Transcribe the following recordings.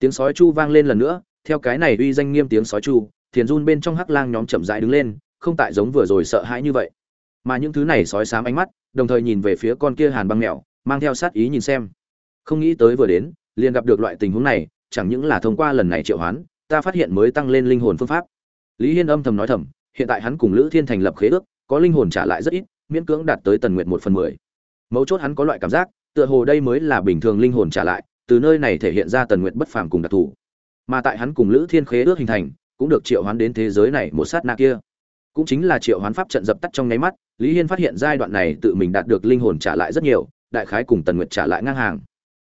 tiếng sói chu vang lên lần nữa, theo cái này uy danh nghiêm tiếng sói chu, thiền run bên trong hắc lang nhóm chậm rãi đứng lên, không tại giống vừa rồi sợ hãi như vậy. Mà những thứ này sói sám ánh mắt, đồng thời nhìn về phía con kia hàn băng mèo mang theo sát ý nhìn xem. Không nghĩ tới vừa đến, liền gặp được loại tình huống này, chẳng những là thông qua lần này triệu hoán, ta phát hiện mới tăng lên linh hồn phương pháp. Lý hiên âm thầm nói thầm, hiện tại hắn cùng lữ thiên thành lập khế ước, có linh hồn trả lại rất ít, miễn cưỡng đạt tới tần nguyện một phần mười. Mấu chốt hắn có loại cảm giác, tựa hồ đây mới là bình thường linh hồn trả lại từ nơi này thể hiện ra tần nguyện bất phàm cùng đặc thù. Mà tại hắn cùng lữ thiên khế ước hình thành, cũng được triệu hoán đến thế giới này một sát na kia. Cũng chính là triệu hoán pháp trận dập tắt trong nháy mắt, lý hiên phát hiện giai đoạn này tự mình đạt được linh hồn trả lại rất nhiều, đại khái cùng tần nguyệt trả lại ngang hàng.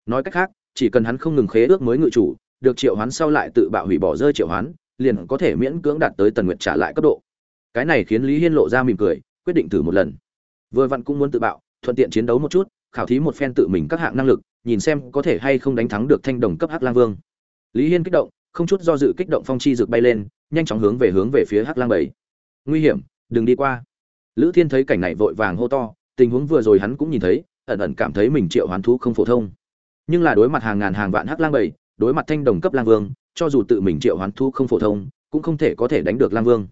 Nói cách khác, chỉ cần hắn không ngừng khế ước mới ngự chủ, được triệu hoán sau lại tự bạo hủy bỏ rơi triệu hoán, liền có thể miễn cưỡng đạt tới tần nguyệt trả lại cấp độ. Cái này khiến lý hiên lộ ra mỉm cười, quyết định thử một lần. Vừa vặn cũng muốn tự bạo, thuận tiện chiến đấu một chút, khảo thí một phen tự mình các hạng năng lực nhìn xem có thể hay không đánh thắng được thanh đồng cấp hắc lang vương. Lý hiên kích động, không chút do dự kích động phong chi rực bay lên, nhanh chóng hướng về hướng về phía hắc lang bảy. Nguy hiểm, đừng đi qua. Lữ thiên thấy cảnh này vội vàng hô to, tình huống vừa rồi hắn cũng nhìn thấy, ẩn ẩn cảm thấy mình triệu hoán thú không phổ thông. Nhưng là đối mặt hàng ngàn hàng vạn hắc lang bảy, đối mặt thanh đồng cấp lang vương, cho dù tự mình triệu hoán thú không phổ thông, cũng không thể có thể đánh được lang vương.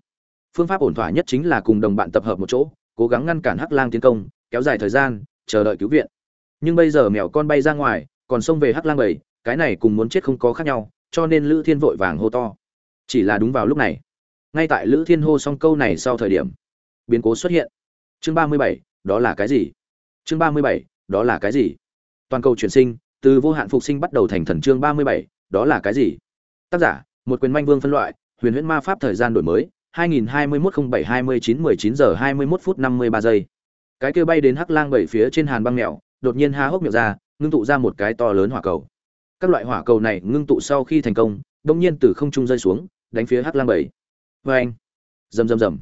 Phương pháp ổn thỏa nhất chính là cùng đồng bạn tập hợp một chỗ, cố gắng ngăn cản hắc lang tiến công, kéo dài thời gian, chờ đợi cứu viện nhưng bây giờ mèo con bay ra ngoài, còn xông về hắc lang bảy, cái này cùng muốn chết không có khác nhau, cho nên lữ thiên vội vàng hô to. Chỉ là đúng vào lúc này, ngay tại lữ thiên hô xong câu này sau thời điểm, biến cố xuất hiện. Chương ba mươi bảy, đó là cái gì? Chương ba mươi bảy, đó là cái gì? Toàn cầu chuyển sinh, từ vô hạn phục sinh bắt đầu thành thần chương ba mươi bảy, đó là cái gì? Tác giả, một quyền manh vương phân loại, huyền huyễn ma pháp thời gian đổi mới 2021-07-29-19 giờ 21 phút 53 giây. Cái kia bay đến hắc lang bảy phía trên hàn băng mèo đột nhiên há hốc miệng ra, ngưng tụ ra một cái to lớn hỏa cầu. Các loại hỏa cầu này ngưng tụ sau khi thành công đông nhiên từ không trung rơi xuống, đánh phía hắc lang bảy. Vê anh rầm rầm rầm.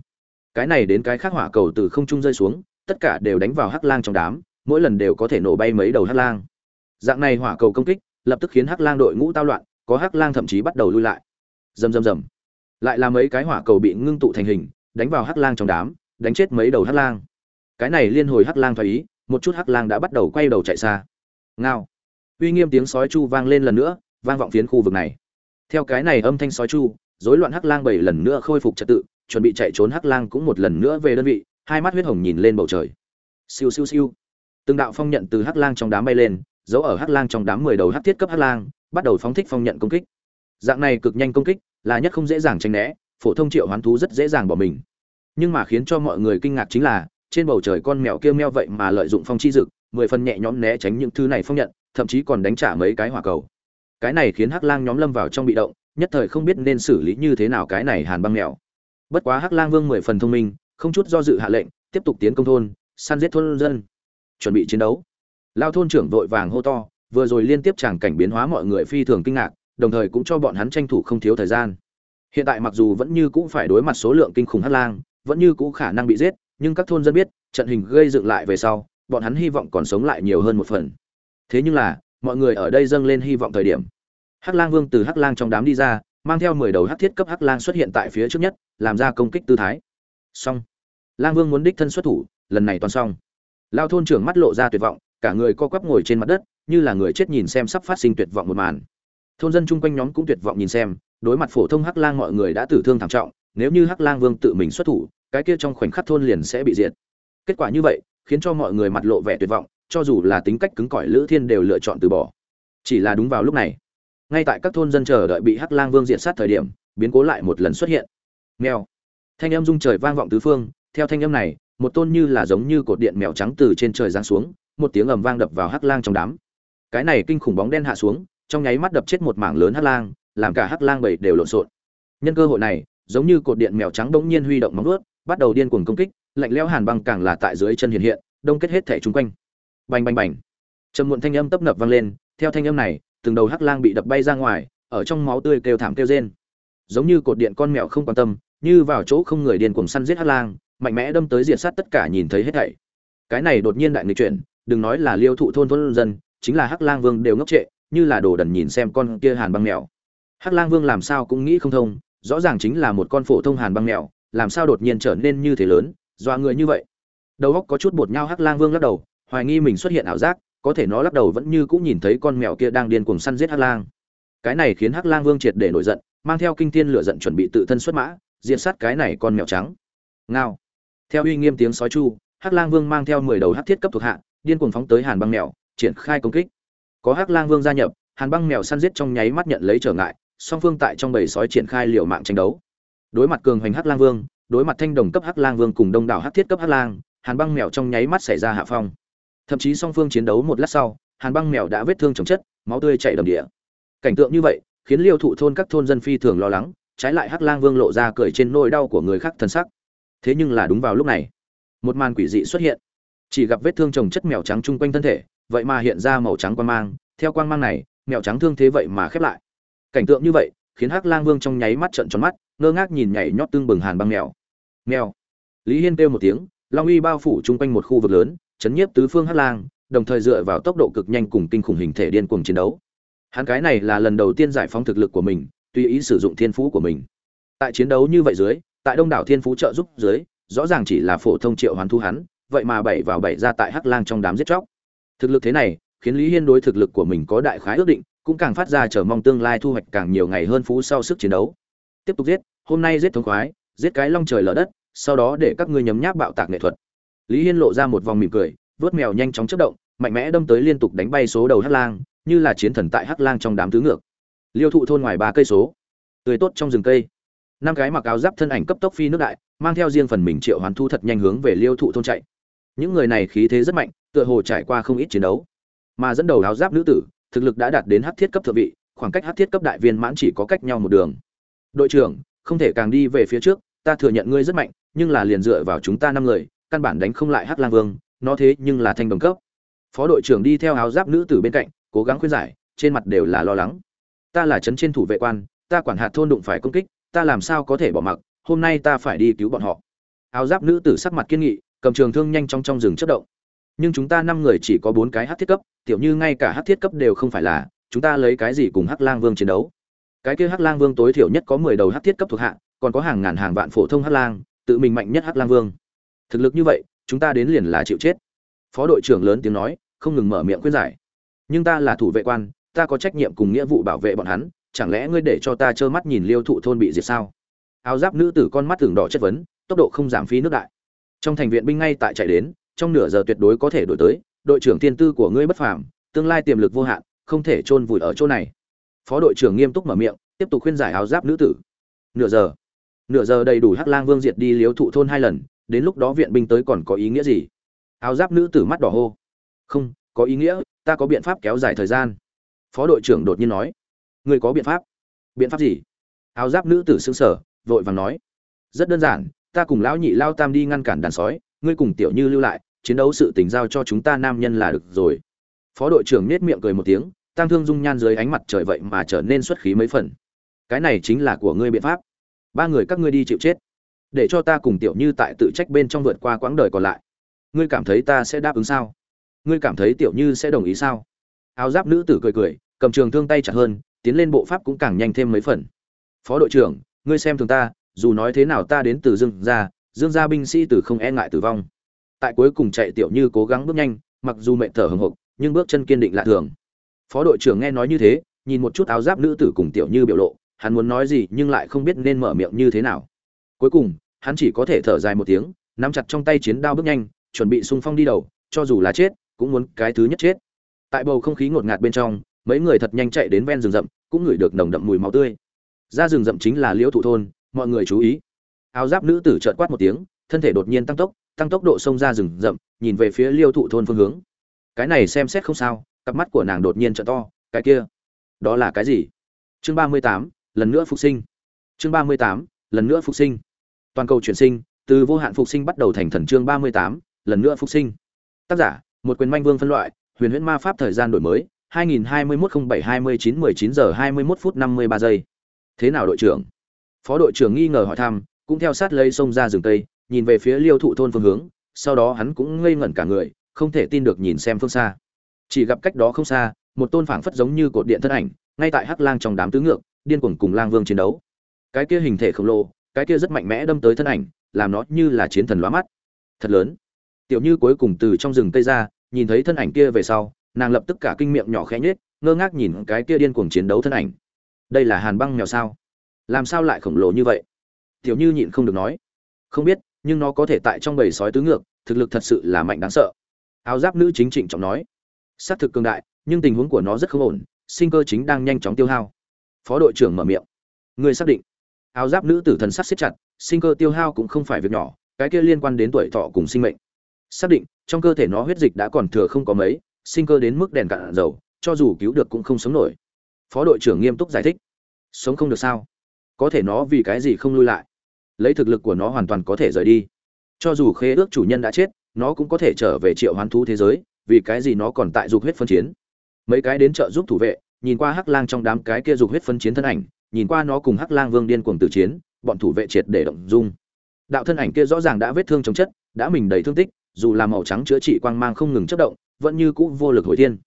Cái này đến cái khác hỏa cầu từ không trung rơi xuống, tất cả đều đánh vào hắc lang trong đám, mỗi lần đều có thể nổ bay mấy đầu hắc lang. Dạng này hỏa cầu công kích, lập tức khiến hắc lang đội ngũ tao loạn, có hắc lang thậm chí bắt đầu lui lại. Rầm rầm rầm. Lại là mấy cái hỏa cầu bị ngưng tụ thành hình, đánh vào hắc lang trong đám, đánh chết mấy đầu hắc lang. Cái này liên hồi hắc lang thoái ý một chút hắc lang đã bắt đầu quay đầu chạy xa. Ngao. Uy nghiêm tiếng sói chu vang lên lần nữa, vang vọng phiến khu vực này. Theo cái này âm thanh sói chu, rối loạn hắc lang bảy lần nữa khôi phục trật tự, chuẩn bị chạy trốn hắc lang cũng một lần nữa về đơn vị, hai mắt huyết hồng nhìn lên bầu trời. Siêu siêu siêu. Từng đạo phong nhận từ hắc lang trong đám bay lên, giấu ở hắc lang trong đám mười đầu hắc thiết cấp hắc lang, bắt đầu phóng thích phong nhận công kích. Dạng này cực nhanh công kích là nhất không dễ dàng tránh né, phổ thông triệu hoán thú rất dễ dàng bỏ mình. Nhưng mà khiến cho mọi người kinh ngạc chính là trên bầu trời con mèo kêu meo vậy mà lợi dụng phong chi dực, mười phần nhẹ nhõm né tránh những thứ này phong nhận, thậm chí còn đánh trả mấy cái hỏa cầu. Cái này khiến hắc lang nhóm lâm vào trong bị động, nhất thời không biết nên xử lý như thế nào cái này hàn băng mèo. Bất quá hắc lang vương mười phần thông minh, không chút do dự hạ lệnh, tiếp tục tiến công thôn, săn giết thôn dân. Chuẩn bị chiến đấu. Lao thôn trưởng vội vàng hô to, vừa rồi liên tiếp tràng cảnh biến hóa mọi người phi thường kinh ngạc, đồng thời cũng cho bọn hắn tranh thủ không thiếu thời gian. Hiện tại mặc dù vẫn như cũng phải đối mặt số lượng kinh khủng hắc lang, vẫn như cũ khả năng bị giết nhưng các thôn dân biết, trận hình gây dựng lại về sau, bọn hắn hy vọng còn sống lại nhiều hơn một phần. Thế nhưng là, mọi người ở đây dâng lên hy vọng thời điểm. Hắc lang vương từ hắc lang trong đám đi ra, mang theo mười đầu hắc thiết cấp hắc lang xuất hiện tại phía trước nhất, làm ra công kích tư thái. Xong. Lang vương muốn đích thân xuất thủ, lần này toàn xong. Lao thôn trưởng mắt lộ ra tuyệt vọng, cả người co quắp ngồi trên mặt đất, như là người chết nhìn xem sắp phát sinh tuyệt vọng một màn. Thôn dân chung quanh nhóm cũng tuyệt vọng nhìn xem, đối mặt phổ thông hắc lang mọi người đã tử thương thảm trọng, nếu như hắc lang vương tự mình xuất thủ cái kia trong khoảnh khắc thôn liền sẽ bị diệt. Kết quả như vậy, khiến cho mọi người mặt lộ vẻ tuyệt vọng, cho dù là tính cách cứng cỏi lữ thiên đều lựa chọn từ bỏ. Chỉ là đúng vào lúc này, ngay tại các thôn dân chờ đợi bị hắc lang vương diệt sát thời điểm, biến cố lại một lần xuất hiện. Mèo. Thanh âm rung trời vang vọng tứ phương, theo thanh âm này, một tôn như là giống như cột điện mèo trắng từ trên trời giáng xuống, một tiếng ầm vang đập vào hắc lang trong đám. Cái này kinh khủng bóng đen hạ xuống, trong nháy mắt đập chết một mảng lớn hắc lang, làm cả hắc lang bảy đều lộn xộn. Nhân cơ hội này, giống như cột điện mèo trắng bỗng nhiên huy động móng vuốt bắt đầu điên cuồng công kích, lạnh lẽo hàn băng càng là tại dưới chân hiện hiện, đông kết hết thể chung quanh. Bành bành bành. Trầm muộn thanh âm tấp nập vang lên, theo thanh âm này, từng đầu hắc lang bị đập bay ra ngoài, ở trong máu tươi kêu thảm kêu rên. Giống như cột điện con mèo không quan tâm, như vào chỗ không người điên cuồng săn giết hắc lang, mạnh mẽ đâm tới diệt sát tất cả nhìn thấy hết thảy. Cái này đột nhiên đại nghịch chuyển, đừng nói là liêu thụ thôn thôn dân, chính là hắc lang vương đều ngốc trệ, như là đồ đần nhìn xem con kia hàn băng mèo. Hắc lang vương làm sao cũng nghĩ không thông, rõ ràng chính là một con phổ thông hàn băng mèo làm sao đột nhiên trở nên như thế lớn, dọa người như vậy. Đầu óc có chút bột nhau hắc lang vương lắc đầu, hoài nghi mình xuất hiện ảo giác, có thể nó lắc đầu vẫn như cũng nhìn thấy con mèo kia đang điên cuồng săn giết hắc lang. Cái này khiến hắc lang vương triệt để nổi giận, mang theo kinh thiên lửa giận chuẩn bị tự thân xuất mã, diệt sát cái này con mèo trắng. Ngao. Theo uy nghiêm tiếng sói chu, hắc lang vương mang theo mười đầu hắc thiết cấp thuộc hạ, điên cuồng phóng tới hàn băng mèo, triển khai công kích. Có hắc lang vương gia nhập, hàn băng mèo săn giết trong nháy mắt nhận lấy trở ngại, song phương tại trong bầy sói triển khai liều mạng tranh đấu đối mặt cường hoành hắc lang vương, đối mặt thanh đồng cấp hắc lang vương cùng đông đảo hắc thiết cấp hắc lang, hàn băng mèo trong nháy mắt xảy ra hạ phong. Thậm chí song phương chiến đấu một lát sau, hàn băng mèo đã vết thương chồng chất, máu tươi chảy đầm địa. Cảnh tượng như vậy, khiến liêu thụ thôn các thôn dân phi thường lo lắng, trái lại hắc lang vương lộ ra cười trên nỗi đau của người khác thân sắc. Thế nhưng là đúng vào lúc này, một màn quỷ dị xuất hiện. Chỉ gặp vết thương chồng chất mèo trắng chung quanh thân thể, vậy mà hiện ra màu trắng quang mang, theo quang mang này, mèo trắng thương thế vậy mà khép lại. Cảnh tượng như vậy khiến hắc lang vương trong nháy mắt trợn tròn mắt, ngơ ngác nhìn nhảy nhót tương bừng hàn băng mèo. Mèo. Lý hiên kêu một tiếng, long uy bao phủ chung quanh một khu vực lớn, chấn nhiếp tứ phương hắc lang, đồng thời dựa vào tốc độ cực nhanh cùng kinh khủng hình thể điên cuồng chiến đấu. Hắn cái này là lần đầu tiên giải phóng thực lực của mình, tùy ý sử dụng thiên phú của mình. Tại chiến đấu như vậy dưới, tại đông đảo thiên phú trợ giúp dưới, rõ ràng chỉ là phổ thông triệu hoán thu hắn, vậy mà bảy vào bảy ra tại hắc lang trong đám giết chóc. Thực lực thế này, khiến lý hiên đối thực lực của mình có đại khái ước định cũng càng phát ra chờ mong tương lai thu hoạch càng nhiều ngày hơn phú sau sức chiến đấu. Tiếp tục giết, hôm nay giết thống khoái, giết cái long trời lở đất, sau đó để các ngươi nhấm nháp bạo tạc nghệ thuật. Lý hiên lộ ra một vòng mỉm cười, vớt mèo nhanh chóng chất động, mạnh mẽ đâm tới liên tục đánh bay số đầu hắc lang, như là chiến thần tại hắc lang trong đám tứ ngược. Liêu thụ thôn ngoài ba cây số, tươi tốt trong rừng cây. Năm cái mặc áo giáp thân ảnh cấp tốc phi nước đại, mang theo riêng phần mình triệu hoán thu thật nhanh hướng về liêu thụ thôn chạy. Những người này khí thế rất mạnh, tựa hồ trải qua không ít chiến đấu. Mà dẫn đầu áo giáp nữ tử thực lực đã đạt đến hắc thiết cấp thượng vị, khoảng cách hắc thiết cấp đại viên mãn chỉ có cách nhau một đường. Đội trưởng, không thể càng đi về phía trước, ta thừa nhận ngươi rất mạnh, nhưng là liền dựa vào chúng ta năm người, căn bản đánh không lại hắc lang vương, nó thế nhưng là thanh đồng cấp. Phó đội trưởng đi theo áo giáp nữ tử bên cạnh, cố gắng khuyên giải, trên mặt đều là lo lắng. Ta là trấn trên thủ vệ quan, ta quản hạt thôn đụng phải công kích, ta làm sao có thể bỏ mặc, hôm nay ta phải đi cứu bọn họ. Áo giáp nữ tử sắc mặt kiên nghị, cầm trường thương nhanh chóng trong rừng chớp động nhưng chúng ta năm người chỉ có bốn cái hát thiết cấp, tiểu như ngay cả hát thiết cấp đều không phải là, chúng ta lấy cái gì cùng hắc lang vương chiến đấu? Cái kia hắc lang vương tối thiểu nhất có mười đầu hắc thiết cấp thuộc hạ, còn có hàng ngàn hàng vạn phổ thông hắc lang, tự mình mạnh nhất hắc lang vương. Thực lực như vậy, chúng ta đến liền là chịu chết. Phó đội trưởng lớn tiếng nói, không ngừng mở miệng khuyên giải. Nhưng ta là thủ vệ quan, ta có trách nhiệm cùng nghĩa vụ bảo vệ bọn hắn, chẳng lẽ ngươi để cho ta trơ mắt nhìn liêu thụ thôn bị diệt sao? Áo giáp nữ tử con mắt thường đỏ chất vấn, tốc độ không giảm phí nước đại. Trong thành viện binh ngay tại chạy đến trong nửa giờ tuyệt đối có thể đổi tới, đội trưởng tiên tư của ngươi bất phàm, tương lai tiềm lực vô hạn, không thể chôn vùi ở chỗ này. Phó đội trưởng nghiêm túc mở miệng, tiếp tục khuyên giải áo giáp nữ tử. Nửa giờ. Nửa giờ đầy đủ hắc lang vương diệt đi liếu thụ thôn hai lần, đến lúc đó viện binh tới còn có ý nghĩa gì? Áo giáp nữ tử mắt đỏ hô. Không, có ý nghĩa, ta có biện pháp kéo dài thời gian. Phó đội trưởng đột nhiên nói. Ngươi có biện pháp. Biện pháp gì? Áo giáp nữ tử xương sở vội vàng nói. Rất đơn giản, ta cùng lão nhị lao tam đi ngăn cản đàn sói ngươi cùng tiểu như lưu lại, chiến đấu sự tình giao cho chúng ta nam nhân là được rồi. Phó đội trưởng nết miệng cười một tiếng tăng thương dung nhan dưới ánh mặt trời vậy mà trở nên xuất khí mấy phần. Cái này chính là của ngươi biện pháp. Ba người các ngươi đi chịu chết. Để cho ta cùng tiểu như tại tự trách bên trong vượt qua quãng đời còn lại. Ngươi cảm thấy ta sẽ đáp ứng sao? Ngươi cảm thấy tiểu như sẽ đồng ý sao? Áo giáp nữ tử cười cười, cầm trường thương tay chặt hơn, tiến lên bộ pháp cũng càng nhanh thêm mấy phần. Phó đội trưởng, ngươi xem thường ta, dù nói thế nào ta đến từ dương ra dương gia binh sĩ từ không e ngại tử vong. Tại cuối cùng chạy tiểu như cố gắng bước nhanh, mặc dù mệt thở hừng hực, nhưng bước chân kiên định lạ thường. Phó đội trưởng nghe nói như thế, nhìn một chút áo giáp nữ tử cùng tiểu như biểu lộ, hắn muốn nói gì nhưng lại không biết nên mở miệng như thế nào. Cuối cùng, hắn chỉ có thể thở dài một tiếng, nắm chặt trong tay chiến đao bước nhanh, chuẩn bị xung phong đi đầu, cho dù là chết, cũng muốn cái thứ nhất chết. Tại bầu không khí ngột ngạt bên trong, mấy người thật nhanh chạy đến ven rừng rậm, cũng ngửi được nồng đậm mùi máu tươi. Ra rừng rậm chính là liễu thụ thôn, mọi người chú ý áo giáp nữ tử trợn quát một tiếng, thân thể đột nhiên tăng tốc tăng tốc độ xông ra rừng rậm, nhìn về phía liêu thụ thôn phương hướng. Cái này xem xét không sao, cặp mắt của nàng đột nhiên trợn to, cái kia, đó là cái gì? Chương ba mươi tám, lần nữa phục sinh. Chương ba mươi tám, lần nữa phục sinh. Toàn cầu chuyển sinh, từ vô hạn phục sinh bắt đầu thành thần chương ba mươi tám, lần nữa phục sinh. Tác giả, một quyền manh vương phân loại, huyền huyễn ma pháp thời gian đổi mới 2021-07-29-19 giờ 21 phút 53 giây. Thế nào đội trưởng? Phó đội trưởng nghi ngờ hỏi thăm cũng theo sát lây sông ra rừng tây nhìn về phía liêu thụ thôn phương hướng, sau đó hắn cũng ngây ngẩn cả người, không thể tin được nhìn xem phương xa. Chỉ gặp cách đó không xa, một tôn phảng phất giống như cột điện thân ảnh, ngay tại hắc lang trong đám tứ ngược, điên cuồng cùng lang vương chiến đấu. Cái kia hình thể khổng lồ, cái kia rất mạnh mẽ đâm tới thân ảnh, làm nó như là chiến thần lóa mắt. Thật lớn. Tiểu như cuối cùng từ trong rừng tây ra, nhìn thấy thân ảnh kia về sau, nàng lập tức cả kinh miệng nhỏ khẽ nhếch, ngơ ngác nhìn cái kia điên cuồng chiến đấu thân ảnh. Đây là hàn băng mèo sao? Làm sao lại khổng lồ như vậy? Tiểu như nhịn không được nói. Không biết, nhưng nó có thể tại trong bầy sói tứ ngược, thực lực thật sự là mạnh đáng sợ. Áo giáp nữ chính trịnh trọng nói. Xác thực cường đại, nhưng tình huống của nó rất không ổn, sinh cơ chính đang nhanh chóng tiêu hao. Phó đội trưởng mở miệng. Người xác định. Áo giáp nữ tử thần sắc siết chặt, sinh cơ tiêu hao cũng không phải việc nhỏ, cái kia liên quan đến tuổi thọ cùng sinh mệnh. Xác định, trong cơ thể nó huyết dịch đã còn thừa không có mấy, sinh cơ đến mức đèn cạn dầu, cho dù cứu được cũng không sống nổi. Phó đội trưởng nghiêm túc giải thích. Sống không được sao? Có thể nó vì cái gì không lui lại? Lấy thực lực của nó hoàn toàn có thể rời đi. Cho dù khế ước chủ nhân đã chết, nó cũng có thể trở về triệu hoán thú thế giới, vì cái gì nó còn tại dục huyết phân chiến. Mấy cái đến chợ giúp thủ vệ, nhìn qua hắc lang trong đám cái kia dục huyết phân chiến thân ảnh, nhìn qua nó cùng hắc lang vương điên cuồng tử chiến, bọn thủ vệ triệt để động dung. Đạo thân ảnh kia rõ ràng đã vết thương chống chất, đã mình đầy thương tích, dù là màu trắng chữa trị quang mang không ngừng chất động, vẫn như cũ vô lực hồi thiên.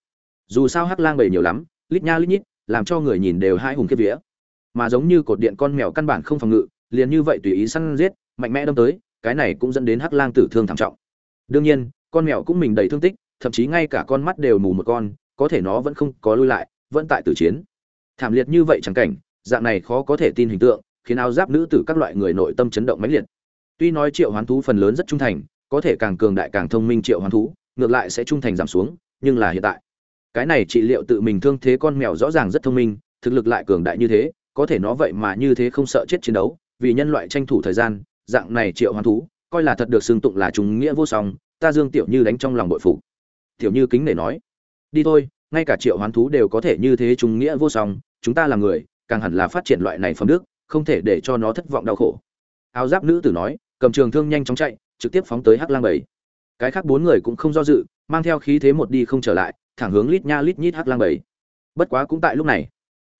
Dù sao hắc lang bầy nhiều lắm, lít nha lít nhít, làm cho người nhìn đều hai hùng kiếp vía. Mà giống như cột điện con mèo căn bản không phòng ngự liền như vậy tùy ý săn giết, mạnh mẽ đâm tới, cái này cũng dẫn đến hắc lang tử thương thảm trọng. Đương nhiên, con mèo cũng mình đầy thương tích, thậm chí ngay cả con mắt đều mù một con, có thể nó vẫn không có lui lại, vẫn tại tử chiến. Thảm liệt như vậy chẳng cảnh, dạng này khó có thể tin hình tượng, khiến áo giáp nữ tử các loại người nội tâm chấn động mãnh liệt. Tuy nói triệu hoán thú phần lớn rất trung thành, có thể càng cường đại càng thông minh triệu hoán thú, ngược lại sẽ trung thành giảm xuống, nhưng là hiện tại, cái này trị liệu tự mình thương thế con mèo rõ ràng rất thông minh, thực lực lại cường đại như thế, có thể nó vậy mà như thế không sợ chết chiến đấu vì nhân loại tranh thủ thời gian, dạng này triệu hoán thú, coi là thật được xưng tụng là chúng nghĩa vô song, ta dương tiểu như đánh trong lòng bội phục. Tiểu như kính nể nói, đi thôi, ngay cả triệu hoán thú đều có thể như thế chúng nghĩa vô song, chúng ta là người, càng hẳn là phát triển loại này phẩm đức, không thể để cho nó thất vọng đau khổ. Áo giáp nữ tử nói, cầm trường thương nhanh chóng chạy, trực tiếp phóng tới hắc lang bảy. Cái khác bốn người cũng không do dự, mang theo khí thế một đi không trở lại, thẳng hướng lít nha lít nhít hắc lang bảy. Bất quá cũng tại lúc này,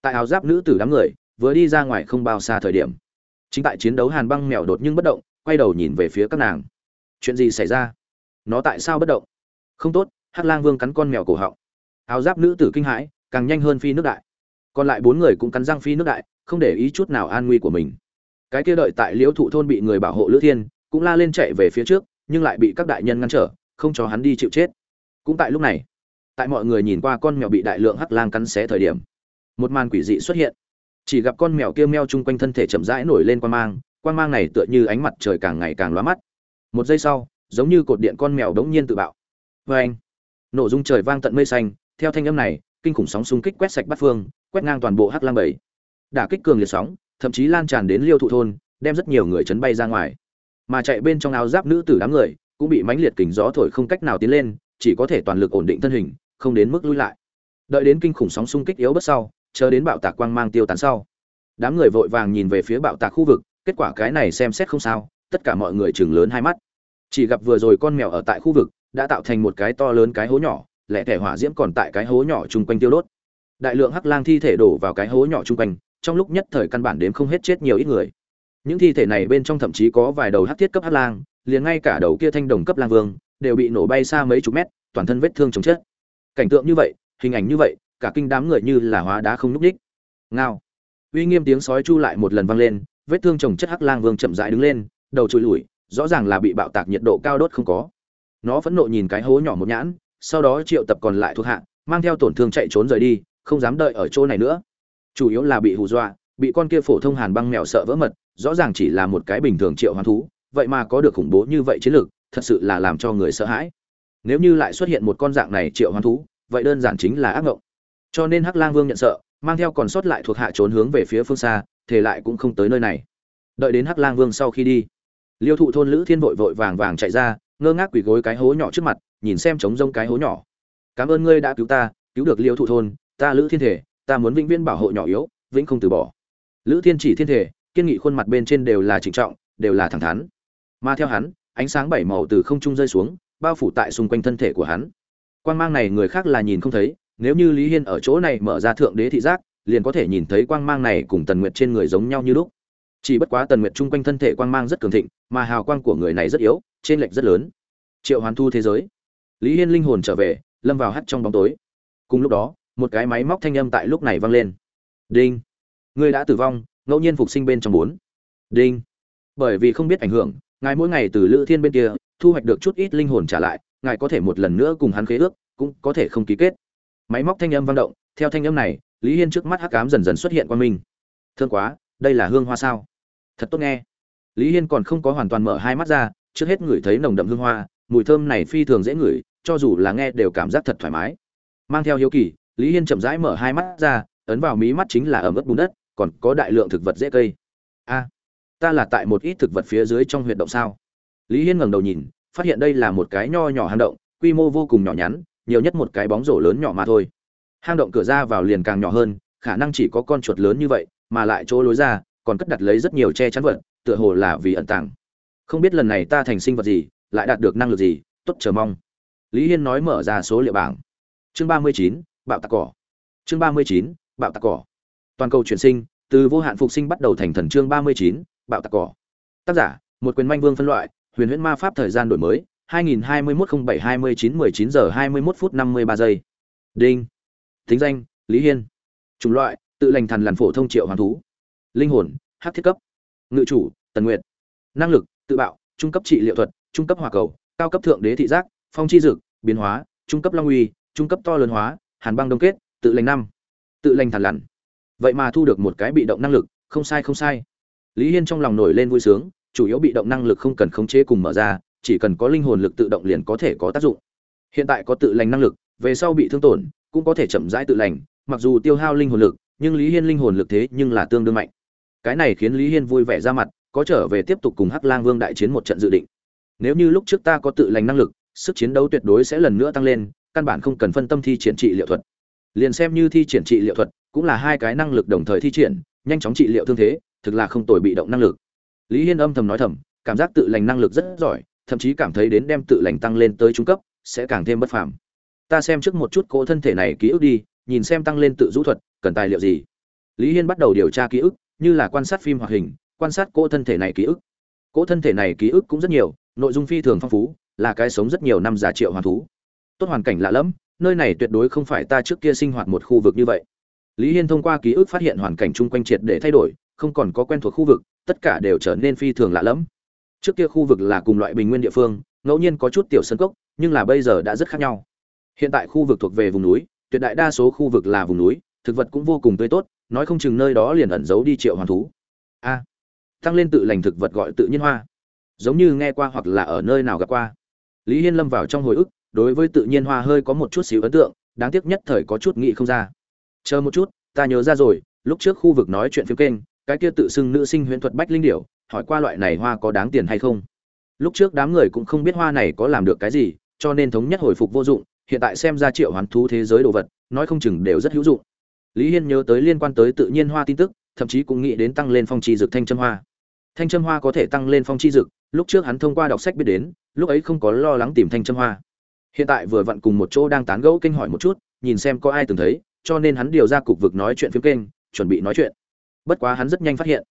tại áo giáp nữ tử đám người, vừa đi ra ngoài không bao xa thời điểm chính tại chiến đấu hàn băng mèo đột nhưng bất động, quay đầu nhìn về phía các nàng. Chuyện gì xảy ra? Nó tại sao bất động? Không tốt, hắc lang vương cắn con mèo cổ họng. Áo giáp nữ tử kinh hãi, càng nhanh hơn phi nước đại. Còn lại bốn người cũng cắn răng phi nước đại, không để ý chút nào an nguy của mình. Cái kia đợi tại liễu thụ thôn bị người bảo hộ lữ thiên, cũng la lên chạy về phía trước, nhưng lại bị các đại nhân ngăn trở, không cho hắn đi chịu chết. Cũng tại lúc này, tại mọi người nhìn qua con mèo bị đại lượng hắc lang cắn xé thời điểm, một màn quỷ dị xuất hiện chỉ gặp con mèo kia meo chung quanh thân thể chậm rãi nổi lên quan mang quan mang này tựa như ánh mặt trời càng ngày càng lóa mắt. Một giây sau, giống như cột điện con mèo đống nhiên tự bạo. Vê anh, nổ dung trời vang tận mây xanh, theo thanh âm này, kinh khủng sóng xung kích quét sạch bát phương, quét ngang toàn bộ hắc lang bảy. Đả kích cường liệt sóng, thậm chí lan tràn đến liêu thụ thôn, đem rất nhiều người chấn bay ra ngoài. Mà chạy bên trong áo giáp nữ tử đám người, cũng bị mãnh liệt kình gió thổi không cách nào tiến lên, chỉ có thể toàn lực ổn định thân hình, không đến mức lui lại. Đợi đến kinh khủng sóng xung kích yếu bất sau chờ đến bạo tạc quang mang tiêu tán sau. Đám người vội vàng nhìn về phía bạo tạc khu vực, kết quả cái này xem xét không sao, tất cả mọi người chừng lớn hai mắt. Chỉ gặp vừa rồi con mèo ở tại khu vực, đã tạo thành một cái to lớn cái hố nhỏ, lẻ thẻ hỏa diễm còn tại cái hố nhỏ chung quanh tiêu đốt. Đại lượng hắc lang thi thể đổ vào cái hố nhỏ chung quanh, trong lúc nhất thời căn bản đếm không hết chết nhiều ít người. Những thi thể này bên trong thậm chí có vài đầu hắc thiết cấp hắc lang, liền ngay cả đầu kia thanh đồng cấp lang vương, đều bị nổ bay xa mấy chục mét, toàn thân vết thương chồng chết. Cảnh tượng như vậy, hình ảnh như vậy cả kinh đám người như là hóa đá không núc ních ngao. Uy nghiêm tiếng sói chu lại một lần vang lên, vết thương chồng chất hắc lang vương chậm rãi đứng lên, đầu trụi lủi rõ ràng là bị bạo tạc nhiệt độ cao đốt không có. Nó phẫn nộ nhìn cái hố nhỏ một nhãn, sau đó triệu tập còn lại thuộc hạ, mang theo tổn thương chạy trốn rời đi, không dám đợi ở chỗ này nữa. Chủ yếu là bị hù dọa, bị con kia phổ thông hàn băng mèo sợ vỡ mật, rõ ràng chỉ là một cái bình thường triệu hoán thú, vậy mà có được khủng bố như vậy chiến lược, thật sự là làm cho người sợ hãi. Nếu như lại xuất hiện một con dạng này triệu hoán thú, vậy đơn giản chính là ác ngộng cho nên hắc lang vương nhận sợ, mang theo còn sót lại thuộc hạ trốn hướng về phía phương xa thể lại cũng không tới nơi này. Đợi đến hắc lang vương sau khi đi, liêu thụ thôn lữ thiên vội vội vàng vàng chạy ra, ngơ ngác quỳ gối cái hố nhỏ trước mặt, nhìn xem trống rông cái hố nhỏ. Cảm ơn ngươi đã cứu ta, cứu được liêu thụ thôn, ta lữ thiên thể, ta muốn vĩnh viễn bảo hộ nhỏ yếu, vĩnh không từ bỏ. Lữ thiên chỉ thiên thể, kiên nghị khuôn mặt bên trên đều là trịnh trọng, đều là thẳng thắn. Mà theo hắn, ánh sáng bảy màu từ không trung rơi xuống, bao phủ tại xung quanh thân thể của hắn. Quan mang này người khác là nhìn không thấy nếu như lý hiên ở chỗ này mở ra thượng đế thị giác, liền có thể nhìn thấy quang mang này cùng tần nguyệt trên người giống nhau như lúc. Chỉ bất quá tần nguyệt chung quanh thân thể quang mang rất cường thịnh, mà hào quang của người này rất yếu, trên lệch rất lớn. Triệu hoàn thu thế giới. Lý hiên linh hồn trở về, lâm vào hắt trong bóng tối. Cùng lúc đó, một cái máy móc thanh âm tại lúc này vang lên. Đinh. Người đã tử vong, ngẫu nhiên phục sinh bên trong bốn. Đinh. Bởi vì không biết ảnh hưởng, ngài mỗi ngày từ lữ thiên bên kia, thu hoạch được chút ít linh hồn trả lại, ngài có thể một lần nữa cùng hắn khế ước, cũng có thể không ký kết máy móc thanh âm vang động, theo thanh âm này, lý hiên trước mắt hắc ám dần dần xuất hiện qua mình. Thương quá, đây là hương hoa sao? Thật tốt nghe. Lý hiên còn không có hoàn toàn mở hai mắt ra, trước hết ngửi thấy nồng đậm hương hoa, mùi thơm này phi thường dễ ngửi, cho dù là nghe đều cảm giác thật thoải mái. Mang theo hiếu kỳ, lý hiên chậm rãi mở hai mắt ra, ấn vào mí mắt chính là ẩm ướt bùn đất, còn có đại lượng thực vật dễ cây. A, ta là tại một ít thực vật phía dưới trong huyệt động sao? Lý hiên ngẩng đầu nhìn, phát hiện đây là một cái nho nhỏ hang động, quy mô vô cùng nhỏ nhắn nhiều nhất một cái bóng rổ lớn nhỏ mà thôi. Hang động cửa ra vào liền càng nhỏ hơn, khả năng chỉ có con chuột lớn như vậy, mà lại chỗ lối ra, còn cất đặt lấy rất nhiều che chắn vật, tựa hồ là vì ẩn tàng. Không biết lần này ta thành sinh vật gì, lại đạt được năng lực gì, tốt chờ mong. Lý hiên nói mở ra số liệu bảng. Chương ba mươi chín, bạo tạc cỏ. Chương ba mươi chín, bạo tạc cỏ. Toàn cầu chuyển sinh, từ vô hạn phục sinh bắt đầu thành thần chương ba mươi chín, bạo tạc cỏ. Tác giả, một quyền manh vương phân loại, huyền huyễn ma pháp thời gian đổi mới 2021-07-29-19 giờ 21 phút 53 giây. Đinh. Tính danh lý hiên. Chủng loại tự lành thần lằn phổ thông triệu hoàn thú. Linh hồn hắc thiết cấp. Ngự chủ tần nguyệt. Năng lực tự bạo trung cấp trị liệu thuật trung cấp hỏa cầu cao cấp thượng đế thị giác phong chi dược, biến hóa trung cấp long uy trung cấp to lớn hóa hàn băng đông kết tự lành năm. Tự lành thần lằn. Vậy mà thu được một cái bị động năng lực không sai không sai. Lý hiên trong lòng nổi lên vui sướng chủ yếu bị động năng lực không cần khống chế cùng mở ra chỉ cần có linh hồn lực tự động liền có thể có tác dụng. Hiện tại có tự lành năng lực, về sau bị thương tổn, cũng có thể chậm rãi tự lành, mặc dù tiêu hao linh hồn lực, nhưng lý hiên linh hồn lực thế nhưng là tương đương mạnh. Cái này khiến lý hiên vui vẻ ra mặt, có trở về tiếp tục cùng hắc lang vương đại chiến một trận dự định. Nếu như lúc trước ta có tự lành năng lực, sức chiến đấu tuyệt đối sẽ lần nữa tăng lên, căn bản không cần phân tâm thi triển trị liệu thuật. Liền xem như thi triển trị liệu thuật, cũng là hai cái năng lực đồng thời thi triển, nhanh chóng trị liệu thương thế, thực là không tồi bị động năng lực. Lý hiên âm thầm nói thầm, cảm giác tự lành năng lực rất giỏi thậm chí cảm thấy đến đem tự lành tăng lên tới trung cấp, sẽ càng thêm bất phàm. Ta xem trước một chút cỗ thân thể này ký ức đi, nhìn xem tăng lên tự rũ thuật, cần tài liệu gì. Lý hiên bắt đầu điều tra ký ức, như là quan sát phim hoạt hình, quan sát cỗ thân thể này ký ức. Cỗ thân thể này ký ức cũng rất nhiều, nội dung phi thường phong phú, là cái sống rất nhiều năm giả triệu hoàn thú. Tốt hoàn cảnh lạ lẫm, nơi này tuyệt đối không phải ta trước kia sinh hoạt một khu vực như vậy. Lý hiên thông qua ký ức phát hiện hoàn cảnh chung quanh triệt để thay đổi, không còn có quen thuộc khu vực, tất cả đều trở nên phi thường lạ lẫm trước kia khu vực là cùng loại bình nguyên địa phương, ngẫu nhiên có chút tiểu sân cốc, nhưng là bây giờ đã rất khác nhau. Hiện tại khu vực thuộc về vùng núi, tuyệt đại đa số khu vực là vùng núi, thực vật cũng vô cùng tươi tốt, nói không chừng nơi đó liền ẩn giấu đi triệu hoàn thú. A, tăng lên tự lành thực vật gọi tự nhiên hoa. Giống như nghe qua hoặc là ở nơi nào gặp qua. Lý hiên lâm vào trong hồi ức, đối với tự nhiên hoa hơi có một chút xíu ấn tượng, đáng tiếc nhất thời có chút nghĩ không ra. Chờ một chút, ta nhớ ra rồi, lúc trước khu vực nói chuyện phiếm kênh, cái kia tự xưng nữ sinh huyễn thuật bách linh điểu hỏi qua loại này hoa có đáng tiền hay không. Lúc trước đám người cũng không biết hoa này có làm được cái gì, cho nên thống nhất hồi phục vô dụng, hiện tại xem ra triệu hoán thú thế giới đồ vật, nói không chừng đều rất hữu dụng. Lý hiên nhớ tới liên quan tới tự nhiên hoa tin tức, thậm chí cũng nghĩ đến tăng lên phong chi dược thanh châm hoa. Thanh châm hoa có thể tăng lên phong chi dược, lúc trước hắn thông qua đọc sách biết đến, lúc ấy không có lo lắng tìm thanh châm hoa. Hiện tại vừa vặn cùng một chỗ đang tán gẫu kinh hỏi một chút, nhìn xem có ai từng thấy, cho nên hắn điều ra cục vực nói chuyện phiếm kênh, chuẩn bị nói chuyện. Bất quá hắn rất nhanh phát hiện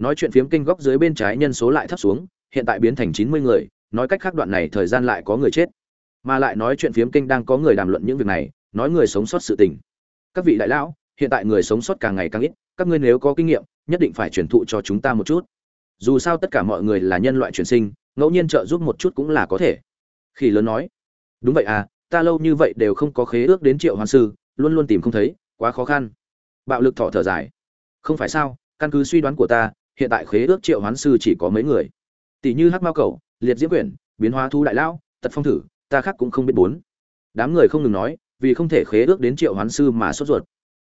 nói chuyện phiếm kênh góc dưới bên trái nhân số lại thấp xuống, hiện tại biến thành chín mươi người, nói cách khác đoạn này thời gian lại có người chết. Mà lại nói chuyện phiếm kênh đang có người đàm luận những việc này, nói người sống sót sự tình. Các vị đại lão, hiện tại người sống sót càng ngày càng ít, các ngươi nếu có kinh nghiệm, nhất định phải truyền thụ cho chúng ta một chút. Dù sao tất cả mọi người là nhân loại truyền sinh, ngẫu nhiên trợ giúp một chút cũng là có thể. Khi lớn nói, đúng vậy à ta lâu như vậy đều không có khế ước đến triệu hoàn sư, luôn luôn tìm không thấy, quá khó khăn. Bạo lực thỏ thở dài, không phải sao, căn cứ suy đoán của ta hiện tại khế ước triệu hoán sư chỉ có mấy người. Tỷ như hắc mao cầu, liệt diễm quyển, biến hóa thu đại lão, tật phong thử, ta khác cũng không biết bốn. Đám người không ngừng nói, vì không thể khế ước đến triệu hoán sư mà sốt ruột.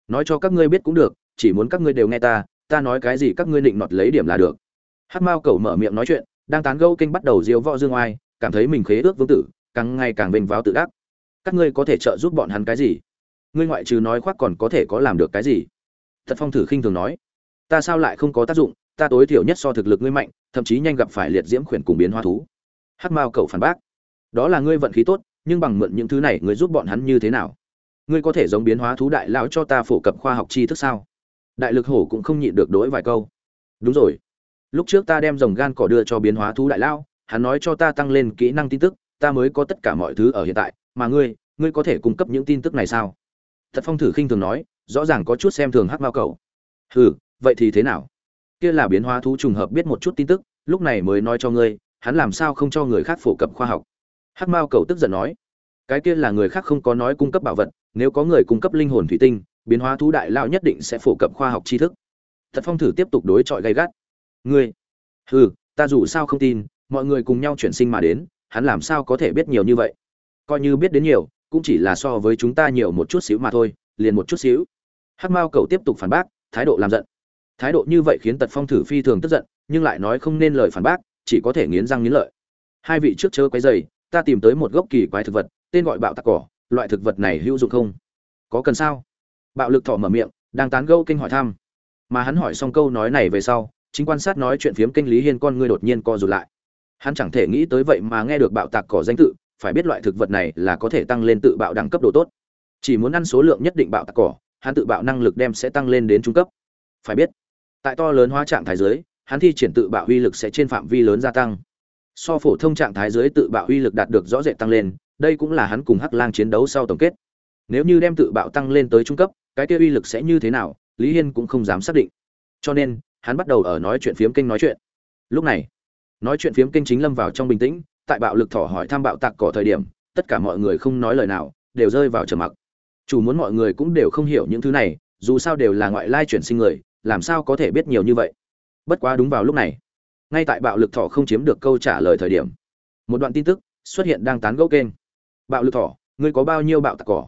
Nói cho các ngươi biết cũng được, chỉ muốn các ngươi đều nghe ta ta nói cái gì các ngươi định nọt lấy điểm là được. Hát mao cầu mở miệng nói chuyện, đang tán gẫu kinh bắt đầu diếu võ dương oai, cảm thấy mình khế ước vương tử, càng ngày càng vênh váo tự đắc. Các ngươi có thể trợ giúp bọn hắn cái gì? Ngươi ngoại trừ nói khoác còn có thể có làm được cái gì? Thật phong thử khinh thường nói, ta sao lại không có tác dụng? Ta tối thiểu nhất so thực lực ngươi mạnh, thậm chí nhanh gặp phải liệt diễm khuyển cùng biến hoa thú. Hắc mao cậu phản bác. Đó là ngươi vận khí tốt, nhưng bằng mượn những thứ này ngươi giúp bọn hắn như thế nào? Ngươi có thể giống biến hóa thú đại lão cho ta phổ cập khoa học tri thức sao? Đại lực hổ cũng không nhịn được đối vài câu. Đúng rồi. Lúc trước ta đem dòng gan cỏ đưa cho biến hóa thú đại lão, hắn nói cho ta tăng lên kỹ năng tin tức, ta mới có tất cả mọi thứ ở hiện tại, mà ngươi ngươi có thể cung cấp những tin tức này sao? Thật phong thử khinh thường nói, rõ ràng có chút xem thường hắc mao cậu. Hừ, vậy thì thế nào? Kia là biến hóa thú trùng hợp biết một chút tin tức, lúc này mới nói cho ngươi, hắn làm sao không cho người khác phổ cập khoa học? Hắc mao cầu tức giận nói, cái kia là người khác không có nói cung cấp bảo vật, nếu có người cung cấp linh hồn thủy tinh, biến hóa thú đại lao nhất định sẽ phổ cập khoa học tri thức. Thật phong thử tiếp tục đối chọi gay gắt. Ngươi, hừ, ta dù sao không tin, mọi người cùng nhau chuyển sinh mà đến, hắn làm sao có thể biết nhiều như vậy? Coi như biết đến nhiều, cũng chỉ là so với chúng ta nhiều một chút xíu mà thôi, liền một chút xíu. Hắc mao cầu tiếp tục phản bác, thái độ làm giận thái độ như vậy khiến tật phong thử phi thường tức giận, nhưng lại nói không nên lời phản bác, chỉ có thể nghiến răng nghiến lợi. Hai vị trước chớ quấy dày ta tìm tới một gốc kỳ quái thực vật, tên gọi bạo tạc cỏ, loại thực vật này hữu dụng không? Có cần sao? Bạo lực thọ mở miệng, đang tán gâu kinh hỏi thăm. Mà hắn hỏi xong câu nói này về sau, chính quan sát nói chuyện phiếm kinh lý hiên con ngươi đột nhiên co rụt lại. Hắn chẳng thể nghĩ tới vậy mà nghe được bạo tạc cỏ danh tự, phải biết loại thực vật này là có thể tăng lên tự bạo đẳng cấp độ tốt. Chỉ muốn ăn số lượng nhất định bạo tạc cỏ, hắn tự bạo năng lực đem sẽ tăng lên đến trung cấp. Phải biết tại to lớn hóa trạng thái giới hắn thi triển tự bạo uy lực sẽ trên phạm vi lớn gia tăng. So phổ thông trạng thái giới tự bạo uy lực đạt được rõ rệt tăng lên, đây cũng là hắn cùng hắc lang chiến đấu sau tổng kết. Nếu như đem tự bạo tăng lên tới trung cấp, cái kia uy lực sẽ như thế nào, lý hiên cũng không dám xác định. Cho nên, hắn bắt đầu ở nói chuyện phiếm kinh nói chuyện. Lúc này, nói chuyện phiếm kinh chính lâm vào trong bình tĩnh, tại bạo lực thỏ hỏi thăm bạo tạc cỏ thời điểm, tất cả mọi người không nói lời nào, đều rơi vào trầm mặc. Chủ muốn mọi người cũng đều không hiểu những thứ này, dù sao đều là ngoại lai chuyển sinh người làm sao có thể biết nhiều như vậy? Bất quá đúng vào lúc này, ngay tại bạo lực thỏ không chiếm được câu trả lời thời điểm, một đoạn tin tức xuất hiện đang tán gẫu kênh. Bạo lực thỏ, ngươi có bao nhiêu bạo tạc cỏ?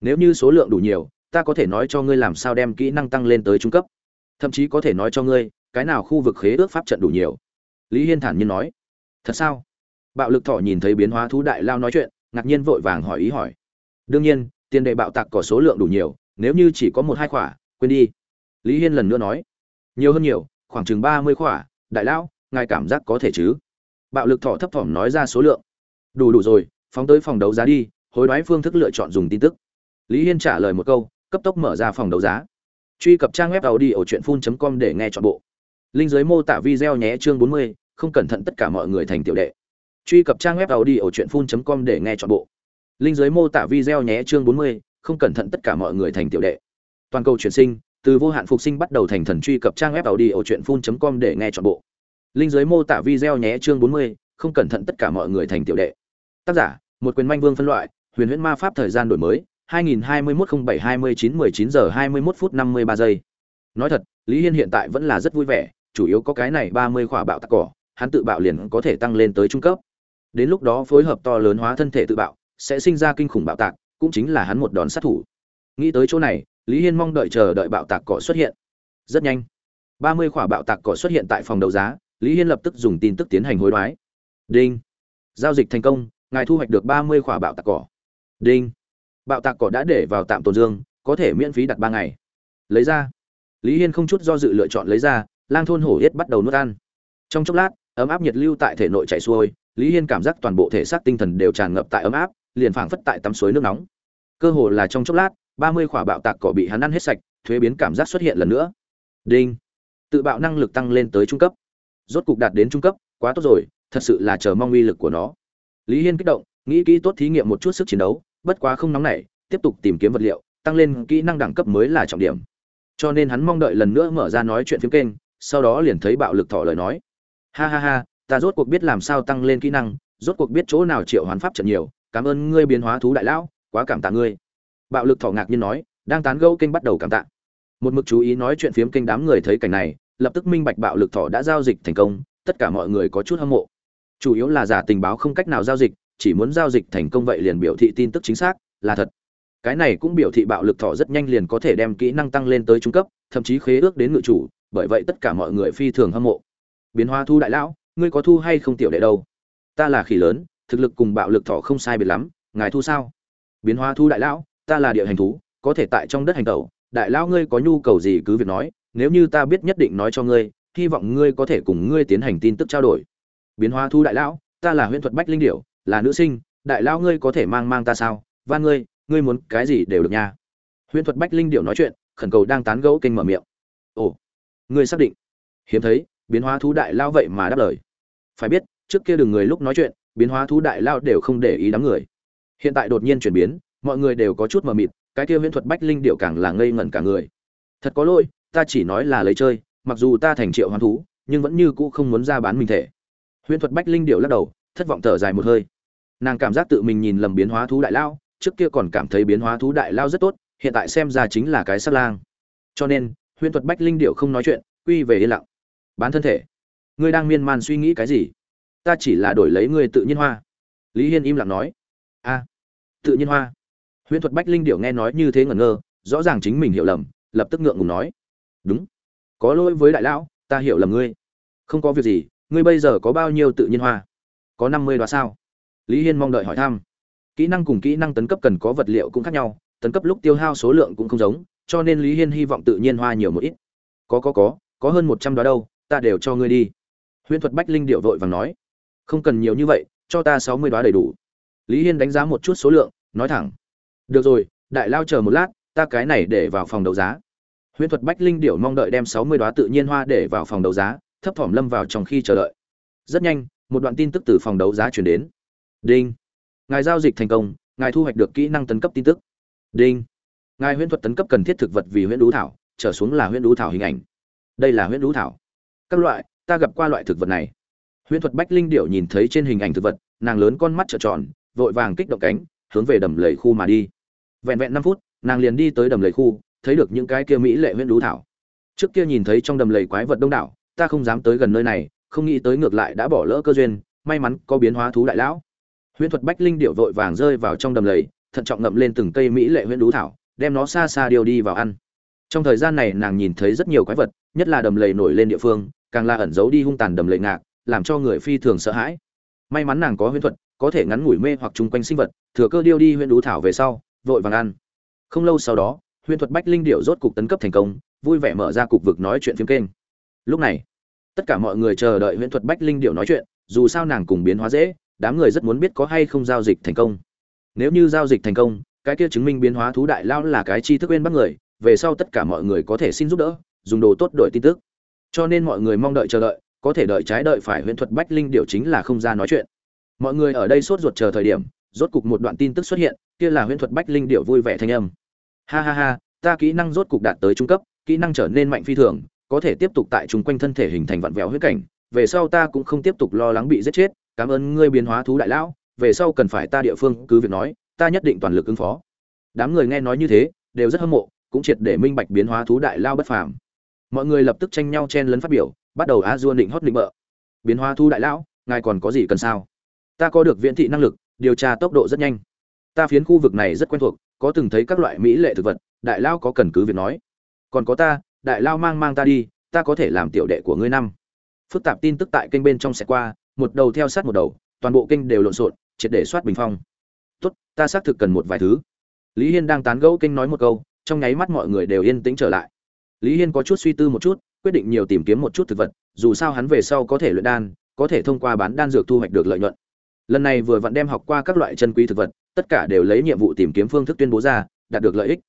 Nếu như số lượng đủ nhiều, ta có thể nói cho ngươi làm sao đem kỹ năng tăng lên tới trung cấp. Thậm chí có thể nói cho ngươi, cái nào khu vực khế ước pháp trận đủ nhiều. Lý hiên thản nhiên nói, thật sao? Bạo lực thỏ nhìn thấy biến hóa thú đại lao nói chuyện, ngạc nhiên vội vàng hỏi ý hỏi, đương nhiên, tiền đề bạo tạc có số lượng đủ nhiều, nếu như chỉ có một hai khỏa quên đi lý hiên lần nữa nói, nhiều hơn nhiều, khoảng chừng ba mươi khỏa, đại lão, ngài cảm giác có thể chứ? Bạo lực thỏ thấp thỏm nói ra số lượng. Đủ đủ rồi, phóng tới phòng đấu giá đi, hối đoái phương thức lựa chọn dùng tin tức. Lý hiên trả lời một câu, cấp tốc mở ra phòng đấu giá. Truy cập trang web tàu đi ở truyện phun com để nghe chọn bộ. Linh giới mô tả video nhé chương bốn mươi, không cẩn thận tất cả mọi người thành tiểu đệ. Truy cập trang web tàu đi ở truyện phun com để nghe chọn bộ. Linh giới mô tả video nhé chương bốn mươi, không cẩn thận tất cả mọi người thành tiểu đệ. Toàn cầu chuyển sinh từ vô hạn phục sinh bắt đầu thành thần truy cập trang web tàu đi ở truyện phun com để nghe chọn bộ. Linh giới mô tả video nhé, chương bốn mươi, không cẩn thận tất cả mọi người thành tiểu đệ. Tác giả, một quyền manh vương phân loại, huyền huyễn ma pháp thời gian đổi mới 2021-07-29-19 giờ 21 phút 53 giây. Nói thật, lý hiên hiện tại vẫn là rất vui vẻ, chủ yếu có cái này 30 khỏa bạo tạc cỏ, hắn tự bạo liền có thể tăng lên tới trung cấp. Đến lúc đó phối hợp to lớn hóa thân thể tự bạo, sẽ sinh ra kinh khủng bạo tạc, cũng chính là hắn một đòn sát thủ. Nghĩ tới chỗ này lý hiên mong đợi chờ đợi bạo tạc cỏ xuất hiện. Rất nhanh. 30 khỏa bạo tạc cỏ xuất hiện tại phòng đấu giá, lý hiên lập tức dùng tin tức tiến hành hối đoái. Đinh. Giao dịch thành công, ngài thu hoạch được 30 khỏa bạo tạc cỏ. Đinh. Bạo tạc cỏ đã để vào tạm tồn dương, có thể miễn phí đặt ba ngày. Lấy ra. Lý hiên không chút do dự lựa chọn lấy ra, lang thôn hổ yết bắt đầu nuốt ăn. Trong chốc lát, ấm áp nhiệt lưu tại thể nội chảy xuôi, lý hiên cảm giác toàn bộ thể xác tinh thần đều tràn ngập tại ấm áp, liền phảng phất tại tắm suối nước nóng. Cơ hồ là trong chốc lát ba mươi khỏa bạo tạc cỏ bị hắn ăn hết sạch thuế biến cảm giác xuất hiện lần nữa đinh tự bạo năng lực tăng lên tới trung cấp rốt cục đạt đến trung cấp quá tốt rồi thật sự là chờ mong uy lực của nó lý hiên kích động nghĩ kỹ tốt thí nghiệm một chút sức chiến đấu bất quá không nóng nảy, tiếp tục tìm kiếm vật liệu, tăng lên kỹ năng đẳng cấp mới là trọng điểm. Cho nên hắn mong đợi lần nữa mở ra nói chuyện phiếm kênh, sau đó liền thấy bạo lực thọ lời nói. Ha ha ha, ta rốt cuộc biết làm sao tăng lên kỹ năng, rốt cuộc biết chỗ nào triệu hoán pháp trận nhiều, cảm ơn ngươi biến hóa thú đại lão, quá cảm tạ ngươi. Bạo lực thỏ ngạc nhiên nói, đang tán gẫu kênh bắt đầu cảm tạ. Một mực chú ý nói chuyện phiếm kênh đám người thấy cảnh này, lập tức minh bạch bạo lực thỏ đã giao dịch thành công, tất cả mọi người có chút hâm mộ. Chủ yếu là giả tình báo không cách nào giao dịch, chỉ muốn giao dịch thành công vậy liền biểu thị tin tức chính xác là thật cái này cũng biểu thị bạo lực thỏ rất nhanh liền có thể đem kỹ năng tăng lên tới trung cấp thậm chí khế ước đến ngự chủ bởi vậy tất cả mọi người phi thường hâm mộ biến Hoa thu đại lão ngươi có thu hay không tiểu đệ đâu ta là khỉ lớn thực lực cùng bạo lực thỏ không sai biệt lắm ngài thu sao biến Hoa thu đại lão ta là địa hành thú, có thể tại trong đất hành tẩu, đại lão ngươi có nhu cầu gì cứ việc nói, nếu như ta biết nhất định nói cho ngươi, hy vọng ngươi có thể cùng ngươi tiến hành tin tức trao đổi. Biến hóa thu đại lão, ta là huyễn thuật bách linh điểu, là nữ sinh, đại lão ngươi có thể mang mang ta sao? Van ngươi ngươi muốn cái gì đều được nha. Huyễn thuật bách linh điểu nói chuyện, khẩn cầu đang tán gẫu kênh mở miệng. Ồ, ngươi xác định. Hiếm thấy, biến hóa thú đại lao vậy mà đáp lời. Phải biết, trước kia đừng người lúc nói chuyện, biến hóa thú đại lao đều không để ý đám người. Hiện tại đột nhiên chuyển biến mọi người đều có chút mờ mịt, cái kia huyễn thuật bách linh điệu càng là ngây ngẩn cả người. Thật có lỗi, ta chỉ nói là lấy chơi, mặc dù ta thành triệu hoán thú, nhưng vẫn như cũ không muốn ra bán mình thể. Huyễn thuật bách linh điệu lắc đầu, thất vọng thở dài một hơi. Nàng cảm giác tự mình nhìn lầm biến hóa thú đại lao, trước kia còn cảm thấy biến hóa thú đại lao rất tốt, hiện tại xem ra chính là cái sát lang. Cho nên, huyễn thuật bách linh điệu không nói chuyện, quy về yên lặng. Bán thân thể. Ngươi đang miên man suy nghĩ cái gì? Ta chỉ là đổi lấy ngươi tự nhiên hoa. Lý hiên im lặng nói. A tự nhiên hoa huyễn thuật bách linh điệu nghe nói như thế ngẩn ngơ, rõ ràng chính mình hiểu lầm, lập tức ngượng ngùng nói, đúng, có lỗi với đại lão, ta hiểu lầm ngươi. Không có việc gì, ngươi bây giờ có bao nhiêu tự nhiên hoa? Có năm mươi đoá sao? Lý hiên mong đợi hỏi thăm. Kỹ năng cùng kỹ năng tấn cấp cần có vật liệu cũng khác nhau, tấn cấp lúc tiêu hao số lượng cũng không giống, cho nên lý hiên hy vọng tự nhiên hoa nhiều một ít. Có có có có hơn một trăm đoá đâu, ta đều cho ngươi đi. Huyễn thuật bách linh điệu vội vàng nói. Không cần nhiều như vậy, cho ta sáu mươi đoá đầy đủ. Lý hiên đánh giá một chút số lượng, nói thẳng được rồi, đại lao chờ một lát, ta cái này để vào phòng đấu giá. Huyễn thuật bách linh Điểu mong đợi đem sáu mươi đoá tự nhiên hoa để vào phòng đấu giá, thấp thỏm lâm vào trong khi chờ đợi. Rất nhanh, một đoạn tin tức từ phòng đấu giá chuyển đến. Đinh. Ngài giao dịch thành công, ngài thu hoạch được kỹ năng tấn cấp tin tức. Đinh. Ngài huyễn thuật tấn cấp cần thiết thực vật vì huyễn đú thảo, trở xuống là huyễn đú thảo hình ảnh. Đây là huyễn đú thảo. Các loại, ta gặp qua loại thực vật này. Huyễn thuật bách linh điệu nhìn thấy trên hình ảnh thực vật, nàng lớn con mắt trợn tròn, vội vàng kích động cánh, hướng về đầm lầy khu mà đi vẹn vẹn năm phút, nàng liền đi tới đầm lầy khu, thấy được những cái kia mỹ lệ huyễn đú thảo. Trước kia nhìn thấy trong đầm lầy quái vật đông đảo, ta không dám tới gần nơi này, không nghĩ tới ngược lại đã bỏ lỡ cơ duyên, may mắn có biến hóa thú đại lão. Huyễn thuật bách linh điệu vội vàng rơi vào trong đầm lầy, thận trọng ngậm lên từng cây mỹ lệ huyễn đú thảo, đem nó xa xa điều đi vào ăn. Trong thời gian này nàng nhìn thấy rất nhiều quái vật, nhất là đầm lầy nổi lên địa phương, càng là ẩn giấu đi hung tàn đầm lầy ngạc, làm cho người phi thường sợ hãi. May mắn nàng có huyễn thuật, có thể ngắn ngủi mê hoặc chung quanh sinh vật, thừa cơ điêu đi huyễn đú thảo về sau vội vàng ăn. Không lâu sau đó, huyền thuật bách linh điệu rốt cục tấn cấp thành công, vui vẻ mở ra cục vực nói chuyện phim kênh. Lúc này, tất cả mọi người chờ đợi huyền thuật bách linh điệu nói chuyện, dù sao nàng cùng biến hóa dễ, đám người rất muốn biết có hay không giao dịch thành công. Nếu như giao dịch thành công, cái kia chứng minh biến hóa thú đại lao là cái chi thức bên bắt người, về sau tất cả mọi người có thể xin giúp đỡ, dùng đồ tốt đổi tin tức. Cho nên mọi người mong đợi chờ đợi, có thể đợi trái đợi phải huyễn thuật bách linh điều chính là không ra nói chuyện. Mọi người ở đây sốt ruột chờ thời điểm, rốt cục một đoạn tin tức xuất hiện kia là huyễn thuật bách linh điệu vui vẻ thanh âm. Ha ha ha, ta kỹ năng rốt cục đạt tới trung cấp, kỹ năng trở nên mạnh phi thường, có thể tiếp tục tại chung quanh thân thể hình thành vặn vẹo huyết cảnh, về sau ta cũng không tiếp tục lo lắng bị giết chết, cảm ơn ngươi biến hóa thú đại lão, về sau cần phải ta địa phương cứ việc nói, ta nhất định toàn lực ứng phó. Đám người nghe nói như thế, đều rất hâm mộ, cũng triệt để minh bạch biến hóa thú đại lao bất phàm. Mọi người lập tức tranh nhau chen lấn phát biểu, bắt đầu a dua định hót định bợ biến hóa thú đại lão, ngài còn có gì cần sao? Ta có được viễn thị năng lực, điều tra tốc độ rất nhanh ta phiến khu vực này rất quen thuộc, có từng thấy các loại mỹ lệ thực vật, đại lao có cần cứ việc nói. Còn có ta, đại lao mang mang ta đi, ta có thể làm tiểu đệ của ngươi năm. Phức tạp tin tức tại kênh bên trong sẽ qua, một đầu theo sát một đầu, toàn bộ kênh đều lộn xộn, triệt để soát bình phong. Tốt, ta xác thực cần một vài thứ. Lý hiên đang tán gẫu kênh nói một câu, trong nháy mắt mọi người đều yên tĩnh trở lại. Lý hiên có chút suy tư một chút, quyết định nhiều tìm kiếm một chút thực vật, dù sao hắn về sau có thể luyện đan, có thể thông qua bán đan dược thu hoạch được lợi nhuận. Lần này vừa vặn đem học qua các loại chân quý thực vật tất cả đều lấy nhiệm vụ tìm kiếm phương thức tuyên bố ra, đạt được lợi ích.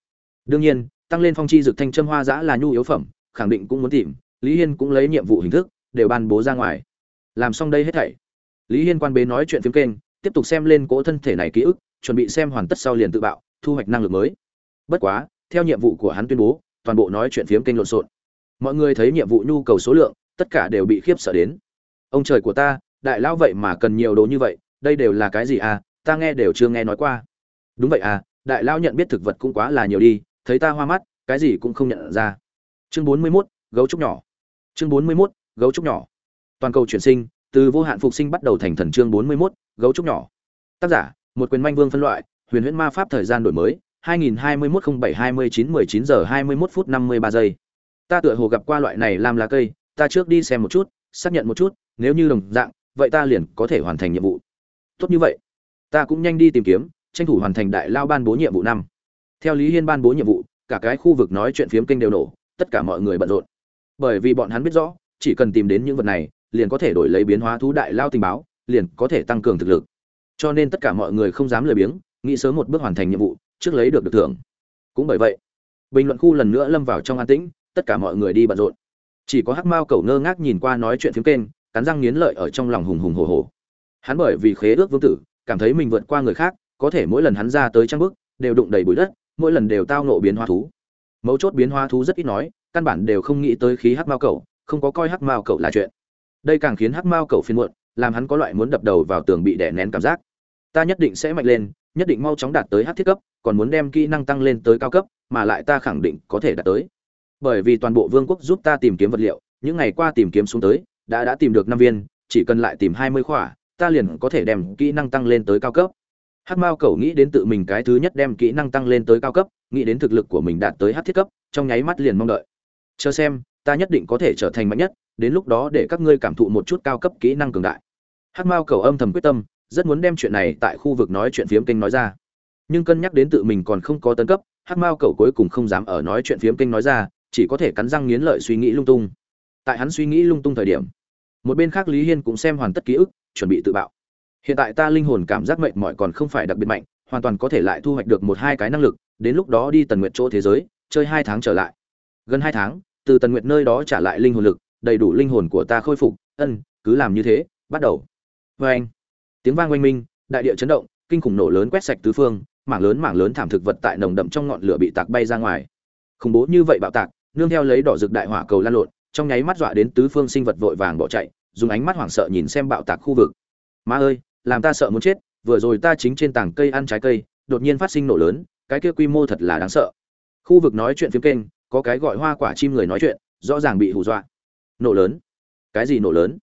Đương nhiên, tăng lên phong chi dược thanh châm hoa giã là nhu yếu phẩm, khẳng định cũng muốn tìm, lý hiên cũng lấy nhiệm vụ hình thức, đều ban bố ra ngoài. Làm xong đây hết thảy. Lý hiên quan bế nói chuyện phim kênh, tiếp tục xem lên cỗ thân thể này ký ức, chuẩn bị xem hoàn tất sau liền tự bạo, thu hoạch năng lực mới. Bất quá, theo nhiệm vụ của hắn tuyên bố, toàn bộ nói chuyện phiếm kênh lộn xộn. Mọi người thấy nhiệm vụ nhu cầu số lượng, tất cả đều bị khiếp sợ đến. Ông trời của ta, đại lão vậy mà cần nhiều đồ như vậy, đây đều là cái gì à? Ta nghe đều chưa nghe nói qua đúng vậy à đại lão nhận biết thực vật cũng quá là nhiều đi thấy ta hoa mắt cái gì cũng không nhận ra chương bốn mươi 41, gấu trúc nhỏ chương bốn mươi 41, gấu trúc nhỏ toàn cầu chuyển sinh từ vô hạn phục sinh bắt đầu thành thần chương 41, gấu trúc nhỏ. Tác giả, một quyền manh vương phân loại, huyền huyễn ma pháp thời gian đổi mới, 2021-07-29-19 giờ 21 phút 53 giây. Ta tựa hồ gặp qua loại này làm lá cây, ta trước đi xem một chút, xác nhận một chút, nếu như đồng dạng, vậy ta liền có thể hoàn thành nhiệm vụ. Tốt như vậy, ta cũng nhanh đi tìm kiếm, tranh thủ hoàn thành đại lao ban bố nhiệm vụ năm. Theo Lý Hiên ban bố nhiệm vụ, cả cái khu vực nói chuyện phiếm kênh đều nổ, tất cả mọi người bận rộn. Bởi vì bọn hắn biết rõ, chỉ cần tìm đến những vật này, liền có thể đổi lấy biến hóa thú đại lao tình báo, liền có thể tăng cường thực lực. Cho nên tất cả mọi người không dám lười biếng, nghĩ sớm một bước hoàn thành nhiệm vụ, trước lấy được được thưởng. Cũng bởi vậy, bình luận khu lần nữa lâm vào trong an tĩnh, tất cả mọi người đi bận rộn. Chỉ có Hắc Mao cầu ngơ ngác nhìn qua nói chuyện phiếm kênh, cắn răng nghiến lợi ở trong lòng hùng hùng hổ hổ. Hắn bởi vì khế ước vương tử, cảm thấy mình vượt qua người khác, có thể mỗi lần hắn ra tới trang bước, đều đụng đầy bụi đất, mỗi lần đều tao nộ biến hóa thú. Mấu chốt biến hóa thú rất ít nói, căn bản đều không nghĩ tới khí Hắc Mao cậu không có coi Hắc Mao cậu là chuyện. Đây càng khiến hắc mao cầu phiền muộn làm hắn có loại muốn đập đầu vào tường bị đè nén cảm giác. Ta nhất định sẽ mạnh lên nhất định mau chóng đạt tới hắc thiết cấp còn muốn đem kỹ năng tăng lên tới cao cấp mà lại ta khẳng định có thể đạt tới. Bởi vì toàn bộ vương quốc giúp ta tìm kiếm vật liệu những ngày qua tìm kiếm xuống tới đã đã tìm được năm viên chỉ cần lại tìm hai mươi khỏa ta liền có thể đem kỹ năng tăng lên tới cao cấp. Hắc mao cầu nghĩ đến tự mình cái thứ nhất đem kỹ năng tăng lên tới cao cấp, nghĩ đến thực lực của mình đạt tới hắc thiết cấp, trong nháy mắt liền mong đợi. Chờ xem, ta nhất định có thể trở thành mạnh nhất, đến lúc đó để các ngươi cảm thụ một chút cao cấp kỹ năng cường đại. Hắc mao cầu âm thầm quyết tâm, rất muốn đem chuyện này tại khu vực nói chuyện phiếm kênh nói ra. Nhưng cân nhắc đến tự mình còn không có tấn cấp, hắc mao cầu cuối cùng không dám ở nói chuyện phiếm kênh nói ra, chỉ có thể cắn răng nghiến lợi suy nghĩ lung tung. Tại hắn suy nghĩ lung tung thời điểm, một bên khác lý hiên cũng xem hoàn tất ký ức chuẩn bị tự bạo. Hiện tại ta linh hồn cảm giác mệnh mọi còn không phải đặc biệt mạnh, hoàn toàn có thể lại thu hoạch được một hai cái năng lực, đến lúc đó đi tần nguyện chỗ thế giới, chơi hai tháng trở lại. Gần hai tháng, từ tần nguyện nơi đó trả lại linh hồn lực, đầy đủ linh hồn của ta khôi phục, ân, cứ làm như thế, bắt đầu. Vê anh, tiếng vang oanh minh, đại địa chấn động, kinh khủng nổ lớn quét sạch tứ phương, mảng lớn mảng lớn thảm thực vật tại nồng đậm trong ngọn lửa bị tạc bay ra ngoài. Khủng bố như vậy bạo tạc, nương theo lấy đỏ rực đại hỏa cầu lan lộn, trong nháy mắt dọa đến tứ phương sinh vật vội vàng bỏ chạy dùng ánh mắt hoảng sợ nhìn xem bạo tạc khu vực. Má ơi, làm ta sợ muốn chết, vừa rồi ta chính trên tảng cây ăn trái cây, đột nhiên phát sinh nổ lớn, cái kia quy mô thật là đáng sợ. Khu vực nói chuyện phiếm kênh, có cái gọi hoa quả chim người nói chuyện, rõ ràng bị hù dọa. Nổ lớn? Cái gì nổ lớn?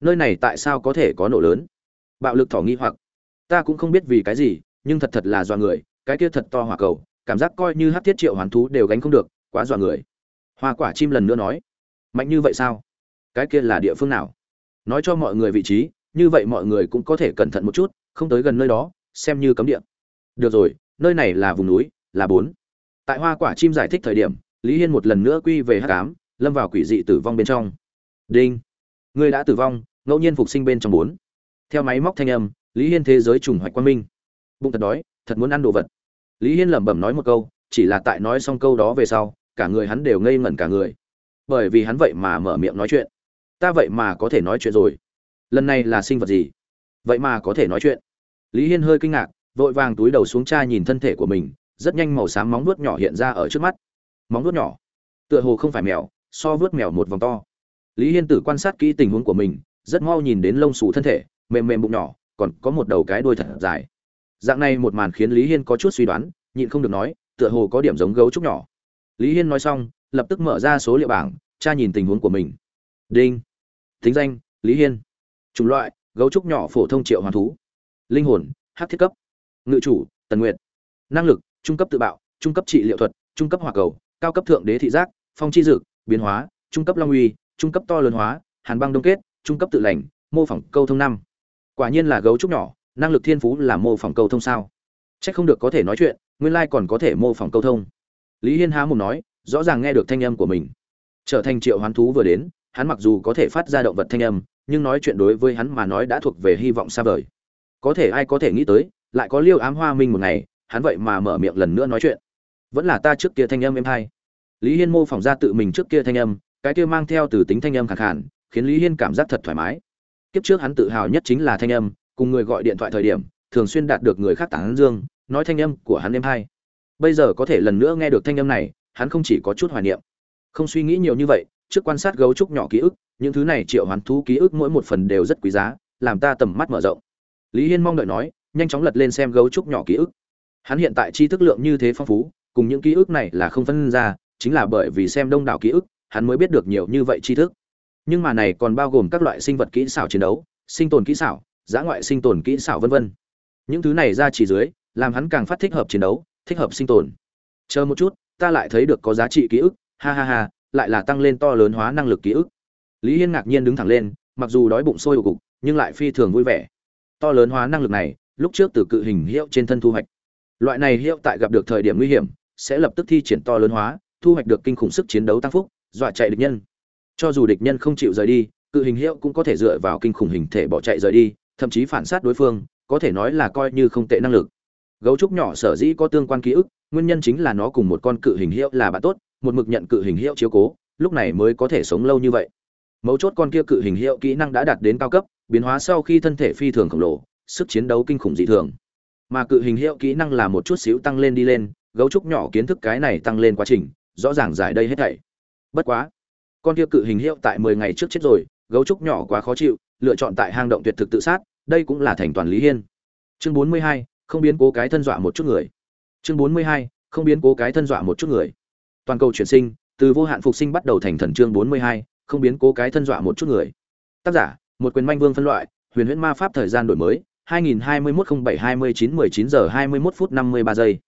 Nơi này tại sao có thể có nổ lớn? Bạo lực thỏ nghi hoặc. Ta cũng không biết vì cái gì, nhưng thật thật là dọa người, cái kia thật to hỏa cầu, cảm giác coi như hát thiết triệu hoàn thú đều gánh không được, quá dọa người. Hoa quả chim lần nữa nói. Mạnh như vậy sao? Cái kia là địa phương nào? Nói cho mọi người vị trí, như vậy mọi người cũng có thể cẩn thận một chút, không tới gần nơi đó, xem như cấm địa. Được rồi, nơi này là vùng núi, là bốn. Tại hoa quả chim giải thích thời điểm, lý hiên một lần nữa quy về h cám lâm vào quỷ dị tử vong bên trong. Đinh. Người đã tử vong, ngẫu nhiên phục sinh bên trong bốn. Theo máy móc thanh âm, lý hiên thế giới trùng hoạch quang minh. Bụng thật đói, thật muốn ăn đồ vật. Lý hiên lẩm bẩm nói một câu, chỉ là tại nói xong câu đó về sau, cả người hắn đều ngây ngẩn cả người. Bởi vì hắn vậy mà mở miệng nói chuyện ta vậy mà có thể nói chuyện rồi. Lần này là sinh vật gì? Vậy mà có thể nói chuyện. Lý hiên hơi kinh ngạc, vội vàng túi đầu xuống cha nhìn thân thể của mình, rất nhanh màu xám móng vuốt nhỏ hiện ra ở trước mắt. Móng vuốt nhỏ? Tựa hồ không phải mèo, so vớt mèo một vòng to. Lý hiên tử quan sát kỹ tình huống của mình, rất mau nhìn đến lông xù thân thể, mềm mềm bụng nhỏ, còn có một đầu cái đuôi thật dài. Dạng này một màn khiến lý hiên có chút suy đoán, nhịn không được nói, tựa hồ có điểm giống gấu trúc nhỏ. Lý hiên nói xong, lập tức mở ra số liệu bảng tra nhìn tình huống của mình. Đinh thính danh, lý hiên. Chủng loại, gấu trúc nhỏ phổ thông triệu hoàn thú. Linh hồn, hát thiết cấp. Ngự chủ, tần nguyệt. Năng lực, trung cấp tự bạo, trung cấp trị liệu thuật, trung cấp hỏa cầu, cao cấp thượng đế thị giác, phong chi dực, biến hóa, trung cấp long uy, trung cấp to lớn hóa, hàn băng đông kết, trung cấp tự lành, mô phỏng câu thông năm. Quả nhiên là gấu trúc nhỏ, năng lực thiên phú là mô phỏng câu thông sao? C h ắ c không được có thể nói chuyện, nguyên lai còn có thể mô phỏng câu thông. Lý hiên há mồm nói, rõ ràng nghe được thanh âm của mình. Trở thành triệu hoán thú vừa đến hắn mặc dù có thể phát ra động vật thanh âm nhưng nói chuyện đối với hắn mà nói đã thuộc về hy vọng xa vời. Có thể ai có thể nghĩ tới lại có liêu ám hoa minh một ngày hắn vậy mà mở miệng lần nữa nói chuyện. Vẫn là ta trước kia thanh âm em hay. Lý hiên mô phỏng ra tự mình trước kia thanh âm cái kia mang theo từ tính thanh âm khàn khàn, khiến lý hiên cảm giác thật thoải mái. Kiếp trước hắn tự hào nhất chính là thanh âm cùng người gọi điện thoại thời điểm thường xuyên đạt được người khác tán dương nói thanh âm của hắn em hay. Bây giờ có thể lần nữa nghe được thanh âm này hắn không chỉ có chút hoài niệm. Không suy nghĩ nhiều như vậy trước quan sát gấu trúc nhỏ ký ức, những thứ này triệu hoán thú ký ức mỗi một phần đều rất quý giá, làm ta tầm mắt mở rộng. Lý hiên mong đợi nói, nhanh chóng lật lên xem gấu trúc nhỏ ký ức. Hắn hiện tại tri thức lượng như thế phong phú, cùng những ký ức này là không phân ra, chính là bởi vì xem đông đảo ký ức, hắn mới biết được nhiều như vậy tri thức. Nhưng mà này còn bao gồm các loại sinh vật kỹ xảo chiến đấu, sinh tồn kỹ xảo, giã ngoại sinh tồn kỹ xảo vân vân. Những thứ này ra chỉ dưới, làm hắn càng phát thích hợp chiến đấu, thích hợp sinh tồn. Chờ một chút, ta lại thấy được có giá trị ký ức, ha ha ha lại là tăng lên to lớn hóa năng lực ký ức. Lý hiên ngạc nhiên đứng thẳng lên, mặc dù đói bụng sôi ổ cục nhưng lại phi thường vui vẻ. To lớn hóa năng lực này, lúc trước từ cự hình hiệu trên thân thu hoạch. Loại này hiệu tại gặp được thời điểm nguy hiểm, sẽ lập tức thi triển to lớn hóa, thu hoạch được kinh khủng sức chiến đấu tăng phúc, dọa chạy địch nhân. Cho dù địch nhân không chịu rời đi, cự hình hiệu cũng có thể dựa vào kinh khủng hình thể bỏ chạy rời đi, thậm chí phản sát đối phương, có thể nói là coi như không tệ năng lực. Gấu trúc nhỏ sở dĩ có tương quan ký ức, nguyên nhân chính là nó cùng một con cự hình hiệu là bạn tốt một mực nhận cự hình hiệu chiếu cố, lúc này mới có thể sống lâu như vậy. Mấu chốt con kia cự hình hiệu kỹ năng đã đạt đến cao cấp, biến hóa sau khi thân thể phi thường khổng lồ, sức chiến đấu kinh khủng dị thường. Mà cự hình hiệu kỹ năng là một chút xíu tăng lên đi lên, gấu trúc nhỏ kiến thức cái này tăng lên quá trình, rõ ràng giải đây hết thảy. Bất quá, con kia cự hình hiệu tại mười ngày trước chết rồi, gấu trúc nhỏ quá khó chịu, lựa chọn tại hang động tuyệt thực tự sát, đây cũng là thành toàn lý hiên. Chương bốn mươi hai, không biến cố cái thân dọa một chút người. Chương bốn mươi hai, không biến cố cái thân dọa một chút người toàn cầu chuyển sinh, từ vô hạn phục sinh bắt đầu thành thần chương bốn mươi hai, không biến cố cái thân dọa một chút người. Tác giả, một quyền manh vương phân loại, huyền huyễn ma pháp thời gian đổi mới 2021-07-29-19 giờ 21 phút 53 giây.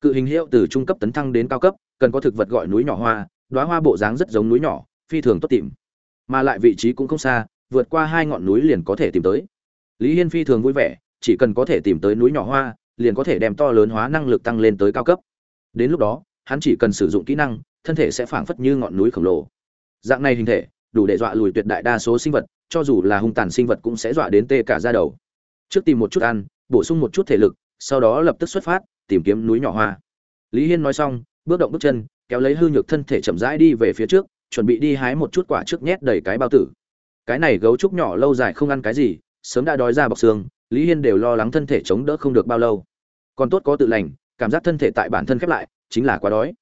Cự hình hiệu từ trung cấp tấn thăng đến cao cấp, cần có thực vật gọi núi nhỏ hoa, đóa hoa bộ dáng rất giống núi nhỏ, phi thường tốt tìm. Mà lại vị trí cũng không xa, vượt qua hai ngọn núi liền có thể tìm tới. Lý hiên phi thường vui vẻ, chỉ cần có thể tìm tới núi nhỏ hoa, liền có thể đem to lớn hóa năng lực tăng lên tới cao cấp. Đến lúc đó hắn chỉ cần sử dụng kỹ năng, thân thể sẽ phảng phất như ngọn núi khổng lồ. Dạng này hình thể, đủ để dọa lùi tuyệt đại đa số sinh vật, cho dù là hung tàn sinh vật cũng sẽ dọa đến tê cả da đầu. Trước tìm một chút ăn, bổ sung một chút thể lực, sau đó lập tức xuất phát, tìm kiếm núi nhỏ hoa. Lý hiên nói xong, bước động bước chân, kéo lấy hư nhược thân thể chậm rãi đi về phía trước, chuẩn bị đi hái một chút quả trước nhét đầy cái bao tử. Cái này gấu trúc nhỏ lâu dài không ăn cái gì, sớm đã đói ra bọc xương, lý hiên đều lo lắng thân thể chống đỡ không được bao lâu. Còn tốt có tự lành, cảm giác thân thể tại bản thân khép lại chính là quá đói.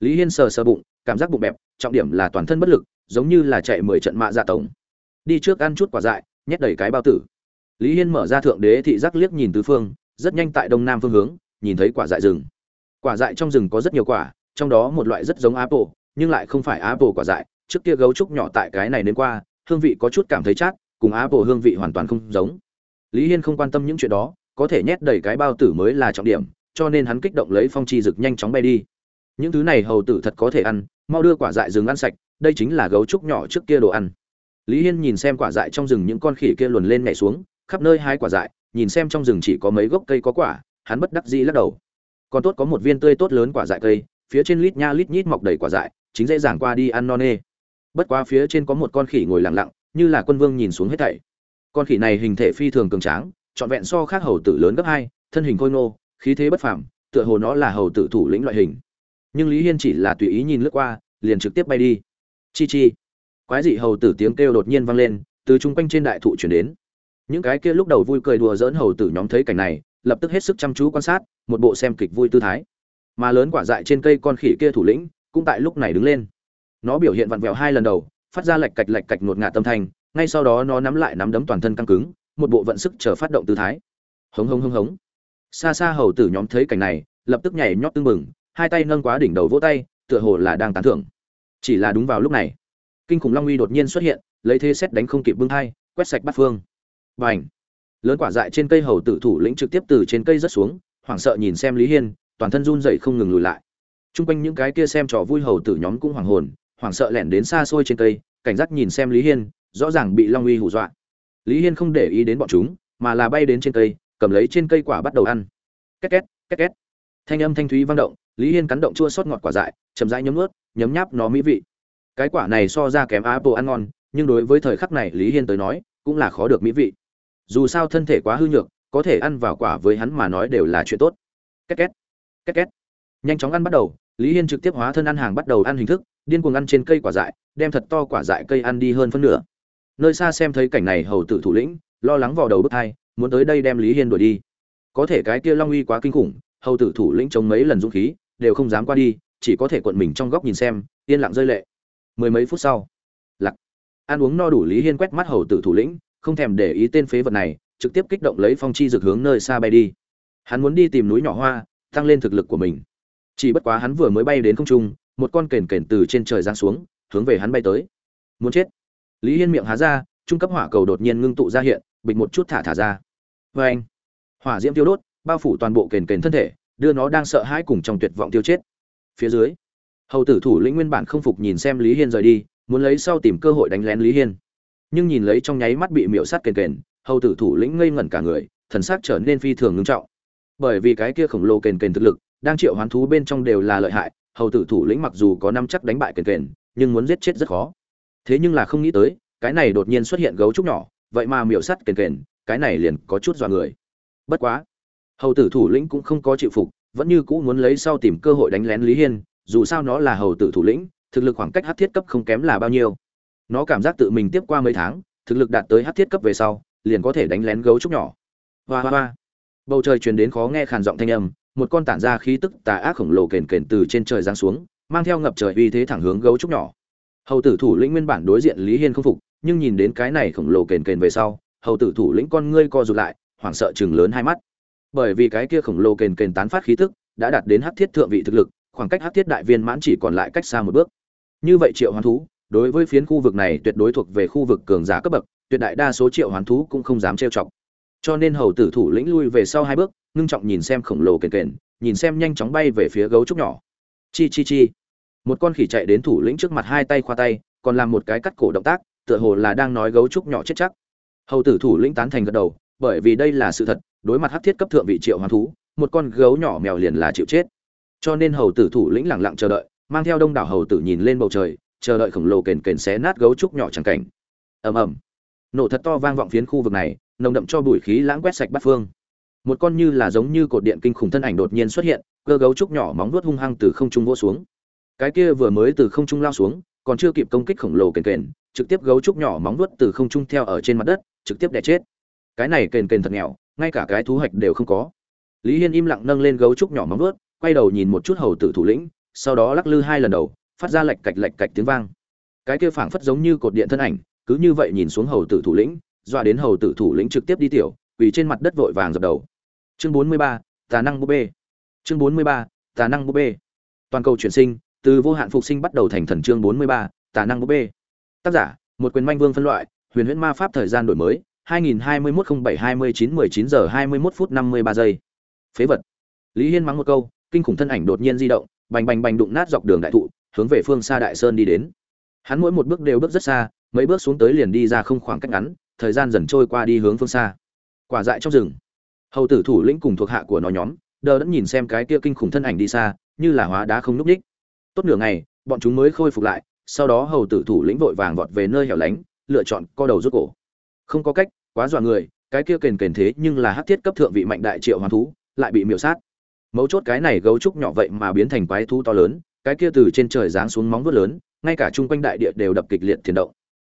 Lý hiên sờ sờ bụng, cảm giác bụng bẹp, trọng điểm là toàn thân bất lực, giống như là chạy mười trận mạ dạ tổng. Đi trước ăn chút quả dại, nhét đầy cái bao tử. Lý hiên mở ra thượng đế thị giác liếc nhìn tứ phương, rất nhanh tại đông nam phương hướng, nhìn thấy quả dại rừng. Quả dại trong rừng có rất nhiều quả, trong đó một loại rất giống apple, nhưng lại không phải apple quả dại. Trước kia gấu trúc nhỏ tại cái này nên qua, hương vị có chút cảm thấy chát, cùng apple hương vị hoàn toàn không giống. Lý hiên không quan tâm những chuyện đó, có thể nhét đầy cái bao tử mới là trọng điểm cho nên hắn kích động lấy phong chi rực nhanh chóng bay đi. Những thứ này hầu tử thật có thể ăn, mau đưa quả dại rừng ăn sạch, đây chính là gấu trúc nhỏ trước kia đồ ăn. Lý hiên nhìn xem quả dại trong rừng những con khỉ kia luồn lên nhảy xuống, khắp nơi hai quả dại, nhìn xem trong rừng chỉ có mấy gốc cây có quả, hắn bất đắc dĩ lắc đầu. Còn tốt có một viên tươi tốt lớn quả dại cây, phía trên lít nha lít nhít mọc đầy quả dại, chính dễ dàng qua đi ăn non nê. Bất quá phía trên có một con khỉ ngồi lặng lặng, như là quân vương nhìn xuống hết thảy. Con khỉ này hình thể phi thường cường tráng, trọn vẹn so khác hầu tử lớn gấp hai, thân hình khôi ngô khí thế bất phàm, tựa hồ nó là hầu tử thủ lĩnh loại hình. Nhưng lý hiên chỉ là tùy ý nhìn lướt qua, liền trực tiếp bay đi. Chi chi. Quái dị hầu tử tiếng kêu đột nhiên vang lên, từ trung quanh trên đại thụ truyền đến. Những cái kia lúc đầu vui cười đùa dỡn hầu tử nhóm thấy cảnh này, lập tức hết sức chăm chú quan sát, một bộ xem kịch vui tư thái. Mà lớn quả dại trên cây con khỉ kia thủ lĩnh, cũng tại lúc này đứng lên. Nó biểu hiện vặn vẹo hai lần đầu, phát ra lạch cạch lạch cạch ngột ngạt tâm thanh, ngay sau đó nó nắm lại nắm đấm toàn thân căng cứng, một bộ vận sức chờ phát động tư thái. Hống hống hống hống xa xa hầu tử nhóm thấy cảnh này, lập tức nhảy nhót tưng bừng, hai tay nâng quá đỉnh đầu vỗ tay, tựa hồ là đang tán thưởng. Chỉ là đúng vào lúc này, kinh khủng long uy đột nhiên xuất hiện, lấy thế xét đánh không kịp bưng hai, quét sạch bắt phương. Và ảnh lớn quả dại trên cây hầu tử thủ lĩnh trực tiếp từ trên cây rớt xuống, hoảng sợ nhìn xem lý hiên, toàn thân run dậy không ngừng lùi lại. T r u n g quanh những cái kia xem trò vui hầu tử nhóm cũng hoảng hồn, hoảng sợ lẻn đến xa xôi trên cây, cảnh giác nhìn xem lý hiên, rõ ràng bị long uy hù dọa. Lý hiên không để ý đến bọn chúng, mà là bay đến trên cây cầm lấy trên cây quả bắt đầu ăn. Két két két két. Thanh âm thanh thúy vang động, lý hiên cắn động chua sót ngọt quả dại, chậm rãi nhấm ướt nhấm nháp nó mỹ vị. Cái quả này so ra kém apple ăn ngon, nhưng đối với thời khắc này lý hiên tới nói, cũng là khó được mỹ vị. Dù sao thân thể quá hư nhược, có thể ăn vào quả với hắn mà nói đều là chuyện tốt. Két két két két. Nhanh chóng ăn bắt đầu, lý hiên trực tiếp hóa thân ăn hàng bắt đầu ăn hình thức, điên cuồng ăn trên cây quả dại, đem thật to quả dại cây ăn đi hơn phân nửa. Nơi xa xem thấy cảnh này hầu tử thủ lĩnh, lo lắng vào đầu bước hai muốn tới đây đem lý hiên đuổi đi. Có thể cái kia long uy quá kinh khủng, hầu tử thủ lĩnh chống mấy lần dũng khí, đều không dám qua đi, chỉ có thể cuộn mình trong góc nhìn xem, yên lặng rơi lệ. Mười mấy phút sau, lặc. Ăn uống no đủ lý hiên quét mắt hầu tử thủ lĩnh, không thèm để ý tên phế vật này, trực tiếp kích động lấy phong chi dược hướng nơi xa bay đi. Hắn muốn đi tìm núi nhỏ hoa, tăng lên thực lực của mình. Chỉ bất quá hắn vừa mới bay đến không trung, một con kền kền từ trên trời giáng xuống, hướng về hắn bay tới. Muốn chết. Lý hiên miệng há ra, trung cấp hỏa cầu đột nhiên ngưng tụ ra hiện bịch một chút thả thả ra. Vê anh, hỏa diễm tiêu đốt, bao phủ toàn bộ kền kền thân thể, đưa nó đang sợ hãi cùng trong tuyệt vọng tiêu chết. Phía dưới, hầu tử thủ lĩnh nguyên bản không phục nhìn xem lý hiên rời đi, muốn lấy sau tìm cơ hội đánh lén lý hiên. Nhưng nhìn lấy trong nháy mắt bị miễu sát kền kền, hầu tử thủ lĩnh ngây ngẩn cả người, thần sắc trở nên phi thường ngưng trọng. Bởi vì cái kia khổng lồ kền kền thực lực, đang triệu hoán thú bên trong đều là lợi hại, hầu tử thủ lĩnh mặc dù có năm chắc đánh bại kền kền, nhưng muốn giết chết rất khó. Thế nhưng là không nghĩ tới, cái này đột nhiên xuất hiện gấu trúc nhỏ vậy mà miểu sắt kền kền, cái này liền có chút dọa người. Bất quá, hầu tử thủ lĩnh cũng không có chịu phục, vẫn như cũ muốn lấy sau tìm cơ hội đánh lén lý hiên, dù sao nó là hầu tử thủ lĩnh, thực lực khoảng cách hát thiết cấp không kém là bao nhiêu. Nó cảm giác tự mình tiếp qua mấy tháng, thực lực đạt tới hát thiết cấp về sau, liền có thể đánh lén gấu trúc nhỏ. Hoa hoa hoa. Bầu trời truyền đến khó nghe khàn giọng thanh âm, một con tản ra khí tức tà ác khổng lồ kền kền từ trên trời giáng xuống, mang theo ngập trời uy thế thẳng hướng gấu trúc nhỏ. Hầu tử thủ lĩnh nguyên bản đối diện lý hiên không phục nhưng nhìn đến cái này khổng lồ kền kền về sau, hầu tử thủ lĩnh con ngươi co rụt lại, hoảng sợ chừng lớn hai mắt. Bởi vì cái kia khổng lồ kền kền tán phát khí tức, đã đạt đến hắc thiết thượng vị thực lực, khoảng cách hắc thiết đại viên mãn chỉ còn lại cách xa một bước. Như vậy triệu hoán thú, đối với phiến khu vực này tuyệt đối thuộc về khu vực cường giả cấp bậc, tuyệt đại đa số triệu hoán thú cũng không dám trêu chọc. Cho nên hầu tử thủ lĩnh lui về sau hai bước, ngưng trọng nhìn xem khổng lồ kền kền, nhìn xem nhanh chóng bay về phía gấu trúc nhỏ. Chi chi chi. Một con khỉ chạy đến thủ lĩnh trước mặt hai tay khoa tay, còn làm một cái cắt cổ động tác tựa hồ là đang nói gấu trúc nhỏ chết chắc. Hầu tử thủ lĩnh tán thành gật đầu, bởi vì đây là sự thật, đối mặt hắc thiết cấp thượng vị triệu hoán thú, một con gấu nhỏ mèo liền là chịu chết. Cho nên hầu tử thủ lĩnh lẳng lặng chờ đợi, mang theo đông đảo hầu tử nhìn lên bầu trời, chờ đợi khổng lồ kền kền xé nát gấu trúc nhỏ chẳng cảnh. Ầm ầm. Nổ thật to vang vọng phiến khu vực này, nồng đậm cho bụi khí lãng quét sạch bát phương. Một con như là giống như cột điện kinh khủng thân ảnh đột nhiên xuất hiện, cơ gấu trúc nhỏ móng vuốt hung hăng từ không trung vỗ xuống. Cái kia vừa mới từ không trung lao xuống, còn chưa kịp công kích khổng lồ kền kền trực tiếp gấu trúc nhỏ móng vuốt từ không trung theo ở trên mặt đất, trực tiếp đè chết. Cái này kền kền thật nghèo, ngay cả cái thú hạch đều không có. Lý hiên im lặng nâng lên gấu trúc nhỏ móng vuốt, quay đầu nhìn một chút hầu tử thủ lĩnh, sau đó lắc lư hai lần đầu, phát ra lạch cạch lạch cạch tiếng vang. Cái kia phảng phất giống như cột điện thân ảnh, cứ như vậy nhìn xuống hầu tử thủ lĩnh, dọa đến hầu tử thủ lĩnh trực tiếp đi tiểu, quỳ trên mặt đất vội vàng dập đầu. Chương bốn mươi ba, tà năng búp bê. Chương bốn mươi ba, tà năng búp bê. Toàn cầu chuyển sinh, từ vô hạn phục sinh bắt đầu thành thần chương bốn mươi ba, tà năng búp bê tác giả, một quyền manh vương phân loại, huyền huyễn ma pháp thời gian đổi mới 2021-07-29-19 giờ 21 phút 53 giây. Phế vật. Lý hiên mắng một câu, kinh khủng thân ảnh đột nhiên di động, bành bành bành đụng nát dọc đường đại thụ, hướng về phương xa đại sơn đi đến. Hắn mỗi một bước đều bước rất xa, mấy bước xuống tới liền đi ra không khoảng cách ngắn, thời gian dần trôi qua đi hướng phương xa. Quả dại trong rừng. Hầu tử thủ lĩnh cùng thuộc hạ của nó nhóm, đờ đẫn nhìn xem cái kia kinh khủng thân ảnh đi xa, như là hóa đá không núp ních tốt nửa ngày, bọn chúng mới khôi phục lại sau đó hầu tử thủ lĩnh vội vàng vọt về nơi hẻo lánh, lựa chọn co đầu rút cổ. Không có cách, quá dọa người, cái kia kền kền thế nhưng là hắc thiết cấp thượng vị mạnh đại triệu hoàn thú, lại bị miểu sát. Mấu chốt cái này gấu trúc nhỏ vậy mà biến thành quái thú to lớn, cái kia từ trên trời giáng xuống móng vuốt lớn, ngay cả chung quanh đại địa đều đập kịch liệt thiền động.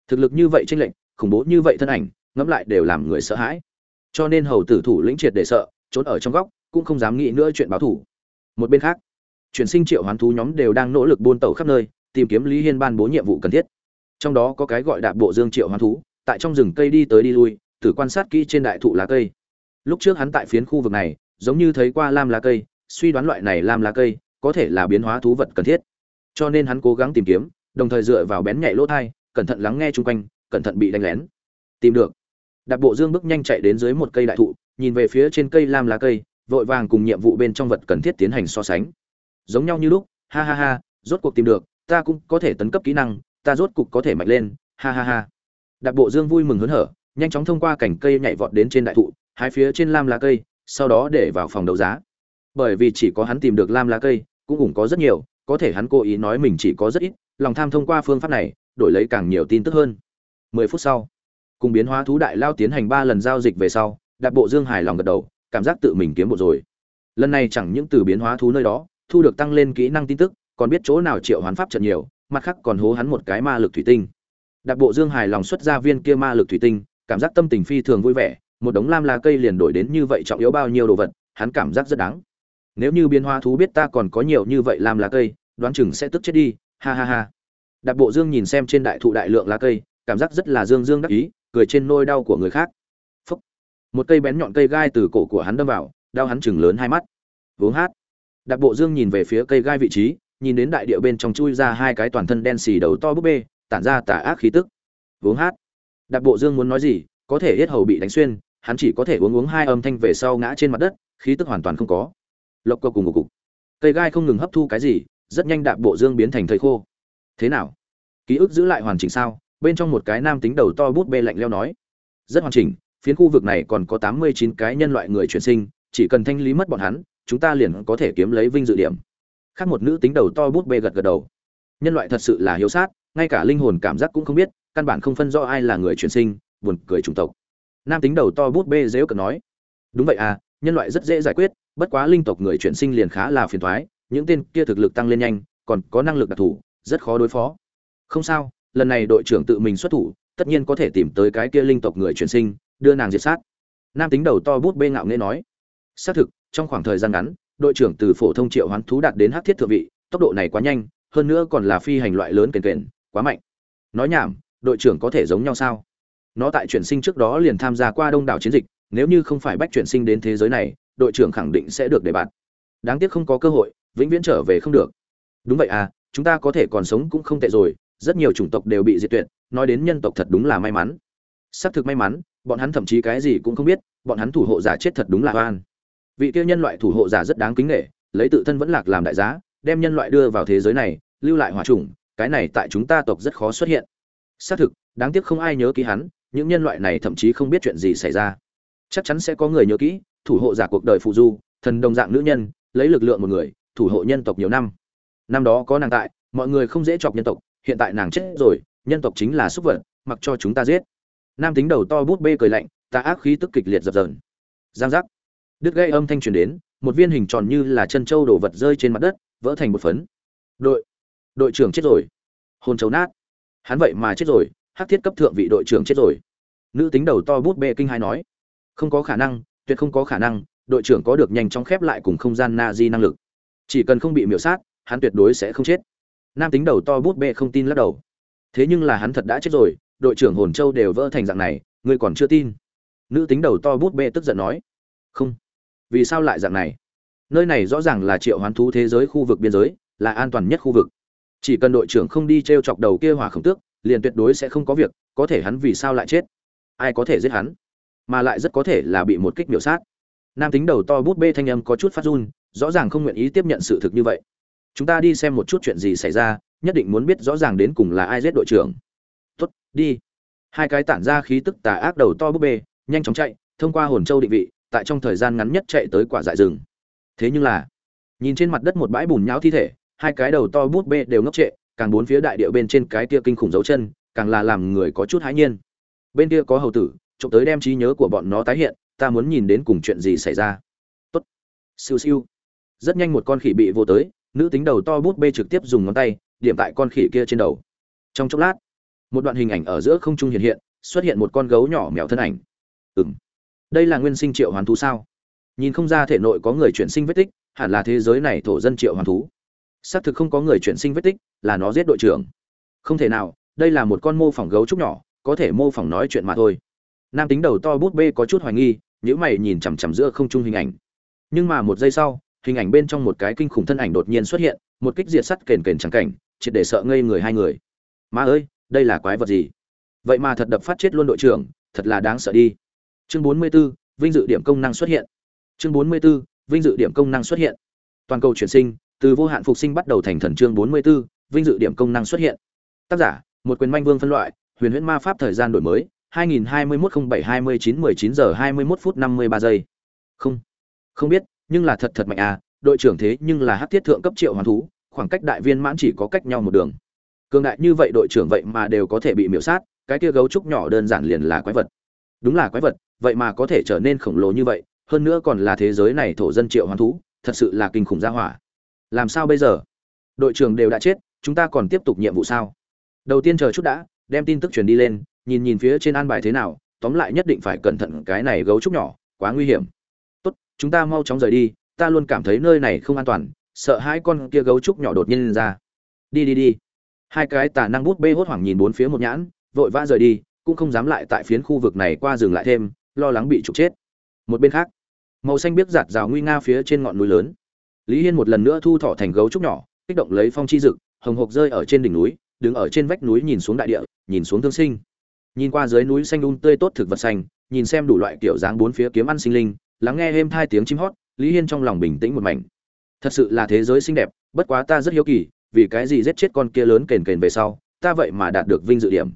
Thực lực như vậy tranh lệnh khủng bố như vậy thân ảnh, ngẫm lại đều làm người sợ hãi. Cho nên hầu tử thủ lĩnh triệt để sợ, trốn ở trong góc, cũng không dám nghĩ nữa chuyện báo thủ. Một bên khác, chuyển sinh triệu hoán thú nhóm đều đang nỗ lực buôn tàu khắp nơi tìm kiếm lý hiên ban bố nhiệm vụ cần thiết. Trong đó có cái gọi đạp bộ dương triệu hoán thú, tại trong rừng cây đi tới đi lui, thử quan sát kỹ trên đại thụ lá cây. Lúc trước hắn tại phiến khu vực này, giống như thấy qua lam lá cây, suy đoán loại này lam lá cây có thể là biến hóa thú vật cần thiết. Cho nên hắn cố gắng tìm kiếm, đồng thời dựa vào bén nhạy lỗ thai, cẩn thận lắng nghe chung quanh, cẩn thận bị đánh lén. Tìm được. Đạp bộ dương bước nhanh chạy đến dưới một cây đại thụ, nhìn về phía trên cây lam lá cây, vội vàng cùng nhiệm vụ bên trong vật cần thiết tiến hành so sánh. Giống nhau như lúc, ha ha ha, rốt cuộc tìm được ta cũng có thể tấn cấp kỹ năng, ta rốt cục có thể mạnh lên, ha ha ha. Đạp bộ dương vui mừng hớn hở, nhanh chóng thông qua cảnh cây nhảy vọt đến trên đại thụ, hai phía trên lam lá cây, sau đó để vào phòng đấu giá. Bởi vì chỉ có hắn tìm được lam lá cây, cũng cũng có rất nhiều, có thể hắn cố ý nói mình chỉ có rất ít, lòng tham thông qua phương pháp này, đổi lấy càng nhiều tin tức hơn. Mười phút sau, cùng biến hóa thú đại lao tiến hành ba lần giao dịch về sau, đạp bộ dương hài lòng gật đầu, cảm giác tự mình kiếm bộ rồi. Lần này chẳng những từ biến hóa thú nơi đó, thu được tăng lên kỹ năng tin tức còn biết chỗ nào triệu hoán pháp trận nhiều, mặt khác còn hố hắn một cái ma lực thủy tinh. Đạp bộ dương hài lòng xuất ra viên kia ma lực thủy tinh, cảm giác tâm tình phi thường vui vẻ, một đống lam lá cây liền đổi đến như vậy trọng yếu bao nhiêu đồ vật, hắn cảm giác rất đáng. Nếu như biến hóa thú biết ta còn có nhiều như vậy lam lá cây, đoán chừng sẽ tức chết đi, ha ha ha. Đạp bộ dương nhìn xem trên đại thụ đại lượng lá cây, cảm giác rất là dương dương đắc ý, cười trên nôi đau của người khác. Phúc. một cây bén nhọn cây gai từ cổ của hắn đâm vào, đau hắn chừng lớn hai mắt. Vướng hát. Đạp bộ dương nhìn về phía cây gai vị trí nhìn đến đại địa bên trong chui ra hai cái toàn thân đen xì đầu to búp bê, tản ra tà ác khí tức. Vướng hát. Đạp bộ dương muốn nói gì, có thể hết hầu bị đánh xuyên, hắn chỉ có thể uống uống hai âm thanh về sau ngã trên mặt đất, khí tức hoàn toàn không có. Lộc cơ cùng ngủ cục. Cây gai không ngừng hấp thu cái gì, rất nhanh đạp bộ dương biến thành thầy khô. Thế nào? Ký ức giữ lại hoàn chỉnh sao? Bên trong một cái nam tính đầu to bút bê lạnh leo nói. Rất hoàn chỉnh, phiến khu vực này còn có tám mươi chín cái nhân loại người chuyển sinh, chỉ cần thanh lý mất bọn hắn, chúng ta liền có thể kiếm lấy vinh dự điểm khác một nữ tính đầu to bút bê gật gật đầu. Nhân loại thật sự là hiếu sát, ngay cả linh hồn cảm giác cũng không biết, căn bản không phân rõ ai là người chuyển sinh, buồn cười chủng tộc. Nam tính đầu to bút bê dễu cần nói, đúng vậy à nhân loại rất dễ giải quyết, bất quá linh tộc người chuyển sinh liền khá là phiền thoái những tên kia thực lực tăng lên nhanh, còn có năng lực đặc thù, rất khó đối phó. Không sao, lần này đội trưởng tự mình xuất thủ, tất nhiên có thể tìm tới cái kia linh tộc người chuyển sinh, đưa nàng diệt sát. Nam tính đầu to bút bê ngạo nghễ nói, xác thực, trong khoảng thời gian ngắn đội trưởng từ phổ thông triệu hoán thú đạt đến hắc thiết thượng vị, tốc độ này quá nhanh, hơn nữa còn là phi hành loại lớn kền kền, quá mạnh. Nói nhảm, đội trưởng có thể giống nhau sao? Nó tại chuyển sinh trước đó liền tham gia qua đông đảo chiến dịch, nếu như không phải bách chuyển sinh đến thế giới này, đội trưởng khẳng định sẽ được đề bạt. Đáng tiếc không có cơ hội, vĩnh viễn trở về không được. Đúng vậy à chúng ta có thể còn sống cũng không tệ rồi, rất nhiều chủng tộc đều bị diệt tuyệt, nói đến nhân tộc thật đúng là may mắn. Xác thực may mắn, bọn hắn thậm chí cái gì cũng không biết, bọn hắn thủ hộ giả chết thật đúng là oan vị kia nhân loại thủ hộ giả rất đáng kính nể lấy tự thân vẫn lạc làm đại giá đem nhân loại đưa vào thế giới này lưu lại hỏa trùng, cái này tại chúng ta tộc rất khó xuất hiện. Xác thực đáng tiếc không ai nhớ kỹ hắn những nhân loại này thậm chí không biết chuyện gì xảy ra. Chắc chắn sẽ có người nhớ kỹ thủ hộ giả cuộc đời phụ du thần đồng dạng nữ nhân lấy lực lượng một người thủ hộ nhân tộc nhiều năm. Năm đó có nàng tại mọi người không dễ chọc nhân tộc hiện tại nàng chết rồi nhân tộc chính là súc vật mặc cho chúng ta giết. Nam tính đầu to bút bê cười lạnh ta ác khí tức kịch liệt dập dờn. Giang giác đứt gây âm thanh truyền đến, một viên hình tròn như là chân trâu đổ vật rơi trên mặt đất, vỡ thành một phấn. Đội đội trưởng chết rồi. Hôn trấu nát. Hắn vậy mà chết rồi, hắc thiết cấp thượng vị đội trưởng chết rồi. Nữ tính đầu to bút bê kinh hai nói. Không có khả năng, tuyệt không có khả năng, đội trưởng có được nhanh chóng khép lại cùng không gian na di năng lực. Chỉ cần không bị miễu sát, hắn tuyệt đối sẽ không chết. Nam tính đầu to bút bê không tin lắc đầu. Thế nhưng là hắn thật đã chết rồi, đội trưởng hồn châu đều vỡ thành dạng này, ngươi còn chưa tin. Nữ tính đầu to bút bê tức giận nói. Không vì sao lại dạng này? Nơi này rõ ràng là triệu hoán thú thế giới khu vực biên giới, là an toàn nhất khu vực. Chỉ cần đội trưởng không đi t r e o chọc đầu kia hòa khổng tước, liền tuyệt đối sẽ không có việc, có thể hắn vì sao lại chết? Ai có thể giết hắn? Mà lại rất có thể là bị một kích biểu sát. Nam tính đầu to bút bê thanh âm có chút phát run, rõ ràng không nguyện ý tiếp nhận sự thực như vậy. Chúng ta đi xem một chút chuyện gì xảy ra, nhất định muốn biết rõ ràng đến cùng là ai giết đội trưởng. Tốt, đi. Hai cái tản ra khí tức tà ác đầu to búp bê, nhanh chóng chạy, thông qua hồn châu định vị tại trong thời gian ngắn nhất chạy tới quả dại rừng. Thế nhưng là, nhìn trên mặt đất một bãi bùn nhão thi thể, hai cái đầu to bút bê đều ngốc trệ, càng bốn phía đại địa bên trên cái kia kinh khủng dấu chân, càng là làm người có chút hãi nhiên. Bên kia có hầu tử trộm tới đem trí nhớ của bọn nó tái hiện, ta muốn nhìn đến cùng chuyện gì xảy ra. Tốt. Siêu siêu. Rất nhanh một con khỉ bị vô tới, nữ tính đầu to bút bê trực tiếp dùng ngón tay, điểm tại con khỉ kia trên đầu. Trong chốc lát, một đoạn hình ảnh ở giữa không trung hiện hiện, xuất hiện một con gấu nhỏ mèo thân ảnh. Ừng đây là nguyên sinh triệu hoàn thú sao? Nhìn không ra thể nội có người chuyển sinh vết tích, hẳn là thế giới này thổ dân triệu hoàn thú. Xác thực không có người chuyển sinh vết tích, là nó giết đội trưởng. Không thể nào, đây là một con mô phỏng gấu trúc nhỏ, có thể mô phỏng nói chuyện mà thôi. Nam tính đầu to bút bê có chút hoài nghi nhữ mày nhìn chằm chằm giữa không trung hình ảnh. Nhưng mà một giây sau, hình ảnh bên trong một cái kinh khủng thân ảnh đột nhiên xuất hiện, một kích diệt sắt kền kền trắng cảnh, triệt để sợ ngây người hai người. Ma ơi, đây là quái vật gì? Vậy mà thật đập phát chết luôn đội trưởng, thật là đáng sợ đi chương 44, vinh dự điểm công năng xuất hiện. Chương 44, vinh dự điểm công năng xuất hiện. Toàn cầu chuyển sinh từ vô hạn phục sinh bắt đầu thành thần chương 44, vinh dự điểm công năng xuất hiện. Tác giả một quyền manh vương phân loại huyền huyễn ma pháp thời gian đổi mới 2021-07-29-19 giờ 21 phút 53 giây. Không không biết nhưng là thật thật mạnh à đội trưởng thế nhưng là hắc thiết thượng cấp triệu hoàn thú khoảng cách đại viên mãn chỉ có cách nhau một đường. Cường đại như vậy đội trưởng vậy mà đều có thể bị miểu sát cái kia gấu trúc nhỏ đơn giản liền là quái vật đúng là quái vật, vậy mà có thể trở nên khổng lồ như vậy, hơn nữa còn là thế giới này thổ dân triệu hoàn thú, thật sự là kinh khủng gia hỏa. Làm sao bây giờ? Đội trưởng đều đã chết, chúng ta còn tiếp tục nhiệm vụ sao? Đầu tiên chờ chút đã, đem tin tức truyền đi lên, nhìn nhìn phía trên an bài thế nào, tóm lại nhất định phải cẩn thận cái này gấu trúc nhỏ, quá nguy hiểm. Tốt, chúng ta mau chóng rời đi, ta luôn cảm thấy nơi này không an toàn, sợ hai con kia gấu trúc nhỏ đột nhiên lên ra. Đi đi đi. Hai cái tà năng bút bê hốt hoảng nhìn bốn phía một nhãn, vội vã rời đi cũng không dám lại tại phiến khu vực này qua dừng lại thêm, lo lắng bị trục chết. Một bên khác, màu xanh biết giạt rào nguy nga phía trên ngọn núi lớn. Lý hiên một lần nữa thu thọ thành gấu trúc nhỏ, kích động lấy phong chi dực, hồng hộc rơi ở trên đỉnh núi, đứng ở trên vách núi nhìn xuống đại địa, nhìn xuống thương sinh. Nhìn qua dưới núi xanh đun um tươi tốt thực vật xanh, nhìn xem đủ loại kiểu dáng bốn phía kiếm ăn sinh linh, lắng nghe êm hai tiếng chim hót, lý hiên trong lòng bình tĩnh một mảnh. Thật sự là thế giới xinh đẹp, bất quá ta rất hiếu kỳ, vì cái gì giết chết con kia lớn kền kền về sau, ta vậy mà đạt được vinh dự điểm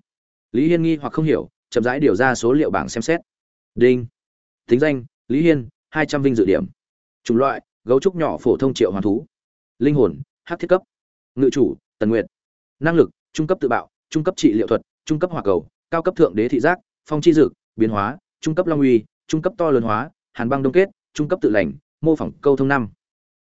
lý hiên nghi hoặc không hiểu, chậm rãi điều ra số liệu bảng xem xét. Đinh. Tính danh, lý hiên, hai trăm vinh dự điểm. Chủng loại, gấu trúc nhỏ phổ thông triệu hoàn thú. Linh hồn, hát thiết cấp. Ngự chủ, tần nguyệt. Năng lực, trung cấp tự bạo, trung cấp trị liệu thuật, trung cấp hỏa cầu, cao cấp thượng đế thị giác, phong chi dực biến hóa, trung cấp long uy, trung cấp to lớn hóa, hàn băng đông kết, trung cấp tự lành, mô phỏng câu thông năm.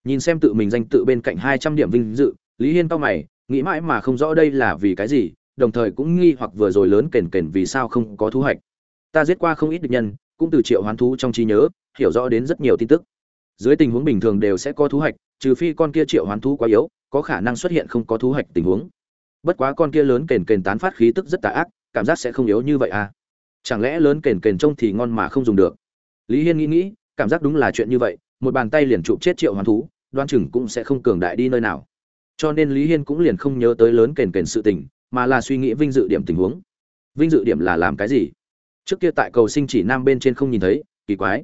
Nhìn xem tự mình danh tự bên cạnh hai trăm điểm vinh dự, lý hiên cao mày, nghĩ mãi mà không rõ đây là vì cái gì đồng thời cũng nghi hoặc vừa rồi lớn kền kền vì sao không có thu hoạch. Ta giết qua không ít địch nhân, cũng từ triệu hoán thú trong trí nhớ, hiểu rõ đến rất nhiều tin tức. Dưới tình huống bình thường đều sẽ có thu hoạch, trừ phi con kia triệu hoán thú quá yếu, có khả năng xuất hiện không có thu hoạch tình huống. Bất quá con kia lớn kền kền tán phát khí tức rất tà ác, cảm giác sẽ không yếu như vậy à? Chẳng lẽ lớn kền kền trông thì ngon mà không dùng được? Lý hiên nghĩ nghĩ, cảm giác đúng là chuyện như vậy, một bàn tay liền chụp chết triệu hoán thú, đoan chừng cũng sẽ không cường đại đi nơi nào. Cho nên lý hiên cũng liền không nhớ tới lớn kền kền sự tình mà là suy nghĩ vinh dự điểm tình huống. Vinh dự điểm là làm cái gì? Trước kia tại cầu sinh chỉ nam bên trên không nhìn thấy, kỳ quái.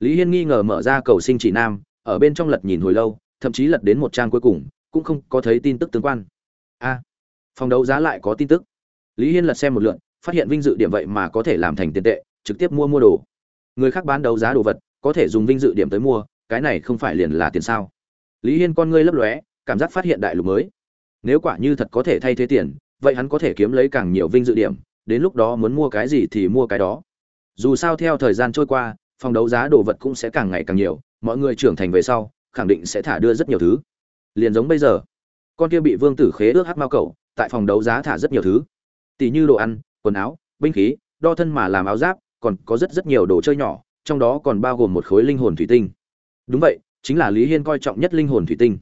Lý hiên nghi ngờ mở ra cầu sinh chỉ nam, ở bên trong lật nhìn hồi lâu, thậm chí lật đến một trang cuối cùng, cũng không có thấy tin tức tương quan. A, phòng đấu giá lại có tin tức. Lý hiên lật xem một lượn phát hiện vinh dự điểm vậy mà có thể làm thành tiền tệ, trực tiếp mua mua đồ. Người khác bán đấu giá đồ vật, có thể dùng vinh dự điểm tới mua, cái này không phải liền là tiền sao? Lý hiên con ngươi lấp lóe, cảm giác phát hiện đại lục mới. Nếu quả như thật có thể thay thế tiền vậy hắn có thể kiếm lấy càng nhiều vinh dự điểm, đến lúc đó muốn mua cái gì thì mua cái đó. Dù sao theo thời gian trôi qua, phòng đấu giá đồ vật cũng sẽ càng ngày càng nhiều, mọi người trưởng thành về sau, khẳng định sẽ thả đưa rất nhiều thứ. Liền giống bây giờ, con kia bị vương tử khế ước hát mao cầu tại phòng đấu giá thả rất nhiều thứ. Tỷ như đồ ăn, quần áo, binh khí, đo thân mà làm áo giáp, còn có rất rất nhiều đồ chơi nhỏ, trong đó còn bao gồm một khối linh hồn thủy tinh. Đúng vậy, chính là lý hiên coi trọng nhất linh hồn thủy tinh.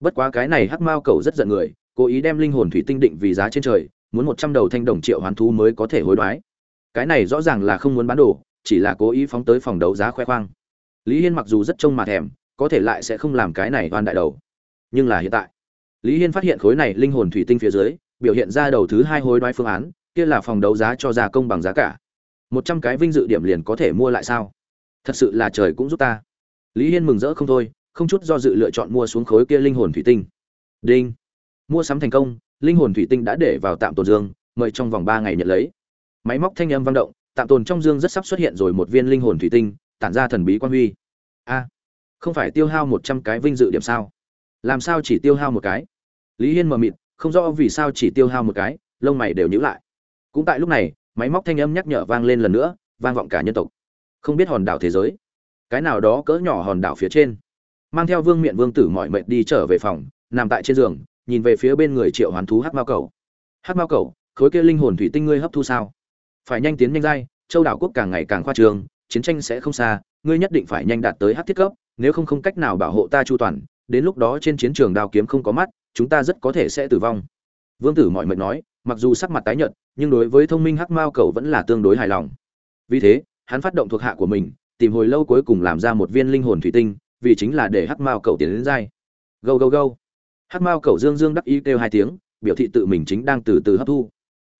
Bất quá cái này hắc mao cầu rất giận người cố ý đem linh hồn thủy tinh định vì giá trên trời, muốn một trăm đầu thanh đồng triệu hoán thú mới có thể hối đoái. Cái này rõ ràng là không muốn bán đồ, chỉ là cố ý phóng tới phòng đấu giá khoe khoang. Lý hiên mặc dù rất trông mà thèm, có thể lại sẽ không làm cái này oan đại đầu. Nhưng là hiện tại, lý hiên phát hiện khối này linh hồn thủy tinh phía dưới, biểu hiện ra đầu thứ hai hối đoái phương án, kia là phòng đấu giá cho ra công bằng giá cả. Một trăm cái vinh dự điểm liền có thể mua lại sao? Thật sự là trời cũng giúp ta. Lý hiên mừng rỡ không thôi, không chút do dự lựa chọn mua xuống khối kia linh hồn thủy tinh. Đinh mua sắm thành công, linh hồn thủy tinh đã để vào tạm tồn dương, mời trong vòng ba ngày nhận lấy. Máy móc thanh âm vang động, tạm tồn trong dương rất sắp xuất hiện rồi một viên linh hồn thủy tinh, tản ra thần bí quan huy. A, không phải tiêu hao một trăm cái vinh dự điểm sao? Làm sao chỉ tiêu hao một cái? Lý hiên mờ mịt, không rõ vì sao chỉ tiêu hao một cái, lông mày đều nhíu lại. Cũng tại lúc này, máy móc thanh âm nhắc nhở vang lên lần nữa, vang vọng cả nhân tộc. Không biết hòn đảo thế giới, cái nào đó cỡ nhỏ hòn đảo phía trên. Mang theo vương miện vương tử mọi mệnh đi trở về phòng, nằm tại trên giường nhìn về phía bên người triệu hoàn thú hát mao cầu. Hát mao cầu, khối kia linh hồn thủy tinh ngươi hấp thu sao? Phải nhanh tiến nhanh dai, châu đảo quốc càng ngày càng khoa trường, chiến tranh sẽ không xa, ngươi nhất định phải nhanh đạt tới hát thiết cấp, nếu không không cách nào bảo hộ ta chu toàn, đến lúc đó trên chiến trường đao kiếm không có mắt, chúng ta rất có thể sẽ tử vong. Vương tử mọi mệnh nói, mặc dù sắc mặt tái nhợt, nhưng đối với thông minh hắc mao cầu vẫn là tương đối hài lòng. Vì thế, hắn phát động thuộc hạ của mình, tìm hồi lâu cuối cùng làm ra một viên linh hồn thủy tinh, vì chính là để hắc mao cầu tiến đến dai. Go go go hắc mao cầu dương dương đắc ý kêu hai tiếng, biểu thị tự mình chính đang từ từ hấp thu.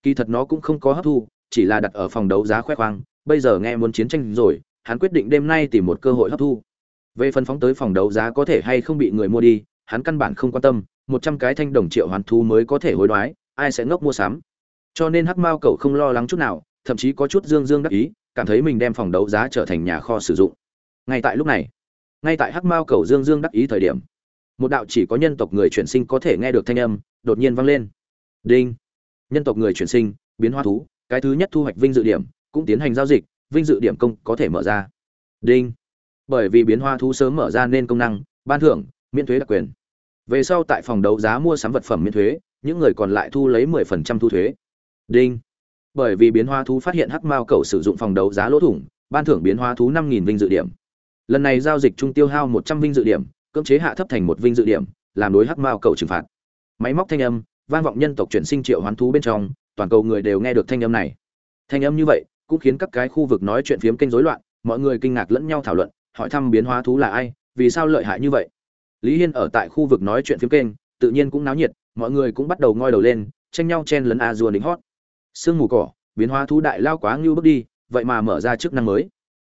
Kỳ thật nó cũng không có hấp thu, chỉ là đặt ở phòng đấu giá khoe khoang, bây giờ nghe muốn chiến tranh rồi, hắn quyết định đêm nay tìm một cơ hội hấp thu. Về phân phóng tới phòng đấu giá có thể hay không bị người mua đi, hắn căn bản không quan tâm, một trăm cái thanh đồng triệu hoàn thu mới có thể hối đoái, ai sẽ ngốc mua sắm. Cho nên hắc mao cậu không lo lắng chút nào, thậm chí có chút dương dương đắc ý, cảm thấy mình đem phòng đấu giá trở thành nhà kho sử dụng. Ngay tại lúc này, ngay tại hắc mao cầu dương dương đắc ý thời điểm một đạo chỉ có nhân tộc người chuyển sinh có thể nghe được thanh âm, đột nhiên vang lên. Đinh! Nhân tộc người chuyển sinh, biến hoa thú, cái thứ nhất thu hoạch vinh dự điểm, cũng tiến hành giao dịch, vinh dự điểm công có thể mở ra. Đinh! Bởi vì biến hoa thú sớm mở ra nên công năng, ban thưởng, miễn thuế đặc quyền. Về sau tại phòng đấu giá mua sắm vật phẩm miễn thuế, những người còn lại thu lấy 10% thu thuế. Đinh! Bởi vì biến hoa thú phát hiện hắc mao cầu sử dụng phòng đấu giá lỗ thủng, ban thưởng biến hoa thú 5.000 vinh dự điểm. Lần này giao dịch trung tiêu hao 100 vinh dự điểm cưỡng chế hạ thấp thành một vinh dự điểm, làm đối hắc mao cầu trừng phạt. Máy móc thanh âm, vang vọng nhân tộc chuyển sinh triệu hoán thú bên trong, toàn cầu người đều nghe được thanh âm này. Thanh âm như vậy, cũng khiến các cái khu vực nói chuyện phiếm kênh rối loạn, mọi người kinh ngạc lẫn nhau thảo luận, hỏi thăm biến hóa thú là ai, vì sao lợi hại như vậy. Lý hiên ở tại khu vực nói chuyện phiếm kênh, tự nhiên cũng náo nhiệt, mọi người cũng bắt đầu ngoi đầu lên, tranh nhau chen lấn a dùa đính hót. Sương mù cỏ, biến hóa thú đại lao quá ngưu bước đi, vậy mà mở ra chức năng mới.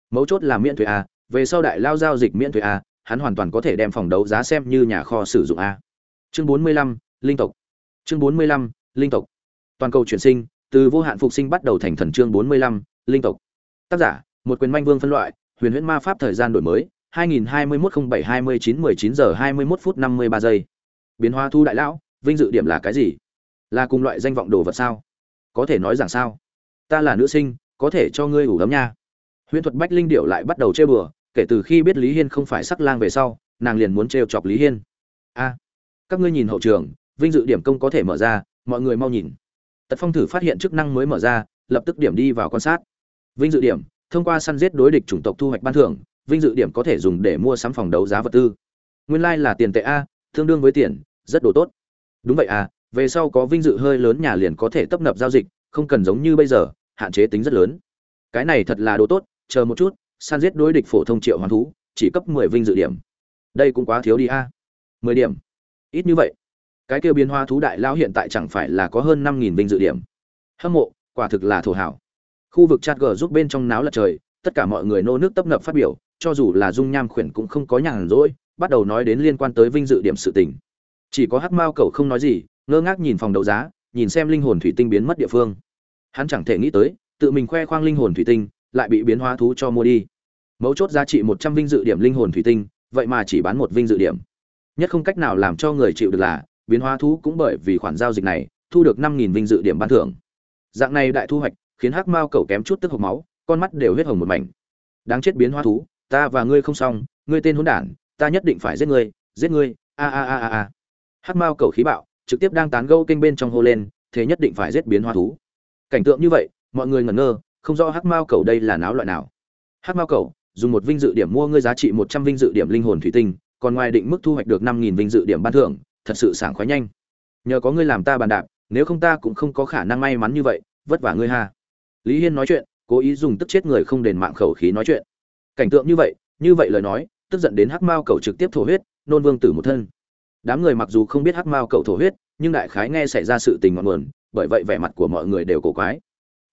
Mấu chốt là miễn thuế a, về sau đại lao giao dịch miễn thuế a hắn hoàn toàn có thể đem phòng đấu giá xem như nhà kho sử dụng a. Chương bốn mươi lăm, linh tộc. Chương bốn mươi lăm, linh tộc. Toàn cầu chuyển sinh, từ vô hạn phục sinh bắt đầu thành thần chương bốn mươi lăm, linh tộc. Tác giả, một quyền manh vương phân loại, huyền huyễn ma pháp thời gian đổi mới 20210720919 giờ 21 phút 53 giây. Biến hóa thu đại lão, vinh dự điểm là cái gì? Là cùng loại danh vọng đồ vật sao? Có thể nói rằng sao? Ta là nữ sinh, có thể cho ngươi ủ lắm nha. Huyền thuật bách linh điệu lại bắt đầu chơi bừa kể từ khi biết lý hiên không phải sắc lang về sau, nàng liền muốn trêu chọc lý hiên. A, các ngươi nhìn hậu trường, vinh dự điểm công có thể mở ra, mọi người mau nhìn. Tật phong thử phát hiện chức năng mới mở ra, lập tức điểm đi vào quan sát. Vinh dự điểm, thông qua săn giết đối địch chủng tộc thu hoạch ban thưởng, vinh dự điểm có thể dùng để mua sắm phòng đấu giá vật tư. Nguyên lai、like、là tiền tệ a, tương đương với tiền, rất đồ tốt. Đúng vậy à về sau có vinh dự hơi lớn nhà liền có thể tấp nập giao dịch, không cần giống như bây giờ, hạn chế tính rất lớn. Cái này thật là đồ tốt, chờ một chút san giết đối địch phổ thông triệu hoàn thú, chỉ cấp mười vinh dự điểm. Đây cũng quá thiếu đi a. Mười điểm. Ít như vậy. Cái kêu biến hoa thú đại lão hiện tại chẳng phải là có hơn năm nghìn vinh dự điểm. Hâm mộ, quả thực là thổ hảo. Khu vực chat g giúp bên trong náo lật trời, tất cả mọi người nô nước tấp nập phát biểu, cho dù là dung nham khuyển cũng không có nhàn rỗi, bắt đầu nói đến liên quan tới vinh dự điểm sự tình. Chỉ có hắc mao cậu không nói gì, ngơ ngác nhìn phòng đấu giá, nhìn xem linh hồn thủy tinh biến mất địa phương. Hắn chẳng thể nghĩ tới, tự mình khoe khoang linh hồn thủy tinh lại bị biến hóa thú cho mua đi. Mấu chốt giá trị một trăm vinh dự điểm linh hồn thủy tinh, vậy mà chỉ bán một vinh dự điểm. Nhất không cách nào làm cho người chịu được là, biến hóa thú cũng bởi vì khoản giao dịch này, thu được năm nghìn vinh dự điểm ban thưởng. Dạng này đại thu hoạch, khiến hắc mao cầu kém chút tức hộc máu, con mắt đều huyết hồng một mảnh. Đáng chết biến hóa thú, ta và ngươi không xong, ngươi tên hỗn đản, ta nhất định phải giết ngươi giết ngươi, a a a a a. Hắc mao cầu khí bạo, trực tiếp đang tán gẫu kênh bên trong hô lên, thế nhất định phải giết biến hóa thú. Cảnh tượng như vậy, mọi người ngẩn ngơ không rõ hắc mao cầu đây là náo loại nào. Hắc mao cầu, dùng một vinh dự điểm mua ngươi giá trị một trăm vinh dự điểm linh hồn thủy tinh, còn ngoài định mức thu hoạch được năm nghìn vinh dự điểm ban thưởng, thật sự sảng khoái nhanh. Nhờ có ngươi làm ta bàn đạp, nếu không ta cũng không có khả năng may mắn như vậy, vất vả ngươi ha. Lý hiên nói chuyện, cố ý dùng tức chết người không đền mạng khẩu khí nói chuyện. Cảnh tượng như vậy như vậy lời nói, tức giận đến hắc mao cầu trực tiếp thổ huyết, nôn vương tử một thân. Đám người mặc dù không biết hắc mao cầu thổ huyết, nhưng đại khái nghe xảy ra sự tình ngọn nguồn, bởi vậy vẻ mặt của mọi người đều cổ quái.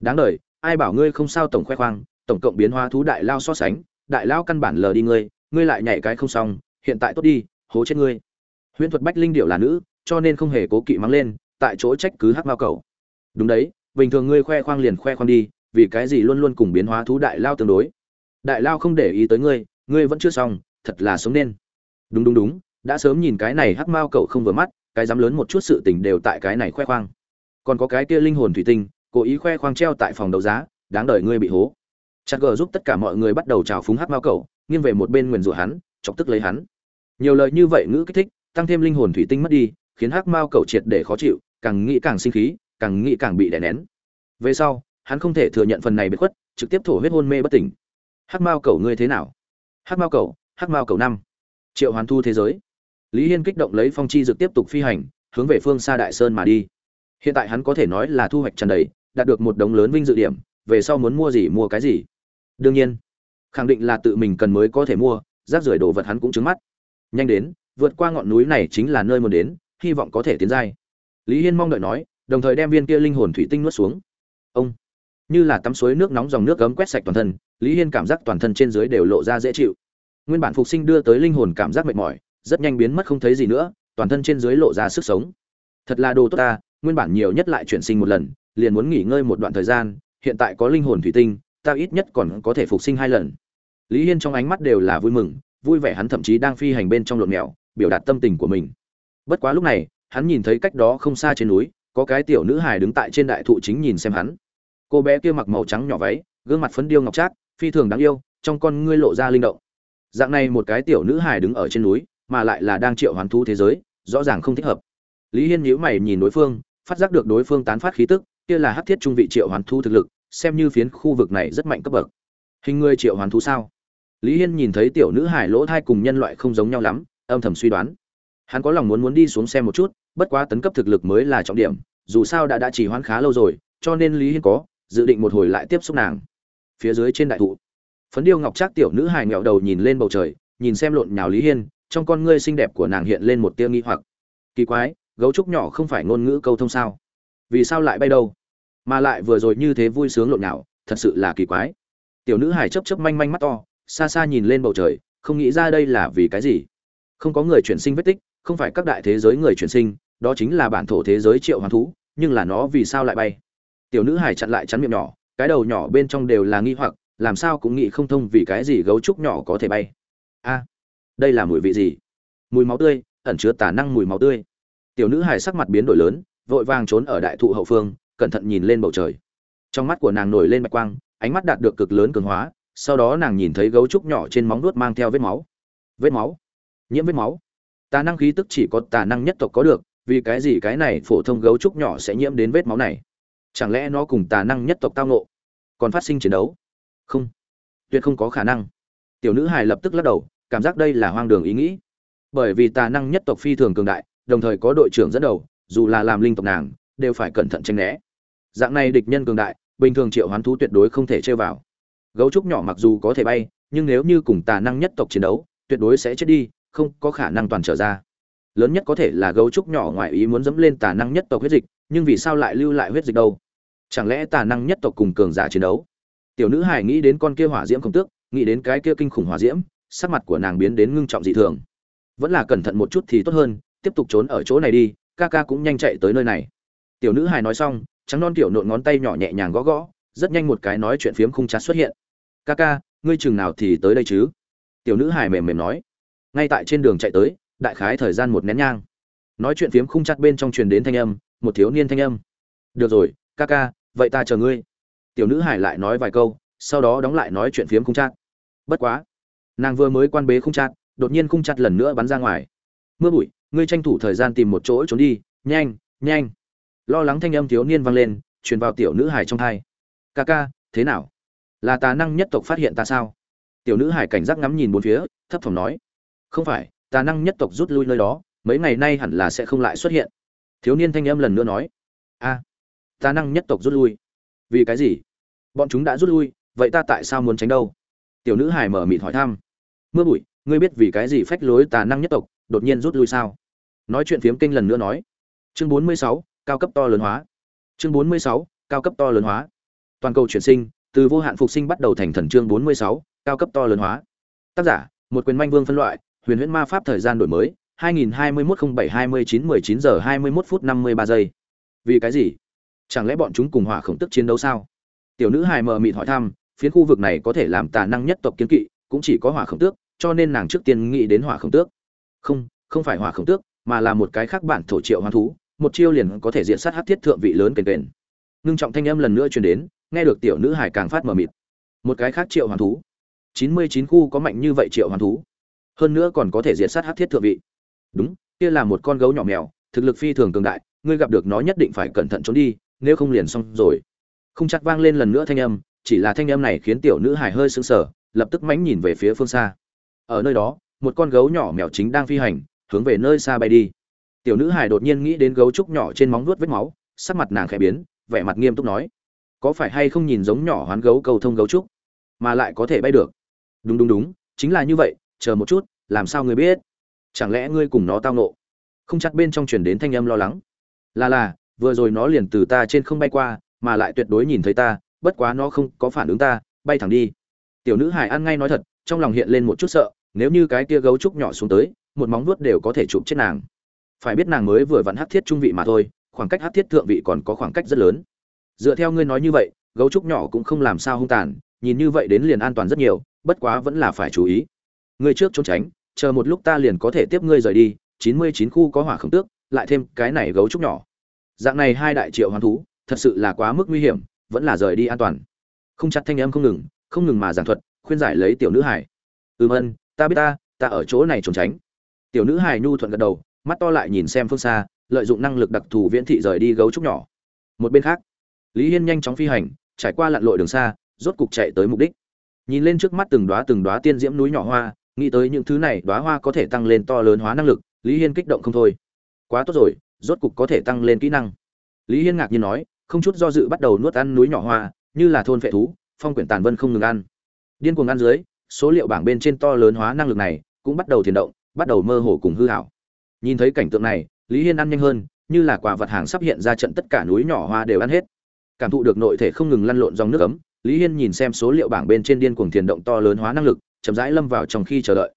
Đáng đời ai bảo ngươi không sao tổng khoe khoang, tổng cộng biến hóa thú đại lao so sánh, đại lao căn bản lờ đi ngươi ngươi lại nhảy cái không xong, hiện tại tốt đi, hố chết ngươi. Huyễn thuật bách linh điệu là nữ, cho nên không hề cố kỵ mắng lên, tại chỗ trách cứ hắc mao cầu. Đúng đấy, bình thường ngươi khoe khoang liền khoe khoang đi, vì cái gì luôn luôn cùng biến hóa thú đại lao tương đối? Đại lao không để ý tới ngươi ngươi vẫn chưa xong, thật là sống nên. Đúng đúng đúng, đã sớm nhìn cái này hắc mao cậu không vừa mắt, cái dám lớn một chút sự tình đều tại cái này khoe khoang. Còn có cái kia linh hồn thủy tinh cố ý khoe khoang treo tại phòng đấu giá đáng đời ngươi bị hố. Chặt gờ giúp tất cả mọi người bắt đầu trào phúng hát mao Cầu, nghiêng về một bên nguyền rủa hắn chọc tức lấy hắn. Nhiều lời như vậy ngữ kích thích tăng thêm linh hồn thủy tinh mất đi khiến hắc mao Cầu triệt để khó chịu càng nghĩ càng sinh khí càng nghĩ càng bị đè nén. Về sau hắn không thể thừa nhận phần này bị khuất trực tiếp thổ huyết hôn mê bất tỉnh. Hắc mao cầu ngươi thế nào? Hắc mao cầu hắc mao cầu năm. Triệu hoàn thu thế giới. Lý hiên kích động lấy phong chi dược tiếp tục phi hành hướng về phương xa đại sơn mà đi. Hiện tại hắn có thể nói là thu hoạch tràn đầy đạt được một đống lớn vinh dự điểm, về sau muốn mua gì mua cái gì. Đương nhiên, khẳng định là tự mình cần mới có thể mua, rác rưởi đồ vật hắn cũng trứng mắt. Nhanh đến, vượt qua ngọn núi này chính là nơi muốn đến, hy vọng có thể tiến dai lý hiên mong đợi nói, đồng thời đem viên kia linh hồn thủy tinh nuốt xuống. Ông, như là tắm suối nước nóng dòng nước gấm quét sạch toàn thân, lý hiên cảm giác toàn thân trên dưới đều lộ ra dễ chịu. Nguyên bản phục sinh đưa tới linh hồn cảm giác mệt mỏi, rất nhanh biến mất không thấy gì nữa, toàn thân trên dưới lộ ra sức sống. Thật là đồ tốt ta, nguyên bản nhiều nhất lại chuyển sinh một lần liền muốn nghỉ ngơi một đoạn thời gian, hiện tại có linh hồn thủy tinh, ta ít nhất còn có thể phục sinh hai lần. Lý hiên trong ánh mắt đều là vui mừng, vui vẻ hắn thậm chí đang phi hành bên trong lộn mèo, biểu đạt tâm tình của mình. Bất quá lúc này, hắn nhìn thấy cách đó không xa trên núi, có cái tiểu nữ hài đứng tại trên đại thụ chính nhìn xem hắn. Cô bé kia mặc màu trắng nhỏ váy, gương mặt phấn điêu ngọc trác, phi thường đáng yêu, trong con ngươi lộ ra linh động. Dạng này một cái tiểu nữ hài đứng ở trên núi, mà lại là đang triệu hoán thú thế giới, rõ ràng không thích hợp. Lý hiên nhíu mày nhìn đối phương, phát giác được đối phương tán phát khí tức kia là hắc thiết trung vị triệu hoán thú thực lực, xem như phiến khu vực này rất mạnh cấp bậc. Hình người triệu hoán thú sao? Lý hiên nhìn thấy tiểu nữ hải lỗ thai cùng nhân loại không giống nhau lắm, âm thầm suy đoán. Hắn có lòng muốn muốn đi xuống xem một chút, bất quá tấn cấp thực lực mới là trọng điểm, dù sao đã đã chỉ hoãn khá lâu rồi, cho nên lý hiên có, dự định một hồi lại tiếp xúc nàng. Phía dưới trên đại thụ, phấn điêu ngọc trác tiểu nữ Hải ngẹo đầu nhìn lên bầu trời, nhìn xem lộn nhào lý hiên, trong con ngươi xinh đẹp của nàng hiện lên một tia nghi hoặc. Kỳ quái, gấu trúc nhỏ không phải ngôn ngữ câu thông sao? Vì sao lại bay đâu? Mà lại vừa rồi như thế vui sướng lộn nào thật sự là kỳ quái. Tiểu nữ hải chấp chấp manh manh mắt to, xa xa nhìn lên bầu trời, không nghĩ ra đây là vì cái gì. Không có người chuyển sinh vết tích, không phải các đại thế giới người chuyển sinh, đó chính là bản thổ thế giới triệu hoàng thú, nhưng là nó vì sao lại bay? Tiểu nữ hải chặn lại chắn miệng nhỏ, cái đầu nhỏ bên trong đều là nghi hoặc, làm sao cũng nghĩ không thông vì cái gì gấu trúc nhỏ có thể bay. A, đây là mùi vị gì? Mùi máu tươi, ẩn chứa tả năng mùi máu tươi. Tiểu nữ hải sắc mặt biến đổi lớn vội vàng trốn ở đại thụ hậu phương, cẩn thận nhìn lên bầu trời. Trong mắt của nàng nổi lên bạch quang, ánh mắt đạt được cực lớn cường hóa, sau đó nàng nhìn thấy gấu trúc nhỏ trên móng nuốt mang theo vết máu. Vết máu? Nhiễm vết máu? Tà năng khí tức chỉ có tà năng nhất tộc có được, vì cái gì cái này phổ thông gấu trúc nhỏ sẽ nhiễm đến vết máu này? Chẳng lẽ nó cùng tà năng nhất tộc tao nộ còn phát sinh chiến đấu? Không. Tuyệt không có khả năng. Tiểu nữ hài lập tức lắc đầu, cảm giác đây là hoang đường ý nghĩ. Bởi vì tà năng nhất tộc phi thường cường đại, đồng thời có đội trưởng dẫn đầu dù là làm linh tộc nàng, đều phải cẩn thận tranh né. Dạng này địch nhân cường đại, bình thường triệu hoán thú tuyệt đối không thể chơi vào. Gấu trúc nhỏ mặc dù có thể bay, nhưng nếu như cùng tà năng nhất tộc chiến đấu, tuyệt đối sẽ chết đi, không có khả năng toàn trở ra. Lớn nhất có thể là gấu trúc nhỏ ngoài ý muốn dẫm lên tà năng nhất tộc huyết dịch, nhưng vì sao lại lưu lại huyết dịch đâu? Chẳng lẽ tà năng nhất tộc cùng cường giả chiến đấu? Tiểu nữ hải nghĩ đến con kia hỏa diễm không tước, nghĩ đến cái kia kinh khủng hỏa diễm, sắc mặt của nàng biến đến ngưng trọng dị thường. Vẫn là cẩn thận một chút thì tốt hơn, tiếp tục trốn ở chỗ này đi ca ca cũng nhanh chạy tới nơi này. Tiểu nữ hài nói xong, trắng non tiểu nộn ngón tay nhỏ nhẹ nhàng gõ gõ, rất nhanh một cái nói chuyện phiếm khung chặt xuất hiện. Ca ca, ngươi chừng nào thì tới đây chứ? Tiểu nữ hài mềm mềm nói. Ngay tại trên đường chạy tới, đại khái thời gian một nén nhang. Nói chuyện phiếm khung chặt bên trong truyền đến thanh âm, một thiếu niên thanh âm. Được rồi, ca ca, vậy ta chờ ngươi. Tiểu nữ hải lại nói vài câu, sau đó đóng lại nói chuyện phiếm khung chặt. Bất quá, nàng vừa mới quan bế khung chặt, đột nhiên khung chặt lần nữa bắn ra ngoài. Mưa bụi ngươi tranh thủ thời gian tìm một chỗ trốn đi, nhanh nhanh. Lo lắng thanh âm thiếu niên vang lên, truyền vào tiểu nữ hải trong thai. Ca ca, thế nào? Là tà năng nhất tộc phát hiện ta sao? Tiểu nữ hải cảnh giác ngắm nhìn bốn phía, thấp thỏm nói. Không phải, tà năng nhất tộc rút lui nơi đó, mấy ngày nay hẳn là sẽ không lại xuất hiện. Thiếu niên thanh âm lần nữa nói. A, tà năng nhất tộc rút lui. Vì cái gì? Bọn chúng đã rút lui, vậy ta tại sao muốn tránh đâu? Tiểu nữ hải mở mịt hỏi thăm. Mưa bụi, ngươi biết vì cái gì phách lối tà năng nhất tộc đột nhiên rút lui sao? Nói chuyện phiếm kinh lần nữa nói. Chương bốn mươi sáu, cao cấp to lớn hóa. Chương bốn mươi sáu, cao cấp to lớn hóa. Toàn cầu chuyển sinh, từ vô hạn phục sinh bắt đầu thành thần chương bốn mươi sáu, cao cấp to lớn hóa. Tác giả, một quyền manh vương phân loại, huyền huyễn ma pháp thời gian đổi mới 2021-07-29-19 giờ 21 phút 53 giây. Vì cái gì? Chẳng lẽ bọn chúng cùng hỏa khổng tức chiến đấu sao? Tiểu nữ hài mờ mịt hỏi thăm, phiến khu vực này có thể làm tà năng nhất tộc kiến kỵ, cũng chỉ có hỏa khổng tước, cho nên nàng trước tiên nghĩ đến hỏa khổng tước. Không không phải hỏa khổng tước mà là một cái khác bản thổ triệu hoán thú, một chiêu liền có thể diện sát hát thiết thượng vị lớn kền kền. Ngưng trọng thanh âm lần nữa truyền đến, nghe được tiểu nữ hải càng phát mờ mịt. Một cái khác triệu hoàn thú. Chín mươi chín khu có mạnh như vậy triệu hoàn thú. Hơn nữa còn có thể diệt sát hát thiết thượng vị. Đúng, kia là một con gấu nhỏ mèo, thực lực phi thường cường đại, ngươi gặp được nó nhất định phải cẩn thận trốn đi, nếu không liền xong rồi. Không chắc vang lên lần nữa thanh âm, chỉ là thanh âm này khiến tiểu nữ hải hơi sững sờ, lập tức mánh nhìn về phía phương xa. Ở nơi đó, một con gấu nhỏ mèo chính đang phi hành hướng về nơi xa bay đi. Tiểu nữ hải đột nhiên nghĩ đến gấu trúc nhỏ trên móng vuốt vết máu, sắc mặt nàng khẽ biến, vẻ mặt nghiêm túc nói, có phải hay không nhìn giống nhỏ hoán gấu cầu thông gấu trúc, mà lại có thể bay được? Đúng đúng đúng, chính là như vậy, chờ một chút, làm sao ngươi biết? Chẳng lẽ ngươi cùng nó tao nộ không chắc bên trong truyền đến thanh âm lo lắng. Là là, vừa rồi nó liền từ ta trên không bay qua, mà lại tuyệt đối nhìn thấy ta, bất quá nó không có phản ứng ta, bay thẳng đi. Tiểu nữ hải ăn ngay nói thật, trong lòng hiện lên một chút sợ, nếu như cái kia gấu trúc nhỏ xuống tới một móng vuốt đều có thể chụp chết nàng. Phải biết nàng mới vừa vặn hắc thiết trung vị mà thôi, khoảng cách hắc thiết thượng vị còn có khoảng cách rất lớn. Dựa theo ngươi nói như vậy, gấu trúc nhỏ cũng không làm sao hung tàn, nhìn như vậy đến liền an toàn rất nhiều, bất quá vẫn là phải chú ý. Ngươi trước trốn tránh, chờ một lúc ta liền có thể tiếp ngươi rời đi, chín mươi chín khu có hỏa khổng tước, lại thêm cái này gấu trúc nhỏ. Dạng này hai đại triệu hoán thú, thật sự là quá mức nguy hiểm, vẫn là rời đi an toàn. Không chặt thanh âm không ngừng không ngừng mà giảng thuật, khuyên giải lấy tiểu nữ hải ừm ân, ta biết ta ta ở chỗ này trốn tránh tiểu nữ hài nhu thuận gật đầu, mắt to lại nhìn xem phương xa, lợi dụng năng lực đặc thù viễn thị rời đi gấu trúc nhỏ. Một bên khác, lý hiên nhanh chóng phi hành, trải qua lặn lội đường xa, rốt cục chạy tới mục đích. Nhìn lên trước mắt từng đóa từng đóa tiên diễm núi nhỏ hoa, nghĩ tới những thứ này, đóa hoa có thể tăng lên to lớn hóa năng lực, lý hiên kích động không thôi. Quá tốt rồi, rốt cục có thể tăng lên kỹ năng. Lý hiên ngạc nhiên nói, không chút do dự bắt đầu nuốt ăn núi nhỏ hoa, như là thôn vệ thú, phong quyển tàn vân không ngừng ăn. Điên cuồng ăn dưới, số liệu bảng bên trên to lớn hóa năng lực này cũng bắt đầu thiền động bắt đầu mơ hồ cùng hư hảo. Nhìn thấy cảnh tượng này, lý hiên ăn nhanh hơn, như là quả vật hàng sắp hiện ra trận tất cả núi nhỏ hoa đều ăn hết. Cảm thụ được nội thể không ngừng lăn lộn dòng nước ấm, lý hiên nhìn xem số liệu bảng bên trên điên cuồng thiền động to lớn hóa năng lực, chậm rãi lâm vào trong khi chờ đợi.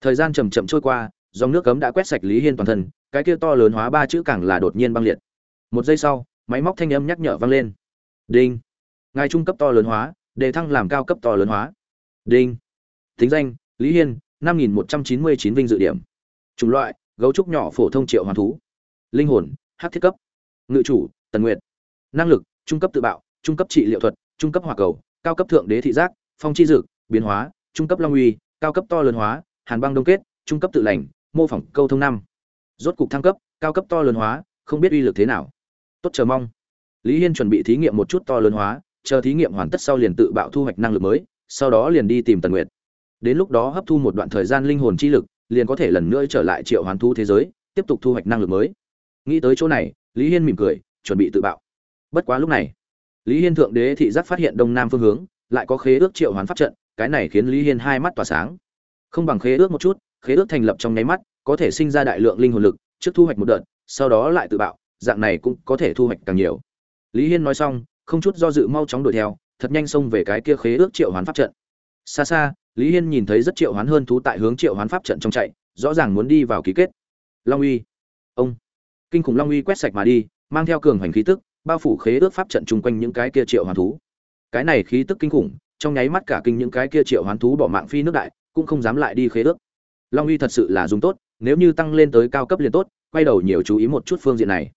Thời gian chầm chậm trôi qua, dòng nước cấm đã quét sạch lý hiên toàn thân, cái kia to lớn hóa ba chữ càng là đột nhiên băng liệt. Một giây sau, máy móc thanh âm nhắc nhở vang lên. Đinh. Ngài trung cấp to lớn hóa, đề thăng làm cao cấp to lớn hóa. Đinh. Thính danh, lý hiên năm nghìn một trăm chín mươi chín vinh dự điểm. Chủng loại gấu trúc nhỏ phổ thông triệu hoàn thú. Linh hồn hắc thiết cấp. Ngự chủ tần nguyệt. Năng lực trung cấp tự bạo trung cấp trị liệu thuật trung cấp hỏa cầu cao cấp thượng đế thị giác phong chi dược, biến hóa trung cấp long uy cao cấp to lớn hóa hàn băng đông kết trung cấp tự lành mô phỏng câu thông năm. Rốt cục thăng cấp cao cấp to lớn hóa không biết uy lực thế nào. Tốt chờ mong. Lý hiên chuẩn bị thí nghiệm một chút to lớn hóa chờ thí nghiệm hoàn tất sau liền tự bạo thu hoạch năng lực mới sau đó liền đi tìm tần nguyệt đến lúc đó hấp thu một đoạn thời gian linh hồn chi lực, liền có thể lần nữa trở lại triệu hoàn thu thế giới, tiếp tục thu hoạch năng lực mới. Nghĩ tới chỗ này, lý hiên mỉm cười, chuẩn bị tự bạo. Bất quá lúc này, lý hiên thượng đế thị giác phát hiện đông nam phương hướng, lại có khế ước triệu hoán pháp trận, cái này khiến lý hiên hai mắt tỏa sáng. Không bằng khế ước một chút, khế ước thành lập trong nháy mắt, có thể sinh ra đại lượng linh hồn lực, trước thu hoạch một đợt, sau đó lại tự bạo, dạng này cũng có thể thu hoạch càng nhiều. Lý hiên nói xong, không chút do dự mau chóng đuổi theo, thật nhanh xông về cái kia khế ước triệu hoán pháp trận. Xa xa lý hiên nhìn thấy rất triệu hoán hơn thú tại hướng triệu hoán pháp trận trong chạy, rõ ràng muốn đi vào ký kết. Long uy. Ông. Kinh khủng long uy quét sạch mà đi, mang theo cường hành khí tức, bao phủ khế ước pháp trận chung quanh những cái kia triệu hoán thú. Cái này khí tức kinh khủng, trong nháy mắt cả kinh những cái kia triệu hoán thú bỏ mạng phi nước đại, cũng không dám lại đi khế ước. Long uy thật sự là dùng tốt, nếu như tăng lên tới cao cấp liền tốt, quay đầu nhiều chú ý một chút phương diện này.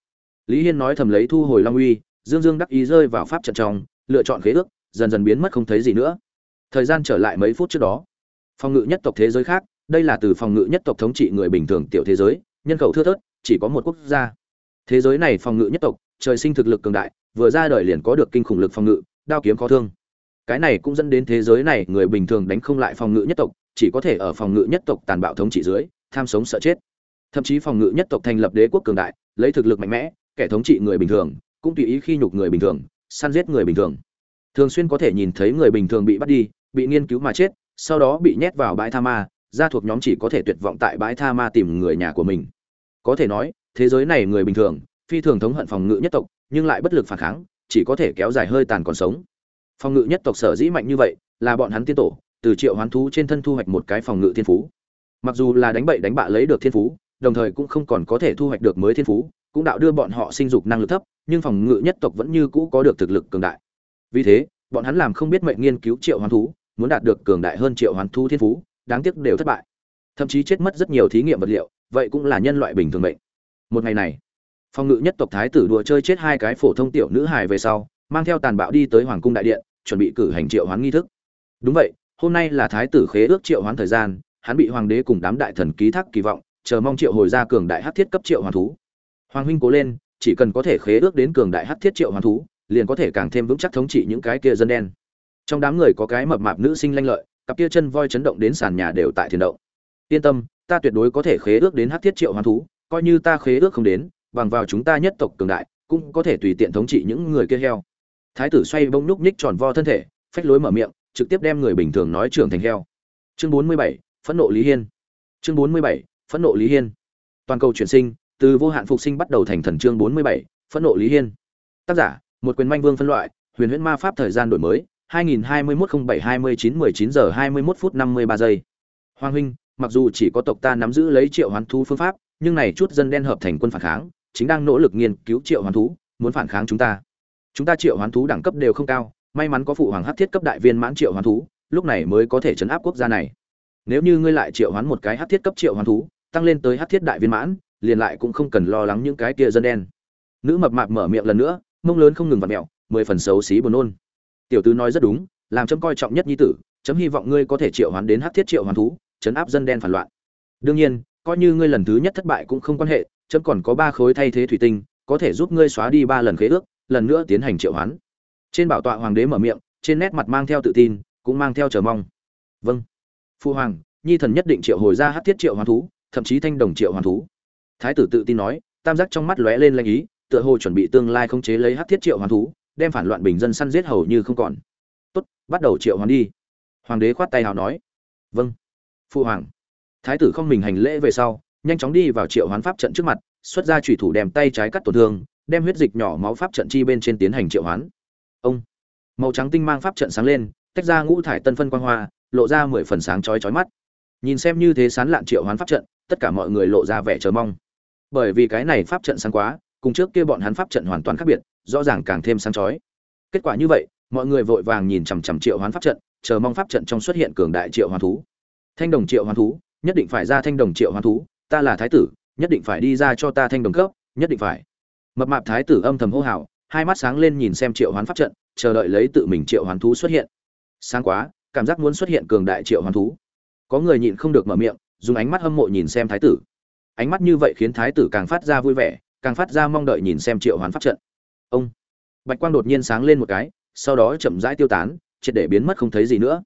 Lý hiên nói thầm lấy thu hồi long uy, dương dương đắc ý rơi vào pháp trận trong, lựa chọn khế ước, dần dần biến mất không thấy gì nữa thời gian trở lại mấy phút trước đó. Phòng ngự nhất tộc thế giới khác, đây là từ phòng ngự nhất tộc thống trị người bình thường tiểu thế giới, nhân khẩu thưa thớt, chỉ có một quốc gia. Thế giới này phòng ngự nhất tộc, trời sinh thực lực cường đại, vừa ra đời liền có được kinh khủng lực phòng ngự, đao kiếm khó thương. Cái này cũng dẫn đến thế giới này người bình thường đánh không lại phòng ngự nhất tộc, chỉ có thể ở phòng ngự nhất tộc tàn bạo thống trị dưới, tham sống sợ chết. Thậm chí phòng ngự nhất tộc thành lập đế quốc cường đại, lấy thực lực mạnh mẽ, kẻ thống trị người bình thường, cũng tùy ý khi nhục người bình thường, săn giết người bình thường. Thường xuyên có thể nhìn thấy người bình thường bị bắt đi bị nghiên cứu mà chết, sau đó bị nhét vào bãi tha ma, gia thuộc nhóm chỉ có thể tuyệt vọng tại bãi tha ma tìm người nhà của mình. Có thể nói, thế giới này người bình thường, phi thường thống hận phòng ngự nhất tộc, nhưng lại bất lực phản kháng, chỉ có thể kéo dài hơi tàn còn sống. Phòng ngự nhất tộc sở dĩ mạnh như vậy, là bọn hắn tiên tổ, từ triệu hoán thú trên thân thu hoạch một cái phòng ngự thiên phú. Mặc dù là đánh bậy đánh bạ lấy được thiên phú, đồng thời cũng không còn có thể thu hoạch được mới thiên phú, cũng đạo đưa bọn họ sinh dục năng lực thấp, nhưng phòng ngự nhất tộc vẫn như cũ có được thực lực cường đại. Vì thế, bọn hắn làm không biết mệnh nghiên cứu triệu hoán thú muốn đạt được cường đại hơn triệu hoán thú thiên phú, đáng tiếc đều thất bại. Thậm chí chết mất rất nhiều thí nghiệm vật liệu, vậy cũng là nhân loại bình thường mệnh. Một ngày này, phòng ngự nhất tộc thái tử đùa chơi chết hai cái phổ thông tiểu nữ hài về sau, mang theo tàn bạo đi tới hoàng cung đại điện, chuẩn bị cử hành triệu hoán nghi thức. Đúng vậy, hôm nay là thái tử khế ước triệu hoán thời gian, hắn bị hoàng đế cùng đám đại thần ký thác kỳ vọng, chờ mong triệu hồi ra cường đại hát thiết cấp triệu hoàn thú. Hoàng huynh cố lên, chỉ cần có thể khế ước đến cường đại hát thiết triệu hoàn thú, liền có thể càng thêm vững chắc thống trị những cái kia dân đen trong đám người có cái mập mạp nữ sinh lanh lợi, cặp kia chân voi chấn động đến sàn nhà đều tại thiền động. Yên tâm, ta tuyệt đối có thể khế ước đến hát thiết triệu hoán thú, coi như ta khế ước không đến, bằng vào chúng ta nhất tộc cường đại, cũng có thể tùy tiện thống trị những người kia heo. Thái tử xoay bông núc nhích tròn vo thân thể, phách lối mở miệng, trực tiếp đem người bình thường nói trưởng thành heo. Chương bốn mươi bảy, phẫn nộ lý hiên. Chương bốn mươi bảy, phẫn nộ lý hiên. Toàn cầu chuyển sinh, từ vô hạn phục sinh bắt đầu thành thần chương bốn mươi bảy, phẫn nộ lý hiên. Tác giả, một quyền manh vương phân loại, huyền huyễn ma pháp thời gian đổi mới 2021-07-29-19 giờ 21 phút 53 giây. Hoàng huynh, mặc dù chỉ có tộc ta nắm giữ lấy triệu hoán thú phương pháp, nhưng này chút dân đen hợp thành quân phản kháng, chính đang nỗ lực nghiên cứu triệu hoán thú, muốn phản kháng chúng ta. Chúng ta triệu hoán thú đẳng cấp đều không cao, may mắn có phụ hoàng hắc thiết cấp đại viên mãn triệu hoán thú, lúc này mới có thể chấn áp quốc gia này. Nếu như ngươi lại triệu hoán một cái hắc thiết cấp triệu hoán thú, tăng lên tới hắc thiết đại viên mãn, liền lại cũng không cần lo lắng những cái kia dân đen. Nữ mập mạp mở miệng lần nữa, mông lớn không ngừng vặn mẹo, mười phần xấu xí buồn nôn tiểu tứ nói rất đúng, làm chấm coi trọng nhất nhi tử, chấm hy vọng ngươi có thể triệu hoán đến hắc thiết triệu hoán thú, chấn áp dân đen phản loạn. Đương nhiên, coi như ngươi lần thứ nhất thất bại cũng không quan hệ, chấm còn có ba khối thay thế thủy tinh, có thể giúp ngươi xóa đi ba lần khế ước, lần nữa tiến hành triệu hoán. Trên bảo tọa hoàng đế mở miệng, trên nét mặt mang theo tự tin, cũng mang theo chờ mong. Vâng. Phu hoàng, nhi thần nhất định triệu hồi ra hát thiết triệu hoán thú, thậm chí thanh đồng triệu hoán thú. Thái tử tự tin nói, tam giác trong mắt lóe lên lanh ý, tựa hồ chuẩn bị tương lai khống chế lấy hát thiết triệu hoán thú đem phản loạn bình dân săn giết hầu như không còn. Tốt, bắt đầu triệu hoán đi. Hoàng đế khoát tay hào nói. Vâng. Phụ hoàng. Thái tử không mình hành lễ về sau, nhanh chóng đi vào triệu hoán pháp trận trước mặt, xuất ra chủy thủ đem tay trái cắt tổn thương, đem huyết dịch nhỏ máu pháp trận chi bên trên tiến hành triệu hoán. Ông. Màu trắng tinh mang pháp trận sáng lên, tách ra ngũ thải tân phân quang hoa, lộ ra mười phần sáng chói chói mắt. Nhìn xem như thế sán lạn triệu hoán pháp trận, tất cả mọi người lộ ra vẻ chờ mong. Bởi vì cái này pháp trận sáng quá cùng trước kia bọn hắn pháp trận hoàn toàn khác biệt, rõ ràng càng thêm sáng chói. Kết quả như vậy, mọi người vội vàng nhìn chằm chằm triệu hoán pháp trận, chờ mong pháp trận trong xuất hiện cường đại triệu hoán thú. Thanh đồng triệu hoán thú, nhất định phải ra thanh đồng triệu hoán thú, ta là thái tử, nhất định phải đi ra cho ta thanh đồng cấp, nhất định phải. Mập mạp thái tử âm thầm hô hào, hai mắt sáng lên nhìn xem triệu hoán pháp trận, chờ đợi lấy tự mình triệu hoán thú xuất hiện. Sáng quá, cảm giác muốn xuất hiện cường đại triệu hoán thú. Có người nhịn không được mở miệng, dùng ánh mắt hâm mộ nhìn xem thái tử. Ánh mắt như vậy khiến thái tử càng phát ra vui vẻ càng phát ra mong đợi nhìn xem triệu hoán pháp trận. Ông, bạch quang đột nhiên sáng lên một cái, sau đó chậm rãi tiêu tán, triệt để biến mất không thấy gì nữa.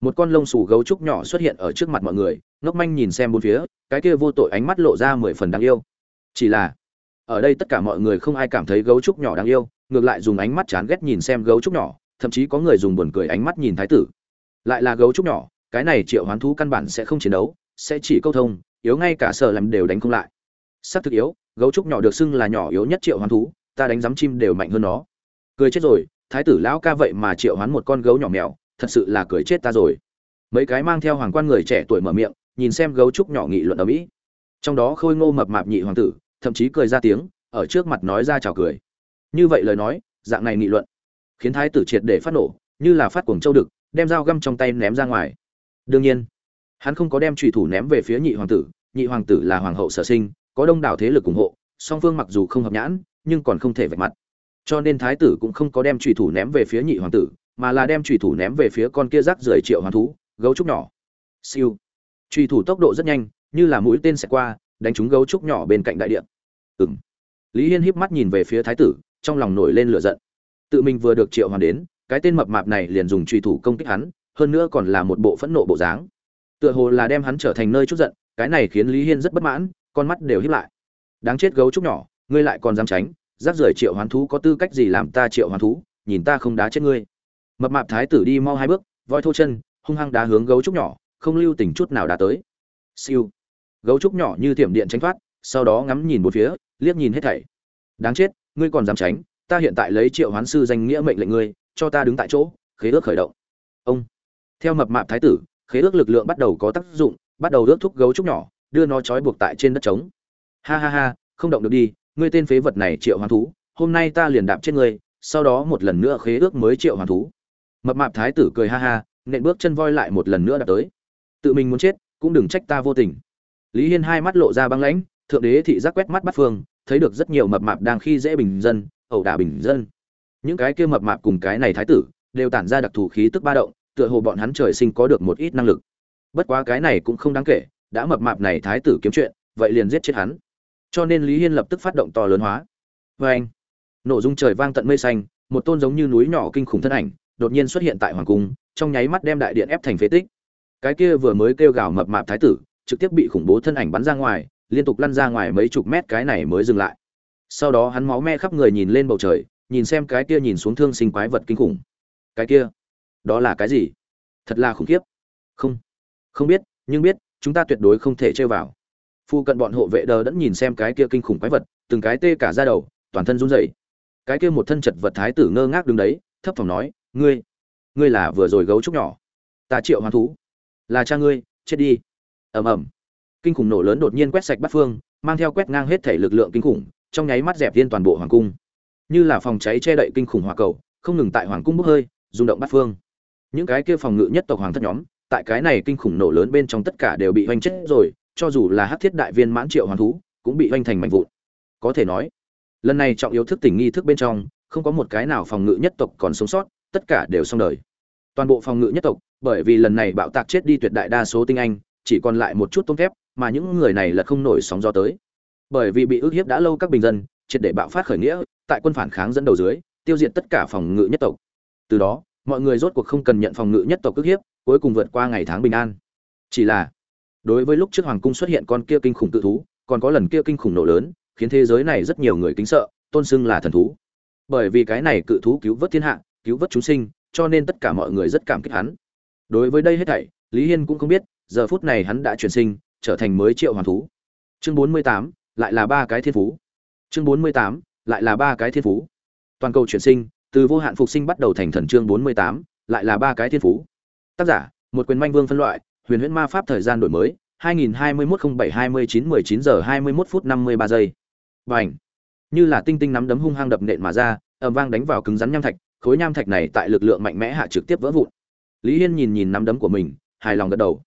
Một con lông xù gấu trúc nhỏ xuất hiện ở trước mặt mọi người, ngốc manh nhìn xem bốn phía, cái kia vô tội ánh mắt lộ ra mười phần đáng yêu. Chỉ là, ở đây tất cả mọi người không ai cảm thấy gấu trúc nhỏ đáng yêu, ngược lại dùng ánh mắt chán ghét nhìn xem gấu trúc nhỏ, thậm chí có người dùng buồn cười ánh mắt nhìn thái tử. Lại là gấu trúc nhỏ, cái này triệu hoán thú căn bản sẽ không chiến đấu, sẽ chỉ câu thông, yếu ngay cả sợ làm đều đánh không lại. Sắc thực yếu gấu trúc nhỏ được xưng là nhỏ yếu nhất triệu hoán thú, ta đánh giám chim đều mạnh hơn nó. Cười chết rồi, thái tử lão ca vậy mà triệu hoán một con gấu nhỏ mèo, thật sự là cười chết ta rồi. Mấy cái mang theo hoàng quan người trẻ tuổi mở miệng, nhìn xem gấu trúc nhỏ nghị luận ở mỹ. Trong đó khôi ngô mập mạp nhị hoàng tử, thậm chí cười ra tiếng, ở trước mặt nói ra chào cười. Như vậy lời nói, dạng này nghị luận, khiến thái tử triệt để phát nổ, như là phát cuồng châu đực, đem dao găm trong tay ném ra ngoài. Đương nhiên, hắn không có đem trùy thủ ném về phía nhị hoàng tử, nhị hoàng tử là hoàng hậu sở sinh có đông đảo thế lực ủng hộ, song phương mặc dù không hợp nhãn, nhưng còn không thể vạch mặt. Cho nên thái tử cũng không có đem trùy thủ ném về phía nhị hoàng tử, mà là đem trùy thủ ném về phía con kia rác rưởi triệu hoàng thú, gấu trúc nhỏ. Siêu. Trùy thủ tốc độ rất nhanh, như là mũi tên xẹt qua, đánh trúng gấu trúc nhỏ bên cạnh đại điện ừng lý hiên híp mắt nhìn về phía thái tử, trong lòng nổi lên lửa giận. Tự mình vừa được triệu hoàn đến, cái tên mập mạp này liền dùng trùy thủ công kích hắn, hơn nữa còn là một bộ phẫn nộ bộ dáng. Tựa hồ là đem hắn trở thành nơi chút giận, cái này khiến lý hiên rất bất mãn con mắt đều híp lại. Đáng chết gấu trúc nhỏ, ngươi lại còn dám tránh, rác rưởi triệu hoán thú có tư cách gì làm ta triệu hoán thú, nhìn ta không đá chết ngươi. Mập mạp thái tử đi mau hai bước, voi thô chân, hung hăng đá hướng gấu trúc nhỏ, không lưu tình chút nào đã tới. Siêu. Gấu trúc nhỏ như thiểm điện tránh thoát, sau đó ngắm nhìn một phía, liếc nhìn hết thảy. Đáng chết, ngươi còn dám tránh, ta hiện tại lấy triệu hoán sư danh nghĩa mệnh lệnh ngươi, cho ta đứng tại chỗ, khế ước khởi động. Ông. Theo mập mạp thái tử, khế ước lực lượng bắt đầu có tác dụng, bắt đầu ước thúc gấu trúc nhỏ đưa nó trói buộc tại trên đất trống. Ha ha ha, không động được đi, ngươi tên phế vật này triệu hoán thú, hôm nay ta liền đạp trên ngươi, sau đó một lần nữa khế ước mới triệu hoán thú. Mập mạp thái tử cười ha ha, nện bước chân voi lại một lần nữa đạp tới. Tự mình muốn chết, cũng đừng trách ta vô tình. Lý hiên hai mắt lộ ra băng lãnh, thượng đế thị giác quét mắt bắt phương, thấy được rất nhiều mập mạp đang khi dễ bình dân, ẩu đả bình dân. Những cái kia mập mạp cùng cái này thái tử, đều tản ra đặc thù khí tức ba động, tựa hồ bọn hắn trời sinh có được một ít năng lực. Bất quá cái này cũng không đáng kể đã mập mạp này thái tử kiếm chuyện, vậy liền giết chết hắn. Cho nên lý hiên lập tức phát động to lớn hóa. Vê anh, nổ dung trời vang tận mây xanh, một tôn giống như núi nhỏ kinh khủng thân ảnh, đột nhiên xuất hiện tại hoàng cung, trong nháy mắt đem đại điện ép thành phế tích. Cái kia vừa mới kêu gào mập mạp thái tử, trực tiếp bị khủng bố thân ảnh bắn ra ngoài, liên tục lăn ra ngoài mấy chục mét cái này mới dừng lại. Sau đó hắn máu me khắp người nhìn lên bầu trời, nhìn xem cái kia nhìn xuống thương sinh quái vật kinh khủng. Cái kia, đó là cái gì? Thật là khủng khiếp. Không không biết, nhưng biết chúng ta tuyệt đối không thể chơi vào. Phu cận bọn hộ vệ đờ đẫn nhìn xem cái kia kinh khủng quái vật, từng cái tê cả ra đầu, toàn thân run rẩy. Cái kia một thân chật vật thái tử ngơ ngác đứng đấy, thấp phòng nói, ngươi ngươi là vừa rồi gấu trúc nhỏ. Ta triệu hoán thú. Là cha ngươi, chết đi. Ầm ầm. Kinh khủng nổ lớn đột nhiên quét sạch bát phương, mang theo quét ngang hết thể lực lượng kinh khủng, trong nháy mắt dẹp viên toàn bộ hoàng cung. Như là phòng cháy che đậy kinh khủng hỏa cầu, không ngừng tại hoàng cung bốc hơi, rung động bát phương. Những cái kia phòng ngự nhất tộc hoàng thất nhóm tại cái này kinh khủng nổ lớn bên trong tất cả đều bị hoành chết rồi, cho dù là hắc thiết đại viên mãn triệu hoàn thú, cũng bị hoành thành mảnh vụn. Có thể nói, lần này trọng yếu thức tỉnh nghi thức bên trong, không có một cái nào phòng ngự nhất tộc còn sống sót, tất cả đều xong đời. Toàn bộ phòng ngự nhất tộc, bởi vì lần này bạo tạc chết đi tuyệt đại đa số tinh anh, chỉ còn lại một chút tôm thép, mà những người này là không nổi sóng gió tới. Bởi vì bị ức hiếp đã lâu các bình dân, triệt để bạo phát khởi nghĩa, tại quân phản kháng dẫn đầu dưới, tiêu diệt tất cả phòng ngự nhất tộc. Từ đó, mọi người rốt cuộc không cần nhận phòng ngự nhất tộc ức hiếp cuối cùng vượt qua ngày tháng bình an. Chỉ là, đối với lúc trước hoàng cung xuất hiện con kia kinh khủng tự thú, còn có lần kia kinh khủng nổ lớn, khiến thế giới này rất nhiều người kính sợ, tôn xưng là thần thú. Bởi vì cái này cự thú cứu vớt thiên hạ, cứu vớt chúng sinh, cho nên tất cả mọi người rất cảm kích hắn. Đối với đây hết thảy, lý hiên cũng không biết, giờ phút này hắn đã chuyển sinh, trở thành mới triệu hoàn thú. Chương bốn mươi tám, lại là ba cái thiên phú. Chương bốn mươi tám, lại là ba cái thiên phú. Toàn cầu chuyển sinh, từ vô hạn phục sinh bắt đầu thành thần chương bốn mươi tám, lại là ba cái thiên phú tác giả, một quyền manh vương phân loại, huyền huyễn ma pháp thời gian đổi mới 2021-07-29-19 giờ 21 phút 53 giây. Bành! Như là tinh tinh nắm đấm hung hăng đập nện mà ra, ầm vang đánh vào cứng rắn nham thạch, khối nham thạch này tại lực lượng mạnh mẽ hạ trực tiếp vỡ vụn. Lý hiên nhìn nhìn nắm đấm của mình, hài lòng gật đầu.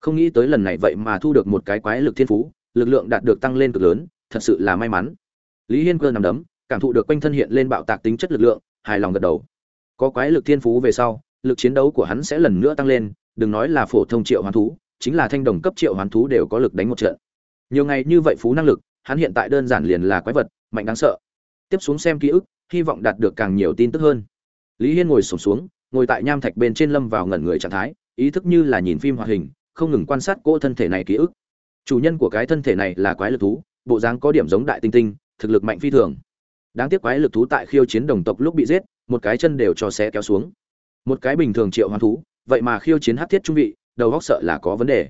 Không nghĩ tới lần này vậy mà thu được một cái quái lực thiên phú, lực lượng đạt được tăng lên cực lớn, thật sự là may mắn. Lý hiên cơ nằm đấm, cảm thụ được quanh thân hiện lên bạo tạc tính chất lực lượng, hài lòng gật đầu. Có quái lực thiên phú về sau lực chiến đấu của hắn sẽ lần nữa tăng lên, đừng nói là phổ thông triệu hoán thú, chính là thanh đồng cấp triệu hoán thú đều có lực đánh một trận. Nhiều ngày như vậy phú năng lực, hắn hiện tại đơn giản liền là quái vật, mạnh đáng sợ. Tiếp xuống xem ký ức, hy vọng đạt được càng nhiều tin tức hơn. Lý hiên ngồi xổm xuống, ngồi tại nham thạch bên trên lâm vào ngẩn người trạng thái, ý thức như là nhìn phim hoạt hình, không ngừng quan sát cỗ thân thể này ký ức. Chủ nhân của cái thân thể này là quái lực thú, bộ dáng có điểm giống đại tinh tinh, thực lực mạnh phi thường. Đáng tiếc quái lực thú tại khiêu chiến đồng tộc lúc bị giết, một cái chân đều cho xé kéo xuống một cái bình thường triệu hoán thú, vậy mà khiêu chiến hát thiết trung vị, đầu góc sợ là có vấn đề.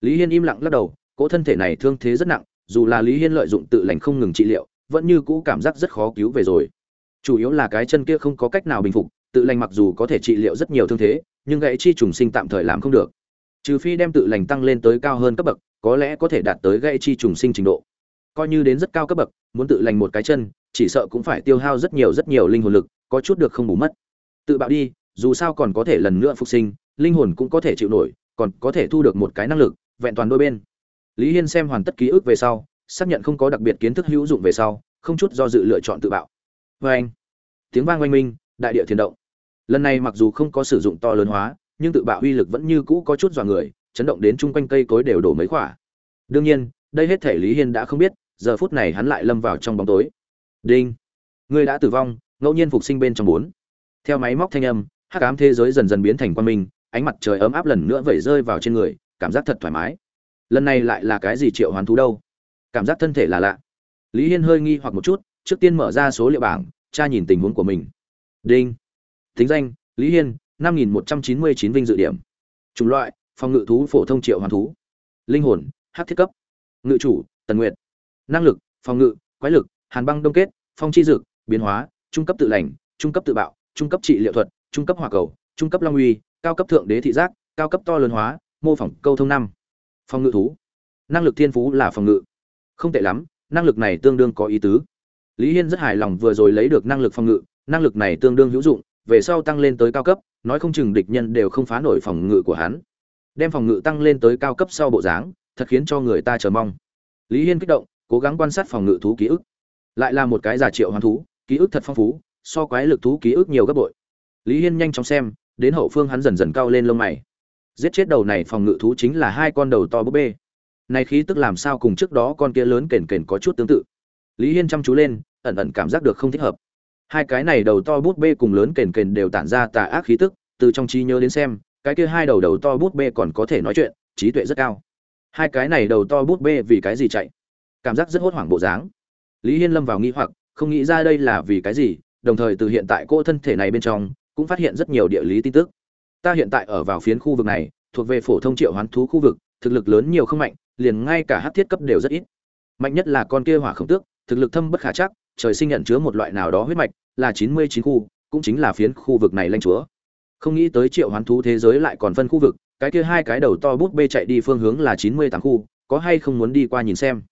Lý hiên im lặng lắc đầu, cỗ thân thể này thương thế rất nặng, dù là lý hiên lợi dụng tự lành không ngừng trị liệu, vẫn như cũ cảm giác rất khó cứu về rồi. Chủ yếu là cái chân kia không có cách nào bình phục, tự lành mặc dù có thể trị liệu rất nhiều thương thế, nhưng gãy chi trùng sinh tạm thời làm không được. Trừ phi đem tự lành tăng lên tới cao hơn cấp bậc, có lẽ có thể đạt tới gãy chi trùng sinh trình độ. Coi như đến rất cao cấp bậc, muốn tự lành một cái chân, chỉ sợ cũng phải tiêu hao rất nhiều rất nhiều linh hồn lực, có chút được không bù mất. Tự bạo đi dù sao còn có thể lần nữa phục sinh, linh hồn cũng có thể chịu nổi, còn có thể thu được một cái năng lực, vẹn toàn đôi bên. Lý hiên xem hoàn tất ký ức về sau, xác nhận không có đặc biệt kiến thức hữu dụng về sau, không chút do dự lựa chọn tự bạo. Vê anh, tiếng vang oanh minh, đại địa thiên động. Lần này mặc dù không có sử dụng to lớn hóa, nhưng tự bạo uy lực vẫn như cũ có chút dọa người, chấn động đến chung quanh cây cối đều đổ mấy khỏa đương nhiên, đây hết thể lý hiên đã không biết, giờ phút này hắn lại lâm vào trong bóng tối. Đinh người đã tử vong, ngẫu nhiên phục sinh bên trong bốn. Theo máy móc thanh âm hắc ám thế giới dần dần biến thành quan minh, ánh mặt trời ấm áp lần nữa vẩy rơi vào trên người, cảm giác thật thoải mái. Lần này lại là cái gì triệu hoán thú đâu? Cảm giác thân thể là lạ. Lý hiên hơi nghi hoặc một chút, trước tiên mở ra số liệu bảng, tra nhìn tình huống của mình. Đinh. Thính danh, lý hiên, năm nghìn một trăm chín mươi chín vinh dự điểm. Chủng loại, phòng ngự thú phổ thông triệu hoán thú. Linh hồn hát thiết cấp. Ngự chủ, tần nguyệt. Năng lực, phòng ngự, quái lực, hàn băng đông kết, phong chi dực biến hóa, trung cấp tự lành, trung cấp tự bạo, trung cấp trị liệu thuật trung cấp hỏa cầu, trung cấp long uy, cao cấp thượng đế thị giác, cao cấp to lớn hóa, mô phỏng câu thông năm. Phòng ngự thú. Năng lực thiên phú là phòng ngự. Không tệ lắm, năng lực này tương đương có ý tứ. Lý hiên rất hài lòng vừa rồi lấy được năng lực phòng ngự, năng lực này tương đương hữu dụng, về sau tăng lên tới cao cấp, nói không chừng địch nhân đều không phá nổi phòng ngự của hắn. Đem phòng ngự tăng lên tới cao cấp sau bộ dáng, thật khiến cho người ta chờ mong. Lý hiên kích động, cố gắng quan sát phòng ngự thú ký ức. Lại là một cái giả triệu hoán thú, ký ức thật phong phú, so quái lực thú ký ức nhiều gấp bội lý hiên nhanh chóng xem, đến hậu phương hắn dần dần cao lên lông mày. Giết chết đầu này phòng ngự thú chính là hai con đầu to búp bê. Này khí tức làm sao cùng trước đó con kia lớn kền kền có chút tương tự. Lý hiên chăm chú lên, ẩn ẩn cảm giác được không thích hợp. Hai cái này đầu to bút bê cùng lớn kền kền đều tản ra tà ác khí tức, từ trong trí nhớ đến xem, cái kia hai đầu đầu to bút bê còn có thể nói chuyện, trí tuệ rất cao. Hai cái này đầu to bút bê vì cái gì chạy? Cảm giác rất hốt hoảng bộ dáng. Lý hiên lâm vào nghi hoặc, không nghĩ ra đây là vì cái gì, đồng thời từ hiện tại cô thân thể này bên trong cũng phát hiện rất nhiều địa lý tin tức. Ta hiện tại ở vào phiến khu vực này, thuộc về phổ thông triệu hoán thú khu vực, thực lực lớn nhiều không mạnh, liền ngay cả hắc thiết cấp đều rất ít. Mạnh nhất là con kia hỏa khổng tước, thực lực thâm bất khả chắc, trời sinh nhận chứa một loại nào đó huyết mạch, là chín mươi chín khu, cũng chính là phiến khu vực này lãnh chúa. Không nghĩ tới triệu hoán thú thế giới lại còn phân khu vực, cái kia hai cái đầu to bút bê chạy đi phương hướng là chín mươi tám khu, có hay không muốn đi qua nhìn xem?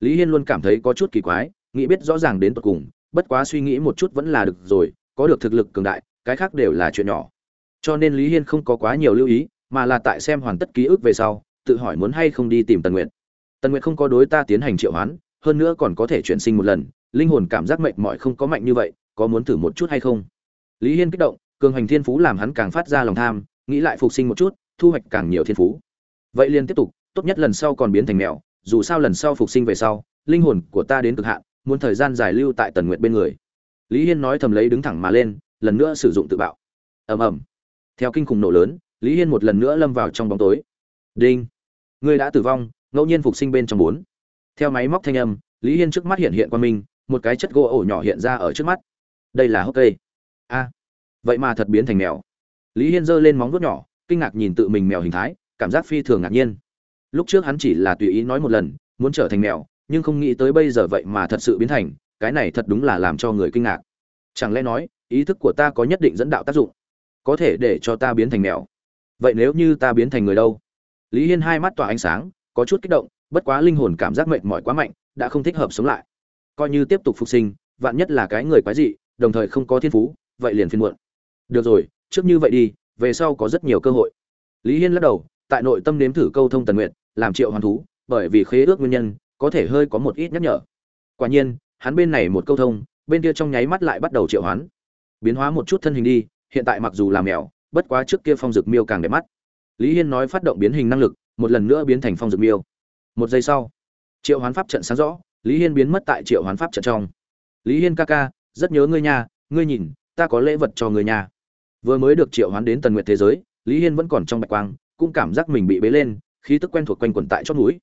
Lý hiên luôn cảm thấy có chút kỳ quái, nghĩ biết rõ ràng đến tận cùng, bất quá suy nghĩ một chút vẫn là được rồi, có được thực lực cường đại cái khác đều là chuyện nhỏ. Cho nên lý hiên không có quá nhiều lưu ý, mà là tại xem hoàn tất ký ức về sau, tự hỏi muốn hay không đi tìm tần nguyện tần nguyện không có đối ta tiến hành triệu hoán, hơn nữa còn có thể chuyển sinh một lần, linh hồn cảm giác mệt mỏi không có mạnh như vậy, có muốn thử một chút hay không? Lý hiên kích động, cường hành thiên phú làm hắn càng phát ra lòng tham, nghĩ lại phục sinh một chút, thu hoạch càng nhiều thiên phú. Vậy liền tiếp tục, tốt nhất lần sau còn biến thành mèo, dù sao lần sau phục sinh về sau, linh hồn của ta đến cực hạn, muốn thời gian dài lưu tại tần nguyện bên người. Lý hiên nói thầm lấy đứng thẳng mà lên lần nữa sử dụng tự bạo. Ầm ầm. Theo kinh khủng nổ lớn, lý hiên một lần nữa lâm vào trong bóng tối. Đinh. Người đã tử vong, ngẫu nhiên phục sinh bên trong bốn. Theo máy móc thanh âm, lý hiên trước mắt hiện hiện qua mình, một cái chất gỗ ổ nhỏ hiện ra ở trước mắt. Đây là hốc cây. A. Vậy mà thật biến thành mèo. Lý hiên giơ lên móng vuốt nhỏ, kinh ngạc nhìn tự mình mèo hình thái, cảm giác phi thường ngạc nhiên. Lúc trước hắn chỉ là tùy ý nói một lần, muốn trở thành mèo, nhưng không nghĩ tới bây giờ vậy mà thật sự biến thành, cái này thật đúng là làm cho người kinh ngạc. Chẳng lẽ nói ý thức của ta có nhất định dẫn đạo tác dụng, có thể để cho ta biến thành mèo. Vậy nếu như ta biến thành người đâu? Lý hiên hai mắt tỏa ánh sáng, có chút kích động, bất quá linh hồn cảm giác mệt mỏi quá mạnh, đã không thích hợp sống lại. Coi như tiếp tục phục sinh, vạn nhất là cái người quái dị, đồng thời không có thiên phú, vậy liền phiên muộn. Được rồi, trước như vậy đi, về sau có rất nhiều cơ hội. Lý hiên lắc đầu, tại nội tâm nếm thử câu thông tần nguyện, làm triệu hoàn thú, bởi vì khế ước nguyên nhân, có thể hơi có một ít nhắc nhở. Quả nhiên, hắn bên này một câu thông, bên kia trong nháy mắt lại bắt đầu triệu hoán biến hóa một chút thân hình đi, hiện tại mặc dù là mèo, bất quá trước kia phong dực miêu càng đẹp mắt. Lý hiên nói phát động biến hình năng lực, một lần nữa biến thành phong dực miêu. Một giây sau, triệu hoán pháp trận sáng rõ, lý hiên biến mất tại triệu hoán pháp trận trong. Lý hiên ca ca, rất nhớ ngươi nhà ngươi nhìn, ta có lễ vật cho người nhà vừa mới được triệu hoán đến tần nguyện thế giới, lý hiên vẫn còn trong bạch quang, cũng cảm giác mình bị bế lên, khí tức quen thuộc quanh quẩn tại chót núi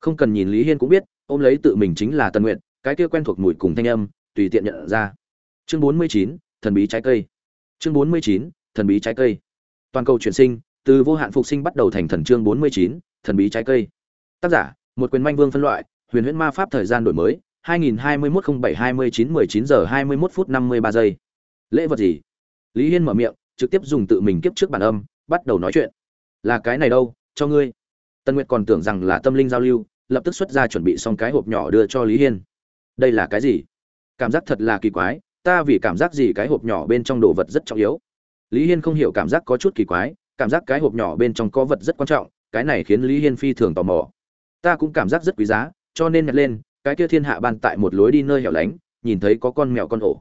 không cần nhìn lý hiên cũng biết, ôm lấy tự mình chính là tần nguyện cái kia quen thuộc mùi cùng thanh âm, tùy tiện nhận ra. Chương bốn mươi chín thần bí trái cây. Chương bốn mươi chín, thần bí trái cây. Toàn cầu chuyển sinh, từ vô hạn phục sinh bắt đầu thành thần chương bốn mươi chín, thần bí trái cây. Tác giả, một quyền manh vương phân loại, huyền huyễn ma pháp thời gian đổi mới 2021-07-29-19 giờ 21 phút 53 giây. Lễ vật gì? Lý hiên mở miệng, trực tiếp dùng tự mình kiếp trước bản âm, bắt đầu nói chuyện. Là cái này đâu, cho ngươi. Tân nguyệt còn tưởng rằng là tâm linh giao lưu, lập tức xuất ra chuẩn bị xong cái hộp nhỏ đưa cho lý hiên. Đây là cái gì? Cảm giác thật là kỳ quái ta vì cảm giác gì cái hộp nhỏ bên trong đồ vật rất trọng yếu? Lý hiên không hiểu cảm giác có chút kỳ quái, cảm giác cái hộp nhỏ bên trong có vật rất quan trọng, cái này khiến lý hiên phi thường tò mò. Ta cũng cảm giác rất quý giá, cho nên nhặt lên, cái kia thiên hạ ban tại một lối đi nơi hẻo lánh, nhìn thấy có con mèo con ổ.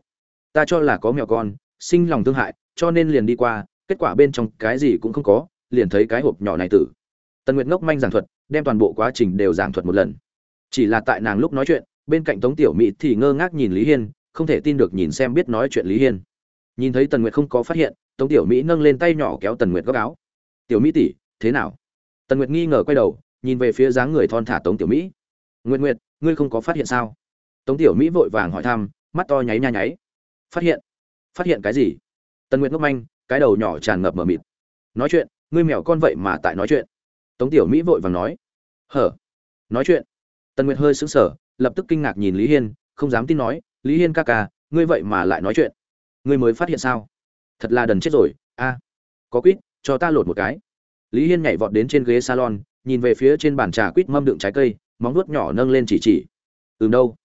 Ta cho là có mèo con, sinh lòng thương hại, cho nên liền đi qua, kết quả bên trong cái gì cũng không có, liền thấy cái hộp nhỏ này tử. Tần nguyệt ngốc manh giảng thuật, đem toàn bộ quá trình đều giảng thuật một lần. Chỉ là tại nàng lúc nói chuyện, bên cạnh tống tiểu mỹ thì ngơ ngác nhìn lý hiên không thể tin được nhìn xem biết nói chuyện lý hiên. Nhìn thấy tần nguyệt không có phát hiện, tống tiểu mỹ nâng lên tay nhỏ kéo tần nguyệt góc áo. Tiểu mỹ tỷ, thế nào? Tần nguyệt nghi ngờ quay đầu, nhìn về phía dáng người thon thả tống tiểu mỹ. Nguyệt nguyệt, ngươi không có phát hiện sao? Tống tiểu mỹ vội vàng hỏi thăm, mắt to nháy nha nháy. Phát hiện? Phát hiện cái gì? Tần nguyệt ngốc manh, cái đầu nhỏ tràn ngập mờ mịt. Nói chuyện, ngươi mèo con vậy mà tại nói chuyện. Tống tiểu mỹ vội vàng nói. Hở? Nói chuyện? Tần nguyệt hơi sững sờ, lập tức kinh ngạc nhìn lý hiên, không dám tin nói lý hiên ca ca, ngươi vậy mà lại nói chuyện. Ngươi mới phát hiện sao? Thật là đần chết rồi, a. Có quýt, cho ta lột một cái. Lý hiên nhảy vọt đến trên ghế salon, nhìn về phía trên bàn trà quýt mâm đựng trái cây, móng nuốt nhỏ nâng lên chỉ chỉ. Ừ đâu?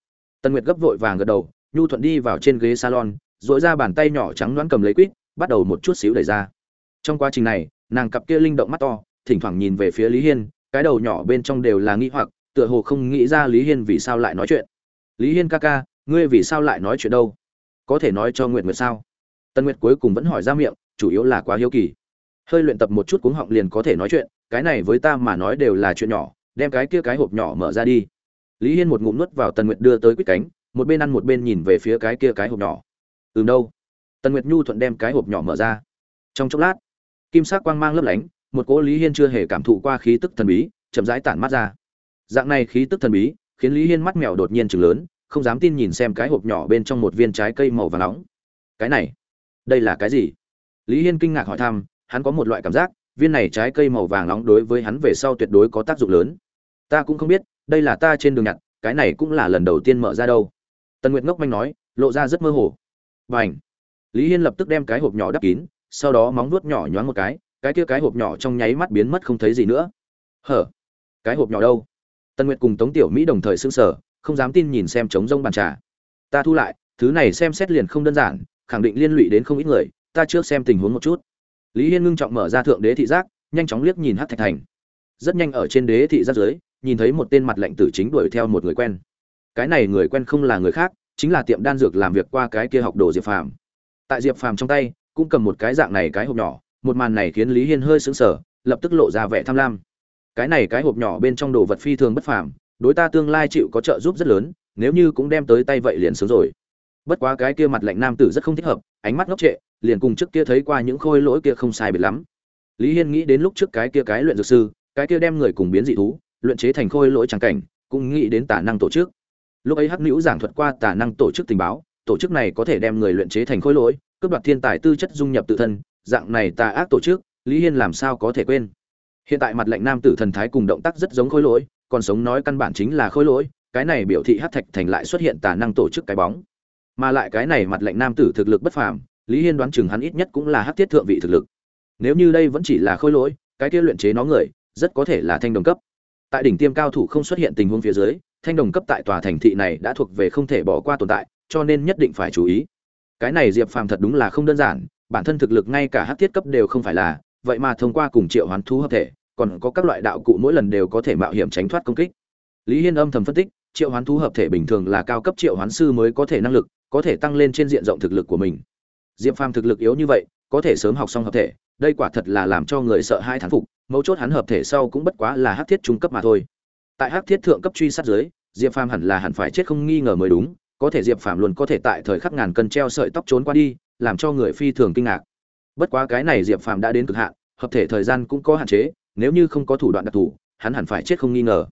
Tân nguyệt gấp vội vàng gật đầu, nhu thuận đi vào trên ghế salon dội ra bàn tay nhỏ trắng đoán cầm lấy quýt, bắt đầu một chút xíu đẩy ra. Trong quá trình này, nàng cặp kia linh động mắt to, thỉnh thoảng nhìn về phía lý hiên, cái đầu nhỏ bên trong đều là nghĩ hoặc, tựa hồ không nghĩ ra lý hiên vì sao lại nói chuyện. Lý hiên ca ca ngươi vì sao lại nói chuyện đâu? Có thể nói cho nguyệt nguyệt sao? Tân nguyệt cuối cùng vẫn hỏi ra miệng, chủ yếu là quá hiếu kỳ. Hơi luyện tập một chút cuống họng liền có thể nói chuyện, cái này với ta mà nói đều là chuyện nhỏ, đem cái kia cái hộp nhỏ mở ra đi. Lý hiên một ngụm nuốt vào tần nguyệt đưa tới quýt cánh, một bên ăn một bên nhìn về phía cái kia cái hộp nhỏ. Từ đâu? Tần nguyệt nhu thuận đem cái hộp nhỏ mở ra. Trong chốc lát, kim sắc quang mang lấp lánh, một cỗ lý hiên chưa hề cảm thụ qua khí tức thần bí, chậm rãi tản mắt ra. Dạng này khí tức thần bí, khiến lý hiên mắt mèo đột nhiên chừng lớn không dám tin nhìn xem cái hộp nhỏ bên trong một viên trái cây màu vàng nóng. Cái này, đây là cái gì? Lý hiên kinh ngạc hỏi thăm, hắn có một loại cảm giác, viên này trái cây màu vàng nóng đối với hắn về sau tuyệt đối có tác dụng lớn. Ta cũng không biết, đây là ta trên đường nhặt, cái này cũng là lần đầu tiên mở ra đâu. Tần nguyệt ngốc manh nói, lộ ra rất mơ hồ. Và ảnh lý hiên lập tức đem cái hộp nhỏ đắp kín, sau đó móng vuốt nhỏ nhoáng một cái cái kia cái hộp nhỏ trong nháy mắt biến mất không thấy gì nữa. Hở! Cái hộp nhỏ đâu? Tần nguyệt cùng tống tiểu mỹ đồng thời s ư n g sở không dám tin nhìn xem trống rông bàn trà. Ta thu lại, thứ này xem xét liền không đơn giản, khẳng định liên lụy đến không ít người, ta trước xem tình huống một chút. Lý hiên ngưng trọng mở ra thượng đế thị giác, nhanh chóng liếc nhìn hát thạch thành. Rất nhanh ở trên đế thị giác dưới, nhìn thấy một tên mặt lệnh tử chính đuổi theo một người quen. Cái này người quen không là người khác, chính là tiệm đan dược làm việc qua cái kia học đồ diệp phàm. Tại diệp phàm trong tay, cũng cầm một cái dạng này cái hộp nhỏ, một màn này khiến lý hiên hơi sững sờ, lập tức lộ ra vẻ tham lam. Cái này cái hộp nhỏ bên trong đồ vật phi thường bất phàm đối ta tương lai chịu có trợ giúp rất lớn, nếu như cũng đem tới tay vậy liền sướng rồi. Bất quá cái kia mặt lạnh nam tử rất không thích hợp, ánh mắt ngốc trệ, liền cùng trước kia thấy qua những khôi lỗi kia không sai biệt lắm. Lý hiên nghĩ đến lúc trước cái kia cái luyện dược sư, cái kia đem người cùng biến dị thú, luyện chế thành khôi lỗi trắng cảnh, cũng nghĩ đến tả năng tổ chức. Lúc ấy hắc nữ giảng thuật qua tả năng tổ chức tình báo, tổ chức này có thể đem người luyện chế thành khôi lỗi, cướp đoạt thiên tài tư chất dung nhập tự thân, dạng này tà ác tổ chức, lý hiên làm sao có thể quên. Hiện tại mặt lệnh nam tử thần thái cùng động tác rất giống khôi lỗi còn sống nói căn bản chính là khôi lỗi, cái này biểu thị hát thạch thành lại xuất hiện tà năng tổ chức cái bóng. Mà lại cái này mặt lệnh nam tử thực lực bất phàm, lý hiên đoán chừng hắn ít nhất cũng là hát thiết thượng vị thực lực. Nếu như đây vẫn chỉ là khôi lỗi, cái kia luyện chế nó người, rất có thể là thanh đồng cấp. Tại đỉnh tiêm cao thủ không xuất hiện tình huống phía dưới, thanh đồng cấp tại tòa thành thị này đã thuộc về không thể bỏ qua tồn tại, cho nên nhất định phải chú ý. Cái này diệp phàm thật đúng là không đơn giản, bản thân thực lực ngay cả hát thiết cấp đều không phải là, vậy mà thông qua cùng triệu hoán thú hợp thể còn có các loại đạo cụ mỗi lần đều có thể mạo hiểm tránh thoát công kích. Lý hiên âm thầm phân tích, triệu hoán thú hợp thể bình thường là cao cấp triệu hoán sư mới có thể năng lực, có thể tăng lên trên diện rộng thực lực của mình. Diệp phàm thực lực yếu như vậy, có thể sớm học xong hợp thể, đây quả thật là làm cho người sợ hai thán phục, mấu chốt hắn hợp thể sau cũng bất quá là hắc thiết trung cấp mà thôi. Tại hắc thiết thượng cấp truy sát dưới diệp phàm hẳn là hẳn phải chết không nghi ngờ mới đúng, có thể diệp phàm luôn có thể tại thời khắc ngàn cân treo sợi tóc trốn qua đi, làm cho người phi thường kinh ngạc. Bất quá cái này diệp phàm đã đến cực hạn, hợp thể thời gian cũng có hạn chế nếu như không có thủ đoạn đặc thù, hắn hẳn phải chết không nghi ngờ.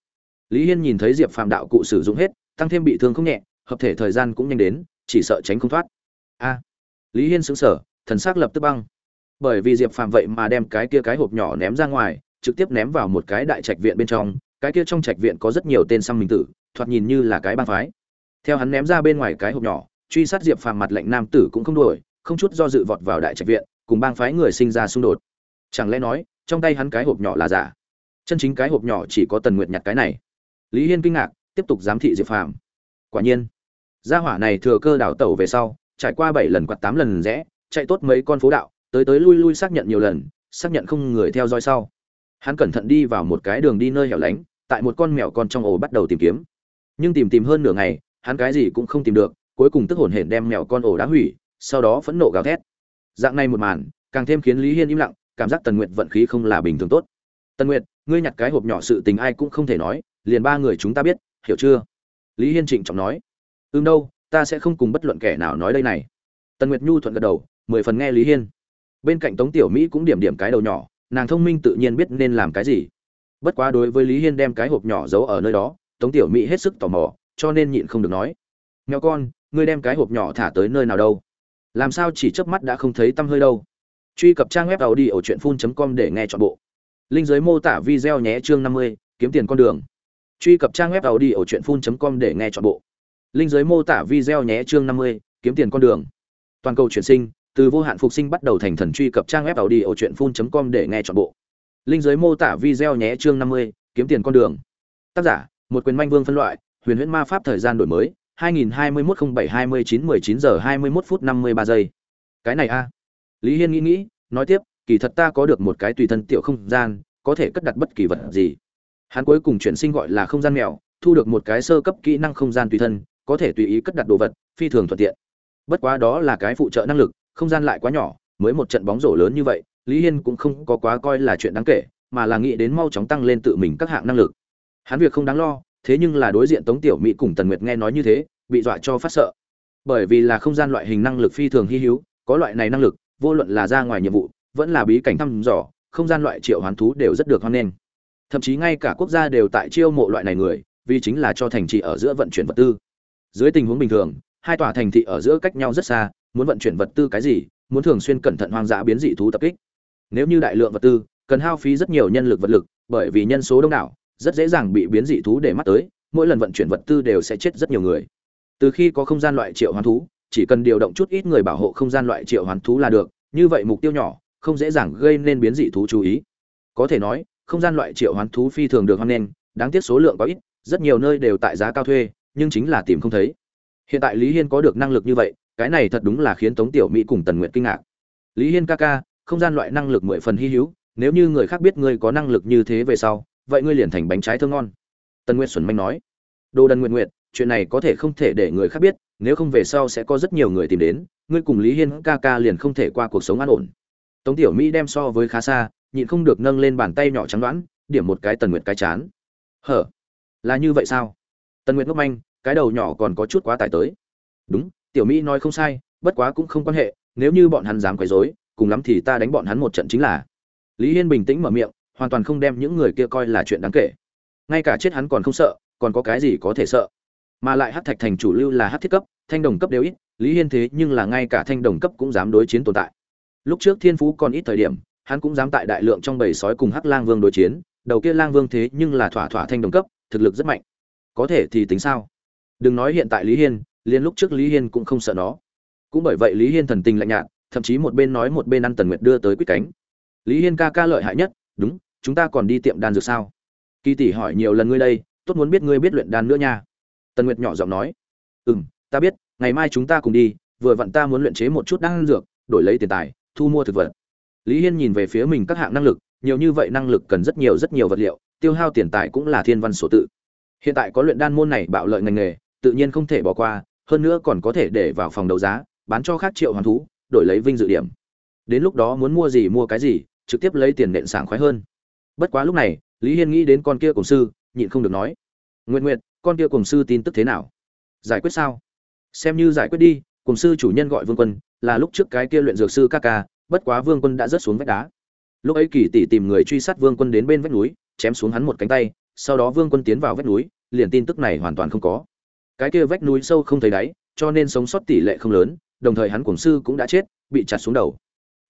Lý hiên nhìn thấy diệp phàm đạo cụ sử dụng hết, tăng thêm bị thương không nhẹ, hợp thể thời gian cũng nhanh đến, chỉ sợ tránh không thoát. A! Lý hiên sững sờ, thần s ắ c lập tức băng. Bởi vì diệp phàm vậy mà đem cái kia cái hộp nhỏ ném ra ngoài, trực tiếp ném vào một cái đại trạch viện bên trong, cái kia trong trạch viện có rất nhiều tên xăm minh tử, thoạt nhìn như là cái bang phái. Theo hắn ném ra bên ngoài cái hộp nhỏ, truy sát diệp phàm mặt lệnh nam tử cũng không đổi không chút do dự vọt vào đại trạch viện, cùng bang phái người sinh ra xung đột. Chẳng lẽ nói trong tay hắn cái hộp nhỏ là giả. Chân chính cái hộp nhỏ chỉ có tần nguyệt nhặt cái này. Lý hiên kinh ngạc, tiếp tục giám thị diệp phàm. Quả nhiên, gia hỏa này thừa cơ đảo tẩu về sau, trải qua bảy lần quạt tám lần rẽ, chạy tốt mấy con phố đạo, tới tới lui lui xác nhận nhiều lần, xác nhận không người theo dõi sau. Hắn cẩn thận đi vào một cái đường đi nơi hẻo lánh, tại một con mèo con trong ổ bắt đầu tìm kiếm. Nhưng tìm tìm hơn nửa ngày, hắn cái gì cũng không tìm được, cuối cùng tức hổn hển đem mèo con ổ đá hủy, sau đó phẫn nộ gào thét. Dạng này một màn, càng thêm khiến lý hiên im lặng cảm giác tần nguyệt vận khí không là bình thường tốt. Tần nguyệt, ngươi nhặt cái hộp nhỏ sự tình ai cũng không thể nói, liền ba người chúng ta biết, hiểu chưa? Lý hiên trịnh trọng nói. Ưm đâu, ta sẽ không cùng bất luận kẻ nào nói đây này. Tần nguyệt nhu thuận gật đầu, mười phần nghe lý hiên. Bên cạnh tống tiểu mỹ cũng điểm điểm cái đầu nhỏ, nàng thông minh tự nhiên biết nên làm cái gì. Bất quá đối với lý hiên đem cái hộp nhỏ giấu ở nơi đó, tống tiểu mỹ hết sức tò mò, cho nên nhịn không được nói. Nghèo con, ngươi đem cái hộp nhỏ thả tới nơi nào đâu? Làm sao chỉ chớp mắt đã không thấy tăm hơi đâu? Truy cập trang web tàu đi ở truyện com để nghe chọn bộ. Linh giới mô tả video nhé, chương năm mươi, kiếm tiền con đường. Truy cập trang web tàu đi ở truyện com để nghe chọn bộ. Linh giới mô tả video nhé, chương năm mươi, kiếm tiền con đường. Toàn cầu chuyển sinh, từ vô hạn phục sinh bắt đầu thành thần truy cập trang web tàu đi ở truyện com để nghe chọn bộ. Linh giới mô tả video nhé, chương năm mươi, kiếm tiền con đường. Tác giả, một quyền manh vương phân loại, huyền huyễn ma pháp thời gian đổi mới 2021-07-29-19 giờ 21 phút 53 giây. Cái này a lý hiên nghĩ nghĩ, nói tiếp, kỳ thật ta có được một cái tùy thân tiểu không gian, có thể cất đặt bất kỳ vật gì. Hắn cuối cùng chuyển sinh gọi là không gian mèo, thu được một cái sơ cấp kỹ năng không gian tùy thân, có thể tùy ý cất đặt đồ vật, phi thường thuận tiện. Bất quá đó là cái phụ trợ năng lực, không gian lại quá nhỏ, mới một trận bóng rổ lớn như vậy, lý hiên cũng không có quá coi là chuyện đáng kể, mà là nghĩ đến mau chóng tăng lên tự mình các hạng năng lực. Hắn việc không đáng lo, thế nhưng là đối diện tống tiểu mỹ cùng tần nguyệt nghe nói như thế, bị dọa cho phát sợ. Bởi vì là không gian loại hình năng lực phi thường hy hữu, có loại này năng lực vô luận là ra ngoài nhiệm vụ, vẫn là bí cảnh thăm dò, không gian loại triệu hoán thú đều rất được hoan nghênh. Thậm chí ngay cả quốc gia đều tại chiêu mộ loại này người, vì chính là cho thành thị ở giữa vận chuyển vật tư. Dưới tình huống bình thường, hai tòa thành thị ở giữa cách nhau rất xa, muốn vận chuyển vật tư cái gì, muốn thường xuyên cẩn thận hoang dã biến dị thú tập kích. Nếu như đại lượng vật tư, cần hao phí rất nhiều nhân lực vật lực, bởi vì nhân số đông đảo, rất dễ dàng bị biến dị thú để mắt tới, mỗi lần vận chuyển vật tư đều sẽ chết rất nhiều người. Từ khi có không gian loại triệu hoán thú chỉ cần điều động chút ít người bảo hộ không gian loại triệu hoán thú là được như vậy mục tiêu nhỏ không dễ dàng gây nên biến dị thú chú ý. Có thể nói không gian loại triệu hoán thú phi thường được hoan nghênh đáng tiếc số lượng có ít rất nhiều nơi đều tại giá cao thuê nhưng chính là tìm không thấy. Hiện tại lý hiên có được năng lực như vậy cái này thật đúng là khiến tống tiểu mỹ cùng tần Nguyệt kinh ngạc. Lý hiên ca ca không gian loại năng lực mười phần hi hữu nếu như người khác biết ngươi có năng lực như thế về sau vậy ngươi liền thành bánh trái thơm ngon. Tần nguyệt xuẩn manh nói. Đồ đần Nguyệt Nguyệt, chuyện này có thể không thể để người khác biết, nếu không về sau sẽ có rất nhiều người tìm đến, ngươi cùng lý hiên ca ca liền không thể qua cuộc sống an ổn. Tống tiểu mỹ đem so với khá xa, nhịn không được nâng lên bàn tay nhỏ trắng đoán, điểm một cái tần nguyệt cái chán. Hở? Là như vậy sao? Tần nguyệt ngốc manh, cái đầu nhỏ còn có chút quá tải tới. Đúng, tiểu mỹ nói không sai, bất quá cũng không quan hệ, nếu như bọn hắn dám quấy rối, cùng lắm thì ta đánh bọn hắn một trận chính là. Lý hiên bình tĩnh mở miệng, hoàn toàn không đem những người kia coi là chuyện đáng kể. Ngay cả chết hắn còn không sợ, còn có cái gì có thể sợ? Mà lại hát thạch thành chủ lưu là hát thiết cấp, thanh đồng cấp đều ít, lý hiên thế nhưng là ngay cả thanh đồng cấp cũng dám đối chiến tồn tại. Lúc trước thiên phú còn ít thời điểm, hắn cũng dám tại đại lượng trong bầy sói cùng hắc lang vương đối chiến, đầu kia lang vương thế nhưng là thỏa thỏa thanh đồng cấp, thực lực rất mạnh. Có thể thì tính sao? Đừng nói hiện tại lý hiên liên lúc trước lý hiên cũng không sợ nó. Cũng bởi vậy lý hiên thần tình lạnh nhạt, thậm chí một bên nói một bên ăn tần nguyệt đưa tới quyết cánh. Lý hiên ca ca lợi hại nhất, đúng, chúng ta còn đi tiệm đan dược sao? Kỳ tỷ hỏi nhiều lần ngươi đây, tốt muốn biết ngươi biết luyện đan nữa nha tần nguyệt nhỏ giọng nói ừ m ta biết, ngày mai chúng ta cùng đi, vừa vặn ta muốn luyện chế một chút đan dược, đổi lấy tiền tài, thu mua thực vật. Lý hiên nhìn về phía mình các hạng năng lực, nhiều như vậy năng lực cần rất nhiều rất nhiều vật liệu, tiêu hao tiền tài cũng là thiên văn sổ tự. Hiện tại có luyện đan môn này bạo lợi ngành nghề, tự nhiên không thể bỏ qua, hơn nữa còn có thể để vào phòng đấu giá, bán cho khác triệu hoàn thú, đổi lấy vinh dự điểm. Đến lúc đó muốn mua gì mua cái gì, trực tiếp lấy tiền nện sảng khoái hơn. Bất quá lúc này, lý hiên nghĩ đến con kia cổng sư, nhịn không được nói nguyện nguyện con kia cùng sư tin tức thế nào? Giải quyết sao? Xem như giải quyết đi, cùng sư chủ nhân gọi vương quân, là lúc trước cái kia luyện dược sư ca ca, bất quá vương quân đã rớt xuống vách đá. Lúc ấy kỳ tỷ tìm người truy sát vương quân đến bên vách núi, chém xuống hắn một cánh tay, sau đó vương quân tiến vào vách núi, liền tin tức này hoàn toàn không có. Cái kia vách núi sâu không thấy đáy, cho nên sống sót tỷ lệ không lớn, đồng thời hắn cùng sư cũng đã chết, bị chặt xuống đầu.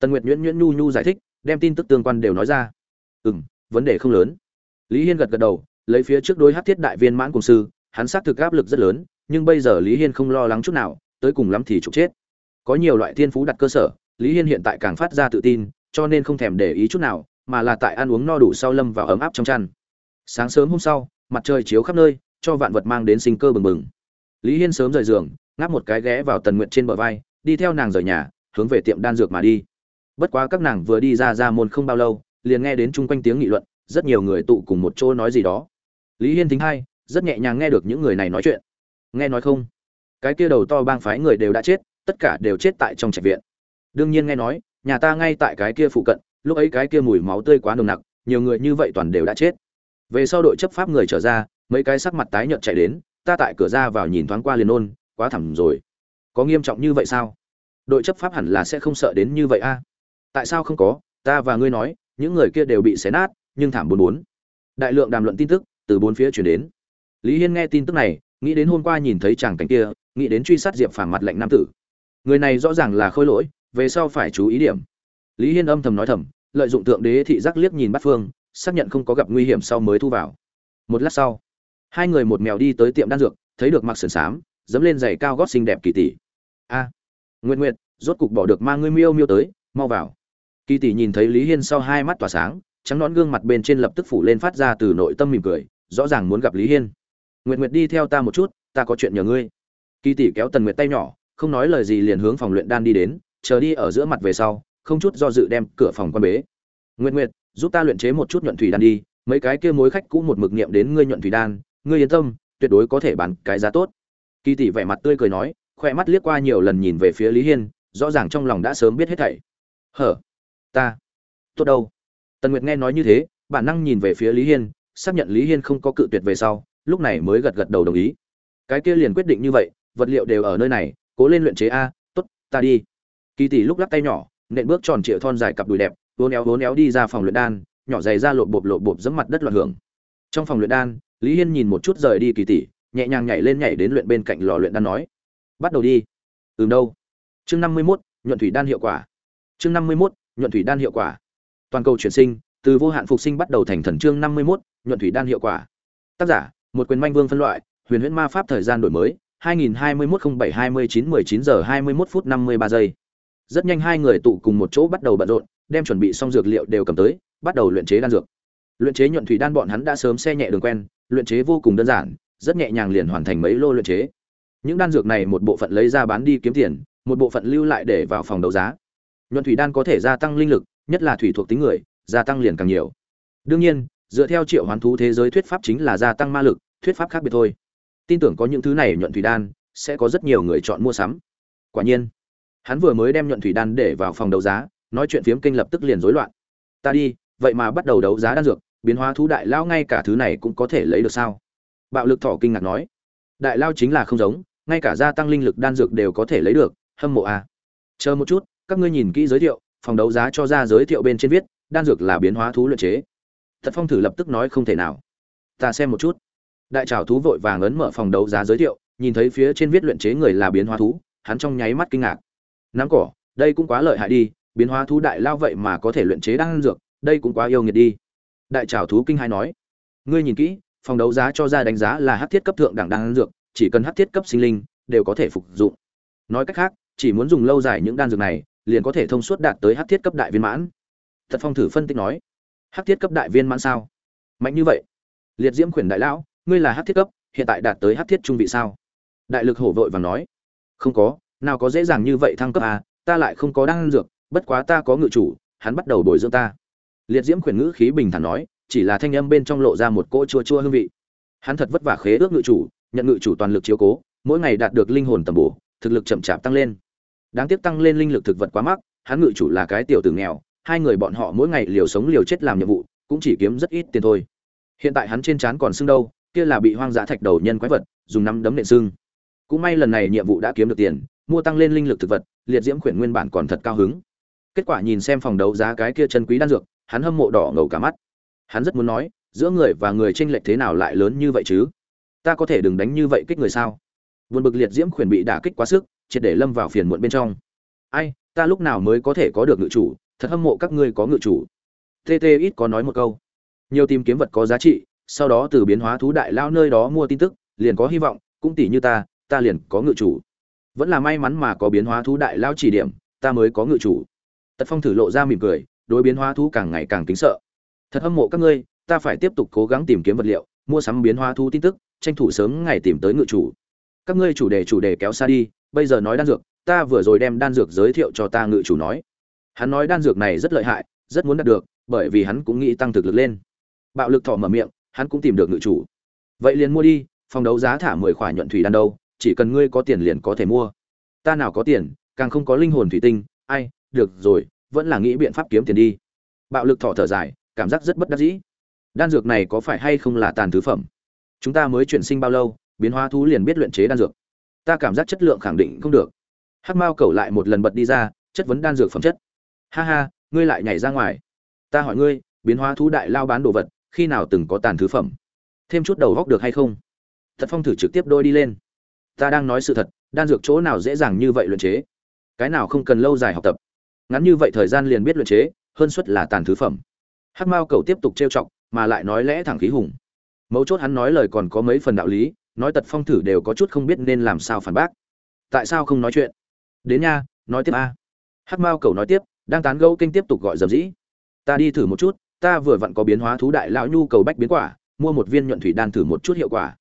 Tần nguyệt nhuyễn nhuyễn nhu nhu giải thích, đem tin tức tương quan đều nói ra. Ừ m vấn đề không lớn. Lý hiên gật gật đầu lấy phía trước đối hát thiết đại viên mãn cùng sư, hắn xác thực áp lực rất lớn, nhưng bây giờ lý hiên không lo lắng chút nào, tới cùng lắm thì trục chết. Có nhiều loại thiên phú đặt cơ sở, lý hiên hiện tại càng phát ra tự tin, cho nên không thèm để ý chút nào, mà là tại ăn uống no đủ sau lâm vào ấm áp trong chăn. Sáng sớm hôm sau, mặt trời chiếu khắp nơi, cho vạn vật mang đến sinh cơ bừng bừng. Lý hiên sớm rời giường, ngáp một cái ghé vào tần nguyện trên bờ vai, đi theo nàng rời nhà, hướng về tiệm đan dược mà đi. Bất quá các nàng vừa đi ra ra môn không bao lâu, liền nghe đến chung quanh tiếng nghị luận, rất nhiều người tụ cùng một chỗ nói gì đó lý hiên thính hai rất nhẹ nhàng nghe được những người này nói chuyện. Nghe nói không? Cái kia đầu to bang phái người đều đã chết, tất cả đều chết tại trong trạch viện. Đương nhiên nghe nói, nhà ta ngay tại cái kia phụ cận, lúc ấy cái kia mùi máu tươi quá nồng nặc, nhiều người như vậy toàn đều đã chết. Về sau đội chấp pháp người trở ra, mấy cái sắc mặt tái nhợt chạy đến, ta tại cửa ra vào nhìn thoáng qua liền ôn, quá thẳm rồi. Có nghiêm trọng như vậy sao? Đội chấp pháp hẳn là sẽ không sợ đến như vậy a. Tại sao không có? Ta và ngươi nói, những người kia đều bị xé nát, nhưng thảm bốn bốn đại lượng đàm luận tin tức từ bốn phía chuyển đến. Lý hiên nghe tin tức này nghĩ đến hôm qua nhìn thấy chàng cảnh kia nghĩ đến truy sát diệp phàm mặt lệnh nam tử. Người này rõ ràng là khôi lỗi về sau phải chú ý điểm. Lý hiên âm thầm nói thầm lợi dụng thượng đế thị giác liếc nhìn bắt phương xác nhận không có gặp nguy hiểm sau mới thu vào. Một lát sau hai người một mèo đi tới tiệm đan dược thấy được mặc sườn xám dẫm lên giày cao gót xinh đẹp kỳ tỷ. A à, nguyện nguyện rốt cục bỏ được mang ngươi miêu miêu tới mau vào. Kỳ tỷ nhìn thấy lý hiên sau hai mắt tỏa sáng trắng nón gương mặt bên trên lập tức phủ lên phát ra từ nội tâm mỉm cười, rõ ràng muốn gặp lý hiên. Nguyệt Nguyệt đi theo ta một chút, ta có chuyện nhờ ngươi. Kỳ tỷ kéo tần nguyệt tay nhỏ, không nói lời gì liền hướng phòng luyện đan đi đến, chờ đi ở giữa mặt về sau, không chút do dự đem cửa phòng quan bế. Nguyệt Nguyệt, giúp ta luyện chế một chút nhuận thủy đan đi, mấy cái kia mối khách cũ một mực niệm đến ngươi nhuận thủy đan, ngươi yên tâm, tuyệt đối có thể bán cái giá tốt. Kỳ tỷ vẻ mặt tươi cười nói khoe mắt liếc qua nhiều lần nhìn về phía lý hiên, rõ ràng trong lòng đã sớm biết hết thảy. Hở, ta, tốt đâu? Tần nguyệt nghe nói như thế, bản năng nhìn về phía lý hiên, xác nhận lý hiên không có cự tuyệt về sau, lúc này mới gật gật đầu đồng ý. Cái kia liền quyết định như vậy, vật liệu đều ở nơi này, cố lên luyện chế a, tốt, ta đi. Kỳ tỷ lúc lắc tay nhỏ, nện bước tròn trịa thon dài cặp đùi đẹp vốn éo vốn éo đi ra phòng luyện đan, nhỏ dày ra lộp bộp lộp bộp dẫm mặt đất loạn hưởng. Trong phòng luyện đan, lý hiên nhìn một chút rời đi kỳ tỷ, nhẹ nhàng nhảy lên nhảy đến luyện bên cạnh lò luyện đan nói, bắt đầu đi. Ừm đâu. Chương năm mươi mốt, nhuận thủy đan hiệu quả. Chương năm mươi mốt, nhuận thủy đan hiệu quả toàn cầu chuyển sinh, từ vô hạn phục sinh bắt đầu thành thần chương năm mươi mốt, nhuận thủy đan hiệu quả. Tác giả, một quyền manh vương phân loại, huyền huyễn ma pháp thời gian đổi mới 2021-07-29-19 giờ 21 phút 53 giây. Rất nhanh hai người tụ cùng một chỗ bắt đầu bận rộn, đem chuẩn bị xong dược liệu đều cầm tới, bắt đầu luyện chế đan dược. Luyện chế nhuận thủy đan bọn hắn đã sớm xe nhẹ đường quen, luyện chế vô cùng đơn giản, rất nhẹ nhàng liền hoàn thành mấy lô luyện chế. Những đan dược này một bộ phận lấy ra bán đi kiếm tiền, một bộ phận lưu lại để vào phòng đấu giá. Nhuận thủy đan có thể gia tăng linh lực nhất là thủy thuộc tính người, gia tăng liền càng nhiều. Đương nhiên, dựa theo triệu hoán thú thế giới thuyết pháp chính là gia tăng ma lực, thuyết pháp khác biệt thôi. Tin tưởng có những thứ này nhuận thủy đan, sẽ có rất nhiều người chọn mua sắm. Quả nhiên, hắn vừa mới đem nhuận thủy đan để vào phòng đấu giá, nói chuyện phiếm kinh lập tức liền rối loạn. Ta đi, vậy mà bắt đầu đấu giá đan dược, biến hóa thú đại lao ngay cả thứ này cũng có thể lấy được sao? Bạo lực thỏ kinh ngạc nói. Đại lao chính là không giống, ngay cả gia tăng linh lực đan dược đều có thể lấy được, hâm mộ à. chờ một chút, các ngươi nhìn kỹ giới thiệu phòng đấu giá cho ra giới thiệu bên trên viết, đan dược là biến hóa thú luyện chế. Thật phong thử lập tức nói không thể nào. Ta xem một chút. Đại trào thú vội vàng ấn mở phòng đấu giá giới thiệu, nhìn thấy phía trên viết luyện chế người là biến hóa thú, hắn trong nháy mắt kinh ngạc. Nắm cỏ, đây cũng quá lợi hại đi, biến hóa thú đại lao vậy mà có thể luyện chế đan dược, đây cũng quá yêu nghiệt đi. Đại trào thú kinh hai nói. Ngươi nhìn kỹ, phòng đấu giá cho ra đánh giá là hát thiết cấp thượng đẳng đan dược, chỉ cần hát thiết cấp sinh linh, đều có thể phục dụng. Nói cách khác, chỉ muốn dùng lâu dài những đan dược này liền có thể thông suốt đạt tới hắc thiết cấp đại viên mãn. Thật phong thử phân tích nói hắc thiết cấp đại viên mãn sao? Mạnh như vậy. Liệt diễm khuyển đại lão, ngươi là hắc thiết cấp, hiện tại đạt tới hắc thiết trung vị sao? Đại lực hổ vội và nói, không có, nào có dễ dàng như vậy thăng cấp à ta lại không có đan dược, bất quá ta có ngự chủ, hắn bắt đầu bồi dưỡng ta. Liệt diễm khuyển ngữ khí bình thản nói, chỉ là thanh âm bên trong lộ ra một cỗ chua chua hương vị. Hắn thật vất vả khế ước ngự chủ, nhận ngự chủ toàn lực chiếu cố, mỗi ngày đạt được linh hồn tầm bổ, thực lực chậm chạp tăng lên đáng tiếc tăng lên linh lực thực vật quá mắc, hắn ngự chủ là cái tiểu tử nghèo, hai người bọn họ mỗi ngày liều sống liều chết làm nhiệm vụ, cũng chỉ kiếm rất ít tiền thôi. Hiện tại hắn trên trán còn sưng đâu, kia là bị hoang dã thạch đầu nhân quái vật, dùng năm đấm nện sưng. Cũng may lần này nhiệm vụ đã kiếm được tiền, mua tăng lên linh lực thực vật, liệt diễm khuyển nguyên bản còn thật cao hứng. Kết quả nhìn xem phòng đấu giá cái kia chân quý đan dược, hắn hâm mộ đỏ ngầu cả mắt. Hắn rất muốn nói, giữa người và người tranh lệch thế nào lại lớn như vậy chứ? Ta có thể đừng đánh như vậy kích người sao? Buồn bực liệt diễm khuyển bị đả kích quá sức, triệt để lâm vào phiền muộn bên trong. Ai, ta lúc nào mới có thể có được ngự chủ? Thật hâm mộ các ngươi có ngự chủ. Tt ít có nói một câu. Nhiều tìm kiếm vật có giá trị, sau đó từ biến hóa thú đại lao nơi đó mua tin tức, liền có hy vọng, cũng tỷ như ta ta liền có ngự chủ. Vẫn là may mắn mà có biến hóa thú đại lao chỉ điểm, ta mới có ngự chủ. Tật phong thử lộ ra mỉm cười, đối biến hóa thú càng ngày càng kính sợ. Thật hâm mộ các ngươi, ta phải tiếp tục cố gắng tìm kiếm vật liệu, mua sắm biến hóa thú tin tức, tranh thủ sớm ngày tìm tới ngự chủ các ngươi chủ đề chủ đề kéo xa đi, bây giờ nói đan dược, ta vừa rồi đem đan dược giới thiệu cho ta ngự chủ nói. Hắn nói đan dược này rất lợi hại, rất muốn đạt được, bởi vì hắn cũng nghĩ tăng thực lực lên. Bạo lực thọ mở miệng, hắn cũng tìm được ngự chủ. Vậy liền mua đi, phòng đấu giá thả mười khỏa nhuận thủy đan đâu, chỉ cần ngươi có tiền liền có thể mua. Ta nào có tiền, càng không có linh hồn thủy tinh, ai, được rồi, vẫn là nghĩ biện pháp kiếm tiền đi. Bạo lực thọ thở dài, cảm giác rất bất đắc dĩ. Đan dược này có phải hay không là tàn thứ phẩm? Chúng ta mới chuyển sinh bao lâu biến hóa thú liền biết luyện chế đan dược. Ta cảm giác chất lượng khẳng định không được. Hắc mao cầu lại một lần bật đi ra, chất vấn đan dược phẩm chất. Ha ha, ngươi lại nhảy ra ngoài. Ta hỏi ngươi, biến hóa thú đại lao bán đồ vật, khi nào từng có tàn thứ phẩm? Thêm chút đầu góc được hay không? Thật phong thử trực tiếp đôi đi lên. Ta đang nói sự thật, đan dược chỗ nào dễ dàng như vậy luyện chế? Cái nào không cần lâu dài học tập? Ngắn như vậy thời gian liền biết luyện chế, hơn suất là tàn thứ phẩm. Hắc mao cầu tiếp tục trêu chọc, mà lại nói lẽ thẳng khí hùng. Mấu chốt hắn nói lời còn có mấy phần đạo lý nói tật phong thử đều có chút không biết nên làm sao phản bác. Tại sao không nói chuyện? Đến nha, nói tiếp a. Hắc mao cầu nói tiếp, đang tán gẫu kinh tiếp tục gọi dầm dĩ. Ta đi thử một chút, ta vừa vặn có biến hóa thú đại lão nhu cầu bách biến quả, mua một viên nhuận thủy đan thử một chút hiệu quả.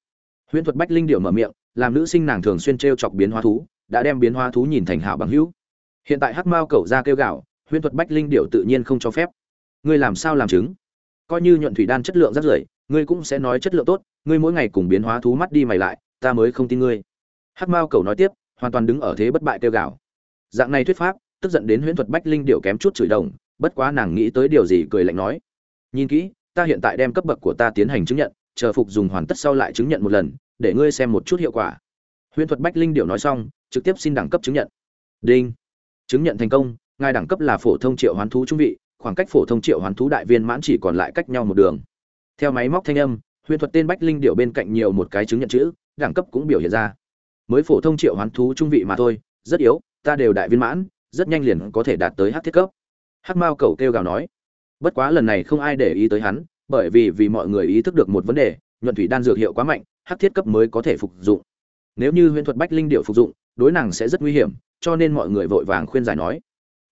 Huyễn thuật bách linh điệu mở miệng, làm nữ sinh nàng thường xuyên t chọc biến hóa thú, đã đem biến hóa thú nhìn thành hảo bằng hữu. Hiện tại hắc mao cầu ra kêu gạo, huyễn thuật bách linh điệu tự nhiên không cho phép. Ngươi làm sao làm chứng? Coi như nhuận thủy đan chất lượng rất rưởi ngươi cũng sẽ nói chất lượng tốt ngươi mỗi ngày cùng biến hóa thú mắt đi mày lại, ta mới không tin ngươi. Hắc mao cầu nói tiếp, hoàn toàn đứng ở thế bất bại tiêu gạo dạng này thuyết pháp, tức giận đến huyễn thuật bách linh điệu kém chút chửi đồng, bất quá nàng nghĩ tới điều gì cười lạnh nói. Nhìn kỹ, ta hiện tại đem cấp bậc của ta tiến hành chứng nhận, chờ phục dùng hoàn tất sau lại chứng nhận một lần, để ngươi xem một chút hiệu quả. Huyễn thuật bách linh điệu nói xong, trực tiếp xin đẳng cấp chứng nhận. Đinh. Chứng nhận thành công, ngài đẳng cấp là phổ thông triệu hoán thú trung vị, khoảng cách phổ thông triệu hoán thú đại viên mãn chỉ còn lại cách nhau một đường. Theo máy móc thanh âm huyền thuật tên bách linh điệu bên cạnh nhiều một cái chứng nhận chữ, đẳng cấp cũng biểu hiện ra. Mới phổ thông triệu hoán thú trung vị mà thôi, rất yếu, ta đều đại viên mãn, rất nhanh liền có thể đạt tới hát thiết cấp. Hát mao cầu kêu gào nói. Bất quá lần này không ai để ý tới hắn, bởi vì vì mọi người ý thức được một vấn đề, nhuận thủy đan dược hiệu quá mạnh, hát thiết cấp mới có thể phục dụng. Nếu như huyền thuật bách linh điệu phục dụng, đối nàng sẽ rất nguy hiểm, cho nên mọi người vội vàng khuyên giải nói.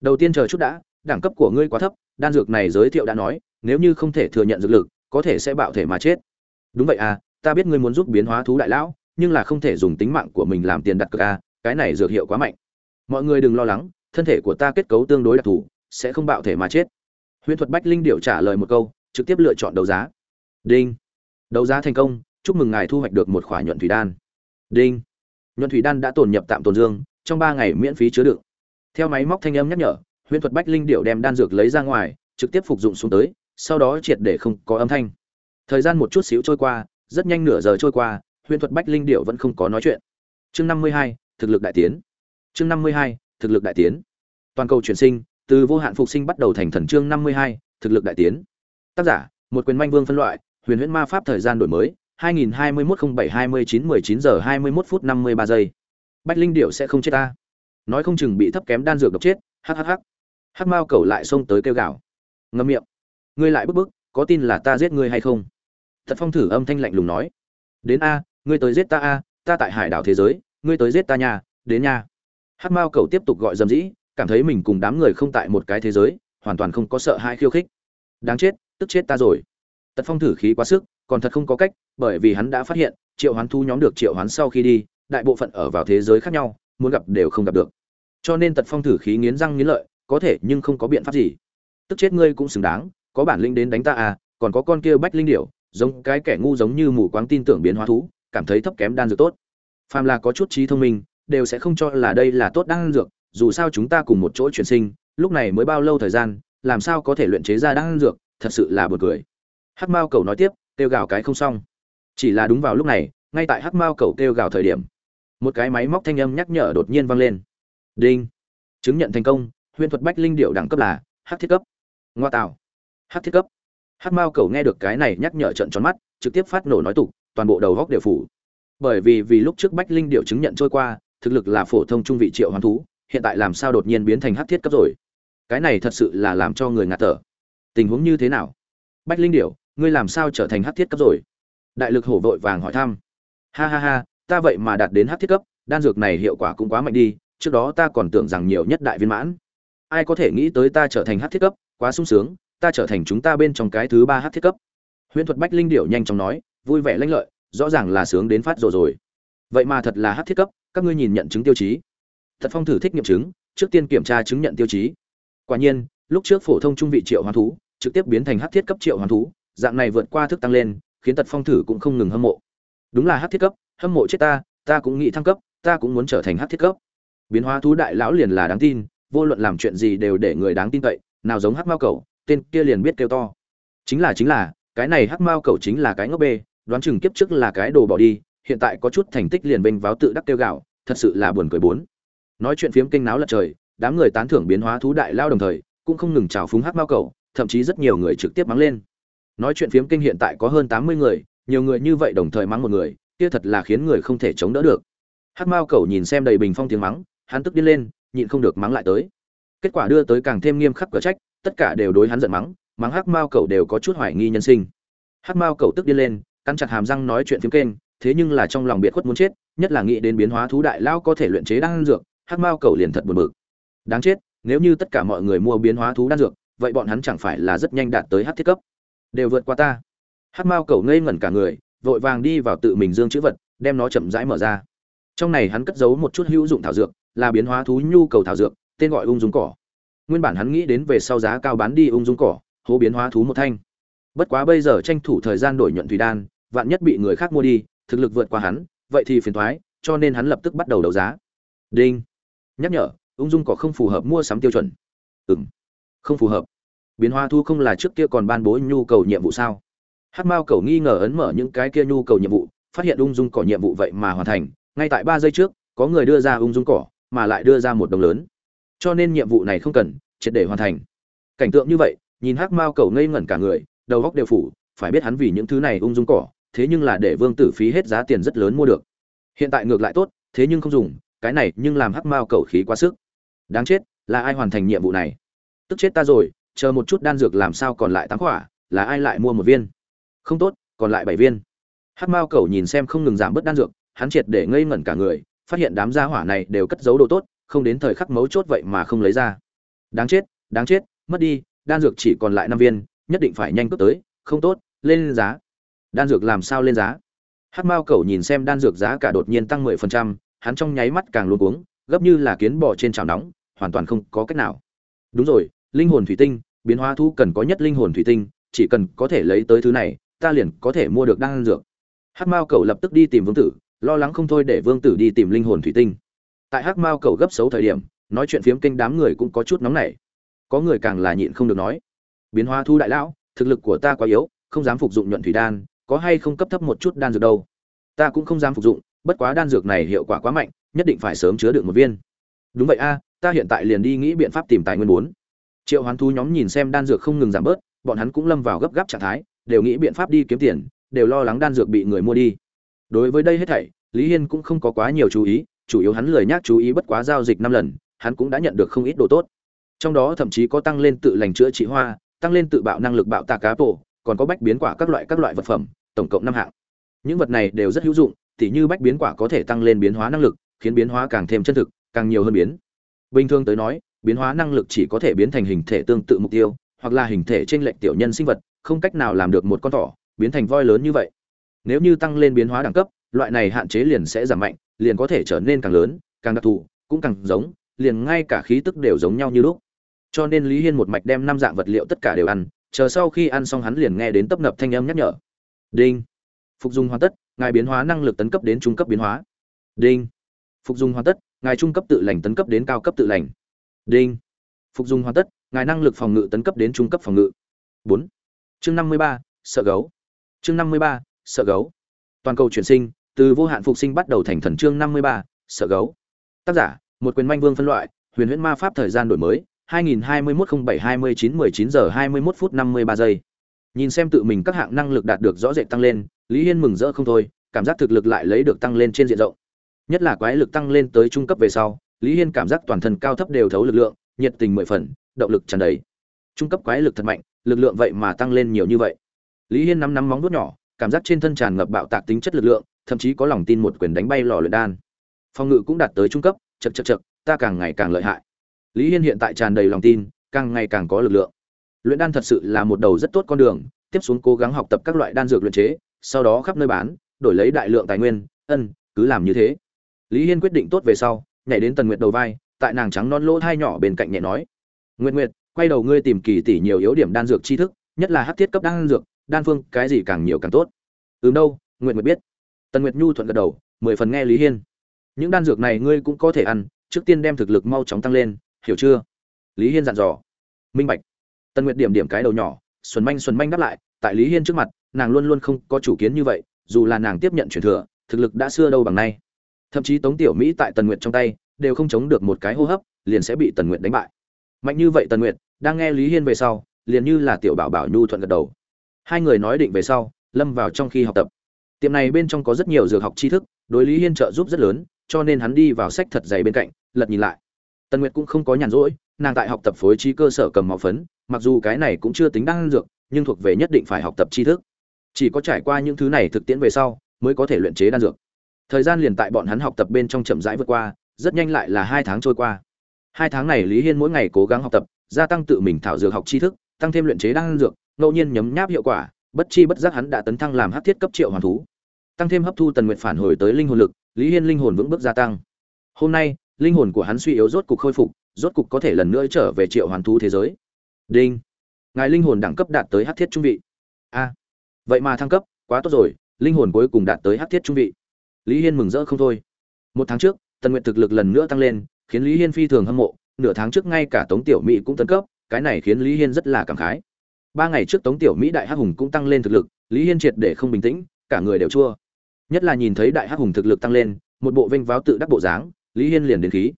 Đầu tiên chờ chút đã, đẳng cấp của ngươi quá thấp, đan dược này giới thiệu đã nói, nếu như không thể thừa nhận dược lực, có thể sẽ bạo thể mà chết đúng vậy à ta biết ngươi muốn giúp biến hóa thú đại lão, nhưng là không thể dùng tính mạng của mình làm tiền đặt cược à cái này dược hiệu quá mạnh. Mọi người đừng lo lắng, thân thể của ta kết cấu tương đối đặc thù, sẽ không bạo thể mà chết. Huyễn thuật bách linh điệu trả lời một câu, trực tiếp lựa chọn đấu giá. Đinh. Đấu giá thành công, chúc mừng ngài thu hoạch được một khoản nhuận thủy đan. Đinh. Nhuận thủy đan đã tồn nhập tạm tồn dương, trong ba ngày miễn phí chứa đựng. Theo máy móc thanh âm nhắc nhở huyễn thuật bách linh điệu đem đan dược lấy ra ngoài, trực tiếp phục dụng xuống tới, sau đó triệt để không có âm thanh thời gian một chút xíu trôi qua, rất nhanh nửa giờ trôi qua, Huyền thuật bách linh điệu vẫn không có nói chuyện. Chương năm mươi hai, thực lực đại tiến. Chương năm mươi hai, thực lực đại tiến. Toàn cầu chuyển sinh, từ vô hạn phục sinh bắt đầu thành thần chương năm mươi hai, thực lực đại tiến. Tác giả, một quyền manh vương phân loại, huyền huyễn ma pháp thời gian đổi mới 2021-07-29-19 giờ 21 phút 53 giây. Bách linh điệu sẽ không chết ta. Nói không chừng bị thấp kém đan dược độc chết hhh hắc mao cầu lại xông tới kêu gào. Ngâm miệng. Ngươi lại bức bức, có tin là ta giết ngươi hay không? Thật phong thử âm thanh lạnh lùng nói. Đến a, ngươi tới giết ta a, ta tại hải đảo thế giới, ngươi tới giết ta nhà đến nhà Hát mao cầu tiếp tục gọi dầm dĩ, cảm thấy mình cùng đám người không tại một cái thế giới, hoàn toàn không có sợ hãi khiêu khích. Đáng chết, tức chết ta rồi. Tật phong thử khí quá sức, còn thật không có cách, bởi vì hắn đã phát hiện, triệu hoán thu nhóm được triệu hoán sau khi đi, đại bộ phận ở vào thế giới khác nhau, muốn gặp đều không gặp được. Cho nên tật phong thử khí nghiến răng nghiến lợi, có thể nhưng không có biện pháp gì. Tức chết ngươi cũng xứng đáng, có bản linh đến đánh ta à còn có con kia bách linh điểu giống cái kẻ ngu giống như mù quáng tin tưởng biến hóa thú, cảm thấy thấp kém đan dược tốt. Phàm là có chút trí thông minh, đều sẽ không cho là đây là tốt đan dược, dù sao chúng ta cùng một chỗ chuyển sinh, lúc này mới bao lâu thời gian, làm sao có thể luyện chế ra đan dược, thật sự là buồn cười. Hắc mao cầu nói tiếp, kêu gào cái không xong. Chỉ là đúng vào lúc này, ngay tại hắc mao cầu kêu gào thời điểm, một cái máy móc thanh âm nhắc nhở đột nhiên vang lên. Đinh. Chứng nhận thành công huyền thuật bách linh điệu đẳng cấp là hắc thiết cấp. Ngoa tạo. Hắc thiết cấp. Hát mao cầu nghe được cái này nhắc nhở trận tròn mắt, trực tiếp phát nổ nói tục, toàn bộ đầu góc đều phủ. Bởi vì vì lúc trước bách linh điệu chứng nhận trôi qua, thực lực là phổ thông trung vị triệu hoàn thú, hiện tại làm sao đột nhiên biến thành hát thiết cấp rồi? Cái này thật sự là làm cho người ngạt thở. Tình huống như thế nào? Bách linh điệu ngươi làm sao trở thành hát thiết cấp rồi? Đại lực hổ vội vàng hỏi thăm. Ha ha ha, ta vậy mà đạt đến hát thiết cấp, đan dược này hiệu quả cũng quá mạnh đi, trước đó ta còn tưởng rằng nhiều nhất đại viên mãn. Ai có thể nghĩ tới ta trở thành hát thiết cấp, quá sung sướng ta trở thành chúng ta bên trong cái thứ ba hắc thiết cấp. Huyễn thuật bách linh điệu nhanh chóng nói, vui vẻ lanh lợi, rõ ràng là sướng đến phát rồi rồi. Vậy mà thật là hắc thiết cấp, các ngươi nhìn nhận chứng tiêu chí. Thật phong thử thích nghiệm chứng, trước tiên kiểm tra chứng nhận tiêu chí. Quả nhiên, lúc trước phổ thông trung vị triệu hoán thú, trực tiếp biến thành hắc thiết cấp triệu hoán thú, dạng này vượt qua thức tăng lên, khiến tật phong thử cũng không ngừng hâm mộ. Đúng là hắc thiết cấp, hâm mộ chết ta ta cũng nghĩ thăng cấp, ta cũng muốn trở thành hắc thiết cấp. Biến hóa thú đại lão liền là đáng tin, vô luận làm chuyện gì đều để người đáng tin cậy, nào giống hắc mao cầu tên kia liền biết kêu to. Chính là chính là, cái này hắc mao cậu chính là cái ngốc bê, đoán chừng kiếp trước là cái đồ bỏ đi, hiện tại có chút thành tích liền bênh váo tự đắc kêu gạo, thật sự là buồn cười bốn. Nói chuyện phiếm kinh náo lật trời, đám người tán thưởng biến hóa thú đại lao đồng thời, cũng không ngừng chào phúng hắc mao cậu, thậm chí rất nhiều người trực tiếp mắng lên. Nói chuyện phiếm kinh hiện tại có hơn tám mươi người, nhiều người như vậy đồng thời mắng một người, kia thật là khiến người không thể chống đỡ được. Hắc mao cậu nhìn xem đầy bình phong tiếng mắng, hắn tức điên lên, nhịn không được mắng lại tới. Kết quả đưa tới càng thêm nghiêm khắc cửa trách tất cả đều đối hắn giận mắng mắng hắc mao cầu đều có chút hoài nghi nhân sinh. Hắc mao cầu tức điên lên, cắn chặt hàm răng nói chuyện phiếm kênh, thế nhưng là trong lòng biệt khuất muốn chết, nhất là nghĩ đến biến hóa thú đại lao có thể luyện chế đan dược, hắc mao cầu liền thật buồn bực. Đáng chết, nếu như tất cả mọi người mua biến hóa thú đan dược, vậy bọn hắn chẳng phải là rất nhanh đạt tới hắc thiết cấp. Đều vượt qua ta. Hắc mao cầu ngây ngẩn cả người, vội vàng đi vào tự mình dương chữ vật, đem nó chậm rãi mở ra. Trong này hắn cất giấu một chút hữu dụng thảo dược, là biến hóa thú nhu cầu thảo dược, tên gọi ung dung cỏ nguyên bản hắn nghĩ đến về sau giá cao bán đi ung dung cỏ, hố biến hóa thú một thanh. Bất quá bây giờ tranh thủ thời gian đổi nhuận thủy đan, vạn nhất bị người khác mua đi, thực lực vượt qua hắn, vậy thì phiền thoái cho nên hắn lập tức bắt đầu đấu giá. Đinh. Nhắc nhở, ung dung cỏ không phù hợp mua sắm tiêu chuẩn. Ừng không phù hợp. Biến hóa thu không là trước kia còn ban bố nhu cầu nhiệm vụ sao? Hát mao cầu nghi ngờ ấn mở những cái kia nhu cầu nhiệm vụ, phát hiện ung dung cỏ nhiệm vụ vậy mà hoàn thành, ngay tại ba giây trước, có người đưa ra ung dung cỏ, mà lại đưa ra một đồng lớn cho nên nhiệm vụ này không cần, triệt để hoàn thành. Cảnh tượng như vậy, nhìn hắc mao cầu ngây ngẩn cả người, đầu góc đều phủ, phải biết hắn vì những thứ này ung dung cỏ, thế nhưng là để vương tử phí hết giá tiền rất lớn mua được. Hiện tại ngược lại tốt, thế nhưng không dùng, cái này nhưng làm hắc mao cầu khí quá sức. Đáng chết, là ai hoàn thành nhiệm vụ này? Tức chết ta rồi, chờ một chút đan dược làm sao còn lại tám quả, là ai lại mua một viên? Không tốt, còn lại bảy viên. Hắc mao cầu nhìn xem không ngừng giảm bớt đan dược, hắn triệt để ngây ngẩn cả người, phát hiện đám gia hỏa này đều cất giấu đồ tốt không đến thời khắc mấu chốt vậy mà không lấy ra. Đáng chết đáng chết, mất đi, đan dược chỉ còn lại năm viên, nhất định phải nhanh cướp tới, không tốt, lên giá. Đan dược làm sao lên giá? Hát mao Cẩu nhìn xem đan dược giá cả đột nhiên tăng mười phần trăm, hắn trong nháy mắt càng luôn uống gấp như là kiến bò trên chảo nóng, hoàn toàn không có cách nào. Đúng rồi, linh hồn thủy tinh, biến hóa thu cần có nhất linh hồn thủy tinh, chỉ cần có thể lấy tới thứ này, ta liền có thể mua được đan dược. Hát mao Cẩu lập tức đi tìm vương tử, lo lắng không thôi để vương tử đi tìm linh hồn thủy tinh tại hắc mao cầu gấp xấu thời điểm, nói chuyện phiếm kinh đám người cũng có chút nóng nảy. Có người càng là nhịn không được nói, biến hóa thu đại lão, thực lực của ta quá yếu, không dám phục dụng nhuận thủy đan, có hay không cấp thấp một chút đan dược đâu? Ta cũng không dám phục dụng, bất quá đan dược này hiệu quả quá mạnh, nhất định phải sớm chứa được một viên. Đúng vậy a, ta hiện tại liền đi nghĩ biện pháp tìm tài nguyên bốn. Triệu hoán thú nhóm nhìn xem đan dược không ngừng giảm bớt, bọn hắn cũng lâm vào gấp gáp trạng thái, đều nghĩ biện pháp đi kiếm tiền, đều lo lắng đan dược bị người mua đi. Đối với đây hết thảy, lý hiên cũng không có quá nhiều chú ý chủ yếu hắn lười nhác chú ý bất quá giao dịch năm lần, hắn cũng đã nhận được không ít đồ tốt. Trong đó thậm chí có tăng lên tự lành chữa trị hoa, tăng lên tự bạo năng lực bạo tà cá bộ còn có bách biến quả các loại các loại vật phẩm, tổng cộng năm hạng. Những vật này đều rất hữu dụng, tỉ như bách biến quả có thể tăng lên biến hóa năng lực, khiến biến hóa càng thêm chân thực, càng nhiều hơn biến. Bình thường tới nói, biến hóa năng lực chỉ có thể biến thành hình thể tương tự mục tiêu, hoặc là hình thể trên lệnh tiểu nhân sinh vật, không cách nào làm được một con thỏ, biến thành voi lớn như vậy. Nếu như tăng lên biến hóa đẳng cấp loại này hạn chế liền sẽ giảm mạnh, liền có thể trở nên càng lớn, càng đặc thù, cũng càng giống, liền ngay cả khí tức đều giống nhau như lúc. Cho nên lý hiên một mạch đem năm dạng vật liệu tất cả đều ăn, chờ sau khi ăn xong hắn liền nghe đến tấp nập thanh âm nhắc nhở. Đinh. Phục dùng hoàn tất, ngài biến hóa năng lực tấn cấp đến trung cấp biến hóa. Đinh. Phục dùng hoàn tất, ngài trung cấp tự lành tấn cấp đến cao cấp tự lành. Đinh. Phục dùng hoàn tất, ngài năng lực phòng ngự tấn cấp đến trung cấp phòng ngự. Bốn. Chương năm mươi ba, sợ gấu. Chương năm mươi ba, sợ gấu. Toàn cầu chuyển sinh từ vô hạn phục sinh bắt đầu thành thần chương năm mươi ba sợ gấu. Tác giả, một quyền manh vương phân loại, huyền huyễn ma pháp thời gian đổi mới 2021-07-29-19 giờ 21 phút 53 giây. Nhìn xem tự mình các hạng năng lực đạt được rõ rệt tăng lên, lý hiên mừng rỡ không thôi, cảm giác thực lực lại lấy được tăng lên trên diện rộng. Nhất là quái lực tăng lên tới trung cấp về sau, lý hiên cảm giác toàn thân cao thấp đều thấu lực lượng, nhiệt tình mười phần, động lực tràn đầy. Trung cấp quái lực thật mạnh, lực lượng vậy mà tăng lên nhiều như vậy. Lý hiên nắm nắm móng vuốt nhỏ, cảm giác trên thân tràn ngập bạo tạc tính chất lực lượng thậm chí có lòng tin một quyền đánh bay lò luyện đan. Phòng ngự cũng đạt tới trung cấp chật chật chật ta càng ngày càng lợi hại. Lý hiên hiện tại tràn đầy lòng tin, càng ngày càng có lực lượng. Luyện đan thật sự là một đầu rất tốt con đường, tiếp xuống cố gắng học tập các loại đan dược luyện chế, sau đó khắp nơi bán, đổi lấy đại lượng tài nguyên, ân, cứ làm như thế. Lý hiên quyết định tốt về sau, nhảy đến tần nguyệt đầu vai, tại nàng trắng non lỗ thai nhỏ bên cạnh nhẹ nói, nguyệt nguyệt, quay đầu ngươi tìm kỳ tỷ nhiều yếu điểm đan dược tri thức, nhất là hát thiết cấp đan dược, đan phương cái gì càng nhiều càng tốt. Ừm đâu, nguyệt nguyệt biết tần nguyệt nhu thuận gật đầu, mười phần nghe lý hiên. Những đan dược này ngươi cũng có thể ăn, trước tiên đem thực lực mau chóng tăng lên, hiểu chưa? Lý hiên dặn dò. Minh bạch. Tần nguyệt điểm điểm cái đầu nhỏ, xuân manh xuân manh đáp lại, tại lý hiên trước mặt, nàng luôn luôn không có chủ kiến như vậy, dù là nàng tiếp nhận truyền thừa, thực lực đã xưa đâu bằng nay. Thậm chí tống tiểu mỹ tại tần nguyệt trong tay, đều không chống được một cái hô hấp, liền sẽ bị tần nguyệt đánh bại. Mạnh như vậy tần nguyệt, đang nghe lý hiên về sau, liền như là tiểu bảo bảo nhu thuận gật đầu. Hai người nói định về sau, lâm vào trong khi học tập tiệm này bên trong có rất nhiều dược học tri thức, đối lý hiên trợ giúp rất lớn, cho nên hắn đi vào sách thật dày bên cạnh, lật nhìn lại. Tần nguyệt cũng không có nhàn rỗi, nàng tại học tập phối trí cơ sở cầm máu phấn, mặc dù cái này cũng chưa tính đăng dược, nhưng thuộc về nhất định phải học tập tri thức. Chỉ có trải qua những thứ này thực tiễn về sau, mới có thể luyện chế đan dược. Thời gian liền tại bọn hắn học tập bên trong chậm rãi vượt qua, rất nhanh lại là hai tháng trôi qua. Hai tháng này lý hiên mỗi ngày cố gắng học tập, gia tăng tự mình thảo dược học tri thức, tăng thêm luyện chế đan dược, ngẫu nhiên nhấm nháp hiệu quả, bất chi bất giác hắn đã tấn thăng làm hát thiết cấp triệu hoàn thú tăng thêm hấp thu tần nguyện phản hồi tới linh hồn lực, lý hiên linh hồn vững bước gia tăng. Hôm nay, linh hồn của hắn suy yếu rốt cục khôi phục, rốt cục có thể lần nữa trở về triệu hoàn thú thế giới. Đinh. Ngài linh hồn đẳng cấp đạt tới hát thiết trung vị. A. Vậy mà thăng cấp, quá tốt rồi, linh hồn cuối cùng đạt tới hát thiết trung vị. Lý hiên mừng rỡ không thôi. Một tháng trước, tần nguyện thực lực lần nữa tăng lên, khiến lý hiên phi thường hâm mộ, nửa tháng trước ngay cả tống tiểu mỹ cũng tấn cấp, cái này khiến lý hiên rất là cảm khái. Ba ngày trước tống tiểu mỹ đại hắc hùng cũng tăng lên thực lực, lý hiên triệt để không bình tĩnh, cả người đều chua nhất là nhìn thấy đại hắc hùng thực lực tăng lên, một bộ vinh váo tự đắc bộ dáng, lý hiên liền đến khí.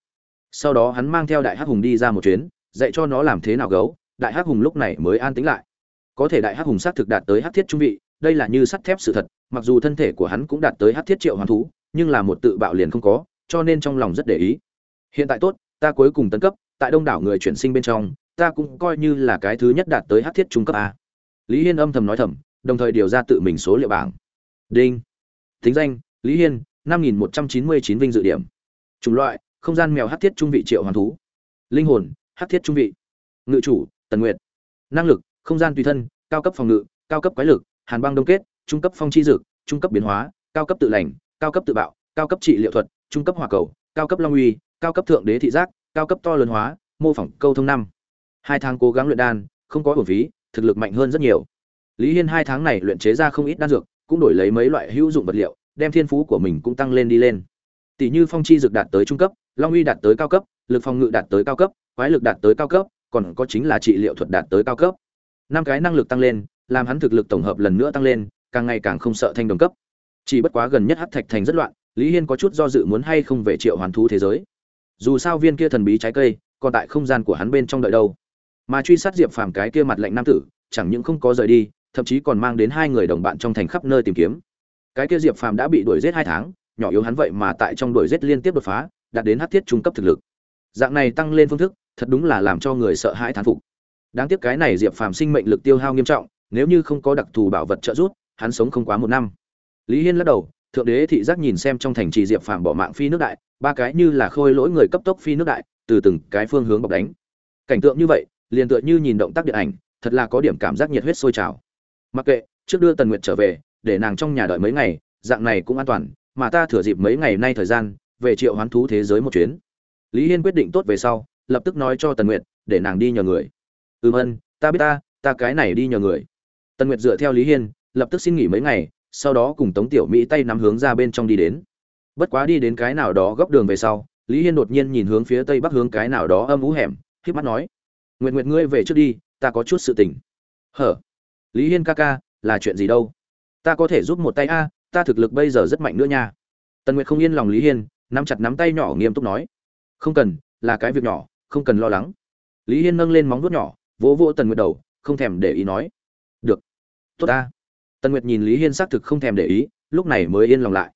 Sau đó hắn mang theo đại hắc hùng đi ra một chuyến, dạy cho nó làm thế nào gấu, đại hắc hùng lúc này mới an tĩnh lại. Có thể đại hắc hùng xác thực đạt tới hắc thiết trung vị, đây là như sắt thép sự thật, mặc dù thân thể của hắn cũng đạt tới hắc thiết triệu hoàn thú, nhưng là một tự bạo liền không có, cho nên trong lòng rất để ý. Hiện tại tốt, ta cuối cùng tấn cấp, tại đông đảo người chuyển sinh bên trong, ta cũng coi như là cái thứ nhất đạt tới hắc thiết trung cấp a. Lý hiên âm thầm nói thầm, đồng thời điều ra tự mình số liệu bảng. Đinh thính danh, lý hiên, năm nghìn một trăm chín mươi chín vinh dự điểm. Chủng loại, không gian mèo hắc thiết trung vị triệu hoàn thú. Linh hồn hắc thiết trung vị. Ngự chủ, tần nguyệt. Năng lực, không gian tùy thân, cao cấp phòng ngự, cao cấp quái lực, hàn băng đông kết, trung cấp phong chi dực trung cấp biến hóa, cao cấp tự lành, cao cấp tự bạo, cao cấp trị liệu thuật, trung cấp hỏa cầu, cao cấp long uy, cao cấp thượng đế thị giác, cao cấp to lớn hóa, mô phỏng câu thông năm. Hai tháng cố gắng luyện đan, không có bổn phí, thực lực mạnh hơn rất nhiều. Lý hiên hai tháng này luyện chế ra không ít đan dược cũng đổi lấy mấy loại hữu dụng vật liệu, đem thiên phú của mình cũng tăng lên đi lên. Tỷ như phong chi dược đạt tới trung cấp, long uy đạt tới cao cấp, lực phòng ngự đạt tới cao cấp, quái lực đạt tới cao cấp, còn có chính là trị liệu thuật đạt tới cao cấp. Năm cái năng lực tăng lên, làm hắn thực lực tổng hợp lần nữa tăng lên, càng ngày càng không sợ thanh đồng cấp. Chỉ bất quá gần nhất hắc thạch thành rất loạn, lý hiên có chút do dự muốn hay không về triệu hoàn thú thế giới. Dù sao viên kia thần bí trái cây, còn tại không gian của hắn bên trong đợi đâu. Mà truy sát diệp phàm cái kia mặt lạnh nam tử, chẳng những không có rời đi thậm chí còn mang đến hai người đồng bạn trong thành khắp nơi tìm kiếm. Cái kia diệp phàm đã bị đuổi giết hai tháng, nhỏ yếu hắn vậy mà tại trong đuổi giết liên tiếp đột phá, đạt đến hát thiết trung cấp thực lực. Dạng này tăng lên phương thức, thật đúng là làm cho người sợ hãi thán phục. Đáng tiếc cái này diệp phàm sinh mệnh lực tiêu hao nghiêm trọng, nếu như không có đặc thù bảo vật trợ giúp, hắn sống không quá một năm. Lý hiên lắc đầu, thượng đế thị giác nhìn xem trong thành trì diệp phàm bỏ mạng phi nước đại, ba cái như là khôi lỗi người cấp tốc phi nước đại, từ từng cái phương hướng bọc đánh. Cảnh tượng như vậy, liền tựa như nhìn động tác điện ảnh, thật là có điểm cảm giác nhiệt huyết sôi trào mặc kệ, trước đưa tần nguyệt trở về, để nàng trong nhà đợi mấy ngày, dạng này cũng an toàn, mà ta thừa dịp mấy ngày nay thời gian, về triệu hoán thú thế giới một chuyến. Lý hiên quyết định tốt về sau, lập tức nói cho tần nguyệt, để nàng đi nhờ người. Ừm ân, ta biết ta ta cái này đi nhờ người. Tần nguyệt dựa theo lý hiên, lập tức xin nghỉ mấy ngày, sau đó cùng tống tiểu mỹ tay nắm hướng ra bên trong đi đến. Bất quá đi đến cái nào đó góc đường về sau, lý hiên đột nhiên nhìn hướng phía tây bắc hướng cái nào đó âm ú hẻm k mắt nói nguyện nguyện ngươi về trước đi, ta có chút sự tình. Hở? Lý hiên ca ca, là chuyện gì đâu? Ta có thể giúp một tay a, ta thực lực bây giờ rất mạnh nữa nha. Tần nguyệt không yên lòng lý hiên, nắm chặt nắm tay nhỏ nghiêm túc nói. Không cần, là cái việc nhỏ, không cần lo lắng. Lý hiên nâng lên móng vuốt nhỏ, vỗ vỗ tần nguyệt đầu, không thèm để ý nói. Được. Tốt ta. Tần nguyệt nhìn lý hiên xác thực không thèm để ý, lúc này mới yên lòng lại.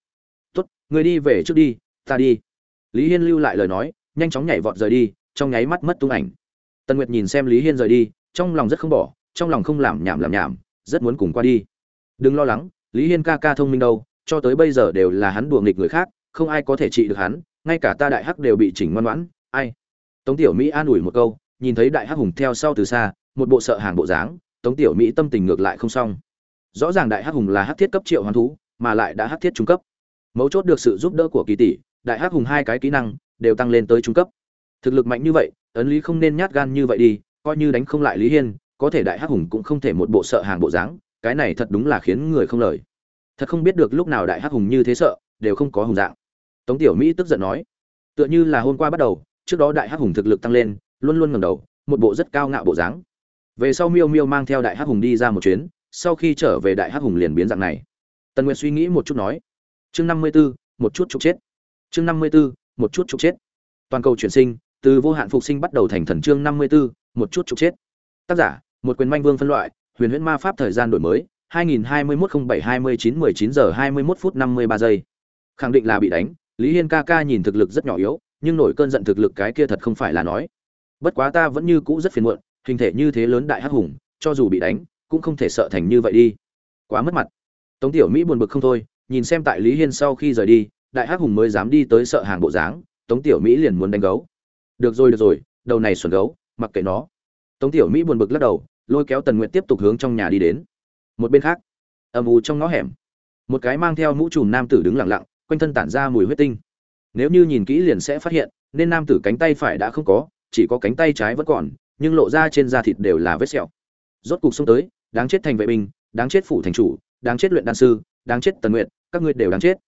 Tốt, người đi về trước đi, ta đi. Lý hiên lưu lại lời nói, nhanh chóng nhảy vọt rời đi, trong nháy mắt mất tung ảnh. Tần nguyệt nhìn xem lý hiên rời đi, trong lòng rất không bỏ trong lòng không làm nhảm làm nhảm, rất muốn cùng qua đi. Đừng lo lắng, lý hiên ca ca thông minh đâu, cho tới bây giờ đều là hắn đùa nghịch người khác, không ai có thể trị được hắn, ngay cả ta đại hắc đều bị chỉnh ngoan ngoãn, ai? Tống tiểu mỹ an ủi một câu, nhìn thấy đại hắc hùng theo sau từ xa, một bộ sợ hàng bộ dáng, tống tiểu mỹ tâm tình ngược lại không xong. Rõ ràng đại hắc hùng là hắc thiết cấp triệu hoán thú, mà lại đã hắc thiết trung cấp. Mấu chốt được sự giúp đỡ của kỳ tỷ, đại hắc hùng hai cái kỹ năng đều tăng lên tới trung cấp. Thực lực mạnh như vậy, ấn lý không nên nhát gan như vậy đi, coi như đánh không lại lý hiên có thể đại hắc hùng cũng không thể một bộ sợ hàng bộ dáng cái này thật đúng là khiến người không lời. Thật không biết được lúc nào đại hắc hùng như thế sợ đều không có hùng dạng. Tống tiểu mỹ tức giận nói tựa như là hôm qua bắt đầu trước đó đại hắc hùng thực lực tăng lên luôn luôn ngẩng đầu một bộ rất cao ngạo bộ dáng. Về sau miêu miêu mang theo đại hắc hùng đi ra một chuyến sau khi trở về đại hắc hùng liền biến dạng này. Tần nguyệt suy nghĩ một chút nói chương năm mươi 54, một chút trục chết. Chương năm mươi 54, một chút trục chết. Toàn cầu chuyển sinh từ vô hạn phục sinh bắt đầu thành thần chương năm mươi 54, một chút trục chết. Tác giả một quyền manh vương phân loại, huyền huyễn ma pháp thời gian đổi mới 2021-07-29-19 giờ 21 phút 53 giây. Khẳng định là bị đánh, lý hiên ca ca nhìn thực lực rất nhỏ yếu, nhưng nổi cơn giận thực lực cái kia thật không phải là nói. Bất quá ta vẫn như cũ rất phiền muộn, hình thể như thế lớn đại hắc hùng, cho dù bị đánh, cũng không thể sợ thành như vậy đi. Quá mất mặt. Tống tiểu mỹ buồn bực không thôi, nhìn xem tại lý hiên sau khi rời đi, đại hắc hùng mới dám đi tới sợ hàng bộ dáng, tống tiểu mỹ liền muốn đánh gấu. Được rồi được rồi, đầu này xuẩn gấu, mặc kệ nó tống tiểu mỹ buồn bực lắc đầu, lôi kéo tần nguyện tiếp tục hướng trong nhà đi đến. Một bên khác ầm u trong ngõ hẻm, một cái mang theo mũ trùm nam tử đứng lặng lặng, quanh thân tản ra mùi huyết tinh. Nếu như nhìn kỹ liền sẽ phát hiện, nên nam tử cánh tay phải đã không có, chỉ có cánh tay trái vẫn còn, nhưng lộ ra trên da thịt đều là vết sẹo. Rốt cục xông tới, đáng chết thành vệ binh, đáng chết phủ thành chủ, đáng chết luyện đan sư, đáng chết tần nguyện các ngươi đều đáng chết.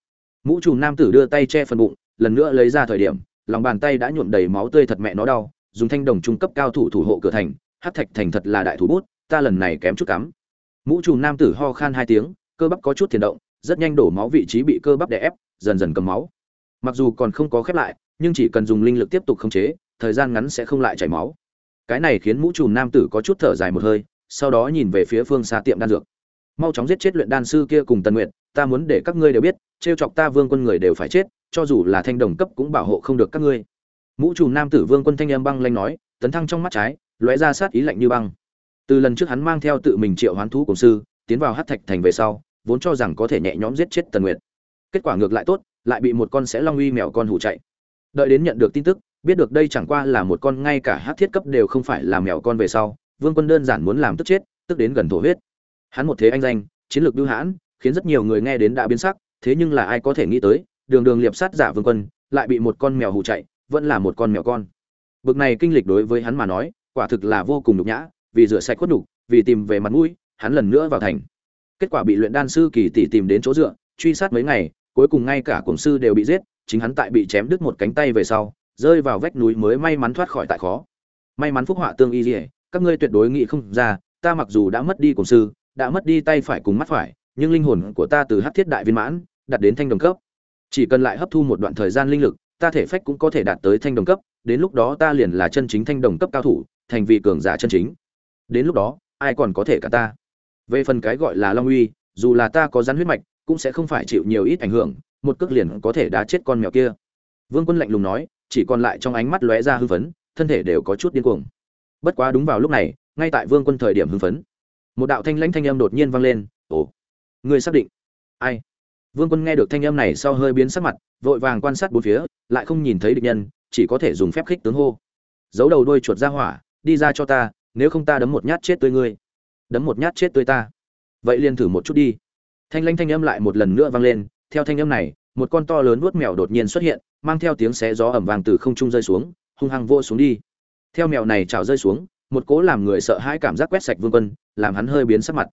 Mũ trùm nam tử đưa tay che phần bụng, lần nữa lấy ra thời điểm, lòng bàn tay đã nhuộm đầy máu tươi thật mẹ nó đau dùng thanh đồng trung cấp cao thủ thủ hộ cửa thành, hát thạch thành thật là đại thủ bút, ta lần này kém chút cắm. Mũ trùm nam tử ho khan hai tiếng, cơ bắp có chút thiền động, rất nhanh đổ máu vị trí bị cơ bắp đè ép, dần dần cầm máu. Mặc dù còn không có khép lại, nhưng chỉ cần dùng linh lực tiếp tục khống chế, thời gian ngắn sẽ không lại chảy máu. Cái này khiến mũ trùm nam tử có chút thở dài một hơi, sau đó nhìn về phía phương xa tiệm đan dược. Mau chóng giết chết luyện đan sư kia cùng tần nguyện ta muốn để các ngươi đều biết, trêu chọc ta vương quân người đều phải chết, cho dù là thanh đồng cấp cũng bảo hộ không được các ngươi mũ trùm nam tử vương quân thanh âm băng lanh nói, tấn thăng trong mắt trái, lóe ra sát ý lạnh như băng. Từ lần trước hắn mang theo tự mình triệu hoán thú cổ sư, tiến vào hát thạch thành về sau, vốn cho rằng có thể nhẹ nhõm giết chết tần nguyệt. Kết quả ngược lại tốt, lại bị một con sẽ long uy mèo con hủ chạy. Đợi đến nhận được tin tức, biết được đây chẳng qua là một con ngay cả hát thiết cấp đều không phải là mèo con về sau, vương quân đơn giản muốn làm tức chết, tức đến gần thổ huyết. Hắn một thế anh danh, chiến lược bưu hãn, khiến rất nhiều người nghe đến đã biến sắc, thế nhưng là ai có thể nghĩ tới, đường đường liệp sát giả vương quân, lại bị một con mèo hù chạy vẫn là một con mèo con. Bực này kinh lịch đối với hắn mà nói, quả thực là vô cùng nhục nhã, vì rửa sạch khuất nhục, vì tìm về mặt mũi, hắn lần nữa vào thành. Kết quả bị luyện đan sư kỳ tỷ tìm đến chỗ dựa, truy sát mấy ngày, cuối cùng ngay cả cổng sư đều bị giết, chính hắn tại bị chém đứt một cánh tay về sau, rơi vào vách núi mới may mắn thoát khỏi tại khó. May mắn phúc họa tương y dỉa các ngươi tuyệt đối nghĩ không ra, ta mặc dù đã mất đi cổng sư, đã mất đi tay phải cùng mắt phải, nhưng linh hồn của ta từ hát thiết đại viên mãn đặt đến thanh đồng cấp. Chỉ cần lại hấp thu một đoạn thời gian linh lực ta thể phách cũng có thể đạt tới thanh đồng cấp, đến lúc đó ta liền là chân chính thanh đồng cấp cao thủ, thành vị cường giả chân chính. Đến lúc đó, ai còn có thể cả ta? Về phần cái gọi là long uy, dù là ta có rắn huyết mạch, cũng sẽ không phải chịu nhiều ít ảnh hưởng, một cước liền có thể đá chết con mèo kia. Vương quân lạnh lùng nói, chỉ còn lại trong ánh mắt lóe ra hư phấn, thân thể đều có chút điên cuồng. Bất quá đúng vào lúc này, ngay tại vương quân thời điểm hưng phấn, một đạo thanh lãnh thanh âm đột nhiên vang lên, ồ, ngươi xác định? Ai? Vương quân nghe được thanh âm này sau hơi biến sắc mặt, vội vàng quan sát bốn phía, lại không nhìn thấy địch nhân, chỉ có thể dùng phép khích tướng hô. Giấu đầu đuôi chuột ra hỏa, đi ra cho ta, nếu không ta đấm một nhát chết tươi ngươi. Đấm một nhát chết tươi ta. Vậy liền thử một chút đi. Thanh lanh thanh âm lại một lần nữa vang lên, theo thanh âm này, một con to lớn vuốt mèo đột nhiên xuất hiện, mang theo tiếng xé gió ầm vàng từ không trung rơi xuống, hung hăng vô xuống đi. Theo mèo này trào rơi xuống, một cố làm người sợ hãi cảm giác quét sạch vương quân, làm hắn hơi biến sắc mặt.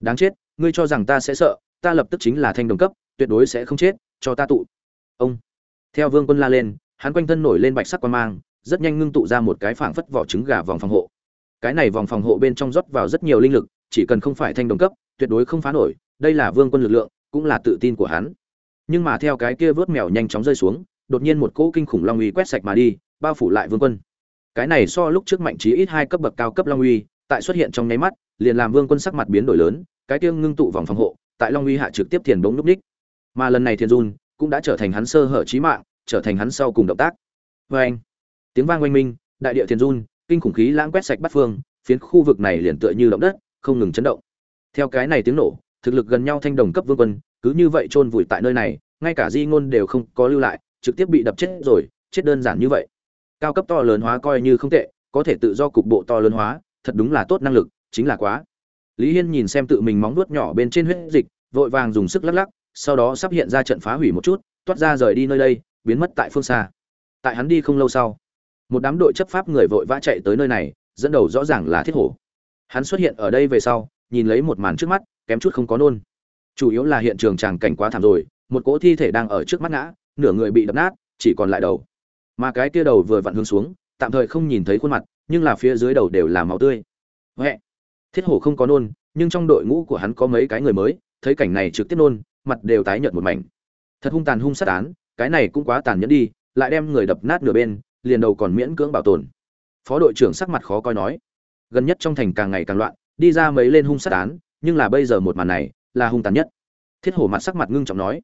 Đáng chết, ngươi cho rằng ta sẽ sợ, ta lập tức chính là thanh đồng cấp tuyệt đối sẽ không chết, cho ta tụ. Ông. Theo vương quân la lên, hắn quanh thân nổi lên bạch sắc quan mang, rất nhanh ngưng tụ ra một cái phảng phất vỏ trứng gà vòng phòng hộ. Cái này vòng phòng hộ bên trong rót vào rất nhiều linh lực, chỉ cần không phải thanh đồng cấp, tuyệt đối không phá nổi, đây là vương quân lực lượng, cũng là tự tin của hắn. Nhưng mà theo cái kia vớt mèo nhanh chóng rơi xuống, đột nhiên một cỗ kinh khủng long uy quét sạch mà đi, bao phủ lại vương quân. Cái này so lúc trước mạnh trí ít hai cấp bậc cao cấp long uy, tại xuất hiện trong nháy mắt, liền làm vương quân sắc mặt biến đổi lớn, cái kia ngưng tụ vòng phòng hộ, tại long uy hạ trực tiếp thiền bóng núp ních mà lần này thiền dun cũng đã trở thành hắn sơ hở trí mạng, trở thành hắn sau cùng động tác. Vê anh, tiếng vang oanh minh, đại địa thiền dun kinh khủng khí lãng quét sạch bắt phương, phiến khu vực này liền tựa như động đất, không ngừng chấn động. Theo cái này tiếng nổ, thực lực gần nhau thanh đồng cấp vương quân, cứ như vậy chôn vùi tại nơi này, ngay cả di ngôn đều không có lưu lại, trực tiếp bị đập chết rồi, chết đơn giản như vậy. Cao cấp to lớn hóa coi như không tệ, có thể tự do cục bộ to lớn hóa, thật đúng là tốt năng lực, chính là quá. Lý hiên nhìn xem tự mình móng nuốt nhỏ bên trên huyết dịch, vội vàng dùng sức lắc lắc sau đó sắp hiện ra trận phá hủy một chút, toát ra rời đi nơi đây, biến mất tại phương xa. Tại hắn đi không lâu sau, một đám đội chấp pháp người vội vã chạy tới nơi này, dẫn đầu rõ ràng là thiết hổ. Hắn xuất hiện ở đây về sau, nhìn lấy một màn trước mắt, kém chút không có nôn. Chủ yếu là hiện trường tràng cảnh quá thảm rồi, một cỗ thi thể đang ở trước mắt ngã, nửa người bị đập nát, chỉ còn lại đầu. Mà cái kia đầu vừa vặn hướng xuống, tạm thời không nhìn thấy khuôn mặt, nhưng là phía dưới đầu đều là máu tươi. Huệ! Thiết hổ không có nôn, nhưng trong đội ngũ của hắn có mấy cái người mới, thấy cảnh này trực tiếp nôn mặt đều tái nhợt một mảnh. Thật hung tàn hung sát án, cái này cũng quá tàn nhẫn đi, lại đem người đập nát nửa bên, liền đầu còn miễn cưỡng bảo tồn. Phó đội trưởng sắc mặt khó coi nói, gần nhất trong thành càng ngày càng loạn, đi ra mấy lên hung sát án, nhưng là bây giờ một màn này là hung tàn nhất. Thiết hổ mặt sắc mặt ngưng trọng nói,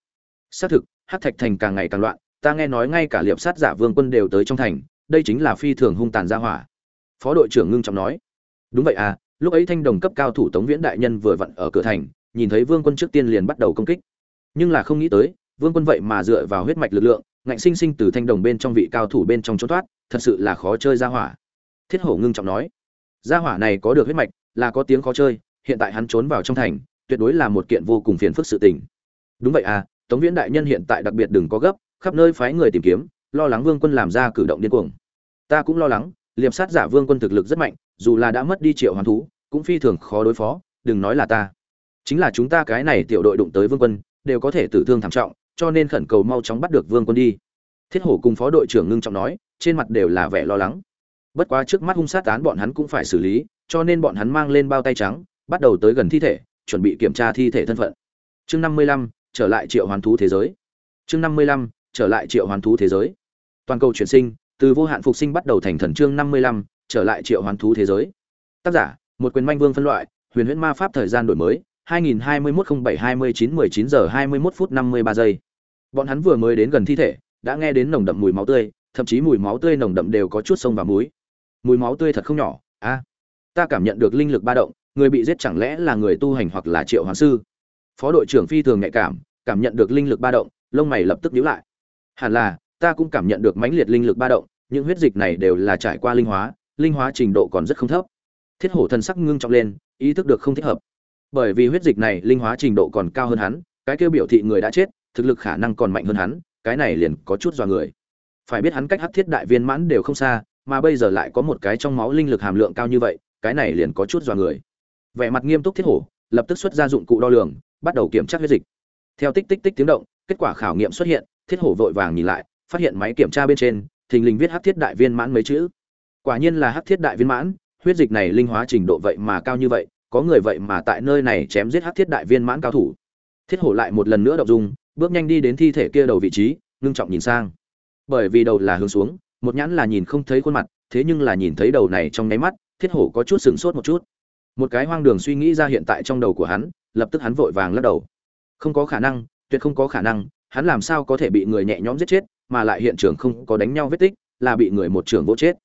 xác thực hát thạch thành càng ngày càng loạn, ta nghe nói ngay cả liệp sát giả vương quân đều tới trong thành, đây chính là phi thường hung tàn gia hỏa. Phó đội trưởng ngưng trọng nói, đúng vậy à lúc ấy thanh đồng cấp cao thủ tống viễn đại nhân vừa vặn ở cửa thành, nhìn thấy vương quân trước tiên liền bắt đầu công kích nhưng là không nghĩ tới, vương quân vậy mà dựa vào huyết mạch lực lượng, ngạnh sinh sinh từ thanh đồng bên trong vị cao thủ bên trong trốn thoát, thật sự là khó chơi gia hỏa. Thiết hổ ngưng trọng nói, gia hỏa này có được huyết mạch, là có tiếng khó chơi, hiện tại hắn trốn vào trong thành, tuyệt đối là một kiện vô cùng phiền phức sự tình. Đúng vậy à tống viễn đại nhân hiện tại đặc biệt đừng có gấp, khắp nơi phái người tìm kiếm, lo lắng vương quân làm ra cử động điên cuồng. Ta cũng lo lắng, liệp sát giả vương quân thực lực rất mạnh, dù là đã mất đi triệu hoàn thú, cũng phi thường khó đối phó, đừng nói là ta. Chính là chúng ta cái này tiểu đội đụng tới vương quân đều có thể tử thương thảm trọng, cho nên khẩn cầu mau chóng bắt được vương quân đi. Thiết hổ cùng phó đội trưởng ngưng trọng nói, trên mặt đều là vẻ lo lắng. Bất quá trước mắt hung sát án bọn hắn cũng phải xử lý, cho nên bọn hắn mang lên bao tay trắng, bắt đầu tới gần thi thể, chuẩn bị kiểm tra thi thể thân phận. Chương năm mươi lăm, trở lại triệu hoàn thú thế giới. Chương năm mươi lăm, trở lại triệu hoàn thú thế giới. Toàn cầu chuyển sinh, từ vô hạn phục sinh bắt đầu thành thần chương năm mươi lăm, trở lại triệu hoàn thú thế giới. Tác giả, một quyền manh vương phân loại, huyền huyễn ma pháp thời gian đổi mới 2021-07-29-19 giờ 21 phút 53 giây. Bọn hắn vừa mới đến gần thi thể, đã nghe đến nồng đậm mùi máu tươi, thậm chí mùi máu tươi nồng đậm đều có chút sông và muối. Mùi máu tươi thật không nhỏ, a. Ta cảm nhận được linh lực ba động, người bị giết chẳng lẽ là người tu hành hoặc là triệu hoàng sư? Phó đội trưởng phi thường nhạy cảm cảm nhận được linh lực ba động, lông mày lập tức nhíu lại. Hẳn là, ta cũng cảm nhận được mãnh liệt linh lực ba động, những huyết dịch này đều là trải qua linh hóa linh hóa trình độ còn rất không thấp. Thiết hổ thần sắc ngưng trọng lên, ý thức được không thích hợp bởi vì huyết dịch này linh hóa trình độ còn cao hơn hắn, cái kêu biểu thị người đã chết, thực lực khả năng còn mạnh hơn hắn, cái này liền có chút dọa người. Phải biết hắn cách hắc thiết đại viên mãn đều không xa, mà bây giờ lại có một cái trong máu linh lực hàm lượng cao như vậy, cái này liền có chút dọa người. Vẻ mặt nghiêm túc thiết hổ, lập tức xuất ra dụng cụ đo lường, bắt đầu kiểm tra huyết dịch. Theo tích tích tích tiếng động, kết quả khảo nghiệm xuất hiện, thiết hổ vội vàng nhìn lại, phát hiện máy kiểm tra bên trên, thình lình viết hắc thiết đại viên mãn mấy chữ. Quả nhiên là hắc thiết đại viên mãn, huyết dịch này linh hóa trình độ vậy mà cao như vậy có người vậy mà tại nơi này chém giết hắc thiết đại viên mãn cao thủ. Thiết hổ lại một lần nữa động dung, bước nhanh đi đến thi thể kia đầu vị trí, ngưng trọng nhìn sang. Bởi vì đầu là hướng xuống, một nhãn là nhìn không thấy khuôn mặt, thế nhưng là nhìn thấy đầu này trong nháy mắt, thiết hổ có chút sửng sốt một chút. Một cái hoang đường suy nghĩ ra hiện tại trong đầu của hắn, lập tức hắn vội vàng lắc đầu. Không có khả năng, tuyệt không có khả năng, hắn làm sao có thể bị người nhẹ nhõm giết chết, mà lại hiện trường không có đánh nhau vết tích, là bị người một trường vỗ chết.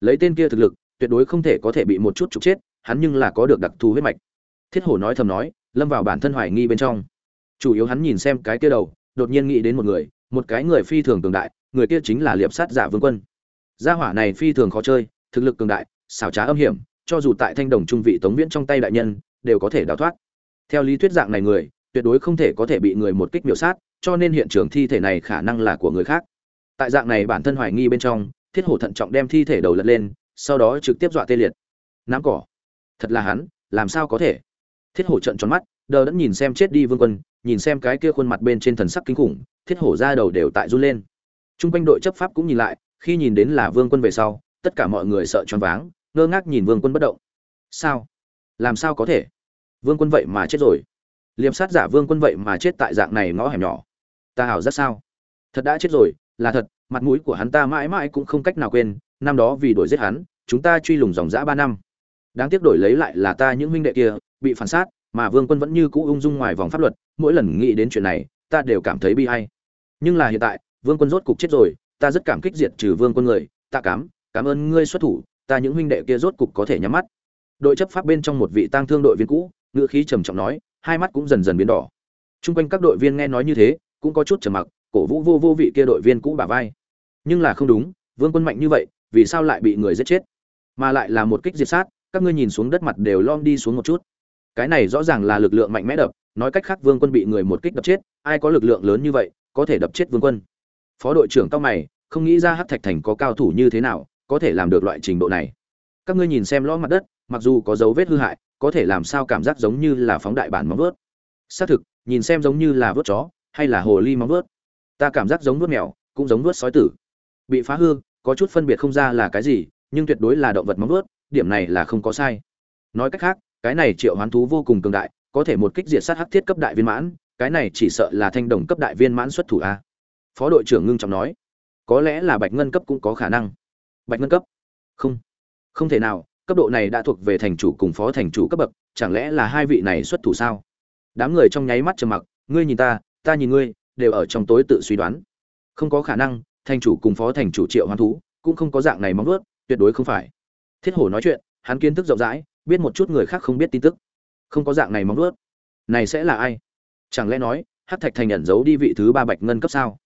Lấy tên kia thực lực, tuyệt đối không thể có thể bị một chút trục chết hắn nhưng là có được đặc thù huyết mạch. Thiết hổ nói thầm nói, lâm vào bản thân hoài nghi bên trong. Chủ yếu hắn nhìn xem cái kia đầu, đột nhiên nghĩ đến một người, một cái người phi thường cường đại, người kia chính là liệp sát giả vương quân. Gia hỏa này phi thường khó chơi, thực lực cường đại, xảo trá âm hiểm, cho dù tại thanh đồng trung vị tống viễn trong tay đại nhân, đều có thể đào thoát. Theo lý thuyết dạng này người, tuyệt đối không thể có thể bị người một kích miểu sát, cho nên hiện trường thi thể này khả năng là của người khác. Tại dạng này bản thân hoài nghi bên trong, thiết hổ thận trọng đem thi thể đầu lật lên, sau đó trực tiếp dọa tê liệt. Nắm cỏ thật là hắn, làm sao có thể? Thiết hổ trận tròn mắt, đờ đẫn nhìn xem chết đi vương quân, nhìn xem cái kia khuôn mặt bên trên thần sắc kinh khủng, thiết hổ ra đầu đều tại run lên. T r u n g quanh đội chấp pháp cũng nhìn lại, khi nhìn đến là vương quân về sau, tất cả mọi người sợ choáng váng, ngơ ngác nhìn vương quân bất động. Sao? Làm sao có thể? Vương quân vậy mà chết rồi. Liệp sát giả vương quân vậy mà chết tại dạng này ngõ hẻm nhỏ. Ta hảo rất sao? Thật đã chết rồi, là thật, mặt mũi của hắn ta mãi mãi cũng không cách nào quên, năm đó vì đuổi giết hắn, chúng ta truy lùng dòng dã ba năm đáng tiếc đổi lấy lại là ta những huynh đệ kia, bị phản sát, mà vương quân vẫn như cũ ung dung ngoài vòng pháp luật, mỗi lần nghĩ đến chuyện này, ta đều cảm thấy bi hay nhưng là hiện tại, vương quân rốt cục chết rồi, ta rất cảm kích diệt trừ vương quân người ta cảm cảm ơn ngươi xuất thủ, ta những huynh đệ kia rốt cục có thể nhắm mắt. Đội chấp pháp bên trong một vị tang thương đội viên cũ ngựa khí trầm trọng nói, hai mắt cũng dần dần biến đỏ. Chung quanh các đội viên nghe nói như thế, cũng có chút trầm mặc, cổ vũ vô vô vị kia đội viên cũ bả vai. Nhưng là không đúng, vương quân mạnh như vậy, vì sao lại bị người giết chết? Mà lại là một kích diệt sát các ngươi nhìn xuống đất mặt đều lom đi xuống một chút. Cái này rõ ràng là lực lượng mạnh mẽ đập, nói cách khác vương quân bị người một kích đập chết, ai có lực lượng lớn như vậy, có thể đập chết vương quân. Phó đội trưởng cao mày, không nghĩ ra hát thạch thành có cao thủ như thế nào, có thể làm được loại trình độ này. Các ngươi nhìn xem lõ mặt đất, mặc dù có dấu vết hư hại, có thể làm sao cảm giác giống như là phóng đại bản móng vớt xác thực, nhìn xem giống như là vớt chó, hay là hồ ly móng vớt ta cảm giác giống vớt mèo, cũng giống vớt sói tử. Bị phá hư, có chút phân biệt không ra là cái gì, nhưng tuyệt đối là động vật móng vớt điểm này là không có sai. Nói cách khác, cái này triệu hoán thú vô cùng cường đại, có thể một kích diệt sát hắc thiết cấp đại viên mãn, cái này chỉ sợ là thanh đồng cấp đại viên mãn xuất thủ a. Phó đội trưởng ngưng trọng nói, có lẽ là bạch ngân cấp cũng có khả năng. Bạch ngân cấp? Không. Không thể nào, cấp độ này đã thuộc về thành chủ cùng phó thành chủ cấp bậc, chẳng lẽ là hai vị này xuất thủ sao? Đám người trong nháy mắt trầm mặc, ngươi nhìn ta ta nhìn ngươi, đều ở trong tối tự suy đoán. Không có khả năng, thành chủ cùng phó thành chủ triệu hoán thú cũng không có dạng này móng ướt tuyệt đối không phải thiết hổ nói chuyện, hắn kiến thức rộng rãi, biết một chút người khác không biết tin tức. Không có dạng này mong ướt này sẽ là ai? Chẳng lẽ nói hát thạch thành nhận giấu đi vị thứ ba bạch ngân cấp sao?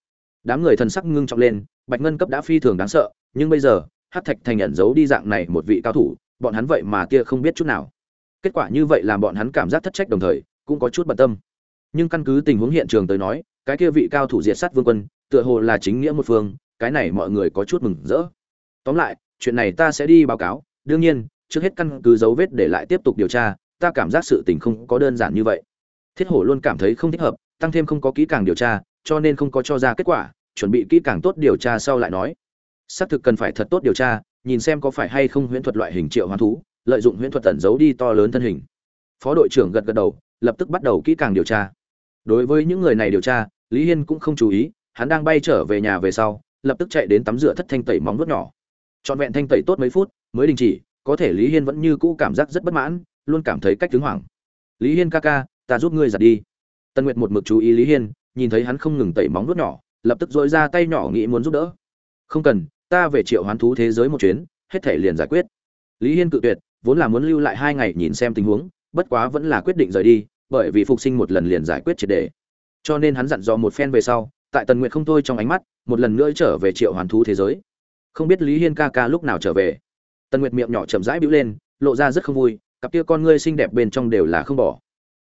Đám người thần sắc ngưng trọng lên, bạch ngân cấp đã phi thường đáng sợ, nhưng bây giờ hát thạch thành nhận giấu đi dạng này một vị cao thủ, bọn hắn vậy mà tia không biết chút nào. Kết quả như vậy làm bọn hắn cảm giác thất trách đồng thời, cũng có chút bận tâm. Nhưng căn cứ tình huống hiện trường tới nói, cái kia vị cao thủ diệt sát vương quân, tựa hồ là chính nghĩa một phương, cái này mọi người có chút mừng rỡ. Tóm lại, chuyện này ta sẽ đi báo cáo đương nhiên, trước hết căn cứ dấu vết để lại tiếp tục điều tra, ta cảm giác sự tình không có đơn giản như vậy. Thiết hổ luôn cảm thấy không thích hợp, tăng thêm không có kỹ càng điều tra, cho nên không có cho ra kết quả, chuẩn bị kỹ càng tốt điều tra sau lại nói. Xác thực cần phải thật tốt điều tra, nhìn xem có phải hay không huyễn thuật loại hình triệu hoán thú, lợi dụng huyễn thuật tẩn giấu đi to lớn thân hình. Phó đội trưởng gật gật đầu, lập tức bắt đầu kỹ càng điều tra. Đối với những người này điều tra, lý hiên cũng không chú ý, hắn đang bay trở về nhà về sau, lập tức chạy đến tắm rửa thất thanh tẩy móng vuốt nhỏ. Trọn vẹn thanh tẩy tốt mấy phút mới đình chỉ, có thể lý hiên vẫn như cũ cảm giác rất bất mãn, luôn cảm thấy cách tướng hoảng. Lý hiên ca ca, ta giúp ngươi giặt đi. Tân nguyệt một mực chú ý lý hiên, nhìn thấy hắn không ngừng tẩy móng nuốt nhỏ, lập tức dội ra tay nhỏ nghĩ muốn giúp đỡ. Không cần, ta về triệu hoán thú thế giới một chuyến, hết thể liền giải quyết. Lý hiên cự tuyệt, vốn là muốn lưu lại hai ngày nhìn xem tình huống, bất quá vẫn là quyết định rời đi, bởi vì phục sinh một lần liền giải quyết triệt đề. Cho nên hắn dặn dò một phen về sau, tại tần nguyệt không thôi trong ánh mắt, một lần nữa trở về triệu hoàn thú thế giới. Không biết lý hiên ca ca lúc nào trở về tần nguyệt miệng nhỏ chậm rãi bĩu lên, lộ ra rất không vui, cặp kia con ngươi xinh đẹp bên trong đều là không bỏ.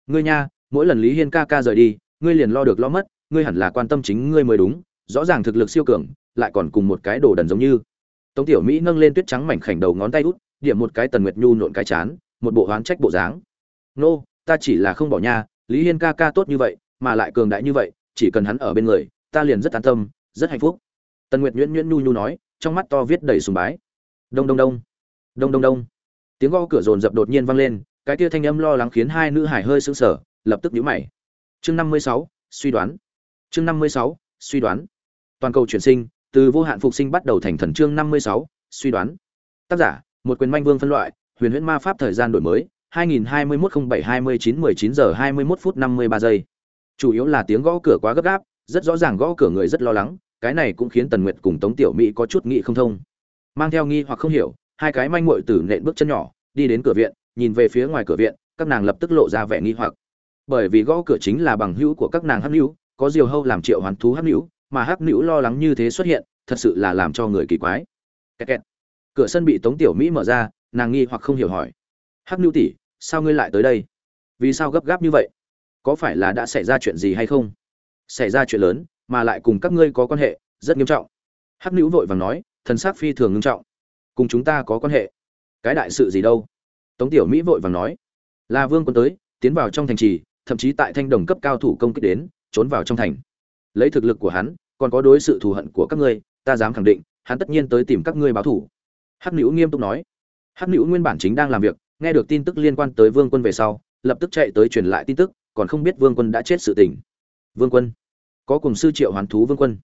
Ngươi nha, mỗi lần lý hiên ca ca rời đi, ngươi liền lo được lo mất, ngươi hẳn là quan tâm chính ngươi mới đúng, rõ ràng thực lực siêu cường, lại còn cùng một cái đồ đần giống như. Tống tiểu mỹ nâng lên tuyết trắng mảnh khảnh đầu ngón tay út, điểm một cái tần nguyệt nhu nộn cái chán, một bộ hoán trách bộ dáng. Nô, ta chỉ là không bỏ nha, lý hiên ca ca tốt như vậy, mà lại cường đại như vậy, chỉ cần hắn ở bên người, ta liền rất an tâm, rất hạnh phúc. Tần nguyệt nhuyễn nhuyễn nhu nhu nói, trong mắt to viết đầy sùng bái. Đông đông đông đông đông đông. Tiếng gõ cửa rồn rập đột nhiên vang lên cái kia thanh âm lo lắng khiến hai nữ hải hơi sững sờ lập tức nhíu mày. Chương năm mươi sáu suy đoán. Chương năm mươi sáu suy đoán. Toàn cầu chuyển sinh từ vô hạn phục sinh bắt đầu thành thần chương năm mươi sáu suy đoán. Tác giả một quyền manh vương phân loại huyền huyễn ma pháp thời gian đổi mới 2021-07-29-19 giờ 21 phút 53 giây. Chủ yếu là tiếng gõ cửa quá gấp gáp, rất rõ ràng gõ cửa người rất lo lắng, cái này cũng khiến Tần Nguyệt cùng Tống Tiểu Mỹ có chút nghị không thông. Mang theo nghi hoặc không hiểu, hai cái manh muội tử nện bước chân nhỏ, đi đến cửa viện, nhìn về phía ngoài cửa viện, các nàng lập tức lộ ra vẻ nghi hoặc. Bởi vì gõ cửa chính là bằng hữu của các nàng Hắc hữu có Diều Hâu làm triệu hoàn thú Hắc hữu mà Hắc hữu lo lắng như thế xuất hiện, thật sự là làm cho người kỳ quái. Kẹt kẹt. Cửa sân bị Tống Tiểu Mỹ mở ra, nàng nghi hoặc không hiểu hỏi: "Hắc hữu tỷ, sao ngươi lại tới đây vì sao gấp gáp như vậy có phải là đã xảy ra chuyện gì hay không xảy ra chuyện lớn mà lại cùng các ngươi có quan hệ rất nghiêm trọng hắc hữu vội vàng nói thần sắc phi thường nghiêm trọng cùng chúng ta có quan hệ. Cái đại sự gì đâu? Tống tiểu mỹ vội vàng nói. Là vương quân tới tiến vào trong thành trì thậm chí tại thanh đồng cấp cao thủ công kích đến trốn vào trong thành. Lấy thực lực của hắn còn có đối sự thù hận của các ngươi ta dám khẳng định hắn tất nhiên tới tìm các ngươi báo thủ. Hắc nữ nghiêm túc nói. Hắc nữ nguyên bản chính đang làm việc nghe được tin tức liên quan tới Vương Quân về sau, lập tức chạy tới truyền lại tin tức, còn không biết Vương Quân đã chết sự tình. Vương Quân, có cùng sư Triệu Hoán thú Vương Quân.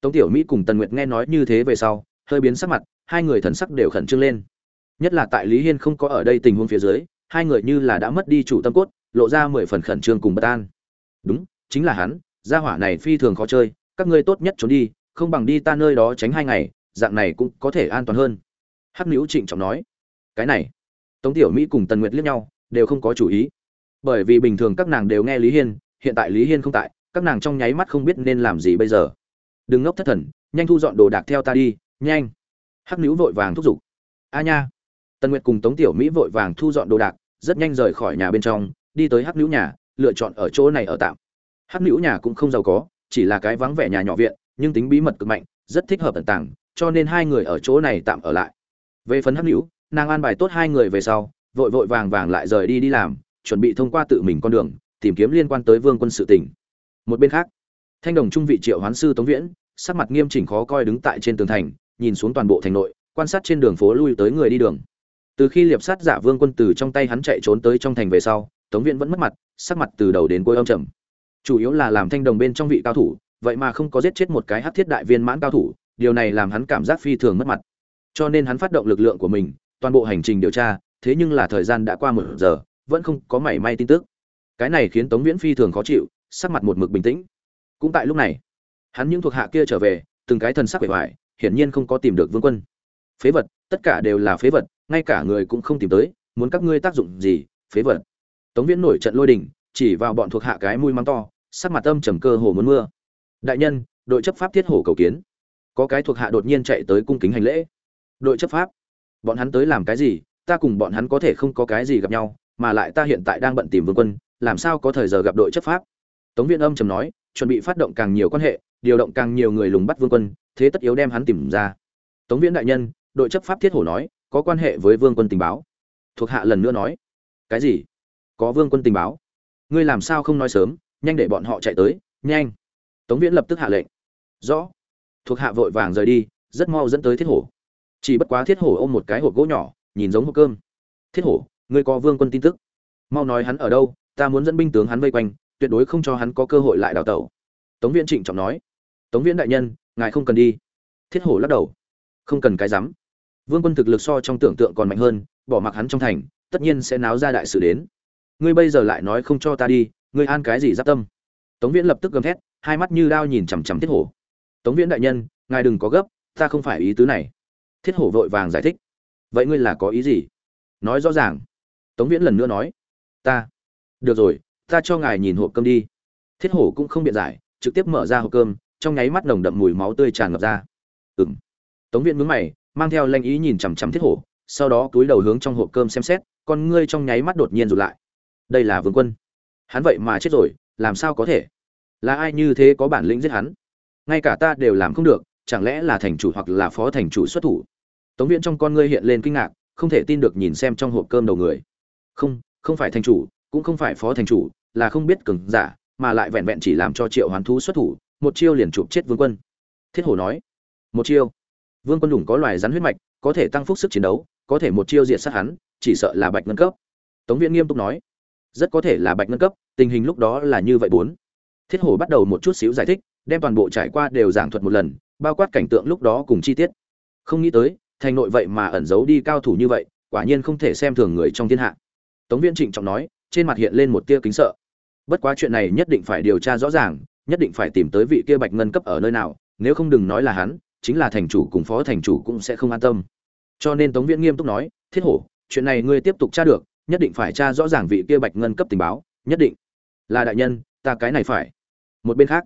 Tống Tiểu Mỹ cùng Tần Nguyệt nghe nói như thế về sau, hơi biến sắc mặt, hai người thần sắc đều khẩn trương lên. Nhất là tại Lý Hiên không có ở đây tình huống phía dưới, hai người như là đã mất đi chủ tâm cốt, lộ ra mười phần khẩn trương cùng bất an. Đúng, chính là hắn, gia hỏa này phi thường khó chơi, các ngươi tốt nhất trốn đi, không bằng đi ta nơi đó tránh hai ngày, dạng này cũng có thể an toàn hơn. Hắc nữ trịnh trọng nói. Cái này, Tống Tiểu Mỹ cùng Tần Nguyệt liếc nhau, đều không có chủ ý. bởi vì bình thường các nàng đều nghe lý hiên hiện tại lý hiên không tại các nàng trong nháy mắt không biết nên làm gì bây giờ đừng ngốc thất thần nhanh thu dọn đồ đạc theo ta đi nhanh hắc nữ vội vàng thúc giục. A nha. Tần nguyệt cùng tống tiểu mỹ vội vàng thu dọn đồ đạc, rất nhanh rời khỏi nhà bên trong, đi tới hắc nữ nhà, lựa chọn ở chỗ này ở tạm. Hắc nữ nhà cũng không giàu có, chỉ là cái vắng vẻ nhà nhỏ viện, nhưng tính bí mật cực mạnh, rất thích hợp tận tàng, cho nên hai người ở chỗ này tạm ở lại. Về phần hắc nữ nàng an bài tốt hai người về sau, vội vội vàng vàng lại rời đi đi làm, chuẩn bị thông qua tự mình con đường, tìm kiếm liên quan tới vương quân sự tỉnh một bên khác, thanh đồng trung vị triệu hoán sư tống viễn, sắc mặt nghiêm chỉnh khó coi đứng tại trên tường thành nhìn xuống toàn bộ thành nội, quan sát trên đường phố lui tới người đi đường. Từ khi liệp sát giả vương quân từ trong tay hắn chạy trốn tới trong thành về sau, tống viễn vẫn mất mặt, sắc mặt từ đầu đến cuối âm trầm. Chủ yếu là làm thanh đồng bên trong vị cao thủ, vậy mà không có giết chết một cái hắc thiết đại viên mãn cao thủ, điều này làm hắn cảm giác phi thường mất mặt. Cho nên hắn phát động lực lượng của mình, toàn bộ hành trình điều tra, thế nhưng là thời gian đã qua một giờ, vẫn không có mảy may tin tức. Cái này khiến tống viễn phi thường khó chịu, sắc mặt một mực bình tĩnh. Cũng tại lúc này, hắn những thuộc hạ kia trở về, từng cái thần sắc bề ngoài hiển nhiên không có tìm được vương quân. Phế vật, tất cả đều là phế vật, ngay cả người cũng không tìm tới, muốn các ngươi tác dụng gì, phế vật. Tống viễn nổi trận lôi đình, chỉ vào bọn thuộc hạ cái mũi mắng to, sắc mặt âm trầm cơ hồ muốn mưa. Đại nhân, đội chấp pháp thiết hổ cầu kiến. Có cái thuộc hạ đột nhiên chạy tới cung kính hành lễ. Đội chấp pháp, bọn hắn tới làm cái gì, ta cùng bọn hắn có thể không có cái gì gặp nhau, mà lại ta hiện tại đang bận tìm vương quân, làm sao có thời giờ gặp đội chấp pháp? Tống viên âm trầm nói, chuẩn bị phát động càng nhiều quan hệ, điều động càng nhiều người lùng bắt vương quân thế tất yếu đem hắn tìm ra. Tống viễn đại nhân, đội chấp pháp thiết hổ nói, có quan hệ với vương quân tình báo. Thuộc hạ lần nữa nói, cái gì? Có vương quân tình báo? Ngươi làm sao không nói sớm, nhanh để bọn họ chạy tới, nhanh. Tống viễn lập tức hạ lệnh. Rõ. Thuộc hạ vội vàng rời đi, rất mau dẫn tới thiết hổ. Chỉ bất quá thiết hổ ôm một cái hộp gỗ nhỏ, nhìn giống hộp cơm. Thiết hổ, ngươi có vương quân tin tức? Mau nói hắn ở đâu, ta muốn dẫn binh tướng hắn vây quanh, tuyệt đối không cho hắn có cơ hội lại đào tẩu. Tống viễn trịnh trọng nói. Tống viễn đại nhân ngài không cần đi. Thiết hổ lắc đầu. Không cần cái rắm. Vương quân thực lực so trong tưởng tượng còn mạnh hơn, bỏ mặc hắn trong thành, tất nhiên sẽ náo ra đại sự đến. Ngươi bây giờ lại nói không cho ta đi, ngươi an cái gì giáp tâm? Tống viễn lập tức gầm thét, hai mắt như đao nhìn chằm chằm thiết hổ. Tống viễn đại nhân, ngài đừng có gấp, ta không phải ý tứ này. Thiết hổ vội vàng giải thích. Vậy ngươi là có ý gì? Nói rõ ràng. Tống viễn lần nữa nói. Ta. Được rồi, ta cho ngài nhìn hộp cơm đi. Thiết hổ cũng không biện giải, trực tiếp mở ra hộp cơm trong nháy mắt nồng đậm mùi máu tươi tràn ngập ra. Ừng tống viễn mướn mày, mang theo lanh ý nhìn chằm chằm thiết hổ, sau đó túi đầu hướng trong hộp cơm xem xét, con ngươi trong nháy mắt đột nhiên rụt lại. Đây là vương quân. Hắn vậy mà chết rồi, làm sao có thể? Là ai như thế có bản lĩnh giết hắn? Ngay cả ta đều làm không được, chẳng lẽ là thành chủ hoặc là phó thành chủ xuất thủ? Tống viễn trong con ngươi hiện lên kinh ngạc, không thể tin được nhìn xem trong hộp cơm đầu người. Không không phải thành chủ, cũng không phải phó thành chủ, là không biết cường giả, mà lại vẹn vẹn chỉ làm cho triệu hoán thú xuất thủ một chiêu liền chụp chết vương quân. Thiết hổ nói, một chiêu. Vương quân đủng có loài rắn huyết mạch, có thể tăng phúc sức chiến đấu, có thể một chiêu diệt sát hắn, chỉ sợ là bạch ngân cấp. Tống viễn nghiêm túc nói, rất có thể là bạch ngân cấp, tình hình lúc đó là như vậy bốn. Thiết hổ bắt đầu một chút xíu giải thích, đem toàn bộ trải qua đều giảng thuật một lần, bao quát cảnh tượng lúc đó cùng chi tiết. Không nghĩ tới, thành nội vậy mà ẩn giấu đi cao thủ như vậy, quả nhiên không thể xem thường người trong thiên hạ. Tống viễn trịnh trọng nói, trên mặt hiện lên một tia kính sợ. Bất quá chuyện này nhất định phải điều tra rõ ràng nhất định phải tìm tới vị kia bạch ngân cấp ở nơi nào, nếu không đừng nói là hắn, chính là thành chủ cùng phó thành chủ cũng sẽ không an tâm. Cho nên tống viễn nghiêm túc nói, thiết hổ, chuyện này ngươi tiếp tục tra được, nhất định phải tra rõ ràng vị kia bạch ngân cấp tình báo, nhất định. Là đại nhân, ta cái này phải. Một bên khác,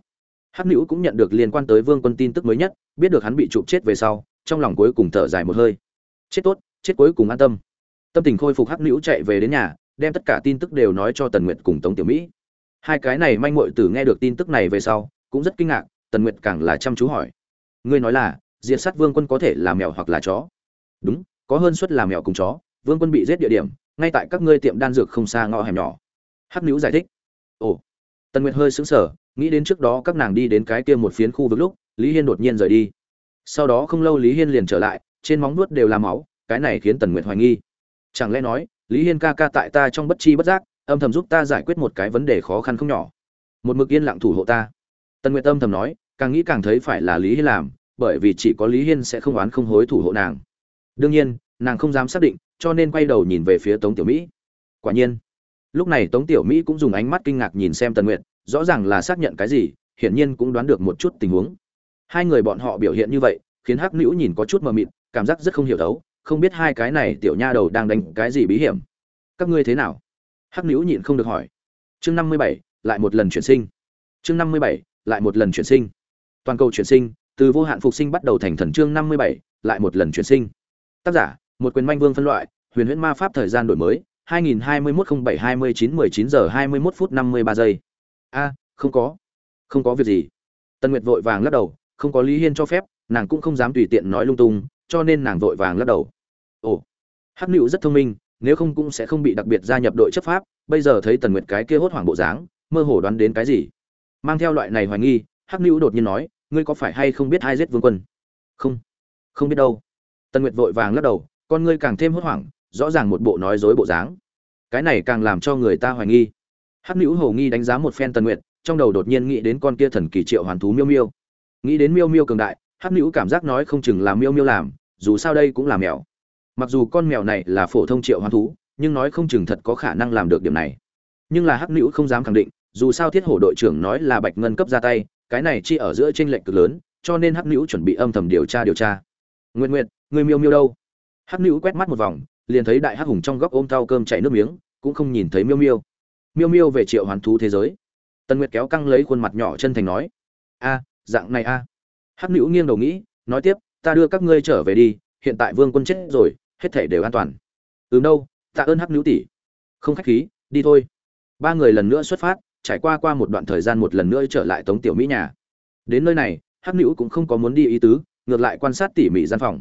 hắc nữ cũng nhận được liên quan tới vương quân tin tức mới nhất, biết được hắn bị chụp chết về sau, trong lòng cuối cùng thở dài một hơi. Chết tốt, chết cuối cùng an tâm. Tâm tình khôi phục hắc nữ chạy về đến nhà, đem tất cả tin tức đều nói cho tần nguyệt cùng tống tiểu mỹ hai cái này manh muội tử nghe được tin tức này về sau, cũng rất kinh ngạc, tần nguyệt càng là chăm chú hỏi. Ngươi nói là, diệt sát vương quân có thể là mèo hoặc là chó? Đúng, có hơn suất là mèo cùng chó, vương quân bị giết địa điểm, ngay tại các ngươi tiệm đan dược không xa ngõ hẻm nhỏ. Hắc nữ giải thích. Ồ. Tần nguyệt hơi sững sờ, nghĩ đến trước đó các nàng đi đến cái kia một phiến khu vực lúc, lý hiên đột nhiên rời đi. Sau đó không lâu lý hiên liền trở lại, trên móng nuốt đều là máu, cái này khiến tần nguyệt hoài nghi. Chẳng lẽ nói, lý hiên ca ca tại ta trong bất chi bất giác âm thầm giúp ta giải quyết một cái vấn đề khó khăn không nhỏ. Một mực yên lặng thủ hộ ta. Tần nguyệt âm thầm nói, càng nghĩ càng thấy phải là lý hiên làm, bởi vì chỉ có lý hiên sẽ không oán không hối thủ hộ nàng. Đương nhiên, nàng không dám xác định, cho nên quay đầu nhìn về phía tống tiểu mỹ. Quả nhiên, lúc này tống tiểu mỹ cũng dùng ánh mắt kinh ngạc nhìn xem tần nguyệt, rõ ràng là xác nhận cái gì, hiển nhiên cũng đoán được một chút tình huống. Hai người bọn họ biểu hiện như vậy, khiến hắc nữ nhìn có chút mờ mịt, cảm giác rất không hiểu thấu, không biết hai cái này tiểu nha đầu đang đánh cái gì bí hiểm. Các ngươi thế nào? Hắc nữ nhịn không được hỏi. Chương năm mươi bảy, lại một lần chuyển sinh. Chương năm mươi bảy, lại một lần chuyển sinh. Toàn cầu chuyển sinh, từ vô hạn phục sinh bắt đầu thành thần chương năm mươi bảy, lại một lần chuyển sinh. Tác giả, một quyền manh vương phân loại, huyền huyễn ma pháp thời gian đổi mới 2021-07-29-19 giờ 21 phút 53 giây. A, không có. Không có việc gì. Tân nguyệt vội vàng lắc đầu, không có lý hiên cho phép, nàng cũng không dám tùy tiện nói lung tung, cho nên nàng vội vàng lắc đầu. Ồ. Hắc nữu rất thông minh nếu không cũng sẽ không bị đặc biệt gia nhập đội chấp pháp, bây giờ thấy tần nguyệt cái kia hốt hoảng bộ dáng, mơ hồ đoán đến cái gì. Mang theo loại này hoài nghi, hắc nữu đột nhiên nói, ngươi có phải hay không biết ai giết vương quân? Không không biết đâu. Tần nguyệt vội vàng lắc đầu, con ngươi càng thêm hốt hoảng, rõ ràng một bộ nói dối bộ dáng. Cái này càng làm cho người ta hoài nghi. Hắc nữu hồ nghi đánh giá một phen tần nguyệt, trong đầu đột nhiên nghĩ đến con kia thần kỳ triệu hoàn thú miêu miêu. Nghĩ đến miêu miêu cường đại, hắc nữu cảm giác nói không chừng là miêu miêu làm, dù sao đây cũng là mèo mặc dù con mèo này là phổ thông triệu hoán thú, nhưng nói không chừng thật có khả năng làm được điểm này. Nhưng là hắc nữ không dám khẳng định, dù sao thiết hổ đội trưởng nói là bạch ngân cấp ra tay, cái này chi ở giữa tranh lệch cực lớn, cho nên hắc nữ chuẩn bị âm thầm điều tra điều tra. Nguyện nguyện người miêu miêu đâu? Hắc nữ quét mắt một vòng, liền thấy đại hắc hùng trong góc ôm thau cơm chảy nước miếng, cũng không nhìn thấy miêu miêu. Miêu miêu về triệu hoán thú thế giới. Tần nguyệt kéo căng lấy khuôn mặt nhỏ chân thành nói, a, dạng này a. Hắc nữ nghiêng đầu nghĩ, nói tiếp, ta đưa các ngươi trở về đi, hiện tại vương quân chết rồi hết thể đều an toàn. Ừ đâu, tạ ơn hắc nữu tỷ. Không khách khí, đi thôi. Ba người lần nữa xuất phát, trải qua qua một đoạn thời gian một lần nữa trở lại tống tiểu mỹ nhà. Đến nơi này, hắc nữu cũng không có muốn đi ý tứ, ngược lại quan sát tỉ mỉ gian phòng.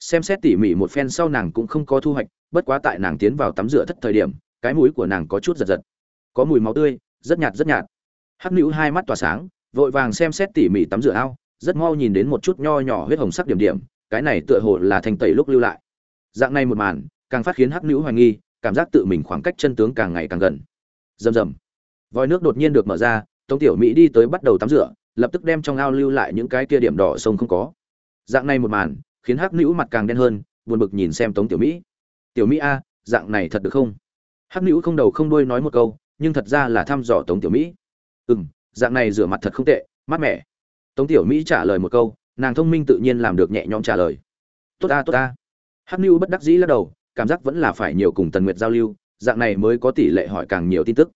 Xem xét tỉ mỉ một phen sau nàng cũng không có thu hoạch, bất quá tại nàng tiến vào tắm rửa thất thời điểm, cái mũi của nàng có chút giật giật. Có mùi máu tươi, rất nhạt rất nhạt. Hắc nữu hai mắt tỏa sáng, vội vàng xem xét tỉ mỉ tắm rửa ao, rất mau nhìn đến một chút nho nhỏ huyết hồng sắc điểm điểm, cái này tựa hồ là thành tẩy lúc lưu lại dạng này một màn, càng phát khiến hắc nữ hoài nghi, cảm giác tự mình khoảng cách chân tướng càng ngày càng gần. Rầm rầm. Vòi nước đột nhiên được mở ra, tống tiểu mỹ đi tới bắt đầu tắm rửa, lập tức đem trong ao lưu lại những cái kia điểm đỏ sông không có. Dạng này một màn, khiến hắc nữ mặt càng đen hơn, buồn bực nhìn xem tống tiểu mỹ. Tiểu mỹ a, dạng này thật được không? Hắc nữ không đầu không đuôi nói một câu, nhưng thật ra là thăm dò tống tiểu mỹ. Ừ m dạng này rửa mặt thật không tệ, mát mẻ. Tống tiểu mỹ trả lời một câu, nàng thông minh tự nhiên làm được nhẹ nhõm trả lời. Tốt ta tốt ta hắc nữu bất đắc dĩ lắc đầu, cảm giác vẫn là phải nhiều cùng tần nguyệt giao lưu, dạng này mới có tỷ lệ hỏi càng nhiều tin tức.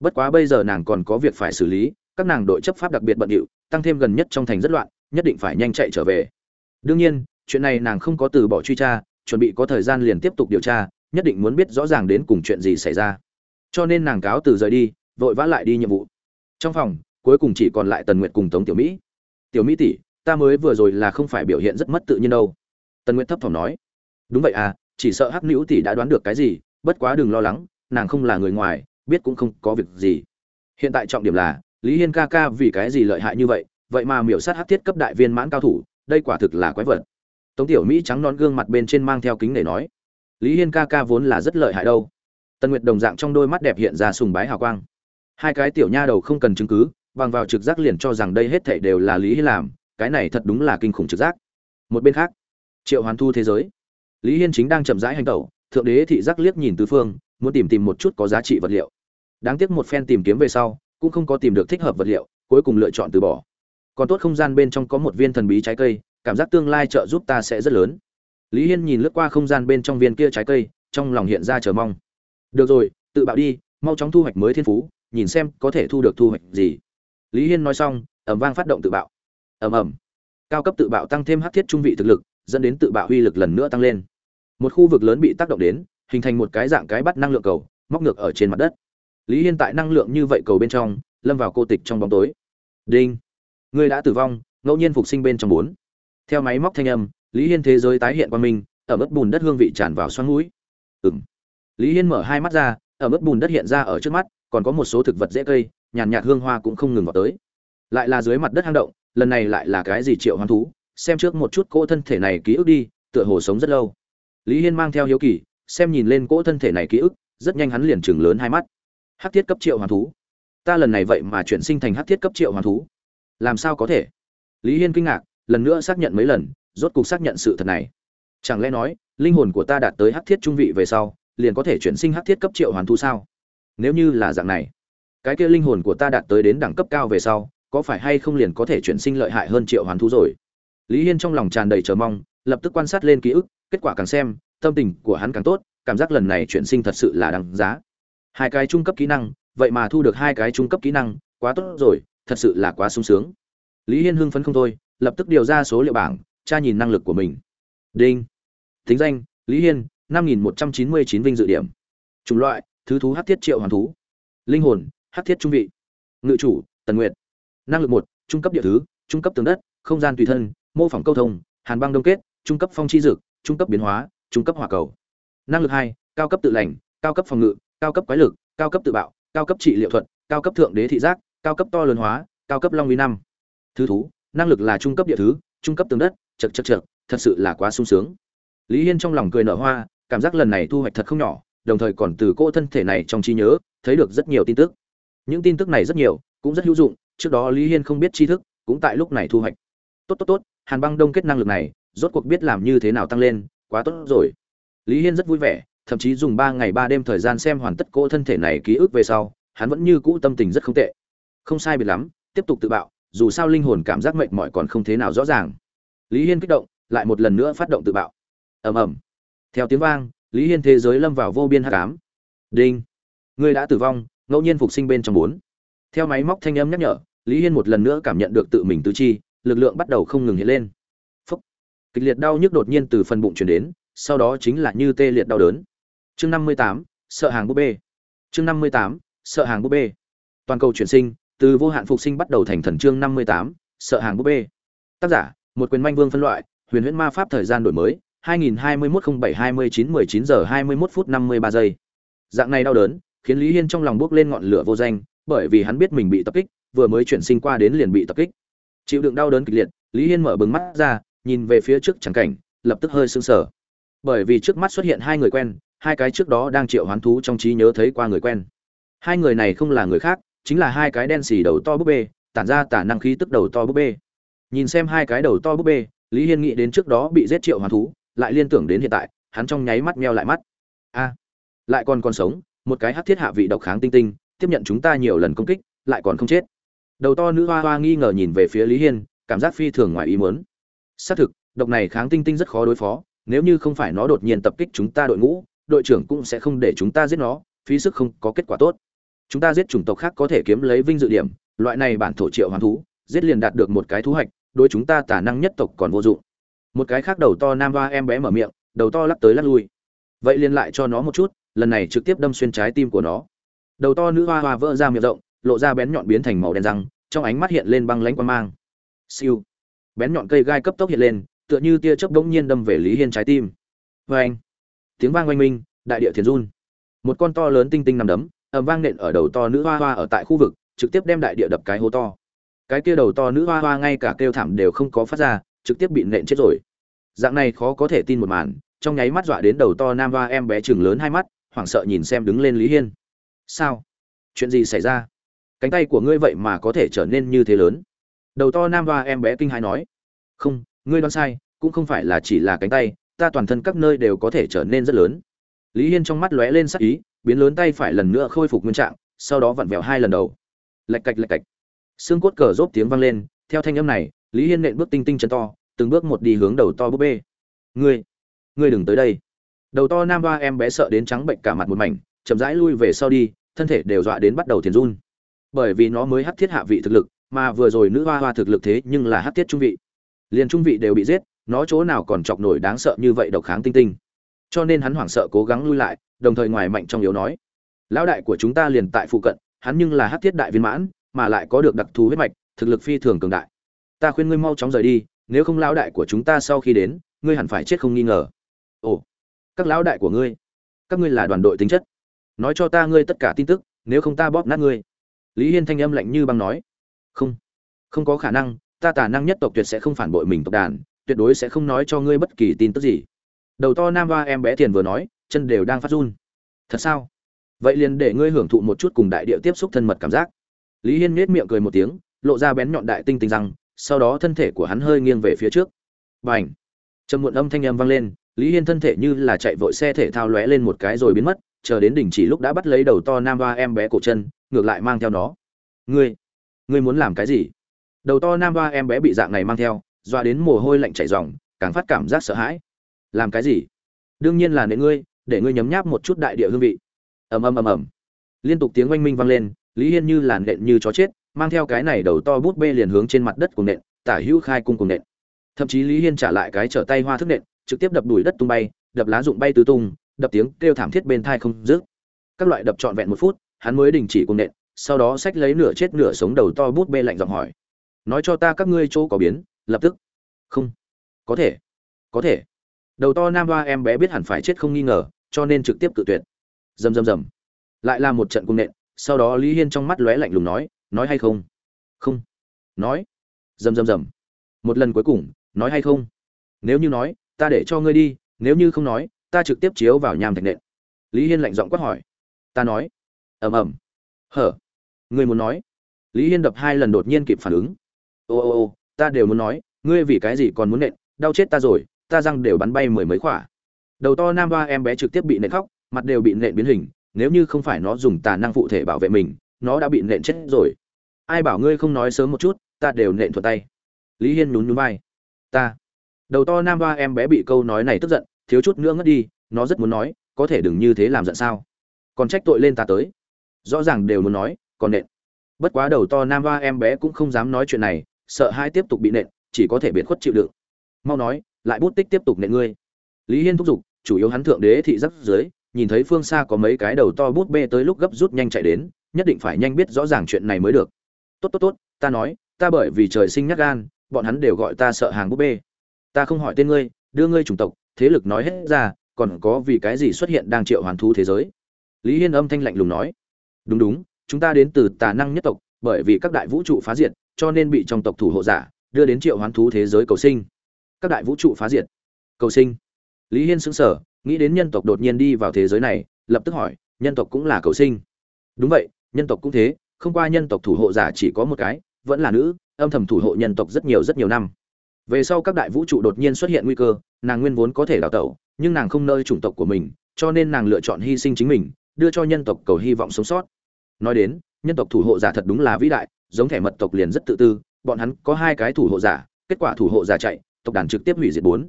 Bất quá bây giờ nàng còn có việc phải xử lý, các nàng đội chấp pháp đặc biệt bận điệu, tăng thêm gần nhất trong thành rất loạn, nhất định phải nhanh chạy trở về. Đương nhiên, chuyện này nàng không có từ bỏ truy tra, chuẩn bị có thời gian liền tiếp tục điều tra, nhất định muốn biết rõ ràng đến cùng chuyện gì xảy ra. Cho nên nàng cáo từ rời đi, vội vã lại đi nhiệm vụ. Trong phòng, cuối cùng chỉ còn lại tần nguyệt cùng tống tiểu mỹ. Tiểu mỹ tỷ, ta mới vừa rồi là không phải biểu hiện rất mất tự nhiên đâu. Tần nguyệt thấp thỏm nói đúng vậy à chỉ sợ hắc nữ tỷ đã đoán được cái gì, bất quá đừng lo lắng, nàng không là người ngoài, biết cũng không có việc gì. Hiện tại trọng điểm là, lý hiên ca ca vì cái gì lợi hại như vậy vậy mà miểu sát hắc thiết cấp đại viên mãn cao thủ, đây quả thực là quái vật. Tống tiểu mỹ trắng non gương mặt bên trên mang theo kính để nói, lý hiên ca ca vốn là rất lợi hại đâu. Tần nguyệt đồng dạng trong đôi mắt đẹp hiện ra sùng bái hào quang. Hai cái tiểu nha đầu không cần chứng cứ, bằng vào trực giác liền cho rằng đây hết thảy đều là lý hiên làm, cái này thật đúng là kinh khủng trực giác. Một bên khác, triệu hoàn thu thế giới lý hiên chính đang chậm rãi hành tẩu, thượng đế thị giác liếc nhìn tứ phương, muốn tìm tìm một chút có giá trị vật liệu. Đáng tiếc một phen tìm kiếm về sau, cũng không có tìm được thích hợp vật liệu, cuối cùng lựa chọn từ bỏ. Còn tốt không gian bên trong có một viên thần bí trái cây, cảm giác tương lai trợ giúp ta sẽ rất lớn. Lý hiên nhìn lướt qua không gian bên trong viên kia trái cây, trong lòng hiện ra chờ mong. Được rồi, tự bạo đi, mau chóng thu hoạch mới thiên phú, nhìn xem có thể thu được thu hoạch gì. Lý hiên nói xong ẩm vang phát động tự bạo. Ẩm ẩm cao cấp tự bạo tăng thêm hát thiết trung vị thực lực, dẫn đến tự bạo uy lực lần nữa tăng lên một khu vực lớn bị tác động đến, hình thành một cái dạng cái bắt năng lượng cầu, móc ngược ở trên mặt đất. Lý hiên tại năng lượng như vậy cầu bên trong, lâm vào cô tịch trong bóng tối. Đinh! Người đã tử vong, ngẫu nhiên phục sinh bên trong bốn. Theo máy móc thanh âm, lý hiên thế giới tái hiện qua mình, ở mức bùn đất hương vị tràn vào xoắn mũi. Ừng lý hiên mở hai mắt ra, ở mức bùn đất hiện ra ở trước mắt, còn có một số thực vật dễ cây, nhàn nhạt hương hoa cũng không ngừng vào tới. Lại là dưới mặt đất hang động, lần này lại là cái gì triệu hoán thú? Xem trước một chút cỗ thân thể này ký ức đi, tựa hồ sống rất lâu lý hiên mang theo hiếu kỳ, xem nhìn lên cỗ thân thể này ký ức, rất nhanh hắn liền chừng lớn hai mắt. Hắc thiết cấp triệu hoán thú. Ta lần này vậy mà chuyển sinh thành hắc thiết cấp triệu hoán thú. Làm sao có thể? Lý hiên kinh ngạc, lần nữa xác nhận mấy lần, rốt cục xác nhận sự thật này. Chẳng lẽ nói, linh hồn của ta đạt tới hắc thiết trung vị về sau, liền có thể chuyển sinh hắc thiết cấp triệu hoàn thú sao? Nếu như là dạng này, cái kia linh hồn của ta đạt tới đến đẳng cấp cao về sau, có phải hay không liền có thể chuyển sinh lợi hại hơn triệu hoàn thú rồi? Lý hiên trong lòng tràn đầy chờ mong, lập tức quan sát lên ký ức kết quả càng xem, tâm tình của hắn càng tốt, cảm giác lần này chuyển sinh thật sự là đáng giá. Hai cái trung cấp kỹ năng, vậy mà thu được hai cái trung cấp kỹ năng, quá tốt rồi, thật sự là quá sung sướng. Lý hiên hưng phấn không thôi, lập tức điều ra số liệu bảng, tra nhìn năng lực của mình. Đinh. Thính danh, lý hiên, năm nghìn một trăm chín mươi chín vinh dự điểm. Chủng loại, thứ thú hát thiết triệu hoàn thú. Linh hồn, hát thiết trung vị. Ngự chủ, tần nguyệt. Năng lực một, trung cấp địa thứ, trung cấp tường đất, không gian tùy thân, mô phỏng câu thông, hàn băng đông kết, trung cấp phong chi dực trung cấp biến hóa, trung cấp hỏa cầu. Năng lực hai, cao cấp tự lành, cao cấp phòng ngự, cao cấp quái lực, cao cấp tự bạo, cao cấp trị liệu thuật, cao cấp thượng đế thị giác, cao cấp to lớn hóa, cao cấp long uy năm. Thứ thú, năng lực là trung cấp địa thứ, trung cấp tường đất, chật chật chật, thật sự là quá sung sướng. Lý hiên trong lòng cười nở hoa, cảm giác lần này thu hoạch thật không nhỏ, đồng thời còn từ cô thân thể này trong trí nhớ, thấy được rất nhiều tin tức. Những tin tức này rất nhiều, cũng rất hữu dụng, trước đó lý hiên không biết tri thức, cũng tại lúc này thu hoạch. Tốt tốt tốt, hàn băng đông kết năng lực này rốt cuộc biết làm như thế nào tăng lên, quá tốt rồi. Lý hiên rất vui vẻ, thậm chí dùng ba ngày ba đêm thời gian xem hoàn tất cô thân thể này ký ức về sau, hắn vẫn như cũ tâm tình rất không tệ. Không sai biệt lắm, tiếp tục tự bạo, dù sao linh hồn cảm giác mệt mỏi còn không thế nào rõ ràng. Lý hiên kích động, lại một lần nữa phát động tự bạo. Ầm ầm. Theo tiếng vang, lý hiên thế giới lâm vào vô biên hắc ám. Đinh. Ngươi đã tử vong, ngẫu nhiên phục sinh bên trong bốn. Theo máy móc thanh âm nhắc nhở, lý hiên một lần nữa cảm nhận được tự mình tứ chi, lực lượng bắt đầu không ngừng hiện lên kịch liệt đau nhức đột nhiên từ phần bụng chuyển đến, sau đó chính là như tê liệt đau đớn. Chương năm mươi tám, sợ hàng búp bê. Chương năm mươi tám, sợ hàng búp bê. Toàn cầu chuyển sinh, từ vô hạn phục sinh bắt đầu thành thần chương năm mươi tám, sợ hàng búp bê. Tác giả, một quyền manh vương phân loại, huyền huyễn ma pháp thời gian đổi mới 2021-07-29-19 giờ 21 phút 53 giây. Dạng này đau đớn, khiến lý hiên trong lòng bước lên ngọn lửa vô danh, bởi vì hắn biết mình bị tập kích, vừa mới chuyển sinh qua đến liền bị tập kích. Chịu đựng đau đớn kịch liệt, lý hiên mở bừng mắt ra nhìn về phía trước chẳng cảnh, lập tức hơi sững sờ. Bởi vì trước mắt xuất hiện hai người quen, hai cái trước đó đang triệu hoán thú trong trí nhớ thấy qua người quen. Hai người này không là người khác, chính là hai cái đen xì đầu to búp bê, tản ra tả năng khí tức đầu to búp bê. Nhìn xem hai cái đầu to búp bê, lý hiên nghĩ đến trước đó bị giết triệu hoán thú, lại liên tưởng đến hiện tại, hắn trong nháy mắt meo lại mắt. A, lại còn còn sống, một cái hắc thiết hạ vị độc kháng tinh tinh, tiếp nhận chúng ta nhiều lần công kích, lại còn không chết. Đầu to nữ hoa hoa nghi ngờ nhìn về phía lý hiên, cảm giác phi thường ngoài ý muốn xác thực, độc này kháng tinh tinh rất khó đối phó, nếu như không phải nó đột nhiên tập kích chúng ta đội ngũ, đội trưởng cũng sẽ không để chúng ta giết nó, phí sức không có kết quả tốt. Chúng ta giết chủng tộc khác có thể kiếm lấy vinh dự điểm, loại này bản thổ triệu hoàn thú, giết liền đạt được một cái thú hoạch đối chúng ta tả năng nhất tộc còn vô dụng. Một cái khác đầu to nam hoa em bé mở miệng, đầu to lắc tới lắc lui. Vậy liền lại cho nó một chút, lần này trực tiếp đâm xuyên trái tim của nó. Đầu to nữ hoa hoa vỡ ra miệng rộng, lộ ra bén nhọn biến thành màu đen răng, trong ánh mắt hiện lên băng lãnh quan mang. Siêu bén nhọn cây gai cấp tốc hiện lên, tựa như tia chớp bỗng nhiên đâm về lý hiên trái tim. Vê anh tiếng vang oanh minh, đại địa thiền run. Một con to lớn tinh tinh nằm đấm ẩm vang nện ở đầu to nữ hoa hoa ở tại khu vực, trực tiếp đem đại địa đập cái hố to. Cái kia đầu to nữ hoa hoa ngay cả kêu thảm đều không có phát ra, trực tiếp bị nện chết rồi. Dạng này khó có thể tin một màn, trong nháy mắt dọa đến đầu to nam hoa em bé chừng lớn hai mắt, hoảng sợ nhìn xem đứng lên lý hiên. Sao? Chuyện gì xảy ra? Cánh tay của ngươi vậy mà có thể trở nên như thế lớn? Đầu to nam hoa em bé kinh hãi nói, không, ngươi đoán sai, cũng không phải là chỉ là cánh tay, ta toàn thân các nơi đều có thể trở nên rất lớn. Lý hiên trong mắt lóe lên sắc ý, biến lớn tay phải lần nữa khôi phục nguyên trạng, sau đó vặn vẹo hai lần đầu. Lạch cạch lạch cạch. Xương cốt cờ rốt tiếng vang lên, theo thanh âm này, lý hiên nện bước tinh tinh chân to, từng bước một đi hướng đầu to búp bê. Ngươi ngươi đừng tới đây. Đầu to nam ba em bé sợ đến trắng bệnh cả mặt một mảnh, chậm rãi lui về sau đi, thân thể đều dọa đến bắt đầu thiền run. Bởi vì nó mới hắt thiết hạ vị thực lực mà vừa rồi nữ hoa hoa thực lực thế nhưng là hát tiết trung vị. Liền trung vị đều bị giết, nó chỗ nào còn chọc nổi đáng sợ như vậy độc kháng tinh tinh. Cho nên hắn hoảng sợ cố gắng lui lại, đồng thời ngoài mạnh trong yếu nói. Lão đại của chúng ta liền tại phụ cận, hắn nhưng là hát thiết đại viên mãn, mà lại có được đặc thù huyết mạch, thực lực phi thường cường đại. Ta khuyên ngươi mau chóng rời đi, nếu không lão đại của chúng ta sau khi đến, ngươi hẳn phải chết không nghi ngờ. Ồ, các lão đại của ngươi, các ngươi là đoàn đội tính chất. Nói cho ta ngươi tất cả tin tức, nếu không ta bóp nát ngươi. Lý hiên thanh âm lạnh như băng nói không. Không có khả năng, ta tả năng nhất tộc tuyệt sẽ không phản bội mình tộc đàn, tuyệt đối sẽ không nói cho ngươi bất kỳ tin tức gì. Đầu to nam hoa em bé tiền vừa nói, chân đều đang phát run. Thật sao? Vậy liền để ngươi hưởng thụ một chút cùng đại địa tiếp xúc thân mật cảm giác. Lý hiên nhếch miệng cười một tiếng, lộ ra bén nhọn đại tinh tinh răng, sau đó thân thể của hắn hơi nghiêng về phía trước. B à n h trầm muộn âm thanh âm vang lên, lý hiên thân thể như là chạy vội xe thể thao lóe lên một cái rồi biến mất, chờ đến đỉnh chỉ lúc đã bắt lấy đầu to nam hoa em bé cổ chân, ngược lại mang theo nó. Ngươi! Ngươi muốn làm cái gì? Đầu to nam ba em bé bị dạng này mang theo, doa đến mồ hôi lạnh chảy ròng, càng phát cảm giác sợ hãi. Làm cái gì? Đương nhiên là nệ ngươi, để ngươi nhấm nháp một chút đại địa hương vị. Ầm ầm ầm ầm. Liên tục tiếng oanh minh vang lên, lý hiên như làn nện như chó chết, mang theo cái này đầu to bút bê liền hướng trên mặt đất cùng nện, tả hữu khai cung cùng nện. Thậm chí lý hiên trả lại cái trở tay hoa thức nện, trực tiếp đập đùi đất tung bay, đập lá rụng bay tứ tung, đập tiếng kêu thảm thiết bên thai không dứt. Các loại đập trọn vẹn một phút, hắn mới đình chỉ cùng nện sau đó xách lấy nửa chết nửa sống đầu to bút bê lạnh giọng hỏi. Nói cho ta các ngươi chỗ có biến, lập tức. Không. Có thể. Có thể. Đầu to nam hoa em bé biết hẳn phải chết không nghi ngờ, cho nên trực tiếp cự tuyệt. Rầm rầm rầm lại là một trận cung nện, sau đó lý hiên trong mắt lóe lạnh lùng nói nói hay không? Không. Nói. Rầm rầm rầm một lần cuối cùng, nói hay không? Nếu như nói, ta để cho ngươi đi, nếu như không nói, ta trực tiếp chiếu vào nham thạch nện. Lý hiên lạnh giọng quát hỏi. Ta nói. Ầm ầm. Hở ngươi muốn nói. Lý hiên đập hai lần đột nhiên kịp phản ứng. Ô ô ô, ta đều muốn nói, ngươi vì cái gì còn muốn nện, đau chết ta rồi, ta răng đều bắn bay mười mấy khỏa. Đầu to nam ba em bé trực tiếp bị nện khóc, mặt đều bị nện biến hình, nếu như không phải nó dùng tà năng phụ thể bảo vệ mình, nó đã bị nện chết rồi. Ai bảo ngươi không nói sớm một chút, ta đều nện thuận tay. Lý hiên nhún nhún vai. Ta. Đầu to nam ba em bé bị câu nói này tức giận, thiếu chút nữa ngất đi, nó rất muốn nói, có thể đừng như thế làm giận sao? Còn trách tội lên ta tới. Rõ ràng đều muốn nói còn nện. Bất quá đầu to nam ba em bé cũng không dám nói chuyện này, sợ hai tiếp tục bị nện, chỉ có thể biệt khuất chịu đựng. Mau nói, lại bút tích tiếp tục nện ngươi. Lý hiên thúc giục, chủ yếu hắn thượng đế thị giáp dưới, nhìn thấy phương xa có mấy cái đầu to bút bê tới lúc gấp rút nhanh chạy đến, nhất định phải nhanh biết rõ ràng chuyện này mới được. Tốt tốt tốt, ta nói, ta bởi vì trời sinh nhắc gan, bọn hắn đều gọi ta sợ hàng bút bê. Ta không hỏi tên ngươi, đưa ngươi chủng tộc, thế lực nói hết ra, còn có vì cái gì xuất hiện đang triệu hoàn thu thế giới? Lý hiên âm thanh lạnh lùng nói. Đúng đúng chúng ta đến từ tà năng nhất tộc, bởi vì các đại vũ trụ phá diệt, cho nên bị trong tộc thủ hộ giả, đưa đến triệu hoán thú thế giới cầu sinh. Các đại vũ trụ phá diệt. Cầu sinh. Lý hiên sững sờ, nghĩ đến nhân tộc đột nhiên đi vào thế giới này, lập tức hỏi, nhân tộc cũng là cầu sinh. Đúng vậy, nhân tộc cũng thế, không qua nhân tộc thủ hộ giả chỉ có một cái, vẫn là nữ, âm thầm thủ hộ nhân tộc rất nhiều rất nhiều năm. Về sau các đại vũ trụ đột nhiên xuất hiện nguy cơ, nàng nguyên vốn có thể đào tẩu, nhưng nàng không nơi chủng tộc của mình, cho nên nàng lựa chọn hy sinh chính mình, đưa cho nhân tộc cầu hy vọng sống sót nói đến, nhân tộc thủ hộ giả thật đúng là vĩ đại, giống thẻ mật tộc liền rất tự tư, bọn hắn có hai cái thủ hộ giả, kết quả thủ hộ giả chạy, tộc đàn trực tiếp hủy diệt bốn.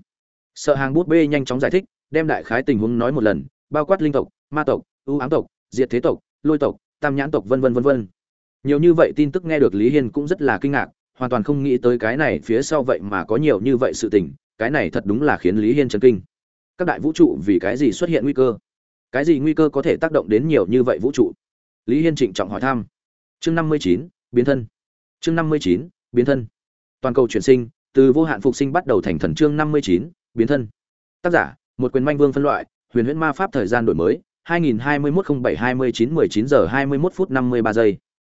Sợ hàng bút bê nhanh chóng giải thích, đem đại khái tình huống nói một lần, bao quát linh tộc, ma tộc, ưu ám tộc, diệt thế tộc, lôi tộc, tam nhãn tộc vân vân vân vân. Nhiều như vậy tin tức nghe được lý hiên cũng rất là kinh ngạc, hoàn toàn không nghĩ tới cái này phía sau vậy mà có nhiều như vậy sự tình, cái này thật đúng là khiến lý hiên chấn kinh. Các đại vũ trụ vì cái gì xuất hiện nguy cơ? Cái gì nguy cơ có thể tác động đến nhiều như vậy vũ trụ? Lý hiên trịnh trọng hỏi thăm. Chương năm mươi chín, biến thân. Chương năm mươi chín, biến thân. Toàn cầu chuyển sinh, từ vô hạn phục sinh bắt đầu thành thần chương năm mươi chín, biến thân. Tác giả, một quyền manh vương phân loại, huyền huyễn ma pháp thời gian đổi mới 2021-07-29-19 giờ 21 phút 53 giây.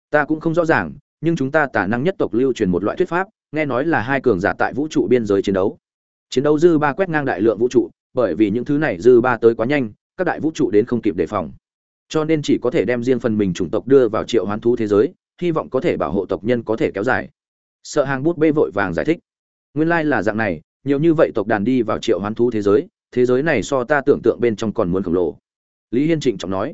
Ta cũng không rõ ràng, nhưng chúng ta tả năng nhất tộc lưu truyền một loại thuyết pháp, nghe nói là hai cường giả tại vũ trụ biên giới chiến đấu. Chiến đấu dư ba quét ngang đại lượng vũ trụ, bởi vì những thứ này dư ba tới quá nhanh, các đại vũ trụ đến không kịp đề phòng cho nên chỉ có thể đem riêng phần mình chủng tộc đưa vào triệu hoán thú thế giới, hy vọng có thể bảo hộ tộc nhân có thể kéo dài. Sợ hàng bút bê vội vàng giải thích. Nguyên lai là dạng này, nhiều như vậy tộc đàn đi vào triệu hoán thú thế giới thế giới này so ta tưởng tượng bên trong còn muốn khổng lồ. Lý hiên trịnh trọng nói.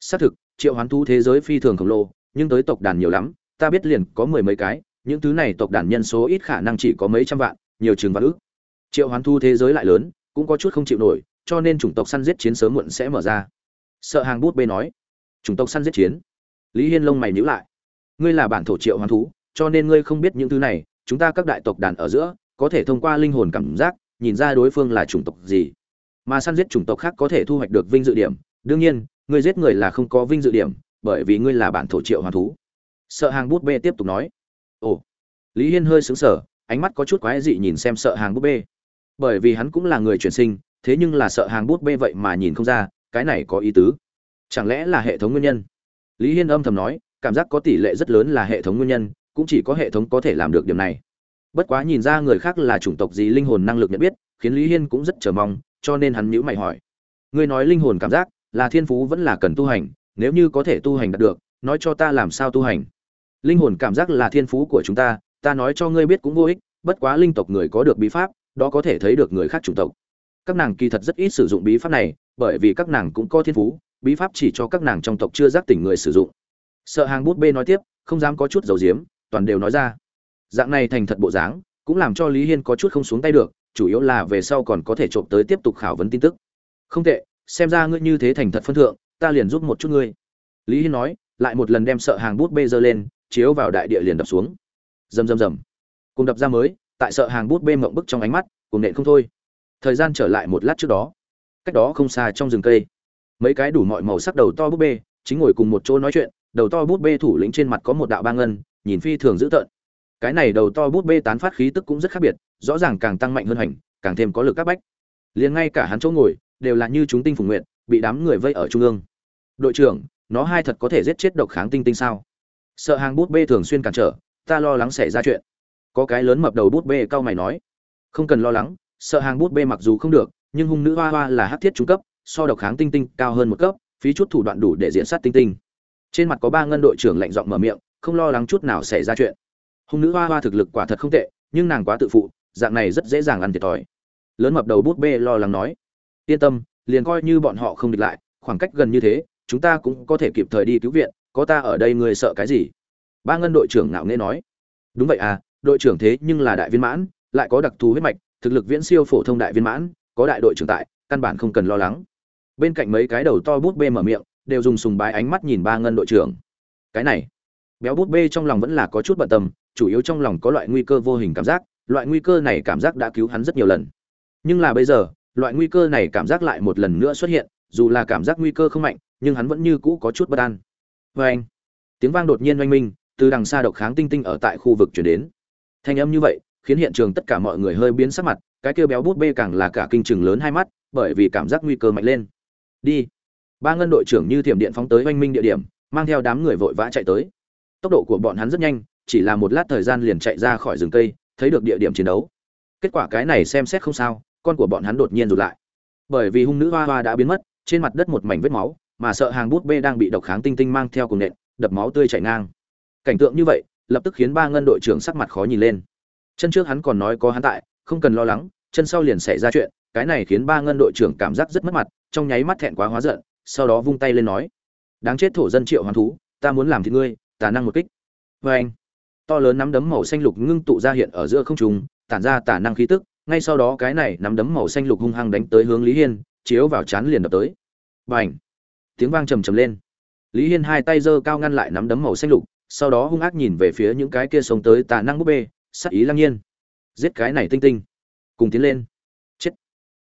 Xác thực, triệu hoán thú thế giới phi thường khổng lồ, nhưng tới tộc đàn nhiều lắm, ta biết liền có mười mấy cái, những thứ này tộc đàn nhân số ít khả năng chỉ có mấy trăm vạn, nhiều chừng vạn ước. Triệu hoán thú thế giới lại lớn, cũng có chút không chịu nổi, cho nên chủng tộc săn giết chiến sớm muộn sẽ mở ra sợ hàng bút bê nói. Chủng tộc săn giết chiến. Lý hiên lông mày nhữ lại. Ngươi là bản thổ triệu hoán thú, cho nên ngươi không biết những thứ này, chúng ta các đại tộc đàn ở giữa, có thể thông qua linh hồn cảm giác, nhìn ra đối phương là chủng tộc gì. Mà săn giết chủng tộc khác có thể thu hoạch được vinh dự điểm. Đương nhiên, ngươi giết người là không có vinh dự điểm, bởi vì ngươi là bản thổ triệu hoàn thú. Sợ hàng bút bê tiếp tục nói. Ồ. Lý hiên hơi sững sờ, ánh mắt có chút quái dị nhìn xem sợ hàng bút bê. Bởi vì hắn cũng là người chuyển sinh, thế nhưng là sợ hàng bút bê vậy mà nhìn không ra cái này có ý tứ. Chẳng lẽ là hệ thống nguyên nhân? Lý hiên âm thầm nói, cảm giác có tỷ lệ rất lớn là hệ thống nguyên nhân, cũng chỉ có hệ thống có thể làm được điểm này. Bất quá nhìn ra người khác là chủng tộc gì linh hồn năng lực nhận biết, khiến lý hiên cũng rất chờ mong, cho nên hắn nhữ mày hỏi. Ngươi nói linh hồn cảm giác, là thiên phú vẫn là cần tu hành, nếu như có thể tu hành đạt được, nói cho ta làm sao tu hành. Linh hồn cảm giác là thiên phú của chúng ta ta nói cho ngươi biết cũng vô ích, bất quá linh tộc người có được bí pháp, đó có thể thấy được người khác chủng tộc. Các nàng kỳ thật rất ít sử dụng bí pháp này bởi vì các nàng cũng có thiên phú, bí pháp chỉ cho các nàng trong tộc chưa giác tỉnh người sử dụng. Sợ hàng bút bê nói tiếp, không dám có chút dầu diếm, toàn đều nói ra. Dạng này thành thật bộ dáng, cũng làm cho lý hiên có chút không xuống tay được, chủ yếu là về sau còn có thể trộm tới tiếp tục khảo vấn tin tức. Không tệ, xem ra ngươi như thế thành thật phân thượng, ta liền giúp một chút ngươi. Lý hiên nói, lại một lần đem sợ hàng bút bê giơ lên, chiếu vào đại địa liền đập xuống. Rầm rầm rầm. Cùng đập ra mới, tại sợ hàng bút bê mộng bức trong ánh mắt, cùng nện không thôi. Thời gian trở lại một lát trước đó cách đó không xa trong rừng cây. Mấy cái đủ mọi màu sắc đầu to bút bê, chính ngồi cùng một chỗ nói chuyện, đầu to bút bê thủ lĩnh trên mặt có một đạo ba ngân, nhìn phi thường dữ tợn. Cái này đầu to bút bê tán phát khí tức cũng rất khác biệt, rõ ràng càng tăng mạnh hơn hành, càng thêm có lực các bách. Liền ngay cả hắn chỗ ngồi, đều là như chúng tinh phùng nguyện bị đám người vây ở trung ương. Đội trưởng, nó hai thật có thể giết chết độc kháng tinh tinh sao? Sợ hàng bút bê thường xuyên cản trở, ta lo lắng xảy ra chuyện. Có cái lớn mập đầu bút bê cao mày nói. Không cần lo lắng, sợ hàng bút bê mặc dù không được nhưng hung nữ hoa hoa là hắc thiết trung cấp, so độc kháng tinh tinh cao hơn một cấp, phí chút thủ đoạn đủ để diễn sát tinh tinh. Trên mặt có ba ngân đội trưởng lạnh giọng mở miệng, không lo lắng chút nào xảy ra chuyện. Hung nữ hoa hoa thực lực quả thật không tệ, nhưng nàng quá tự phụ, dạng này rất dễ dàng ăn thiệt thòi. Lớn mập đầu bút bê lo lắng nói, yên tâm, liền coi như bọn họ không địch lại, khoảng cách gần như thế, chúng ta cũng có thể kịp thời đi cứu viện, có ta ở đây người sợ cái gì? Ba ngân đội trưởng ngạo nghễ nói, đúng vậy à đội trưởng thế nhưng là đại viên mãn, lại có đặc thù huyết mạch, thực lực viễn siêu phổ thông đại viên mãn có đại đội trưởng tại, căn bản không cần lo lắng. Bên cạnh mấy cái đầu to bút bê mở miệng, đều dùng sùng bái ánh mắt nhìn ba ngân đội trưởng. Cái này, béo bút bê trong lòng vẫn là có chút bận tâm, chủ yếu trong lòng có loại nguy cơ vô hình cảm giác, loại nguy cơ này cảm giác đã cứu hắn rất nhiều lần. Nhưng là bây giờ, loại nguy cơ này cảm giác lại một lần nữa xuất hiện, dù là cảm giác nguy cơ không mạnh, nhưng hắn vẫn như cũ có chút bất an. Vê anh, tiếng vang đột nhiên oanh minh, từ đằng xa độc kháng tinh tinh ở tại khu vực chuyển đến. Thanh âm như vậy, khiến hiện trường tất cả mọi người hơi biến sắc mặt cái kia béo bút bê càng là cả kinh chừng lớn hai mắt, bởi vì cảm giác nguy cơ mạnh lên. Đi. Ba ngân đội trưởng như thiểm điện phóng tới oanh minh địa điểm, mang theo đám người vội vã chạy tới. Tốc độ của bọn hắn rất nhanh, chỉ là một lát thời gian liền chạy ra khỏi rừng cây, thấy được địa điểm chiến đấu. Kết quả cái này xem xét không sao, con của bọn hắn đột nhiên rụt lại. Bởi vì hung nữ hoa hoa đã biến mất, trên mặt đất một mảnh vết máu, mà sợ hàng bút bê đang bị độc kháng tinh tinh mang theo cùng nện, đập máu tươi chảy ngang. Cảnh tượng như vậy, lập tức khiến ba ngân đội trưởng sắc mặt khó nhìn lên. Chân trước hắn còn nói có hắn tại, không cần lo lắng chân sau liền xảy ra chuyện, cái này khiến ba ngân đội trưởng cảm giác rất mất mặt, trong nháy mắt thẹn quá hóa giận, sau đó vung tay lên nói, đáng chết thổ dân triệu hoán thú, ta muốn làm thì ngươi, tà năng một kích. Vê anh. To lớn nắm đấm màu xanh lục ngưng tụ ra hiện ở giữa không trung, tản ra tà năng khí tức, ngay sau đó cái này nắm đấm màu xanh lục hung hăng đánh tới hướng lý hiên, chiếu vào chán liền đập tới. B à n h tiếng vang trầm trầm lên. Lý hiên hai tay giơ cao ngăn lại nắm đấm màu xanh lục, sau đó hung ác nhìn về phía những cái kia sống tới tà năng búp bê sắc ý lăng nhiên. Giết cái này tinh tinh cùng tiến lên. Chết.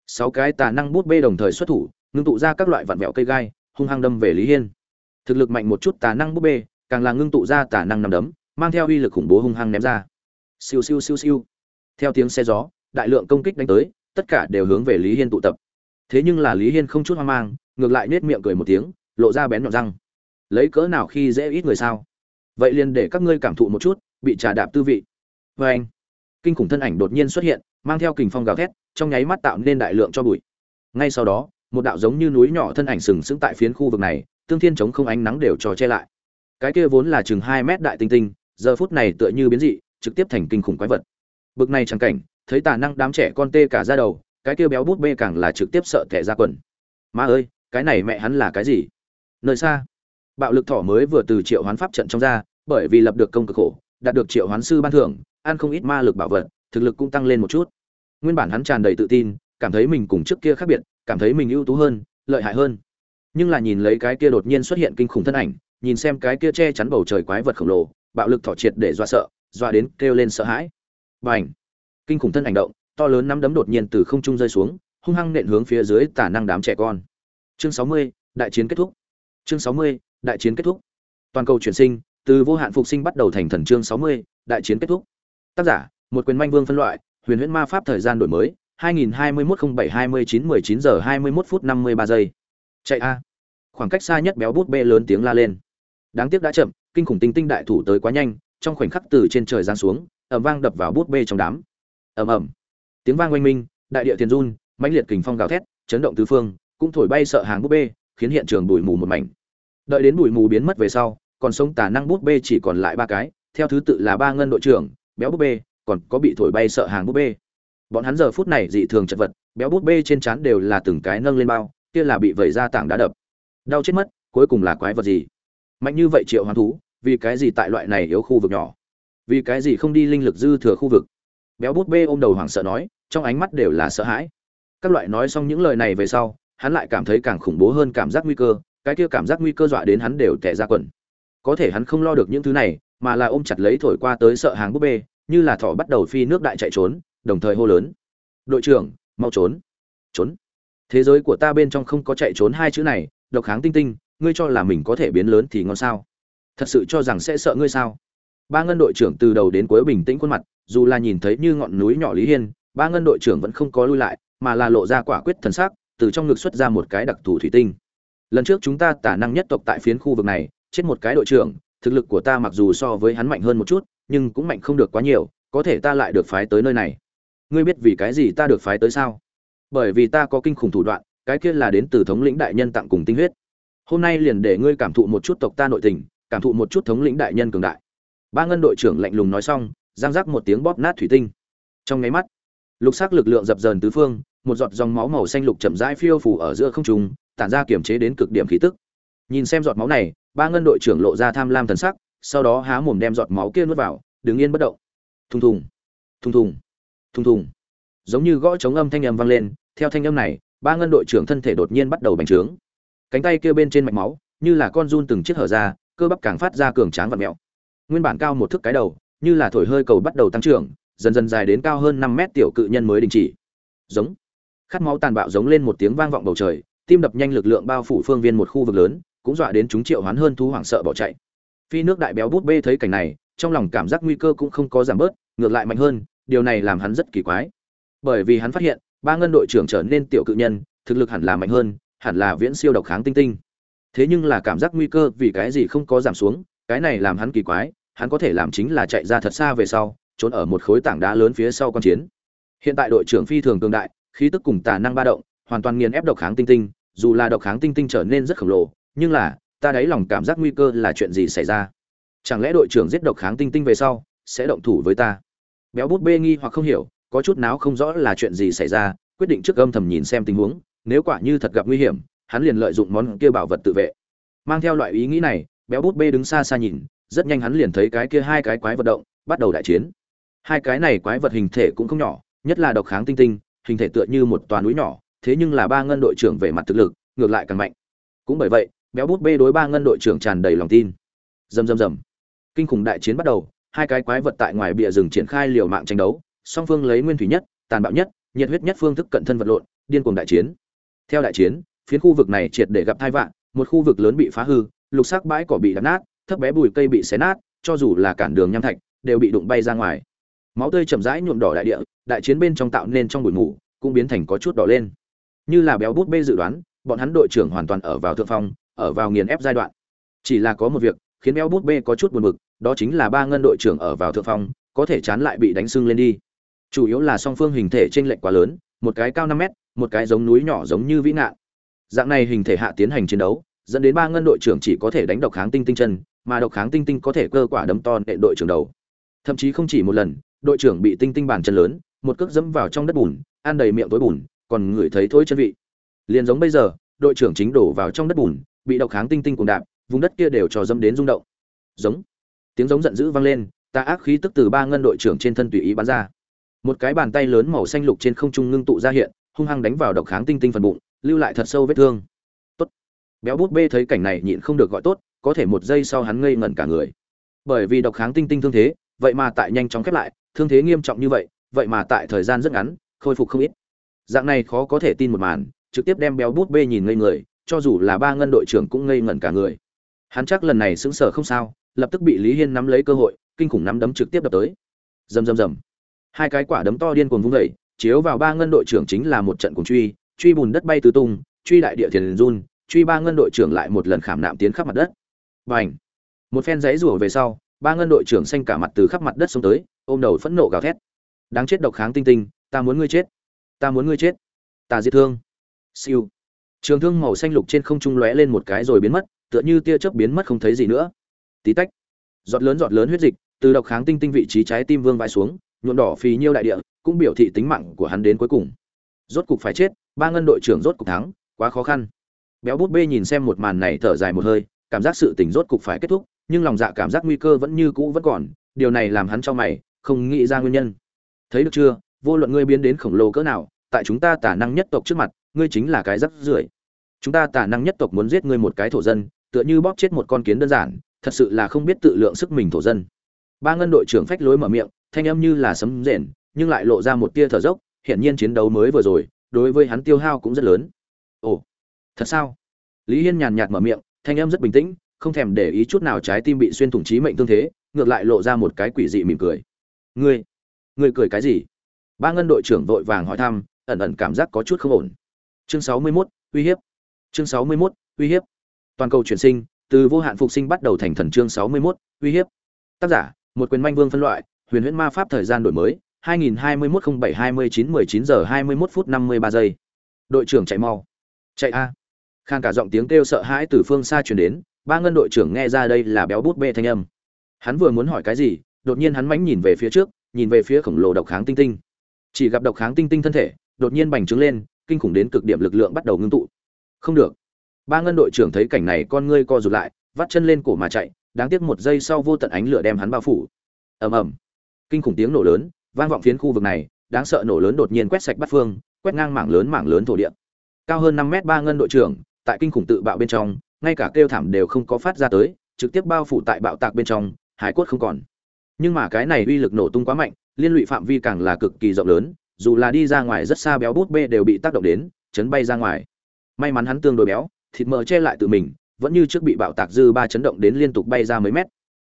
Sáu cái tà năng bút bê đồng thời xuất thủ, ngưng tụ ra các loại vạn vẹo cây gai, hung hăng đâm về lý hiên. Thực lực mạnh một chút tà năng bút bê, càng là ngưng tụ ra tà năng nằm đấm, mang theo uy lực khủng bố hung hăng ném ra. Siêu siêu siêu siêu. Theo tiếng xe gió, đại lượng công kích đánh tới, tất cả đều hướng về lý hiên tụ tập. Thế nhưng là lý hiên không chút hoang mang, ngược lại nết miệng cười một tiếng, lộ ra bén nhọn răng. Lấy cỡ nào khi dễ ít người sao? Vậy liền để các ngươi cảm thụ một chút, bị trà đạp tư vị. Vê anh kinh khủng thân ảnh đột nhiên xuất hiện mang theo kình phong gào thét, trong nháy mắt tạo nên đại lượng cho bụi. Ngay sau đó, một đạo giống như núi nhỏ thân ảnh sừng sững tại phiến khu vực này, tương thiên chống không ánh nắng đều cho che lại. Cái kia vốn là chừng hai mét đại tinh tinh, giờ phút này tựa như biến dị, trực tiếp thành kinh khủng quái vật. Bực này chẳng cảnh, thấy tà năng đám trẻ con tê cả ra đầu, cái kia béo bút bê càng là trực tiếp sợ thẻ ra quần. Ma ơi, cái này mẹ hắn là cái gì? Nơi xa, bạo lực thỏ mới vừa từ triệu hoán pháp trận trong ra, bởi vì lập được công cực khổ, đạt được triệu hoán sư ban thưởng, ăn không ít ma lực bảo vật thực lực cũng tăng lên một chút. Nguyên bản hắn tràn đầy tự tin, cảm thấy mình cùng trước kia khác biệt, cảm thấy mình ưu tú hơn, lợi hại hơn. Nhưng là nhìn lấy cái kia đột nhiên xuất hiện kinh khủng thân ảnh, nhìn xem cái kia che chắn bầu trời quái vật khổng lồ, bạo lực thỏ triệt để dọa sợ, dọa đến kêu lên sợ hãi. B à n h kinh khủng thân ảnh động, to lớn nắm đấm đột nhiên từ không trung rơi xuống, hung hăng nện hướng phía dưới tả năng đám trẻ con. Chương sáu mươi, đại chiến kết thúc. Chương sáu mươi, đại chiến kết thúc. Toàn cầu chuyển sinh, từ vô hạn phục sinh bắt đầu thành thần chương sáu mươi, đại chiến kết thúc. Tác giả một quyền manh vương phân loại, huyền huyễn ma pháp thời gian đổi mới 2021-07-29-19 giờ 21 phút 53 giây. Chạy a. Khoảng cách xa nhất béo bút bê lớn tiếng la lên. Đáng tiếc đã chậm, kinh khủng tinh tinh đại thủ tới quá nhanh, trong khoảnh khắc từ trên trời giáng xuống, ầm vang đập vào bút bê trong đám. Ầm ầm. Tiếng vang oanh minh, đại địa thiền run, mãnh liệt kình phong gào thét, chấn động tứ phương, cũng thổi bay sợ hàng bút bê, khiến hiện trường bụi mù một mảnh. Đợi đến bụi mù biến mất về sau, còn sống tà năng bút bê chỉ còn lại ba cái, theo thứ tự là ba ngân đội trưởng, béo bút bê còn có bị thổi bay sợ hàng búp bê. Bọn hắn giờ phút này dị thường chật vật, béo búp bê trên trán đều là từng cái nâng lên bao, kia là bị vẩy ra tảng đá đập. Đau chết mất, cuối cùng là quái vật gì? Mạnh như vậy triệu hoán thú, vì cái gì tại loại này yếu khu vực nhỏ? Vì cái gì không đi linh lực dư thừa khu vực? Béo bút bê ôm đầu hoảng sợ nói, trong ánh mắt đều là sợ hãi. Các loại nói xong những lời này về sau, hắn lại cảm thấy càng khủng bố hơn cảm giác nguy cơ, cái kia cảm giác nguy cơ dọa đến hắn đều tẻ ra quần. Có thể hắn không lo được những thứ này, mà là ôm chặt lấy thổi qua tới sợ hàng búp bê như là thỏ bắt đầu phi nước đại chạy trốn, đồng thời hô lớn. Đội trưởng, mau trốn trốn. Thế giới của ta bên trong không có chạy trốn hai chữ này, độc kháng tinh tinh, ngươi cho là mình có thể biến lớn thì ngon sao? Thật sự cho rằng sẽ sợ ngươi sao? Ba ngân đội trưởng từ đầu đến cuối bình tĩnh khuôn mặt, dù là nhìn thấy như ngọn núi nhỏ lý hiên, ba ngân đội trưởng vẫn không có lui lại, mà là lộ ra quả quyết thần sắc, từ trong ngực xuất ra một cái đặc thù thủy tinh. Lần trước chúng ta tả năng nhất tộc tại phiến khu vực này, chết một cái đội trưởng, thực lực của ta mặc dù so với hắn mạnh hơn một chút nhưng cũng mạnh không được quá nhiều, có thể ta lại được phái tới nơi này. Ngươi biết vì cái gì ta được phái tới sao? Bởi vì ta có kinh khủng thủ đoạn, cái kia là đến từ thống lĩnh đại nhân tặng cùng tinh huyết. Hôm nay liền để ngươi cảm thụ một chút tộc ta nội tình, cảm thụ một chút thống lĩnh đại nhân cường đại. Ba ngân đội trưởng lạnh lùng nói xong, giang rắc một tiếng bóp nát thủy tinh. Trong nháy mắt, lục sắc lực lượng dập dờn tứ phương, một giọt dòng máu màu xanh lục chậm rãi phiêu phủ ở giữa không trung, tản ra kiểm chế đến cực điểm khí tức. Nhìn xem giọt máu này, ba ngân đội trưởng lộ ra tham lam thần sắc sau đó há mồm đem giọt máu kia nuốt vào, đứng yên bất động. Thùng thùng thùng thùng thùng thùng. Giống như gõ trống âm thanh âm vang lên, theo thanh âm này, ba ngân đội trưởng thân thể đột nhiên bắt đầu bành trướng. Cánh tay kia bên trên mạch máu, như là con run từng chiếc hở ra, cơ bắp càng phát ra cường tráng và mẹo nguyên bản cao một thước cái đầu, như là thổi hơi cầu bắt đầu tăng trưởng, dần dần dài đến cao hơn năm mét tiểu cự nhân mới đình chỉ. Giống. Khát máu tàn bạo giống lên một tiếng vang vọng bầu trời, tim đập nhanh lực lượng bao phủ phương viên một khu vực lớn, cũng dọa đến chúng triệu hoán hơn thú hoảng sợ bỏ chạy phi nước đại béo bút bê thấy cảnh này, trong lòng cảm giác nguy cơ cũng không có giảm bớt, ngược lại mạnh hơn, điều này làm hắn rất kỳ quái. Bởi vì hắn phát hiện, ba ngân đội trưởng trở nên tiểu cự nhân, thực lực hẳn là mạnh hơn, hẳn là viễn siêu độc kháng tinh tinh. Thế nhưng là cảm giác nguy cơ vì cái gì không có giảm xuống, cái này làm hắn kỳ quái, hắn có thể làm chính là chạy ra thật xa về sau, trốn ở một khối tảng đá lớn phía sau con chiến. Hiện tại đội trưởng phi thường cường đại, khí tức cùng tà năng ba động, hoàn toàn nghiền ép độc kháng tinh tinh, dù là độc kháng tinh tinh trở nên rất khổng lồ, nhưng là ta đáy lòng cảm giác nguy cơ là chuyện gì xảy ra? Chẳng lẽ đội trưởng giết độc kháng tinh tinh về sau sẽ động thủ với ta? Béo bút bê nghi hoặc không hiểu, có chút nào không rõ là chuyện gì xảy ra, quyết định trước âm thầm nhìn xem tình huống, nếu quả như thật gặp nguy hiểm, hắn liền lợi dụng món kia bảo vật tự vệ. Mang theo loại ý nghĩ này, béo bút bê đứng xa xa nhìn, rất nhanh hắn liền thấy cái kia hai cái quái vật động, bắt đầu đại chiến. Hai cái này quái vật hình thể cũng không nhỏ, nhất là độc kháng tinh tinh, hình thể tựa như một toàn núi nhỏ, thế nhưng là ba ngân đội trưởng về mặt thực lực, ngược lại càng mạnh. Cũng bởi vậy béo bút bê đối ba ngân đội trưởng tràn đầy lòng tin. Rầm rầm rầm. Kinh khủng đại chiến bắt đầu, hai cái quái vật tại ngoài bìa rừng triển khai liều mạng tranh đấu, song phương lấy nguyên thủy nhất, tàn bạo nhất, nhiệt huyết nhất phương thức cận thân vật lộn, điên cuồng đại chiến. Theo đại chiến, phiến khu vực này triệt để gặp thai vạn một khu vực lớn bị phá hư, lục sắc bãi cỏ bị đập nát, thấp bé bùi cây bị xé nát, cho dù là cản đường nham thạch, đều bị đụng bay ra ngoài. Máu tươi chậm rãi nhuộm đỏ đại địa, đại chiến bên trong tạo nên trong bụi mù, cũng biến thành có chút đỏ lên. Như là béo bút bê dự đoán, bọn hắn đội trưởng hoàn toàn ở vào thượng phong ở vào nghiền ép giai đoạn. Chỉ là có một việc, khiến béo bút bê có chút buồn bực, đó chính là ba ngân đội trưởng ở vào thượng phong, có thể chán lại bị đánh sưng lên đi. Chủ yếu là song phương hình thể t r ê n lệch quá lớn, một cái cao năm mét, một cái giống núi nhỏ giống như vĩ ngạn. Dạng này hình thể hạ tiến hành chiến đấu, dẫn đến ba ngân đội trưởng chỉ có thể đánh độc kháng tinh tinh chân, mà độc kháng tinh tinh có thể cơ quả đấm to nệ đội trưởng đầu. Thậm chí không chỉ một lần, đội trưởng bị tinh tinh bàn chân lớn, một cước dẫm vào trong đất bùn, ăn đầy miệng tối bùn, còn ngửi thấy thối chân vị. Liền giống bây giờ, đội trưởng chính đổ vào trong đất bùn bị độc kháng tinh tinh cùng đạp, vùng đất kia đều cho dâm đến rung động. Giống. Tiếng giống giận dữ vang lên, tà ác khí tức từ ba ngân đội trưởng trên thân tùy ý bắn ra. Một cái bàn tay lớn màu xanh lục trên không trung ngưng tụ ra hiện, hung hăng đánh vào độc kháng tinh tinh phần bụng, lưu lại thật sâu vết thương. Tốt. Béo bút bê thấy cảnh này nhịn không được gọi tốt, có thể một giây sau hắn ngây ngẩn cả người. Bởi vì độc kháng tinh tinh thương thế, vậy mà tại nhanh chóng khép lại, thương thế nghiêm trọng như vậy vậy mà tại thời gian rất ngắn, khôi phục không ít. Dạng này khó có thể tin một màn, trực tiếp đem béo bút bê nhìn ngây người cho dù là ba ngân đội trưởng cũng ngây ngẩn cả người. Hắn chắc lần này sững sờ không sao, lập tức bị lý hiên nắm lấy cơ hội, kinh khủng nắm đấm trực tiếp đập tới. Rầm rầm rầm. Hai cái quả đấm to điên cuồng vung vẩy chiếu vào ba ngân đội trưởng chính là một trận cùng truy truy bùn đất bay tứ tung, truy đại địa thiền run, truy ba ngân đội trưởng lại một lần khảm nạm tiến khắp mặt đất. Và ảnh một phen giấy rủa về sau, ba ngân đội trưởng xanh cả mặt từ khắp mặt đất xuống tới, ôm đầu phẫn nộ gào thét. Đáng chết độc kháng tinh tinh, ta muốn ngươi chết. Ta muốn ngươi chết. Ta diệt thương. Siêu trường thương màu xanh lục trên không trung lóe lên một cái rồi biến mất, tựa như tia chớp biến mất không thấy gì nữa. Tí tách, giọt lớn giọt lớn huyết dịch, từ độc kháng tinh tinh vị trí trái tim vương vai xuống, nhuộm đỏ phì nhiêu đại địa, cũng biểu thị tính mạng của hắn đến cuối cùng. Rốt cục phải chết, ba ngân đội trưởng rốt cục thắng, quá khó khăn. Béo bút bê nhìn xem một màn này thở dài một hơi, cảm giác sự tình rốt cục phải kết thúc, nhưng lòng dạ cảm giác nguy cơ vẫn như cũ vẫn còn, điều này làm hắn cho mày, không nghĩ ra nguyên nhân. Thấy được chưa? Vô luận ngươi biến đến khổng lồ cỡ nào, tại chúng ta tả năng nhất tộc trước mặt ngươi chính là cái rắc rưởi. Chúng ta tà năng nhất tộc muốn giết ngươi một cái thổ dân, tựa như bóp chết một con kiến đơn giản, thật sự là không biết tự lượng sức mình thổ dân. Ba ngân đội trưởng phách lối mở miệng, thanh âm như là sấm rền, nhưng lại lộ ra một tia thở dốc, hiển nhiên chiến đấu mới vừa rồi, đối với hắn tiêu hao cũng rất lớn. Ồ, thật sao? Lý hiên nhàn nhạt mở miệng, thanh âm rất bình tĩnh, không thèm để ý chút nào trái tim bị xuyên thủng trí mệnh tương thế, ngược lại lộ ra một cái quỷ dị mỉm cười. Ngươi ngươi cười cái gì? Ba ngân đội trưởng vội vàng hỏi thăm, ẩn ẩn cảm giác có chút không ổn chương sáu mươi 61, uy hiếp. Chương sáu mươi 61, uy hiếp. Toàn cầu chuyển sinh từ vô hạn phục sinh bắt đầu thành thần chương sáu mươi 61, uy hiếp. Tác giả một quyền manh vương phân loại huyền huyễn ma pháp thời gian đổi mới 2021-07-29-19 giờ 21 phút 53 giây. Đội trưởng chạy mau. Chạy a. Khan cả giọng tiếng kêu sợ hãi từ phương xa truyền đến ba ngân đội trưởng nghe ra đây là béo bút bê thanh âm. Hắn vừa muốn hỏi cái gì đột nhiên hắn mánh nhìn về phía trước nhìn về phía khổng lồ độc kháng tinh tinh. Chỉ gặp độc kháng tinh tinh thân thể đột nhiên bành trướng lên kinh khủng đến cực điểm lực lượng bắt đầu ngưng tụ. Không được. Ba ngân đội trưởng thấy cảnh này con ngươi co rụt lại, vắt chân lên cổ mà chạy, đáng tiếc một giây sau vô tận ánh lửa đem hắn bao phủ. Ầm ầm. Kinh khủng tiếng nổ lớn, vang vọng phiến khu vực này, đáng sợ nổ lớn đột nhiên quét sạch bắt phương, quét ngang mảng lớn mảng lớn thổ địa. Cao hơn năm mét ba ngân đội trưởng, tại kinh khủng tự bạo bên trong, ngay cả kêu thảm đều không có phát ra tới, trực tiếp bao phủ tại bạo tạc bên trong, hải quất không còn. Nhưng mà cái này uy lực nổ tung quá mạnh, liên lụy phạm vi càng là cực kỳ rộng lớn dù là đi ra ngoài rất xa béo bút bê đều bị tác động đến, chấn bay ra ngoài. May mắn hắn tương đối béo, thịt mỡ che lại tự mình, vẫn như trước bị bạo tạc dư ba chấn động đến liên tục bay ra mấy mét.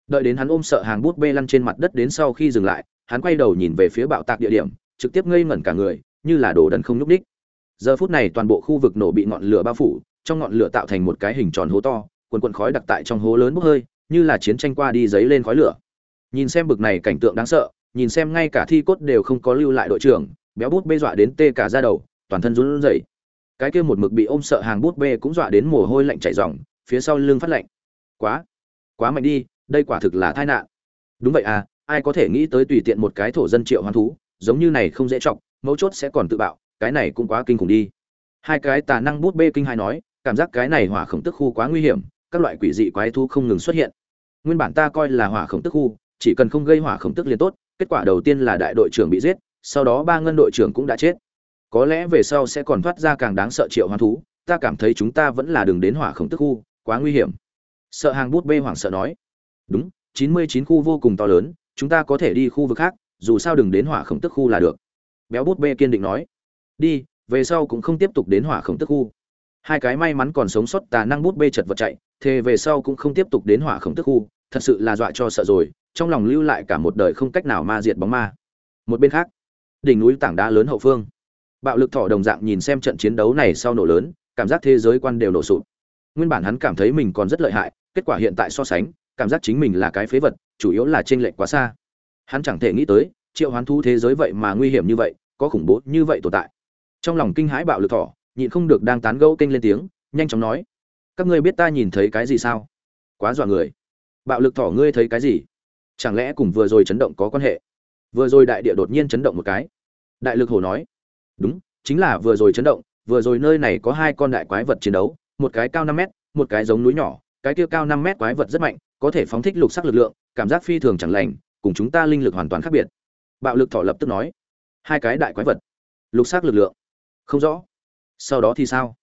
Đợi đến hắn ôm sợ hàng bút bê lăn trên mặt đất đến sau khi dừng lại, hắn quay đầu nhìn về phía bạo tạc địa điểm, trực tiếp ngây ngẩn cả người, như là đồ đần không nhúc ních giờ phút này toàn bộ khu vực nổ bị ngọn lửa bao phủ, trong ngọn lửa tạo thành một cái hình tròn hố to, quần quần khói đặc tại trong hố lớn bốc hơi, như là chiến tranh qua đi giấy lên khói lửa. Nhìn xem bực này cảnh tượng đáng sợ nhìn xem ngay cả thi cốt đều không có lưu lại đội trưởng, béo bút bê dọa đến tê cả ra đầu, toàn thân run rẩy. Cái kia một mực bị ôm sợ hàng bút bê cũng dọa đến mồ hôi lạnh chảy ròng, phía sau lưng phát lạnh. Quá quá mạnh đi, đây quả thực là tai nạn. Đúng vậy à ai có thể nghĩ tới tùy tiện một cái thổ dân triệu hoán thú, giống như này không dễ chọc, mấu chốt sẽ còn tự bạo, cái này cũng quá kinh khủng đi. Hai cái tà năng bút bê kinh hai nói, cảm giác cái này hỏa khổng tức khu quá nguy hiểm, các loại quỷ dị quái thú không ngừng xuất hiện. Nguyên bản ta coi là hỏa khổng tức khu, chỉ cần không gây hỏa khổng tức liền tốt kết quả đầu tiên là đại đội trưởng bị giết, sau đó ba ngân đội trưởng cũng đã chết. Có lẽ về sau sẽ còn thoát ra càng đáng sợ triệu hoán thú, ta cảm thấy chúng ta vẫn là đường đến hỏa khổng tức khu, quá nguy hiểm. Sợ hàng bút bê hoảng sợ nói. Đúng, chín mươi chín khu vô cùng to lớn, chúng ta có thể đi khu vực khác, dù sao đừng đến hỏa khổng tức khu là được. Béo bút bê kiên định nói. Đi, về sau cũng không tiếp tục đến hỏa khổng tức khu. Hai cái may mắn còn sống sót tà năng bút bê chật vật chạy thế về sau cũng không tiếp tục đến hỏa khổng tức khu, thật sự là dọa cho sợ rồi trong lòng lưu lại cả một đời không cách nào ma diệt bóng ma. Một bên khác, đỉnh núi tảng đá lớn hậu phương. Bạo lực thỏ đồng dạng nhìn xem trận chiến đấu này sau nổ lớn, cảm giác thế giới quan đều nổ sụp. Nguyên bản hắn cảm thấy mình còn rất lợi hại, kết quả hiện tại so sánh, cảm giác chính mình là cái phế vật, chủ yếu là chênh lệch quá xa. Hắn chẳng thể nghĩ tới, triệu hoán thu thế giới vậy mà nguy hiểm như vậy, có khủng bố như vậy tồn tại. Trong lòng kinh hãi bạo lực thỏ nhịn không được đang tán gẫu kênh lên tiếng, nhanh chóng nói, các ngươi biết ta nhìn thấy cái gì sao? Quá dọa người. Bạo lực thỏ ngươi thấy cái gì? Chẳng lẽ cùng vừa rồi chấn động có quan hệ? Vừa rồi đại địa đột nhiên chấn động một cái. Đại lực hồ nói, đúng, chính là vừa rồi chấn động, vừa rồi nơi này có hai con đại quái vật chiến đấu, một cái cao năm mét, một cái giống núi nhỏ, cái kia cao năm mét quái vật rất mạnh, có thể phóng thích lục sắc lực lượng, cảm giác phi thường chẳng lành, cùng chúng ta linh lực hoàn toàn khác biệt. Bạo lực thọ lập tức nói, hai cái đại quái vật, lục sắc lực lượng. Không rõ. Sau đó thì sao?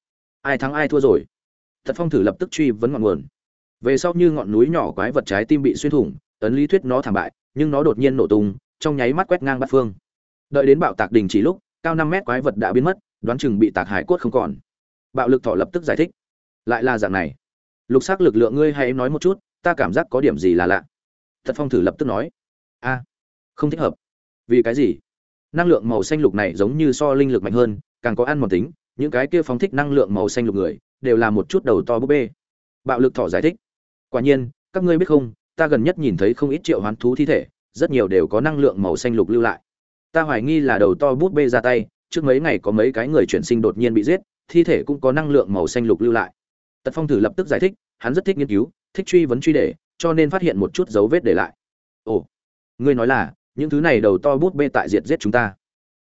Ai thắng ai thua rồi? Thật phong thử lập tức truy vấn ngọn nguồn. Về sau như ngọn núi nhỏ quái vật trái tim bị xuyên thủng ấn lý thuyết nó thảm bại, nhưng nó đột nhiên nổ tung, trong nháy mắt quét ngang bát phương. Đợi đến bạo tạc đình chỉ lúc, cao năm mét quái vật đã biến mất, đoán chừng bị tạc hải cốt không còn. Bạo lực thọ lập tức giải thích. Lại là dạng này. Lục sắc lực lượng ngươi hãy nói một chút, ta cảm giác có điểm gì là lạ. Thật phong thử lập tức nói. A, không thích hợp. Vì cái gì? Năng lượng màu xanh lục này giống như so linh lực mạnh hơn, càng có ăn một tính, những cái kia phóng thích năng lượng màu xanh lục người, đều là một chút đầu to búp bê. Bạo lực thỏ giải thích. Quả nhiên, các ngươi biết không ta gần nhất nhìn thấy không ít triệu hoán thú thi thể, rất nhiều đều có năng lượng màu xanh lục lưu lại. Ta hoài nghi là đầu to bút bê ra tay, trước mấy ngày có mấy cái người chuyển sinh đột nhiên bị giết, thi thể cũng có năng lượng màu xanh lục lưu lại. Tật phong thử lập tức giải thích, hắn rất thích nghiên cứu, thích truy vấn truy để cho nên phát hiện một chút dấu vết để lại. Ồ, ngươi nói là, những thứ này đầu to bút bê tại diệt giết chúng ta.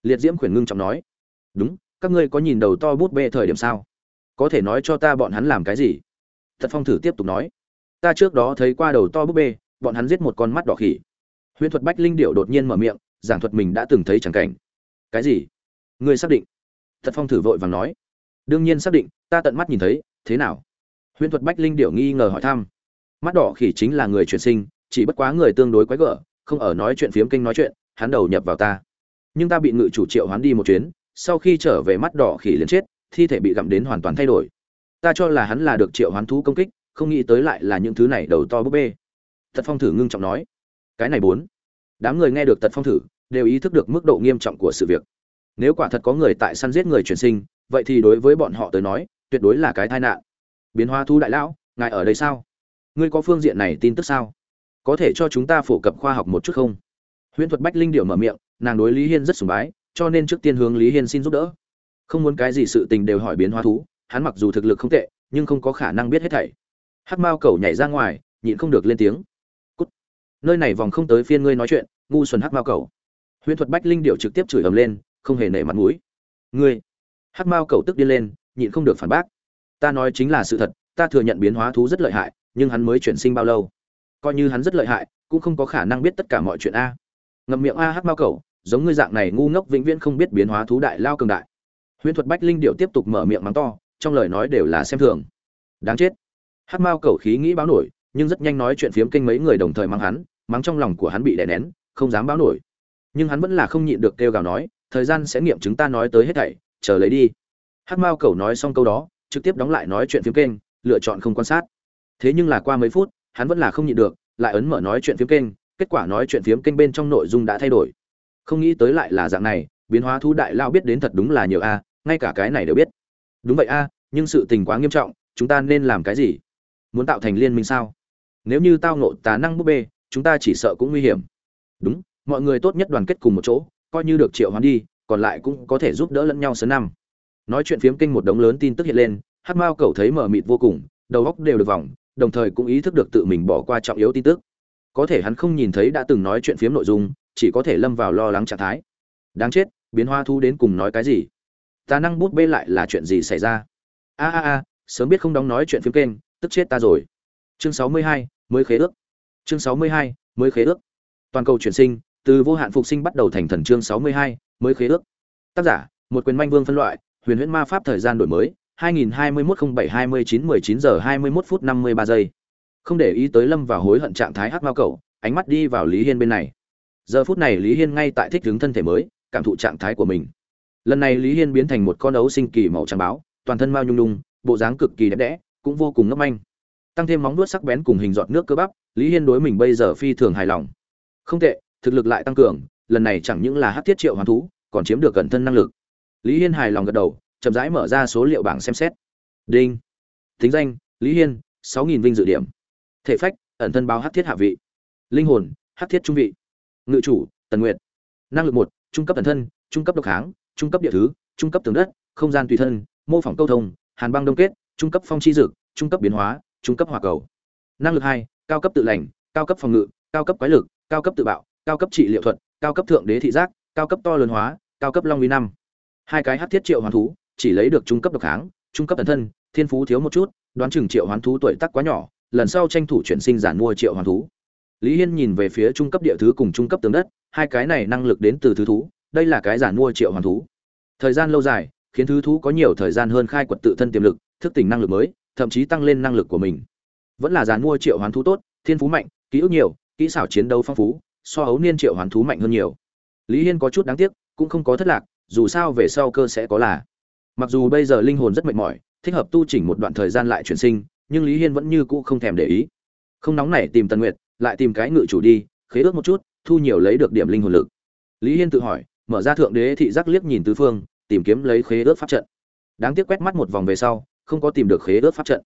Liệt diễm khuyển ngưng trọng nói. Đúng, các ngươi có nhìn đầu to bút bê thời điểm sao? Có thể nói cho ta bọn hắn làm cái gì? Tật phong thử tiếp tục nói ta trước đó thấy qua đầu to búp bê, bọn hắn giết một con mắt đỏ khỉ. Huyễn thuật bách linh điệu đột nhiên mở miệng, giảng thuật mình đã từng thấy chẳng cảnh. Cái gì? Ngươi xác định? Thật phong thử vội vàng nói. Đương nhiên xác định, ta tận mắt nhìn thấy, thế nào? Huyễn thuật bách linh điểu nghi ngờ hỏi thăm. Mắt đỏ khỉ chính là người chuyển sinh, chỉ bất quá người tương đối quái gở, không ở nói chuyện phiếm kinh nói chuyện, hắn đầu nhập vào ta. Nhưng ta bị ngự chủ triệu hoán đi một chuyến, sau khi trở về mắt đỏ khỉ liền chết, thi thể bị gặm đến hoàn toàn thay đổi. Ta cho là hắn là được triệu hoán thú công kích không nghĩ tới lại là những thứ này đầu to búp bê. Tật phong thử ngưng trọng nói, cái này bốn. Đám người nghe được tật phong thử, đều ý thức được mức độ nghiêm trọng của sự việc. Nếu quả thật có người tại săn giết người chuyển sinh, vậy thì đối với bọn họ tới nói, tuyệt đối là cái tai nạn. Biến hóa thú đại lão, ngài ở đây sao? Ngươi có phương diện này tin tức sao? Có thể cho chúng ta phổ cập khoa học một chút không? Huyễn thuật bách linh điệu mở miệng, nàng đối lý hiên rất sùng bái, cho nên trước tiên hướng lý hiên xin giúp đỡ. Không muốn cái gì sự tình đều hỏi biến hóa thú, hắn mặc dù thực lực không tệ, nhưng không có khả năng biết hết thảy hắc mao cầu nhảy ra ngoài, nhịn không được lên tiếng. Cút. Nơi này vòng không tới phiên ngươi nói chuyện, ngu xuẩn hắc mao cầu huyễn thuật bách linh điệu trực tiếp chửi ầm lên, không hề nể mặt mũi. Ngươi. Hắc mao cầu tức điên lên, nhịn không được phản bác. Ta nói chính là sự thật, ta thừa nhận biến hóa thú rất lợi hại, nhưng hắn mới chuyển sinh bao lâu? Coi như hắn rất lợi hại, cũng không có khả năng biết tất cả mọi chuyện a. Ngậm miệng a hắc mao cầu giống ngươi dạng này ngu ngốc vĩnh viễn không biết biến hóa thú đại lao cường đại. Huyễn thuật bách linh điệu tiếp tục mở miệng mắng to, trong lời nói đều là xem thường. Đáng chết. Hát mao cầu khí nghĩ báo nổi, nhưng rất nhanh nói chuyện phiếm kênh mấy người đồng thời mắng hắn, mắng trong lòng của hắn bị đè nén, không dám báo nổi. Nhưng hắn vẫn là không nhịn được kêu gào nói, thời gian sẽ nghiệm chứng ta nói tới hết thảy, chờ lấy đi. Hát mao cầu nói xong câu đó, trực tiếp đóng lại nói chuyện phiếm kênh lựa chọn không quan sát. Thế nhưng là qua mấy phút, hắn vẫn là không nhịn được, lại ấn mở nói chuyện phiếm kênh kết quả nói chuyện phiếm kênh bên trong nội dung đã thay đổi. Không nghĩ tới lại là dạng này, biến hóa thú đại lao biết đến thật đúng là nhiều a, ngay cả cái này đều biết. Đúng vậy a, nhưng sự tình quá nghiêm trọng, chúng ta nên làm cái gì? Muốn tạo thành liên minh sao? Nếu như tao nộ tà năng búp bê, chúng ta chỉ sợ cũng nguy hiểm. Đúng, mọi người tốt nhất đoàn kết cùng một chỗ, coi như được triệu hoán đi, còn lại cũng có thể giúp đỡ lẫn nhau sớm năm. Nói chuyện phiếm kinh một đống lớn tin tức hiện lên hát mao cầu thấy mờ mịt vô cùng, đầu góc đều được vòng, đồng thời cũng ý thức được tự mình bỏ qua trọng yếu tin tức. Có thể hắn không nhìn thấy đã từng nói chuyện phiếm nội dung, chỉ có thể lâm vào lo lắng trạng thái. Đáng chết, biến hoa thu đến cùng nói cái gì? Tà năng bút bê lại là chuyện gì xảy ra? A a a, sớm biết không đóng nói chuyện phiếm kênh tức chết ta rồi. Chương sáu mươi hai, mới khế ước. Chương sáu mươi hai, mới khế ước. Toàn cầu chuyển sinh, từ vô hạn phục sinh bắt đầu thành thần chương sáu mươi hai, mới khế ước. Tác giả, một quyền manh vương phân loại, huyền huyễn ma pháp thời gian đổi mới 2021-07-29-19 giờ 21 phút 53 giây. Không để ý tới lâm vào hối hận trạng thái hắc mao cầu ánh mắt đi vào lý hiên bên này. Giờ phút này lý hiên ngay tại thích ứng thân thể mới, cảm thụ trạng thái của mình. Lần này lý hiên biến thành một con ấu sinh kỳ màu trắng báo, toàn thân mao nhung nhung, bộ dáng cực kỳ đẹp đẽ cũng vô cùng ngấp anh tăng thêm móng vuốt sắc bén cùng hình giọt nước cơ bắp, lý hiên đối mình bây giờ phi thường hài lòng. Không tệ, thực lực lại tăng cường, lần này chẳng những là hát thiết triệu hoàn thú, còn chiếm được cẩn thân năng lực. Lý hiên hài lòng gật đầu, chậm rãi mở ra số liệu bảng xem xét. Đinh. Thính danh, lý hiên, sáu nghìn vinh dự điểm. Thể phách, ẩn thân báo hát thiết hạ vị. Linh hồn, hát thiết trung vị. Ngự chủ, tần nguyệt. Năng lực một, trung cấp ẩn thân, trung cấp độc kháng, trung cấp địa thứ, trung cấp tường đất, không gian tùy thân, mô phỏng câu thông, hàn băng đông kết trung cấp phong chi dực trung cấp biến hóa, trung cấp hỏa cầu. Năng lực hai, cao cấp tự lành, cao cấp phòng ngự, cao cấp quái lực, cao cấp tự bạo, cao cấp trị liệu thuật, cao cấp thượng đế thị giác, cao cấp to lớn hóa, cao cấp long uy năm. Hai cái hát thiết triệu hoàn thú, chỉ lấy được trung cấp độc kháng, trung cấp thần thân, thiên phú thiếu một chút, đoán chừng triệu hoàn thú tuổi tác quá nhỏ, lần sau tranh thủ chuyển sinh giản mua triệu hoàn thú. Lý hiên nhìn về phía trung cấp địa thứ cùng trung cấp tường đất, hai cái này năng lực đến từ thứ thú, đây là cái giản mua triệu hoàn thú. Thời gian lâu dài, khiến thứ thú có nhiều thời gian hơn khai quật tự thân tiềm lực thức tỉnh năng lực mới, thậm chí tăng lên năng lực của mình. Vẫn là giàn mua triệu hoán thú tốt, thiên phú mạnh, ký ức nhiều, kỹ xảo chiến đấu phong phú, so hấu niên triệu hoán thú mạnh hơn nhiều. Lý hiên có chút đáng tiếc, cũng không có thất lạc, dù sao về sau cơ sẽ có là. Mặc dù bây giờ linh hồn rất mệt mỏi, thích hợp tu chỉnh một đoạn thời gian lại chuyển sinh, nhưng lý hiên vẫn như cũ không thèm để ý. Không nóng nảy tìm tần nguyệt, lại tìm cái ngự chủ đi, khế ước một chút, thu nhiều lấy được điểm linh hồn lực. Lý hiên tự hỏi, mở ra thượng đế thị giác liếc nhìn tứ phương, tìm kiếm lấy khế ước pháp trận. Đáng tiếc quét mắt một vòng về sau không có tìm được khế ước pháp trận.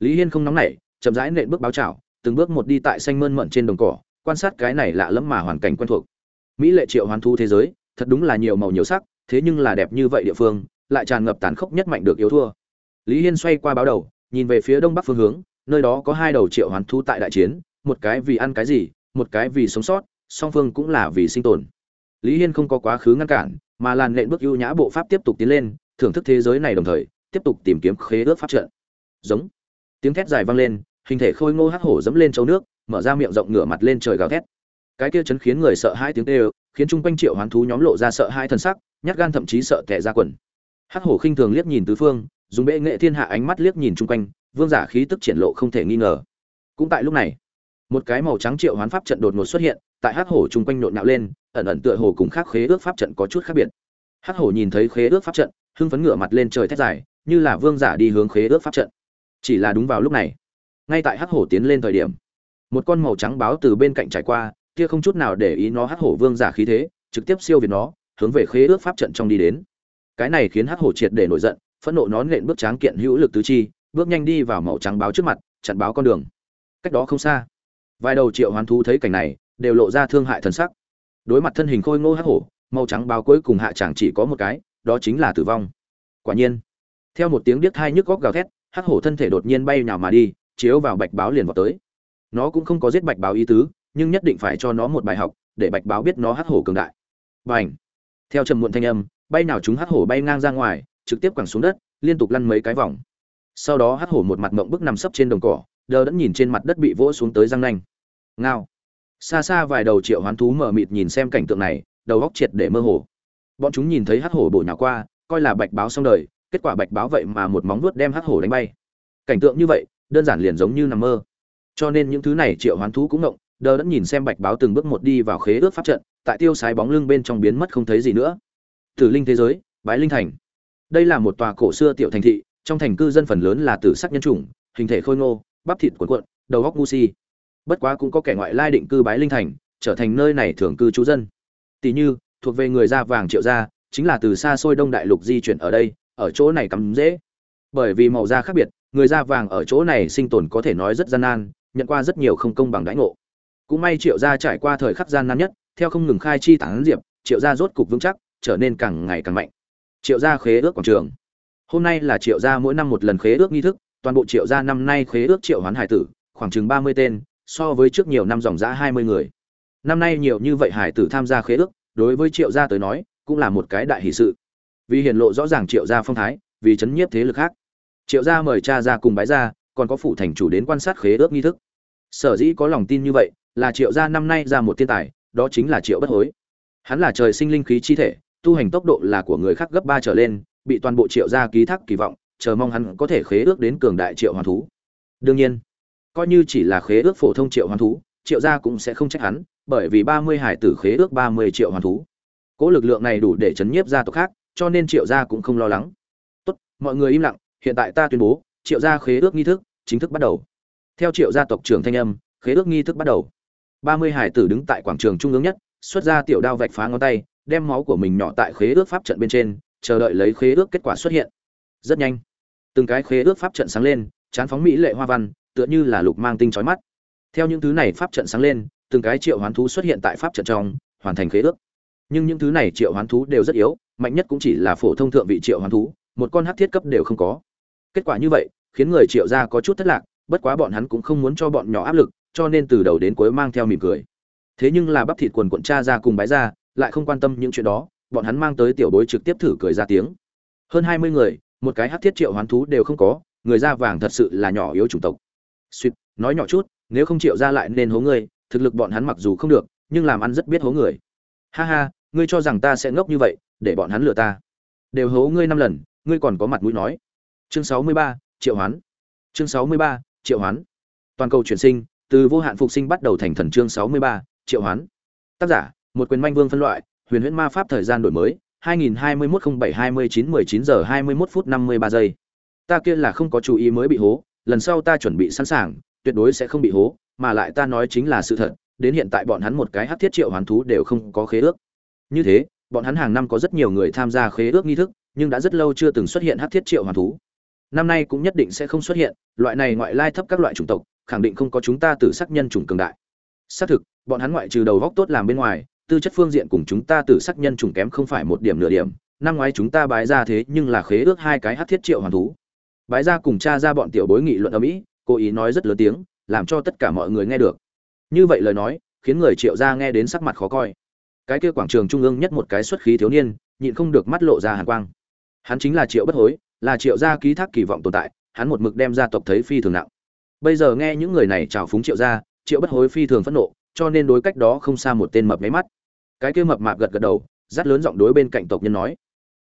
Lý hiên không nóng nảy, chậm rãi nện bước báo chảo từng bước một đi tại xanh mơn mận trên đồng cỏ, quan sát cái này lạ lẫm mà hoàn cảnh quen thuộc. Mỹ lệ triệu hoàn thu thế giới, thật đúng là nhiều màu nhiều sắc, thế nhưng là đẹp như vậy địa phương, lại tràn ngập tàn khốc nhất mạnh được yếu thua. Lý hiên xoay qua báo đầu, nhìn về phía đông bắc phương hướng, nơi đó có hai đầu triệu hoàn thu tại đại chiến, một cái vì ăn cái gì, một cái vì sống sót, song phương cũng là vì sinh tồn. Lý hiên không có quá khứ ngăn cản, mà làn nện bước ưu nhã bộ pháp tiếp tục tiến lên, thưởng thức thế giới này đồng thời tiếp tục tìm kiếm khế ước pháp trận. Giống. Tiếng thét dài vang lên, hình thể khôi ngô hắc hổ dẫm lên châu nước, mở ra miệng rộng ngửa mặt lên trời gào thét. Cái kia chấn khiến người sợ hai tiếng tê khiến chung quanh triệu hoán thú nhóm lộ ra sợ hai thần sắc, nhát gan thậm chí sợ tẻ ra quần. Hắc hổ khinh thường liếc nhìn tứ phương, dùng bệ nghệ thiên hạ ánh mắt liếc nhìn chung quanh, vương giả khí tức triển lộ không thể nghi ngờ. Cũng tại lúc này, một cái màu trắng triệu hoán pháp trận đột ngột xuất hiện, tại hắc hổ chung quanh nhộn nhạo lên, ẩn ẩn tựa hồ cùng khác khế ước pháp trận có chút khác biệt. Hắc hổ nhìn thấy khế ước pháp trận, hưng phấn ngửa mặt lên trời thét dài như là vương giả đi hướng khế ước pháp trận. Chỉ là đúng vào lúc này, ngay tại hắc hổ tiến lên thời điểm, một con màu trắng báo từ bên cạnh trải qua, kia không chút nào để ý nó hắc hổ vương giả khí thế, trực tiếp siêu việt nó, hướng về khế ước pháp trận trong đi đến. Cái này khiến hắc hổ triệt để nổi giận, phẫn nộ nó nện bước tráng kiện hữu lực tứ chi, bước nhanh đi vào màu trắng báo trước mặt, chặn báo con đường. Cách đó không xa, vài đầu triệu hoán thú thấy cảnh này, đều lộ ra thương hại thần sắc. Đối mặt thân hình khôi ngô hắc hổ, màu trắng báo cuối cùng hạ chẳng chỉ có một cái, đó chính là tử vong. Quả nhiên theo một tiếng điếc hai nhức góc gào thét hắc hổ thân thể đột nhiên bay nhào mà đi chiếu vào bạch báo liền vào tới nó cũng không có giết bạch báo ý tứ nhưng nhất định phải cho nó một bài học để bạch báo biết nó hắc hổ cường đại Bành. Theo trầm muộn thanh âm, bay nào chúng hắc hổ bay ngang ra ngoài, trực tiếp quẳng xuống đất, liên tục lăn mấy cái vòng. Sau đó hắc hổ một mặt mộng bức nằm sấp trên đồng cỏ, đờ đẫn nhìn trên mặt đất bị vỗ xuống tới răng nanh. Ngao. Xa xa vài đầu triệu hoán thú mở mịt nhìn xem cảnh tượng này, đầu góc triệt để mơ hồ. Bọn chúng nhìn thấy hắc hổ bổ nhào qua, coi là bạch báo xong đời, kết quả bạch báo vậy mà một móng vuốt đem hắc hổ đánh bay. Cảnh tượng như vậy, đơn giản liền giống như nằm mơ. Cho nên những thứ này triệu hoán thú cũng ngộng, đờ đẫn nhìn xem bạch báo từng bước một đi vào khế ước pháp trận, tại tiêu sái bóng lưng bên trong biến mất không thấy gì nữa tử linh thế giới bái linh thành đây là một tòa cổ xưa tiểu thành thị trong thành cư dân phần lớn là tử sắc nhân chủng hình thể khôi ngô bắp thịt cuộn cuộn đầu góc ngu si bất quá cũng có kẻ ngoại lai định cư bái linh thành trở thành nơi này thường cư trú dân tỷ như thuộc về người da vàng triệu gia chính là từ xa xôi đông đại lục di chuyển ở đây ở chỗ này cắm dễ. Bởi vì màu da khác biệt, người da vàng ở chỗ này sinh tồn có thể nói rất gian nan, nhận qua rất nhiều không công bằng đãi ngộ. Cũng may triệu gia trải qua thời khắc gian nan nhất, theo không ngừng khai chi tán diệp, triệu gia rốt cục vững chắc, trở nên càng ngày càng mạnh. Triệu gia khế ước quảng trường. Hôm nay là triệu gia mỗi năm một lần khế ước nghi thức, toàn bộ triệu gia năm nay khế ước triệu hoán hải tử, khoảng chừng ba mươi tên, so với trước nhiều năm dòng giã hai mươi người. Năm nay nhiều như vậy hải tử tham gia khế ước, đối với triệu gia tới nói, cũng là một cái đại hỷ sự vì hiển lộ rõ ràng triệu gia phong thái, vì chấn nhiếp thế lực khác. Triệu gia mời cha ra cùng bái gia còn có phụ thành chủ đến quan sát khế ước nghi thức. Sở dĩ có lòng tin như vậy, là triệu gia năm nay ra một thiên tài, đó chính là triệu bất hối. Hắn là trời sinh linh khí chi thể, tu hành tốc độ là của người khác gấp ba trở lên, bị toàn bộ triệu gia ký thác kỳ vọng, chờ mong hắn có thể khế ước đến cường đại triệu hoàn thú. Đương nhiên, coi như chỉ là khế ước phổ thông triệu hoàn thú, triệu gia cũng sẽ không trách hắn, bởi vì ba mươi hải tử khế ước ba mươi triệu hoàn thú. Cỗ lực lượng này đủ để chấn nhiếp gia tộc khác cho nên triệu gia cũng không lo lắng. Tốt, mọi người im lặng, hiện tại ta tuyên bố, triệu gia khế ước nghi thức chính thức bắt đầu. Theo triệu gia tộc trưởng thanh âm, khế ước nghi thức bắt đầu. Ba mươi hải tử đứng tại quảng trường trung ương nhất, xuất ra tiểu đao vạch phá ngón tay, đem máu của mình nhỏ tại khế ước pháp trận bên trên, chờ đợi lấy khế ước kết quả xuất hiện. Rất nhanh, từng cái khế ước pháp trận sáng lên, chán phóng mỹ lệ hoa văn, tựa như là lục mang tinh trói mắt. Theo những thứ này pháp trận sáng lên, từng cái triệu hoán thú xuất hiện tại pháp trận trong, hoàn thành khế ước. Nhưng những thứ này triệu hoán thú đều rất yếu mạnh nhất cũng chỉ là phổ thông thượng vị triệu hoán thú một con hắc thiết cấp đều không có. Kết quả như vậy khiến người triệu gia có chút thất lạc bất quá bọn hắn cũng không muốn cho bọn nhỏ áp lực cho nên từ đầu đến cuối mang theo mỉm cười. Thế nhưng là bắp thịt quần quận cha ra cùng bái ra lại không quan tâm những chuyện đó bọn hắn mang tới tiểu bối trực tiếp thử cười ra tiếng. Hơn hai mươi người một cái hắc thiết triệu hoán thú đều không có người da vàng thật sự là nhỏ yếu chủng tộc. Suýt nói nhỏ chút nếu không triệu ra lại nên hố người, thực lực bọn hắn mặc dù không được nhưng làm ăn rất biết hố người. Ha ha ngươi cho rằng ta sẽ ngốc như vậy để bọn hắn lừa ta đều hố ngươi năm lần ngươi còn có mặt mũi nói chương sáu mươi ba triệu hoán chương sáu mươi ba triệu hoán toàn cầu chuyển sinh từ vô hạn phục sinh bắt đầu thành thần chương 63, triệu hoán. Tác giả, một quyền manh vương phân loại, huyền huyễn ma pháp thời gian đổi mới, 2021-07-29-19 giờ 21 phút 53 giây. Ta kia là không có chú ý mới bị hố, lần sau ta chuẩn bị sẵn sàng, tuyệt đối sẽ không bị hố, mà lại ta nói chính là sự thật, đến hiện tại bọn hắn một cái hát thiết triệu hoán thú đều không có khế ước. Như thế, bọn hắn hàng năm có rất nhiều người tham gia khế ước nghi thức, nhưng đã rất lâu chưa từng xuất hiện hắc thiết triệu hoàn thú. Năm nay cũng nhất định sẽ không xuất hiện, loại này ngoại lai thấp các loại chủng tộc, khẳng định không có chúng ta tử sắc nhân chủng cường đại. Xác thực bọn hắn ngoại trừ đầu góc tốt làm bên ngoài tư chất phương diện cùng chúng ta tử sắc nhân chủng kém không phải một điểm nửa điểm. Năm ngoái chúng ta bái ra thế nhưng là khế ước hai cái hát thiết triệu hoàn thú. Bái ra cùng cha ra bọn tiểu bối nghị luận ở mỹ cố ý nói rất lớn tiếng làm cho tất cả mọi người nghe được. Như vậy lời nói khiến người triệu gia nghe đến sắc mặt khó coi cái kia quảng trường trung ương nhất một cái xuất khí thiếu niên, nhịn không được mắt lộ ra hàn quang. Hắn chính là triệu bất hối, là triệu gia ký thác kỳ vọng tồn tại, hắn một mực đem gia tộc thấy phi thường nặng. Bây giờ nghe những người này chào phúng triệu gia, triệu bất hối phi thường phẫn nộ, cho nên đối cách đó không xa một tên mập máy mắt. Cái kia mập mạp gật gật đầu rất lớn giọng đối bên cạnh tộc nhân nói.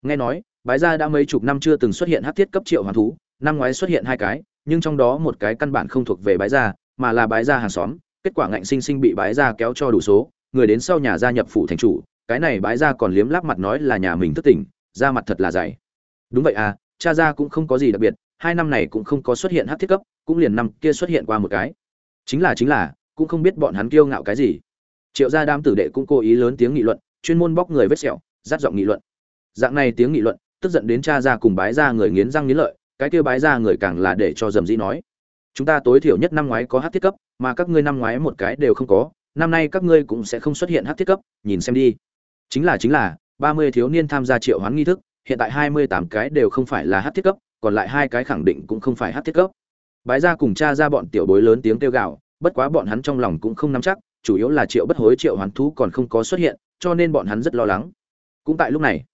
Nghe nói, bái gia đã mấy chục năm chưa từng xuất hiện hắc thiết cấp triệu hoàn thú, năm ngoái xuất hiện hai cái, nhưng trong đó một cái căn bản không thuộc về bái gia, mà là bái gia hàng xóm, kết quả ngạnh sinh sinh bị bái gia kéo cho đủ số người đến sau nhà gia nhập phủ thành chủ, cái này bái gia còn liếm láp mặt nói là nhà mình thất tỉnh ra mặt thật là dày. Đúng vậy à cha gia cũng không có gì đặc biệt, hai năm này cũng không có xuất hiện hắc thiết cấp, cũng liền năm kia xuất hiện qua một cái. Chính là chính là, cũng không biết bọn hắn kiêu ngạo cái gì. Triệu gia đam tử đệ cũng cố ý lớn tiếng nghị luận, chuyên môn bóc người vết sẹo dắt giọng nghị luận. Dạng này tiếng nghị luận, tức giận đến cha gia cùng bái gia người nghiến răng nghiến lợi, cái kia bái gia người càng là để cho dầm dĩ nói. Chúng ta tối thiểu nhất năm ngoái có hát thiết cấp, mà các ngươi năm ngoái một cái đều không có năm nay các ngươi cũng sẽ không xuất hiện hắc thiết cấp, nhìn xem đi. Chính là chính là, ba mươi thiếu niên tham gia triệu hoán nghi thức, hiện tại hai mươi tám cái đều không phải là hắc thiết cấp, còn lại hai cái khẳng định cũng không phải hắc thiết cấp. Bái gia cùng cha ra bọn tiểu bối lớn tiếng kêu gào, bất quá bọn hắn trong lòng cũng không nắm chắc, chủ yếu là triệu bất hối triệu hoán thú còn không có xuất hiện, cho nên bọn hắn rất lo lắng. Cũng tại lúc này,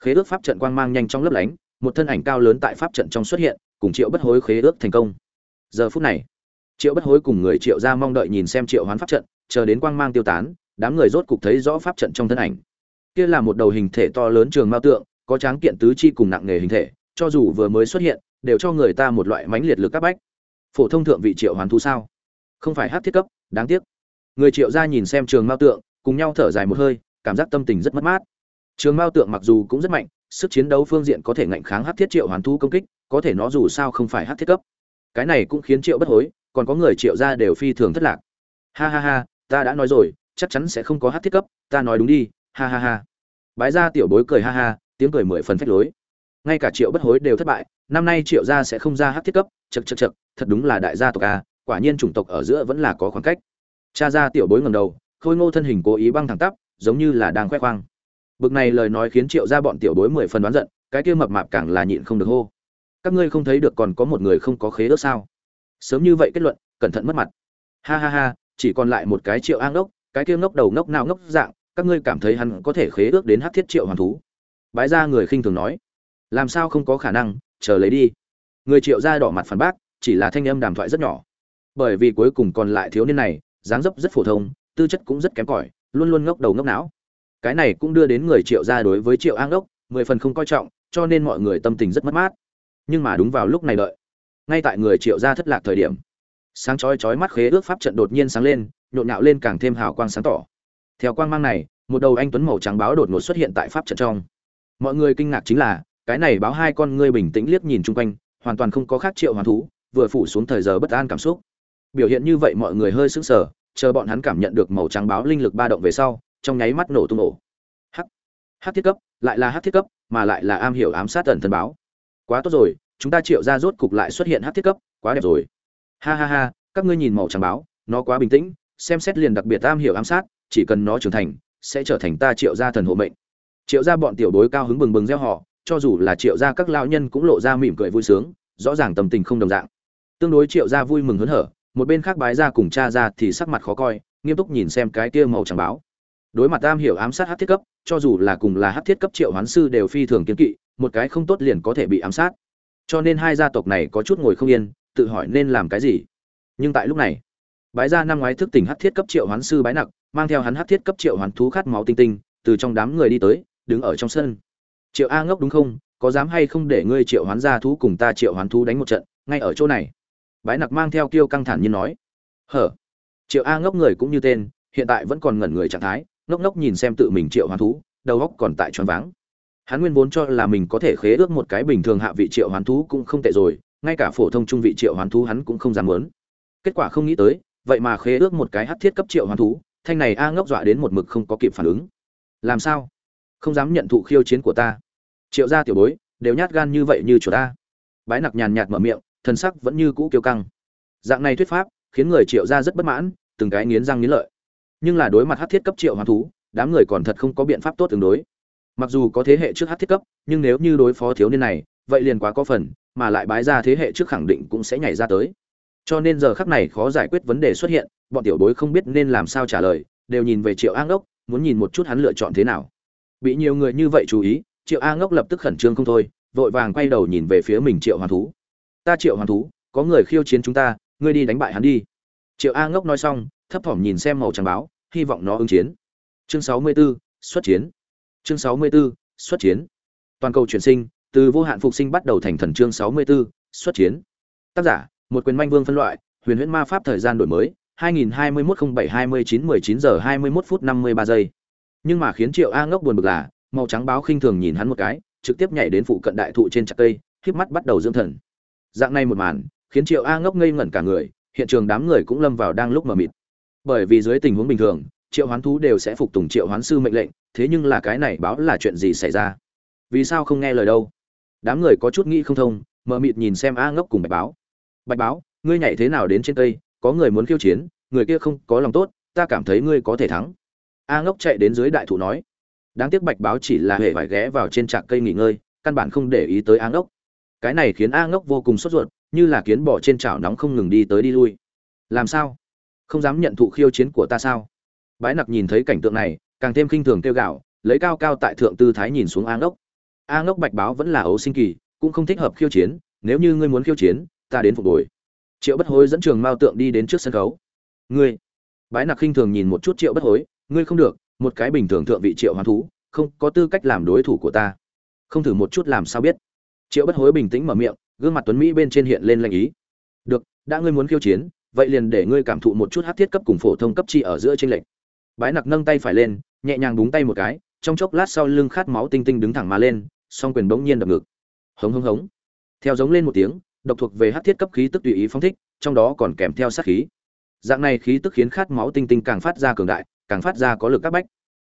khế ước pháp trận quang mang nhanh trong lấp lánh, một thân ảnh cao lớn tại pháp trận trong xuất hiện, cùng triệu bất hối khế ước thành công. Giờ phút này, triệu bất hối cùng người triệu ra mong đợi nhìn xem triệu hoán pháp trận chờ đến quang mang tiêu tán, đám người rốt cục thấy rõ pháp trận trong thân ảnh. Kia là một đầu hình thể to lớn trường mao tượng, có tráng kiện tứ chi cùng nặng nghề hình thể, cho dù vừa mới xuất hiện, đều cho người ta một loại mãnh liệt lực các bách. Phổ thông thượng vị triệu hoàn thu sao? Không phải hát thiết cấp, đáng tiếc. Người triệu ra nhìn xem trường mao tượng, cùng nhau thở dài một hơi, cảm giác tâm tình rất mất mát. Trường mao tượng mặc dù cũng rất mạnh, sức chiến đấu phương diện có thể ngạnh kháng hát thiết triệu hoàn thu công kích, có thể nó dù sao không phải hát thiết cấp. Cái này cũng khiến triệu bất hối, còn có người triệu ra đều phi thường thất lạc. Ha ha ha ta đã nói rồi, chắc chắn sẽ không có hát thiết cấp, ta nói đúng đi, ha ha ha. Bái ra tiểu bối cười ha ha, tiếng cười mười phần phách lối. Ngay cả triệu bất hối đều thất bại, năm nay triệu gia sẽ không ra hát thiết cấp chật chật chật thật đúng là đại gia tộc a, quả nhiên chủng tộc ở giữa vẫn là có khoảng cách. Cha ra tiểu bối ngầm đầu, khôi ngô thân hình cố ý băng thẳng tắp, giống như là đang khoe khoang. Bực này lời nói khiến triệu ra bọn tiểu bối mười phần đoán giận, cái kia mập mạp càng là nhịn không được hô. Các ngươi không thấy được còn có một người không có khế ước sao? Sớm như vậy kết luận, cẩn thận mất mặt. Ha ha ha chỉ còn lại một cái triệu an ngốc, cái kia ngốc đầu ngốc nào ngốc dạng, các ngươi cảm thấy hắn có thể khế ước đến hát thiết triệu hoàn thú? Bái ra người khinh thường nói. Làm sao không có khả năng, chờ lấy đi. Người triệu ra đỏ mặt phản bác, chỉ là thanh âm đàm thoại rất nhỏ. Bởi vì cuối cùng còn lại thiếu niên này, dáng dấp rất phổ thông, tư chất cũng rất kém cỏi, luôn luôn ngốc đầu ngốc não. Cái này cũng đưa đến người triệu ra đối với triệu an đốc mười phần không coi trọng, cho nên mọi người tâm tình rất mất mát. Nhưng mà đúng vào lúc này đợi, ngay tại người triệu ra thất lạc thời điểm sáng chói chói mắt khế ước pháp trận đột nhiên sáng lên, nhộn nhạo lên càng thêm hào quang sáng tỏ. Theo quang mang này, một đầu anh tuấn màu trắng báo đột ngột xuất hiện tại pháp trận trong. Mọi người kinh ngạc chính là, cái này báo hai con ngươi bình tĩnh liếc nhìn chung quanh, hoàn toàn không có khác triệu hoàn thú, vừa phủ xuống thời giờ bất an cảm xúc. Biểu hiện như vậy mọi người hơi sững sờ, chờ bọn hắn cảm nhận được màu trắng báo linh lực ba động về sau, trong nháy mắt nổ tung nổ. Hắc hắc thiết cấp, lại là hắc thiết cấp, mà lại là am hiểu ám sát tần thân báo. Quá tốt rồi, chúng ta triệu ra rốt cục lại xuất hiện hắc thiết cấp, quá đẹp rồi ha ha ha, các ngươi nhìn màu trắng báo, nó quá bình tĩnh, xem xét liền đặc biệt am hiểu ám sát, chỉ cần nó trưởng thành, sẽ trở thành ta triệu gia thần hộ mệnh. Triệu gia bọn tiểu đối cao hứng bừng bừng gieo họ cho dù là triệu gia các lão nhân cũng lộ ra mỉm cười vui sướng, rõ ràng tâm tình không đồng dạng. Tương đối triệu gia vui mừng hớn hở, một bên khác bái gia cùng cha gia thì sắc mặt khó coi, nghiêm túc nhìn xem cái kia màu trắng báo. Đối mặt am hiểu ám sát hát thiết cấp, cho dù là cùng là hát thiết cấp triệu hoán sư đều phi thường kiến kỵ, một cái không tốt liền có thể bị ám sát. Cho nên hai gia tộc này có chút ngồi không yên tự hỏi nên làm cái gì. Nhưng tại lúc này, bái gia năm ngoái thức tỉnh hát thiết cấp triệu hoán sư bái nặc, mang theo hắn hát thiết cấp triệu hoán thú khát máu tinh tinh, từ trong đám người đi tới, đứng ở trong sân. Triệu a ngốc đúng không? Có dám hay không để ngươi triệu hoán gia thú cùng ta triệu hoán thú đánh một trận, ngay ở chỗ này. Bái nặc mang theo kiêu căng thản như nói. Hở? Triệu a ngốc người cũng như tên, hiện tại vẫn còn ngẩn người trạng thái, ngốc ngốc nhìn xem tự mình triệu hoán thú, đầu óc còn tại choáng váng. Hắn nguyên vốn cho là mình có thể khế ước một cái bình thường hạ vị triệu hoán thú cũng không tệ rồi ngay cả phổ thông trung vị triệu hoán thú hắn cũng không dám muốn. Kết quả không nghĩ tới, vậy mà khế ước một cái hắc thiết cấp triệu hoán thú, thanh này a ngốc dọa đến một mực không có kịp phản ứng. Làm sao? Không dám nhận thụ khiêu chiến của ta. Triệu gia tiểu bối, đều nhát gan như vậy như chủ ta. Bái nặc nhàn nhạt mở miệng, thần sắc vẫn như cũ kiêu căng. Dạng này thuyết pháp, khiến người triệu gia rất bất mãn, từng cái nghiến răng nghiến lợi. Nhưng là đối mặt hắc thiết cấp triệu hoán thú, đám người còn thật không có biện pháp tốt tương đối. Mặc dù có thế hệ trước hắc thiết cấp, nhưng nếu như đối phó thiếu niên này, vậy liền quá có phần mà lại bái ra thế hệ trước khẳng định cũng sẽ nhảy ra tới. Cho nên giờ khắc này khó giải quyết vấn đề xuất hiện bọn tiểu bối không biết nên làm sao trả lời đều nhìn về triệu a ngốc muốn nhìn một chút hắn lựa chọn thế nào. Bị nhiều người như vậy chú ý triệu a ngốc lập tức khẩn trương không thôi vội vàng quay đầu nhìn về phía mình triệu hoàn thú. Ta triệu hoàn thú có người khiêu chiến chúng ta ngươi đi đánh bại hắn đi. Triệu a ngốc nói xong thấp thỏm nhìn xem màu trắng báo hy vọng nó ứng chiến. Chương 64, xuất chiến. Chương 64, xuất chiến. Toàn cầu chuyển sinh từ vô hạn phục sinh bắt đầu thành thần chương 64, xuất chiến. Tác giả một quyền manh vương phân loại huyền huyễn ma pháp thời gian đổi mới 2021-07-29-19 giờ 21 phút 53 giây. Nhưng mà khiến triệu a ngốc buồn bực là màu trắng báo khinh thường nhìn hắn một cái trực tiếp nhảy đến phụ cận đại thụ trên chặt cây khiếp mắt bắt đầu dưỡng thần. Dạng này một màn khiến triệu a ngốc ngây ngẩn cả người hiện trường đám người cũng lâm vào đang lúc mờ mịt. Bởi vì dưới tình huống bình thường triệu hoán thú đều sẽ phục tùng triệu hoán sư mệnh lệnh thế nhưng là cái này báo là chuyện gì xảy ra? Vì sao không nghe lời đâu? Đám người có chút nghĩ không thông mờ mịt nhìn xem a ngốc cùng bạch báo. Bạch báo, ngươi nhảy thế nào đến trên cây? Có người muốn khiêu chiến, người kia không có lòng tốt, ta cảm thấy ngươi có thể thắng. A ngốc chạy đến dưới đại thụ nói. Đáng tiếc bạch báo chỉ là hề phải ghé vào trên trạc cây nghỉ ngơi, căn bản không để ý tới a ngốc. Cái này khiến a ngốc vô cùng sốt ruột, như là kiến bỏ trên chảo nóng không ngừng đi tới đi lui. Làm sao? Không dám nhận thụ khiêu chiến của ta sao? Bái nặc nhìn thấy cảnh tượng này, càng thêm khinh thường kêu gạo lấy cao cao tại thượng tư thái nhìn xuống a ngốc a ngốc bạch báo vẫn là ấu sinh kỳ, cũng không thích hợp khiêu chiến, nếu như ngươi muốn khiêu chiến, ta đến phục hồi. Triệu bất hối dẫn trường mao tượng đi đến trước sân khấu. Ngươi. Bái nặc khinh thường nhìn một chút triệu bất hối, ngươi không được, một cái bình thường thượng vị triệu hoán thú, không có tư cách làm đối thủ của ta. Không thử một chút làm sao biết. Triệu bất hối bình tĩnh mở miệng, gương mặt tuấn mỹ bên trên hiện lên lanh ý. Được, đã ngươi muốn khiêu chiến, vậy liền để ngươi cảm thụ một chút hát thiết cấp cùng phổ thông cấp chi ở giữa tranh lệch. Bái nặc nâng tay phải lên, nhẹ nhàng búng tay một cái, trong chốc lát sau lưng khát máu tinh tinh đứng thẳng mà lên song quyền bỗng nhiên đập ngực. Hống hống hống. Theo giống lên một tiếng, độc thuộc về hát thiết cấp khí tức tùy ý phóng thích, trong đó còn kèm theo sát khí. Dạng này khí tức khiến khát máu tinh tinh càng phát ra cường đại, càng phát ra có lực các bách.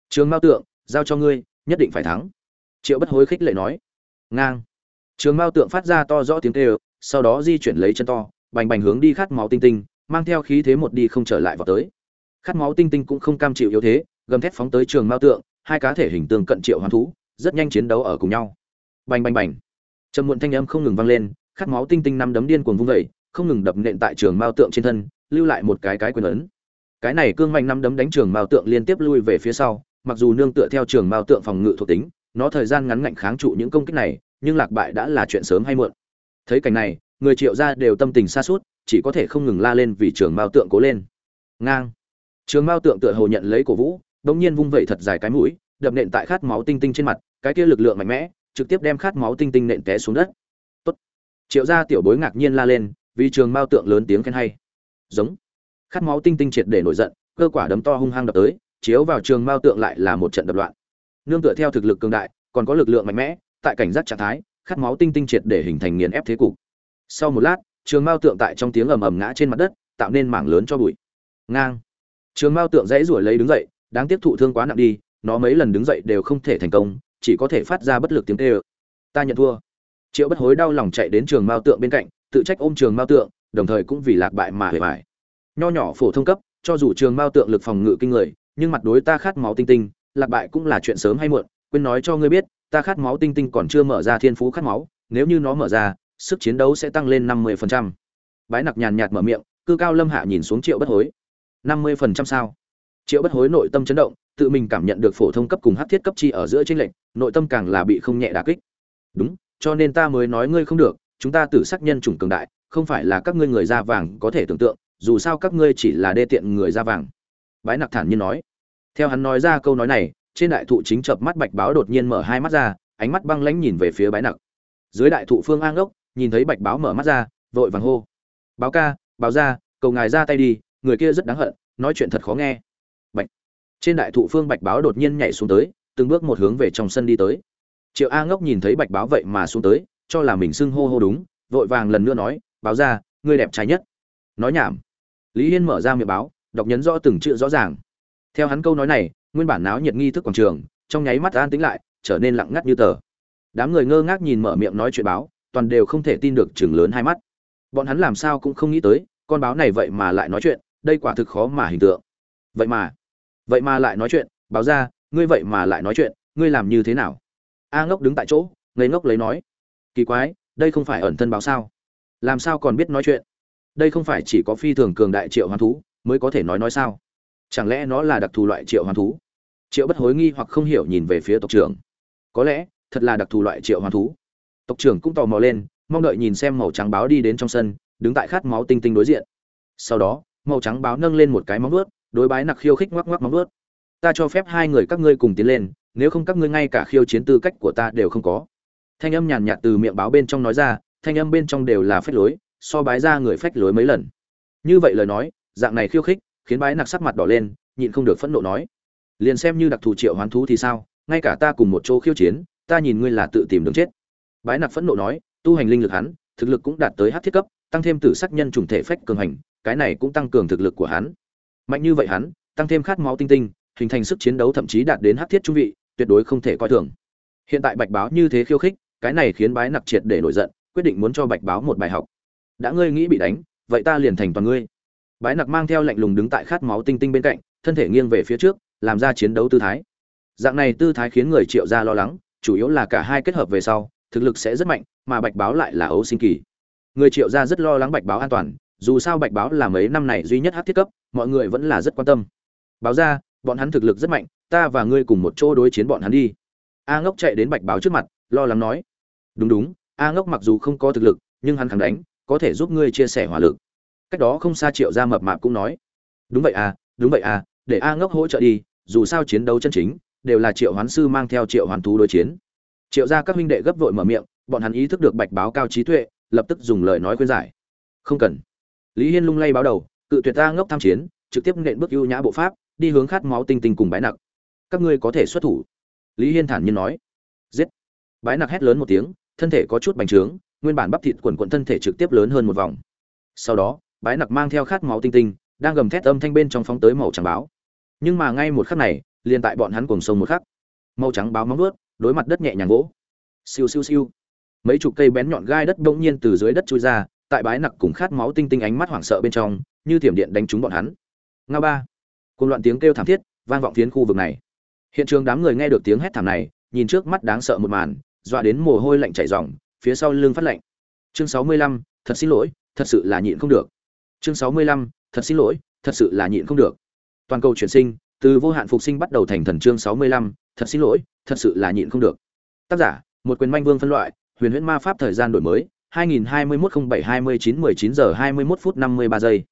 Trường mao tượng, giao cho ngươi, nhất định phải thắng. Triệu bất hối khích lệ nói. Ngang. Trường mao tượng phát ra to rõ tiếng kêu, sau đó di chuyển lấy chân to, bành bành hướng đi khát máu tinh tinh, mang theo khí thế một đi không trở lại vào tới. Khát máu tinh tinh cũng không cam chịu yếu thế, gầm thét phóng tới trường mao tượng, hai cá thể hình tương cận triệu hoán thú rất nhanh chiến đấu ở cùng nhau. Bành bành bành. Trầm muộn thanh âm không ngừng vang lên, khát máu tinh tinh năm đấm điên cuồng vung vẩy không ngừng đập nện tại trường mao tượng trên thân, lưu lại một cái cái quyền ấn. Cái này cương mạnh năm đấm đánh trường mao tượng liên tiếp lui về phía sau, mặc dù nương tựa theo trường mao tượng phòng ngự thuộc tính, nó thời gian ngắn ngạnh kháng trụ những công kích này, nhưng lạc bại đã là chuyện sớm hay muộn. Thấy cảnh này, người triệu gia đều tâm tình xa suốt chỉ có thể không ngừng la lên vì trường mao tượng cố lên. Ngang. Trường mao tượng tựa hồ nhận lấy cổ vũ, bỗng nhiên vung vẩy thật dài cái mũi đập nện tại khát máu tinh tinh trên mặt, cái kia lực lượng mạnh mẽ, trực tiếp đem khát máu tinh tinh nện té xuống đất. Tốt. triệu gia tiểu bối ngạc nhiên la lên, vì trường mao tượng lớn tiếng khen hay. Giống. Khát máu tinh tinh triệt để nổi giận, cơ quả đấm to hung hăng đập tới, chiếu vào trường mao tượng lại là một trận đập loạn. Nương tựa theo thực lực cường đại, còn có lực lượng mạnh mẽ, tại cảnh giác trạng thái, khát máu tinh tinh triệt để hình thành nghiền ép thế cục. Sau một lát, trường mao tượng tại trong tiếng ầm ầm ngã trên mặt đất, tạo nên mảng lớn cho bụi. Ngang. Trường mao tượng dãy ruổi lấy đứng dậy, đáng tiếc thụ thương quá nặng đi nó mấy lần đứng dậy đều không thể thành công, chỉ có thể phát ra bất lực tiếng tê ơ ta nhận thua. Triệu bất hối đau lòng chạy đến trường mao tượng bên cạnh, tự trách ôm trường mao tượng, đồng thời cũng vì lạc bại mà hề bại. Nho nhỏ phổ thông cấp, cho dù trường mao tượng lực phòng ngự kinh người, nhưng mặt đối ta khát máu tinh tinh, lạc bại cũng là chuyện sớm hay muộn, quên nói cho ngươi biết, ta khát máu tinh tinh còn chưa mở ra thiên phú khát máu, nếu như nó mở ra, sức chiến đấu sẽ tăng lên năm mươi phần trăm. Bái nặc nhàn nhạt mở miệng, cư cao lâm hạ nhìn xuống triệu bất hối. năm mươi phần trăm sao? Triệu bất hối nội tâm chấn động tự mình cảm nhận được phổ thông cấp cùng hắc thiết cấp chi ở giữa chênh lệnh nội tâm càng là bị không nhẹ đả kích. Đúng, cho nên ta mới nói ngươi không được, chúng ta tử sắc nhân chủng cường đại, không phải là các ngươi người da vàng có thể tưởng tượng, dù sao các ngươi chỉ là đê tiện người da vàng. Bái nặc thản nhiên nói. Theo hắn nói ra câu nói này, trên đại thụ chính chập mắt bạch báo đột nhiên mở hai mắt ra, ánh mắt băng lãnh nhìn về phía bái nặc. Dưới đại thụ phương an lốc nhìn thấy bạch báo mở mắt ra, vội vàng hô. Báo ca, báo ra, cầu ngài ra tay đi, người kia rất đáng hận, nói chuyện thật khó nghe trên đại thụ phương bạch báo đột nhiên nhảy xuống tới, từng bước một hướng về trong sân đi tới. Triệu a ngốc nhìn thấy bạch báo vậy mà xuống tới, cho là mình xưng hô hô đúng, vội vàng lần nữa nói, báo ra, ngươi đẹp trai nhất. Nói nhảm. Lý hiên mở ra miệng báo, đọc nhấn rõ từng chữ rõ ràng. Theo hắn câu nói này, nguyên bản náo nhiệt nghi thức quảng trường, trong nháy mắt an tĩnh lại, trở nên lặng ngắt như tờ. Đám người ngơ ngác nhìn mở miệng nói chuyện báo, toàn đều không thể tin được chừng lớn hai mắt. Bọn hắn làm sao cũng không nghĩ tới, con báo này vậy mà lại nói chuyện, đây quả thực khó mà hình tượng. Vậy mà vậy mà lại nói chuyện, báo ra, ngươi vậy mà lại nói chuyện, ngươi làm như thế nào? A ngốc đứng tại chỗ, ngây ngốc lấy nói. Kỳ quái, đây không phải ẩn thân báo sao? Làm sao còn biết nói chuyện? Đây không phải chỉ có phi thường cường đại triệu hoàn thú mới có thể nói nói sao? Chẳng lẽ nó là đặc thù loại triệu hoàn thú? Triệu bất hối nghi hoặc không hiểu nhìn về phía tộc trưởng. Có lẽ, thật là đặc thù loại triệu hoàn thú. Tộc trưởng cũng tò mò lên, mong đợi nhìn xem màu trắng báo đi đến trong sân, đứng tại khát máu tinh tinh đối diện. Sau đó, màu trắng báo nâng lên một cái móng vuốt đối bái nặc khiêu khích ngoắc ngoắc móng ướt ta cho phép hai người các ngươi cùng tiến lên, nếu không các ngươi ngay cả khiêu chiến tư cách của ta đều không có. Thanh âm nhàn nhạt từ miệng báo bên trong nói ra, thanh âm bên trong đều là phách lối, so bái ra người phách lối mấy lần. Như vậy lời nói, dạng này khiêu khích, khiến bái nặc sắc mặt đỏ lên, nhịn không được phẫn nộ nói. Liền xem như đặc thù triệu hoán thú thì sao, ngay cả ta cùng một chỗ khiêu chiến, ta nhìn ngươi là tự tìm đường chết. Bái nặc phẫn nộ nói, tu hành linh lực hắn, thực lực cũng đạt tới hát thiết cấp, tăng thêm tử sắc nhân chủng thể phách cường hành, cái này cũng tăng cường thực lực của hắn mạnh như vậy hắn, tăng thêm khát máu tinh tinh, hình thành sức chiến đấu thậm chí đạt đến hắc thiết trung vị, tuyệt đối không thể coi thường. Hiện tại bạch báo như thế khiêu khích, cái này khiến bái nặc triệt để nổi giận, quyết định muốn cho bạch báo một bài học. Đã ngươi nghĩ bị đánh, vậy ta liền thành toàn ngươi. Bái nặc mang theo lạnh lùng đứng tại khát máu tinh tinh bên cạnh, thân thể nghiêng về phía trước, làm ra chiến đấu tư thái. Dạng này tư thái khiến người triệu gia lo lắng, chủ yếu là cả hai kết hợp về sau, thực lực sẽ rất mạnh, mà bạch báo lại là ấu sinh kỳ. Người triệu gia rất lo lắng bạch báo an toàn dù sao bạch báo là mấy năm này duy nhất hát thiết cấp, mọi người vẫn là rất quan tâm. Báo ra, bọn hắn thực lực rất mạnh, ta và ngươi cùng một chỗ đối chiến bọn hắn đi. A ngốc chạy đến bạch báo trước mặt, lo lắng nói. Đúng đúng, a ngốc mặc dù không có thực lực, nhưng hắn khẳng đánh, có thể giúp ngươi chia sẻ hỏa lực. Cách đó không xa triệu gia mập mạp cũng nói. Đúng vậy à đúng vậy à để a ngốc hỗ trợ đi, dù sao chiến đấu chân chính, đều là triệu hoán sư mang theo triệu hoàn thú đối chiến. Triệu gia các huynh đệ gấp vội mở miệng, bọn hắn ý thức được bạch báo cao trí tuệ, lập tức dùng lời nói khuyên giải. Không cần lý hiên lung lay báo đầu, cự tuyệt ta ngốc tham chiến, trực tiếp nện bước ưu nhã bộ pháp, đi hướng khát máu tinh tinh cùng bái nặc. Các ngươi có thể xuất thủ. Lý hiên thản nhiên nói. Giết. Bái nặc hét lớn một tiếng, thân thể có chút bành trướng, nguyên bản bắp thịt quần quận thân thể trực tiếp lớn hơn một vòng. Sau đó bái nặc mang theo khát máu tinh tinh, đang gầm thét âm thanh bên trong phóng tới màu trắng báo. Nhưng mà ngay một khắc này, liền tại bọn hắn cùng sông một khắc. Màu trắng báo móng vuốt, đối mặt đất nhẹ nhàng gỗ siêu siêu siêu. Mấy chục cây bén nhọn gai đất bỗng nhiên từ dưới đất chui ra tại bái nặc cùng khát máu tinh tinh ánh mắt hoảng sợ bên trong, như thiểm điện đánh trúng bọn hắn. Nga ba. Cùng loạn tiếng kêu thảm thiết vang vọng phiến khu vực này. Hiện trường đám người nghe được tiếng hét thảm này, nhìn trước mắt đáng sợ một màn, dọa đến mồ hôi lạnh chảy ròng, phía sau lưng phát lạnh. Chương sáu mươi lăm, thật xin lỗi, thật sự là nhịn không được. Chương sáu mươi lăm, thật xin lỗi, thật sự là nhịn không được. Toàn cầu chuyển sinh, từ vô hạn phục sinh bắt đầu thành thần chương sáu mươi lăm, thật xin lỗi, thật sự là nhịn không được. Tác giả, một quyền manh vương phân loại, huyền huyễn ma pháp thời gian đổi mới 2021-07-29-19 giờ 21 phút 53 giây.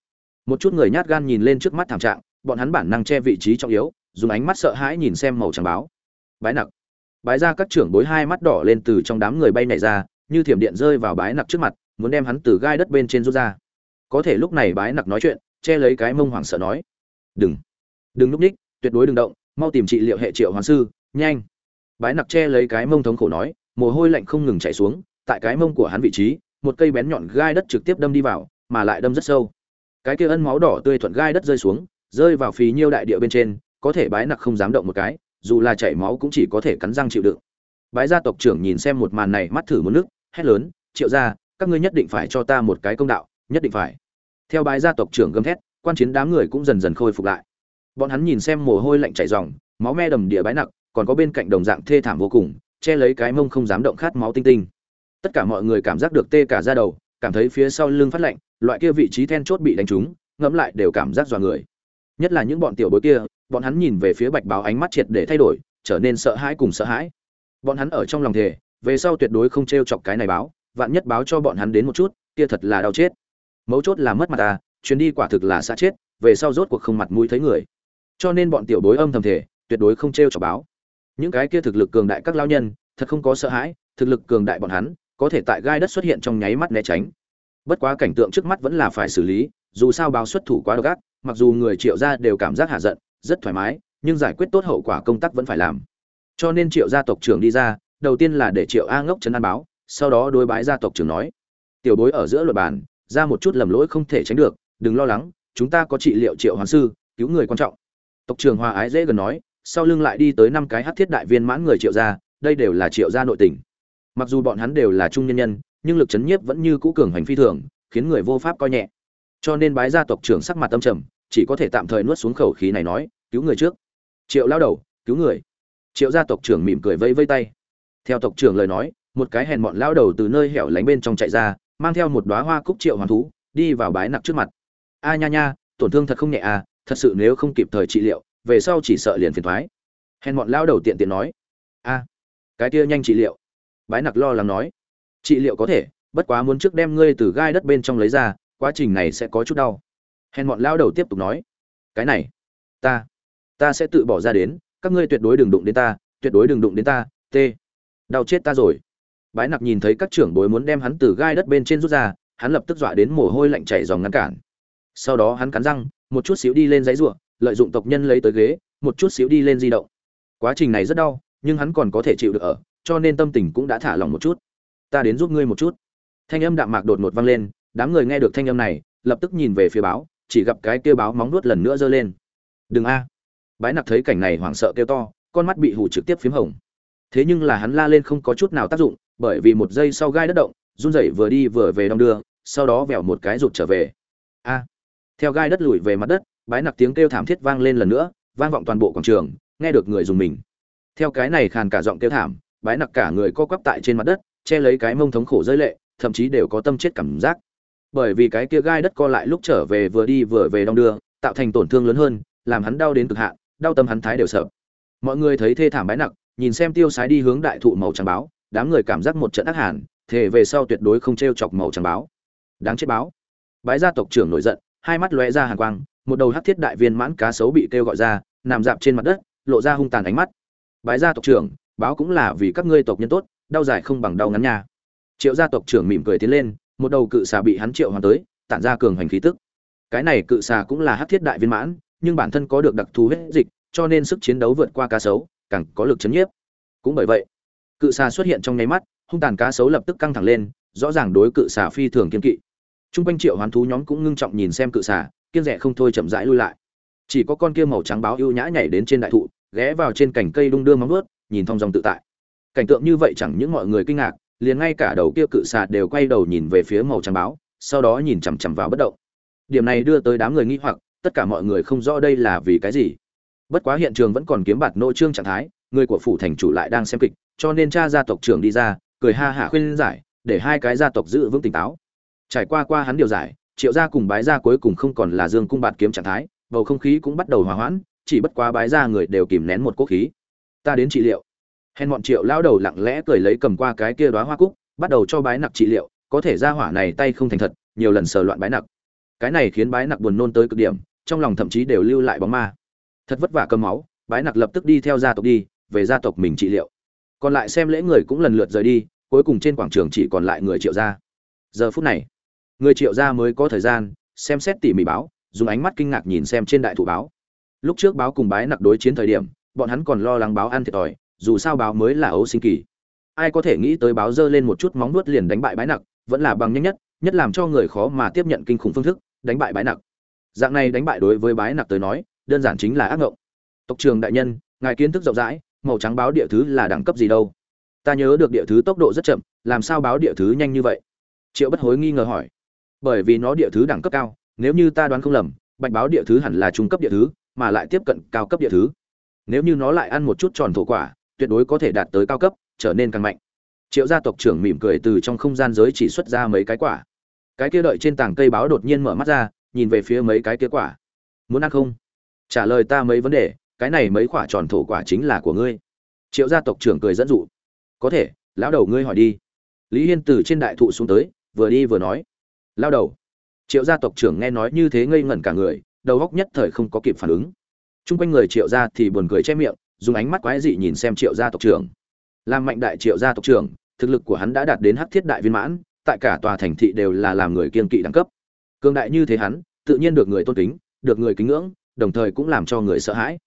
Một chút người nhát gan nhìn lên trước mắt thảm trạng, bọn hắn bản năng che vị trí trọng yếu, dùng ánh mắt sợ hãi nhìn xem màu trắng báo. Bái nặc. Bái ra các trưởng bối hai mắt đỏ lên từ trong đám người bay nhảy ra, như thiểm điện rơi vào bái nặc trước mặt, muốn đem hắn từ gai đất bên trên rút ra. Có thể lúc này bái nặc nói chuyện, che lấy cái mông hoảng sợ nói. Đừng. Đừng lúc ních, tuyệt đối đừng động, mau tìm trị liệu hệ triệu hoàng sư, nhanh. Bái nặc che lấy cái mông thống khổ nói, mồ hôi lạnh không ngừng chảy xuống tại cái mông của hắn vị trí, một cây bén nhọn gai đất trực tiếp đâm đi vào, mà lại đâm rất sâu. Cái kia ân máu đỏ tươi thuận gai đất rơi xuống, rơi vào phí nhiêu đại địa bên trên, có thể bái nặc không dám động một cái, dù là chảy máu cũng chỉ có thể cắn răng chịu đựng. Bái gia tộc trưởng nhìn xem một màn này mắt thử một nước, hét lớn, triệu gia, các ngươi nhất định phải cho ta một cái công đạo, nhất định phải. Theo bái gia tộc trưởng gầm thét, quan chiến đám người cũng dần dần khôi phục lại. Bọn hắn nhìn xem mồ hôi lạnh chảy ròng, máu me đầm địa bái nặc, còn có bên cạnh đồng dạng thê thảm vô cùng, che lấy cái mông không dám động khát máu tinh tinh tất cả mọi người cảm giác được tê cả da đầu, cảm thấy phía sau lưng phát lạnh, loại kia vị trí then chốt bị đánh trúng, ngẫm lại đều cảm giác dọa người. Nhất là những bọn tiểu bối kia, bọn hắn nhìn về phía bạch báo ánh mắt triệt để thay đổi, trở nên sợ hãi cùng sợ hãi. Bọn hắn ở trong lòng thề, về sau tuyệt đối không t r e o chọc cái này báo, vạn nhất báo cho bọn hắn đến một chút, kia thật là đau chết. Mấu chốt là mất mặt ta chuyến đi quả thực là xa chết, về sau rốt cuộc không mặt mũi thấy người. Cho nên bọn tiểu bối âm thầm thể tuyệt đối không t r e o chọc báo. Những cái kia thực lực cường đại các lao nhân, thật không có sợ hãi, thực lực cường đại bọn hắn có thể tại gai đất xuất hiện trong nháy mắt né tránh. Bất quá cảnh tượng trước mắt vẫn là phải xử lý, dù sao báo xuất thủ quá độc ác, mặc dù người triệu gia đều cảm giác hạ giận, rất thoải mái, nhưng giải quyết tốt hậu quả công tác vẫn phải làm. Cho nên triệu gia tộc trưởng đi ra, đầu tiên là để triệu a ngốc chấn an báo, sau đó đối bái gia tộc trưởng nói, tiểu bối ở giữa luật bàn, ra một chút lầm lỗi không thể tránh được, đừng lo lắng, chúng ta có trị liệu triệu hoàn sư, cứu người quan trọng. Tộc trưởng hòa ái dễ gần nói, sau lưng lại đi tới năm cái hát thiết đại viên mãn người triệu gia, đây đều là triệu gia nội tình mặc dù bọn hắn đều là trung nhân nhân, nhưng lực chấn nhiếp vẫn như cũ cường hành phi thường, khiến người vô pháp coi nhẹ. Cho nên bái gia tộc trưởng sắc mặt tâm trầm, chỉ có thể tạm thời nuốt xuống khẩu khí này nói, cứu người trước. Triệu lao đầu, cứu người. Triệu gia tộc trưởng mỉm cười vây vây tay. Theo tộc trưởng lời nói, một cái hèn bọn lao đầu từ nơi hẻo lánh bên trong chạy ra, mang theo một đoá hoa cúc triệu hoàn thú, đi vào bái nặc trước mặt. A nha nha, tổn thương thật không nhẹ à thật sự nếu không kịp thời trị liệu, về sau chỉ sợ liền phiền thoái. Hèn bọn lao đầu tiện tiện nói. A, cái kia nhanh trị liệu bái nặc lo lắng nói trị liệu có thể, bất quá muốn trước đem ngươi từ gai đất bên trong lấy ra, quá trình này sẽ có chút đau. Hèn mọn lao đầu tiếp tục nói, cái này, ta ta sẽ tự bỏ ra đến, các ngươi tuyệt đối đừng đụng đến ta, tuyệt đối đừng đụng đến ta, t, đau chết ta rồi. Bái nặc nhìn thấy các trưởng bối muốn đem hắn từ gai đất bên trên rút ra, hắn lập tức dọa đến mồ hôi lạnh chảy dòng ngăn cản. Sau đó hắn cắn răng, một chút xíu đi lên giấy ruộng, lợi dụng tộc nhân lấy tới ghế, một chút xíu đi lên di động. Quá trình này rất đau, nhưng hắn còn có thể chịu được ở cho nên tâm tình cũng đã thả lỏng một chút. Ta đến giúp ngươi một chút. Thanh âm đạm mạc đột ngột vang lên, đám người nghe được thanh âm này, lập tức nhìn về phía báo, chỉ gặp cái kêu báo móng nuốt lần nữa giơ lên. Đừng a. Bái nặc thấy cảnh này hoảng sợ kêu to, con mắt bị hù trực tiếp phím hồng. Thế nhưng là hắn la lên không có chút nào tác dụng, bởi vì một giây sau gai đất động, run rẩy vừa đi vừa về đong đưa, sau đó vèo một cái rụt trở về. A. Theo gai đất lùi về mặt đất, bái nặc tiếng kêu thảm thiết vang lên lần nữa, vang vọng toàn bộ quảng trường, nghe được người dùng mình. Theo cái này khàn cả giọng kêu thảm bái nặc cả người co quắp tại trên mặt đất, che lấy cái mông thống khổ rơi lệ, thậm chí đều có tâm chết cảm giác. Bởi vì cái kia gai đất co lại lúc trở về vừa đi vừa về đong đưa, tạo thành tổn thương lớn hơn, làm hắn đau đến cực hạn, đau tâm hắn thái đều sợ. Mọi người thấy thê thảm bái nặc, nhìn xem tiêu sái đi hướng đại thụ màu trắng báo, đám người cảm giác một trận ác hàn thể về sau tuyệt đối không t r e o chọc màu trắng báo. Đáng chết báo. Bái gia tộc trưởng nổi giận, hai mắt lóe ra hàn quang, một đầu hắc thiết đại viên mãn cá sấu bị kêu gọi ra, nằm dạp trên mặt đất, lộ ra hung tàn ánh mắt. Bái gia tộc trưởng báo cũng là vì các ngươi tộc nhân tốt đau dài không bằng đau ngắn nha. Triệu gia tộc trưởng mỉm cười tiến lên một đầu cự xà bị hắn triệu hoàn tới tản ra cường hành khí tức. Cái này cự xà cũng là hắc thiết đại viên mãn nhưng bản thân có được đặc thù huyết dịch cho nên sức chiến đấu vượt qua cá sấu càng có lực chấn nhiếp. Cũng bởi vậy cự xà xuất hiện trong nháy mắt hung tàn cá sấu lập tức căng thẳng lên rõ ràng đối cự xà phi thường kiên kỵ. Trung quanh Triệu Hoán thú nhóm cũng ngưng trọng nhìn xem cự xà, kiêng dè không thôi chậm rãi lui lại. Chỉ có con kia màu trắng báo ưu nhã nhảy đến trên đại thụ, ghé vào trên cành cây đung đưa móng vuốt, nhìn thong dong tự tại. Cảnh tượng như vậy chẳng những mọi người kinh ngạc, liền ngay cả đầu kia cự xà đều quay đầu nhìn về phía màu trắng báo, sau đó nhìn chằm chằm vào bất động. Điểm này đưa tới đám người nghi hoặc, tất cả mọi người không rõ đây là vì cái gì. Bất quá hiện trường vẫn còn kiếm bạt nô trương trạng thái, người của phủ thành chủ lại đang xem kịch, cho nên cha gia tộc trưởng đi ra, cười ha hả khuyên giải, để hai cái gia tộc giữ vững tỉnh táo trải qua qua hắn điều giải triệu gia cùng bái gia cuối cùng không còn là dương cung bạt kiếm trạng thái bầu không khí cũng bắt đầu hòa hoãn chỉ bất quá bái gia người đều kìm nén một quốc khí ta đến trị liệu. Hèn bọn triệu lao đầu lặng lẽ cười lấy cầm qua cái kia đoá hoa cúc, bắt đầu cho bái nặc trị liệu, có thể ra hỏa này tay không thành thật, nhiều lần sờ loạn bái nặc. Cái này khiến bái nặc buồn nôn tới cực điểm, trong lòng thậm chí đều lưu lại bóng ma. Thật vất vả cầm máu, bái nặc lập tức đi theo gia tộc đi, về gia tộc mình trị liệu. Còn lại xem lễ người cũng lần lượt rời đi, cuối cùng trên quảng trường chỉ còn lại người triệu gia. Giờ phút này, người triệu gia mới có thời gian, xem xét tỉ mỉ báo, dùng ánh mắt kinh ngạc nhìn xem trên đại thủ báo. Lúc trước báo cùng bái nặc đối chiến thời điểm bọn hắn còn lo lắng báo ăn thiệt thòi, dù sao báo mới là ấu sinh kỳ. Ai có thể nghĩ tới báo dơ lên một chút móng nuốt liền đánh bại bái nặc, vẫn là bằng nhanh nhất nhất làm cho người khó mà tiếp nhận kinh khủng phương thức, đánh bại bái nặc. Dạng này đánh bại đối với bái nặc tới nói, đơn giản chính là ác ngộng. Tộc trường đại nhân, ngài kiến thức rộng rãi, màu trắng báo địa thứ là đẳng cấp gì đâu? Ta nhớ được địa thứ tốc độ rất chậm, làm sao báo địa thứ nhanh như vậy? Triệu bất hối nghi ngờ hỏi. Bởi vì nó địa thứ đẳng cấp cao, nếu như ta đoán không lầm, bạch báo địa thứ hẳn là trung cấp địa thứ, mà lại tiếp cận cao cấp địa thứ nếu như nó lại ăn một chút tròn thổ quả, tuyệt đối có thể đạt tới cao cấp, trở nên càng mạnh. Triệu gia tộc trưởng mỉm cười từ trong không gian giới chỉ xuất ra mấy cái quả. Cái kia đợi trên tảng cây báo đột nhiên mở mắt ra, nhìn về phía mấy cái kia quả. Muốn ăn không? Trả lời ta mấy vấn đề, cái này mấy quả tròn thổ quả chính là của ngươi. Triệu gia tộc trưởng cười dẫn dụ. Có thể, lão đầu ngươi hỏi đi. Lý hiên từ trên đại thụ xuống tới, vừa đi vừa nói. Lao đầu. Triệu gia tộc trưởng nghe nói như thế ngây ngẩn cả người, đầu góc nhất thời không có kịp phản ứng. Trung quanh người triệu gia thì buồn cười che miệng, dùng ánh mắt quái dị nhìn xem triệu gia tộc trưởng. Làm mạnh đại triệu gia tộc trưởng, thực lực của hắn đã đạt đến hắc thiết đại viên mãn, tại cả tòa thành thị đều là làm người kiên kỵ đẳng cấp. Cường đại như thế hắn, tự nhiên được người tôn kính, được người kính ngưỡng, đồng thời cũng làm cho người sợ hãi.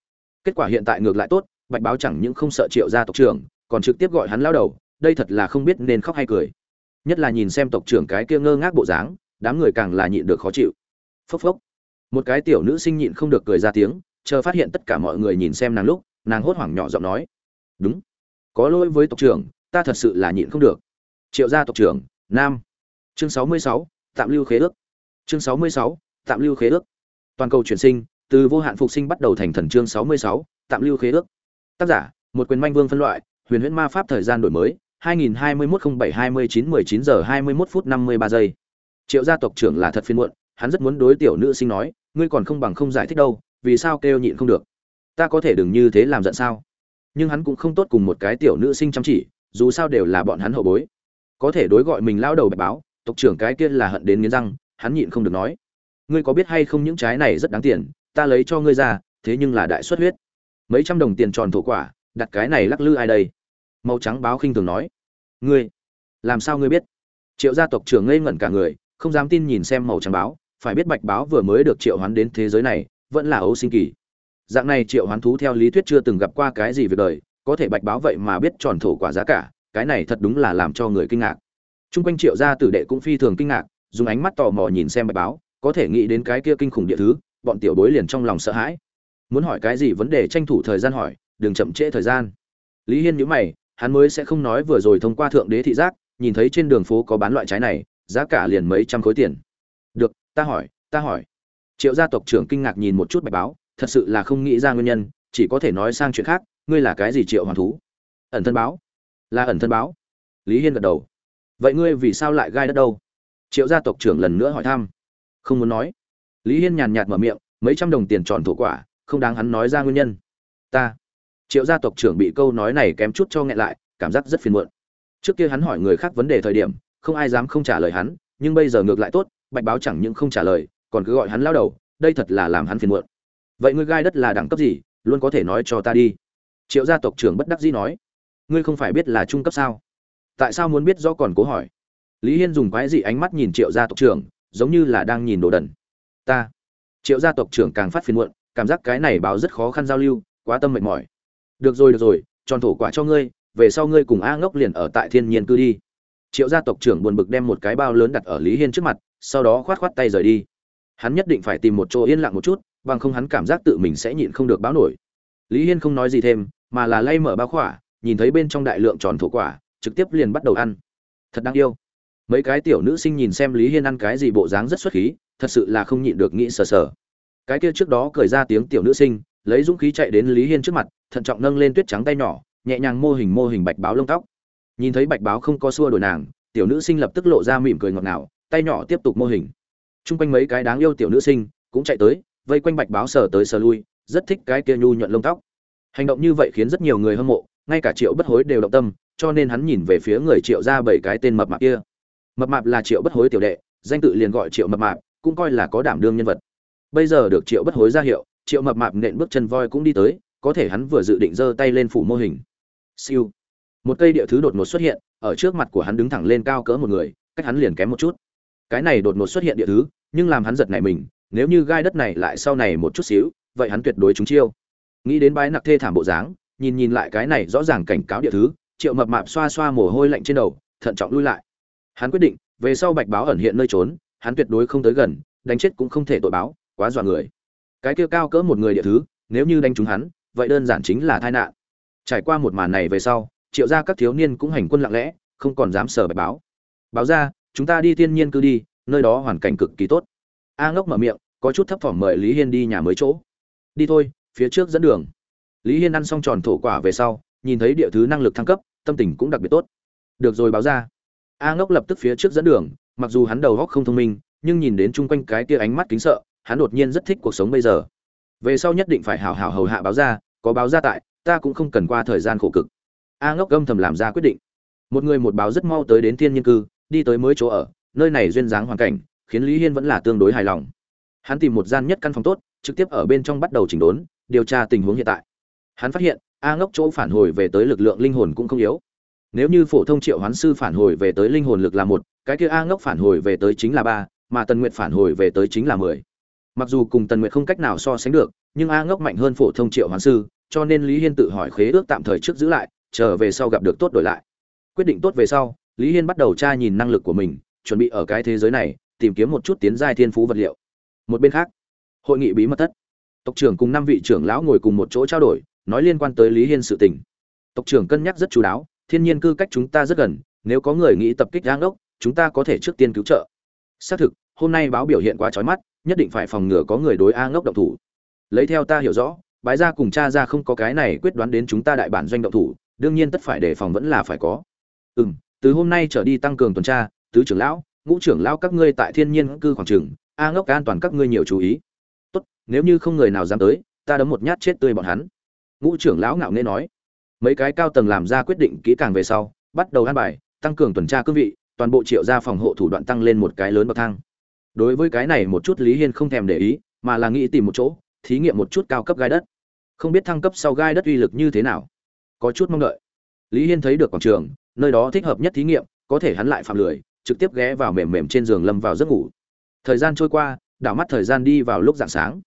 Kết quả hiện tại ngược lại tốt, bạch báo chẳng những không sợ triệu gia tộc trưởng, còn trực tiếp gọi hắn lao đầu, đây thật là không biết nên khóc hay cười. Nhất là nhìn xem tộc trưởng cái kia ngơ ngác bộ dáng, đám người càng là nhịn được khó chịu. Phốc phốc. Một cái tiểu nữ sinh nhịn không được cười ra tiếng chờ phát hiện tất cả mọi người nhìn xem nàng lúc, nàng hốt hoảng nhỏ giọng nói, đúng, có lỗi với tộc trưởng, ta thật sự là nhịn không được. Triệu gia tộc trưởng, nam. Chương sáu mươi sáu, tạm lưu khế ước. Chương sáu mươi sáu, tạm lưu khế ước. Toàn cầu chuyển sinh, từ vô hạn phục sinh bắt đầu thành thần chương sáu mươi sáu, tạm lưu khế ước. Tác giả, một quyền manh vương phân loại, huyền huyễn ma pháp thời gian đổi mới 2021-07-29-19 giờ 21 phút 53 giây. Triệu gia tộc trưởng là thật phiên muộn, hắn rất muốn đối tiểu nữ sinh nói, ngươi còn không bằng không giải thích đâu vì sao kêu nhịn không được? Ta có thể đừng như thế làm giận sao? Nhưng hắn cũng không tốt cùng một cái tiểu nữ sinh chăm chỉ, dù sao đều là bọn hắn hậu bối. Có thể đối gọi mình lao đầu bạch báo, tộc trưởng cái kia là hận đến nghiến răng, hắn nhịn không được nói. Ngươi có biết hay không những trái này rất đáng tiền, ta lấy cho ngươi ra, thế nhưng là đại xuất huyết. Mấy trăm đồng tiền tròn thổ quả, đặt cái này lắc lư ai đây? Màu trắng báo khinh thường nói. Ngươi, làm sao ngươi biết? Triệu gia tộc trưởng ngây ngẩn cả người, không dám tin nhìn xem màu trắng báo, phải biết bạch báo vừa mới được triệu hoán đến thế giới này vẫn là ấu sinh kỳ. Dạng này triệu hoán thú theo lý thuyết chưa từng gặp qua cái gì việc đời, có thể bạch báo vậy mà biết tròn thổ quả giá cả, cái này thật đúng là làm cho người kinh ngạc. T r u n g quanh triệu gia tử đệ cũng phi thường kinh ngạc, dùng ánh mắt tò mò nhìn xem bạch báo, có thể nghĩ đến cái kia kinh khủng địa thứ, bọn tiểu bối liền trong lòng sợ hãi. Muốn hỏi cái gì vấn đề tranh thủ thời gian hỏi, đừng chậm trễ thời gian. Lý hiên nhữ mày, hắn mới sẽ không nói vừa rồi thông qua thượng đế thị giác, nhìn thấy trên đường phố có bán loại trái này, giá cả liền mấy trăm khối tiền. Được, ta hỏi ta hỏi triệu gia tộc trưởng kinh ngạc nhìn một chút bạch báo, thật sự là không nghĩ ra nguyên nhân, chỉ có thể nói sang chuyện khác, ngươi là cái gì triệu hoàng thú? Ẩn thân báo. Là ẩn thân báo. Lý hiên gật đầu. Vậy ngươi vì sao lại gai đất đâu? Triệu gia tộc trưởng lần nữa hỏi thăm. Không muốn nói. Lý hiên nhàn nhạt mở miệng, mấy trăm đồng tiền tròn thổ quả, không đáng hắn nói ra nguyên nhân. Ta. Triệu gia tộc trưởng bị câu nói này kém chút cho nghẹn lại, cảm giác rất phiền muộn. Trước kia hắn hỏi người khác vấn đề thời điểm, không ai dám không trả lời hắn, nhưng bây giờ ngược lại tốt, bạch báo chẳng những không trả lời còn cứ gọi hắn lao đầu, đây thật là làm hắn phiền muộn. Vậy ngươi gai đất là đẳng cấp gì, luôn có thể nói cho ta đi. Triệu gia tộc trưởng bất đắc dĩ nói. Ngươi không phải biết là trung cấp sao? Tại sao muốn biết do còn cố hỏi? Lý hiên dùng quái dị ánh mắt nhìn triệu gia tộc trưởng, giống như là đang nhìn đồ đần. Ta. Triệu gia tộc trưởng càng phát phiền muộn, cảm giác cái này báo rất khó khăn giao lưu, quá tâm mệt mỏi. Được rồi được rồi, tròn thổ quả cho ngươi, về sau ngươi cùng a ngốc liền ở tại thiên nhiên cư đi. Triệu gia tộc trưởng buồn bực đem một cái bao lớn đặt ở lý hiên trước mặt, sau đó khoát khoát tay rời đi hắn nhất định phải tìm một chỗ yên lặng một chút, bằng không hắn cảm giác tự mình sẽ nhịn không được báo nổi. Lý hiên không nói gì thêm, mà là lay mở bao khỏa, nhìn thấy bên trong đại lượng tròn thổ quả, trực tiếp liền bắt đầu ăn. Thật đáng yêu. Mấy cái tiểu nữ sinh nhìn xem lý hiên ăn cái gì bộ dáng rất xuất khí, thật sự là không nhịn được nghĩ sờ sờ. Cái kia trước đó cười ra tiếng tiểu nữ sinh, lấy dũng khí chạy đến lý hiên trước mặt, thận trọng nâng lên tuyết trắng tay nhỏ, nhẹ nhàng mô hình mô hình bạch báo lông tóc. Nhìn thấy bạch báo không có xua đổi nàng, tiểu nữ sinh lập tức lộ ra mỉm cười ngọt ngào, tay nhỏ tiếp tục mô hình chung quanh mấy cái đáng yêu tiểu nữ sinh cũng chạy tới, vây quanh bạch báo sờ tới sờ lui, rất thích cái kia nhu nhuận lông tóc. Hành động như vậy khiến rất nhiều người hâm mộ, ngay cả triệu bất hối đều động tâm, cho nên hắn nhìn về phía người triệu ra bảy cái tên mập mạp kia. Mập mạp là triệu bất hối tiểu đệ, danh tự liền gọi triệu mập mạp, cũng coi là có đảm đương nhân vật. Bây giờ được triệu bất hối ra hiệu, triệu mập mạp nện bước chân voi cũng đi tới, có thể hắn vừa dự định giơ tay lên phủ mô hình. Siêu. Một cây địa thứ đột ngột xuất hiện, ở trước mặt của hắn đứng thẳng lên cao cỡ một người, cách hắn liền kém một chút cái này đột ngột xuất hiện địa thứ, nhưng làm hắn giật nảy mình, nếu như gai đất này lại sau này một chút xíu, vậy hắn tuyệt đối trúng chiêu. Nghĩ đến bái nặc thê thảm bộ dáng, nhìn nhìn lại cái này rõ ràng cảnh cáo địa thứ, triệu mập mạp xoa xoa mồ hôi lạnh trên đầu, thận trọng lui lại. Hắn quyết định, về sau bạch báo ẩn hiện nơi trốn, hắn tuyệt đối không tới gần, đánh chết cũng không thể tội báo, quá dọa người. Cái kia cao cỡ một người địa thứ, nếu như đánh trúng hắn, vậy đơn giản chính là tai nạn. Trải qua một màn này về sau, triệu gia các thiếu niên cũng hành quân lặng lẽ, không còn dám sờ bạch báo. Báo ra chúng ta đi thiên nhiên cư đi, nơi đó hoàn cảnh cực kỳ tốt. A ngốc mở miệng, có chút thấp thỏm mời lý hiên đi nhà mới chỗ. Đi thôi, phía trước dẫn đường. Lý hiên ăn xong tròn thổ quả về sau, nhìn thấy địa thứ năng lực thăng cấp, tâm tình cũng đặc biệt tốt. Được rồi báo ra. A ngốc lập tức phía trước dẫn đường, mặc dù hắn đầu góc không thông minh, nhưng nhìn đến chung quanh cái kia ánh mắt kính sợ, hắn đột nhiên rất thích cuộc sống bây giờ. Về sau nhất định phải hảo hảo hầu hạ báo ra, có báo ra tại, ta cũng không cần qua thời gian khổ cực. A ngốc gâm thầm làm ra quyết định. Một người một báo rất mau tới đến thiên nhiên cư đi tới mới chỗ ở, nơi này duyên dáng hoàn cảnh, khiến lý hiên vẫn là tương đối hài lòng. Hắn tìm một gian nhất căn phòng tốt, trực tiếp ở bên trong bắt đầu chỉnh đốn, điều tra tình huống hiện tại. Hắn phát hiện, a ngốc chỗ phản hồi về tới lực lượng linh hồn cũng không yếu. Nếu như phổ thông triệu hoán sư phản hồi về tới linh hồn lực là một, cái kia a ngốc phản hồi về tới chính là ba, mà tần nguyệt phản hồi về tới chính là mười. Mặc dù cùng tần nguyệt không cách nào so sánh được, nhưng a ngốc mạnh hơn phổ thông triệu hoán sư, cho nên lý hiên tự hỏi khế ước tạm thời trước giữ lại, chờ về sau gặp được tốt đổi lại. Quyết định tốt về sau lý hiên bắt đầu tra nhìn năng lực của mình, chuẩn bị ở cái thế giới này, tìm kiếm một chút tiến giai thiên phú vật liệu. Một bên khác, hội nghị bí mật thất. Tộc trưởng cùng năm vị trưởng lão ngồi cùng một chỗ trao đổi, nói liên quan tới lý hiên sự tình. Tộc trưởng cân nhắc rất chú đáo, thiên nhiên cư cách chúng ta rất gần, nếu có người nghĩ tập kích giang đốc chúng ta có thể trước tiên cứu trợ. Xác thực, hôm nay báo biểu hiện quá trói mắt, nhất định phải phòng ngừa có người đối a ngốc động thủ. Lấy theo ta hiểu rõ, bái gia cùng cha ra không có cái này quyết đoán đến chúng ta đại bản doanh động thủ, đương nhiên tất phải đề phòng vẫn là phải có. Ừ m từ hôm nay trở đi tăng cường tuần tra, tứ trưởng lão, ngũ trưởng lão các ngươi tại thiên nhiên cư khoảng trường, a ngốc an toàn các ngươi nhiều chú ý. Tốt, nếu như không người nào dám tới, ta đấm một nhát chết tươi bọn hắn. Ngũ trưởng lão ngạo nghễ nói. Mấy cái cao tầng làm ra quyết định kỹ càng về sau, bắt đầu an bài, tăng cường tuần tra cương vị, toàn bộ triệu gia phòng hộ thủ đoạn tăng lên một cái lớn bậc thang. Đối với cái này một chút lý hiên không thèm để ý, mà là nghĩ tìm một chỗ, thí nghiệm một chút cao cấp gai đất. Không biết thăng cấp sau gai đất uy lực như thế nào. Có chút mong đợi. Lý hiên thấy được quảng trường nơi đó thích hợp nhất thí nghiệm, có thể hắn lại phạm lười, trực tiếp ghé vào mềm mềm trên giường lâm vào giấc ngủ. Thời gian trôi qua, đảo mắt thời gian đi vào lúc rạng sáng.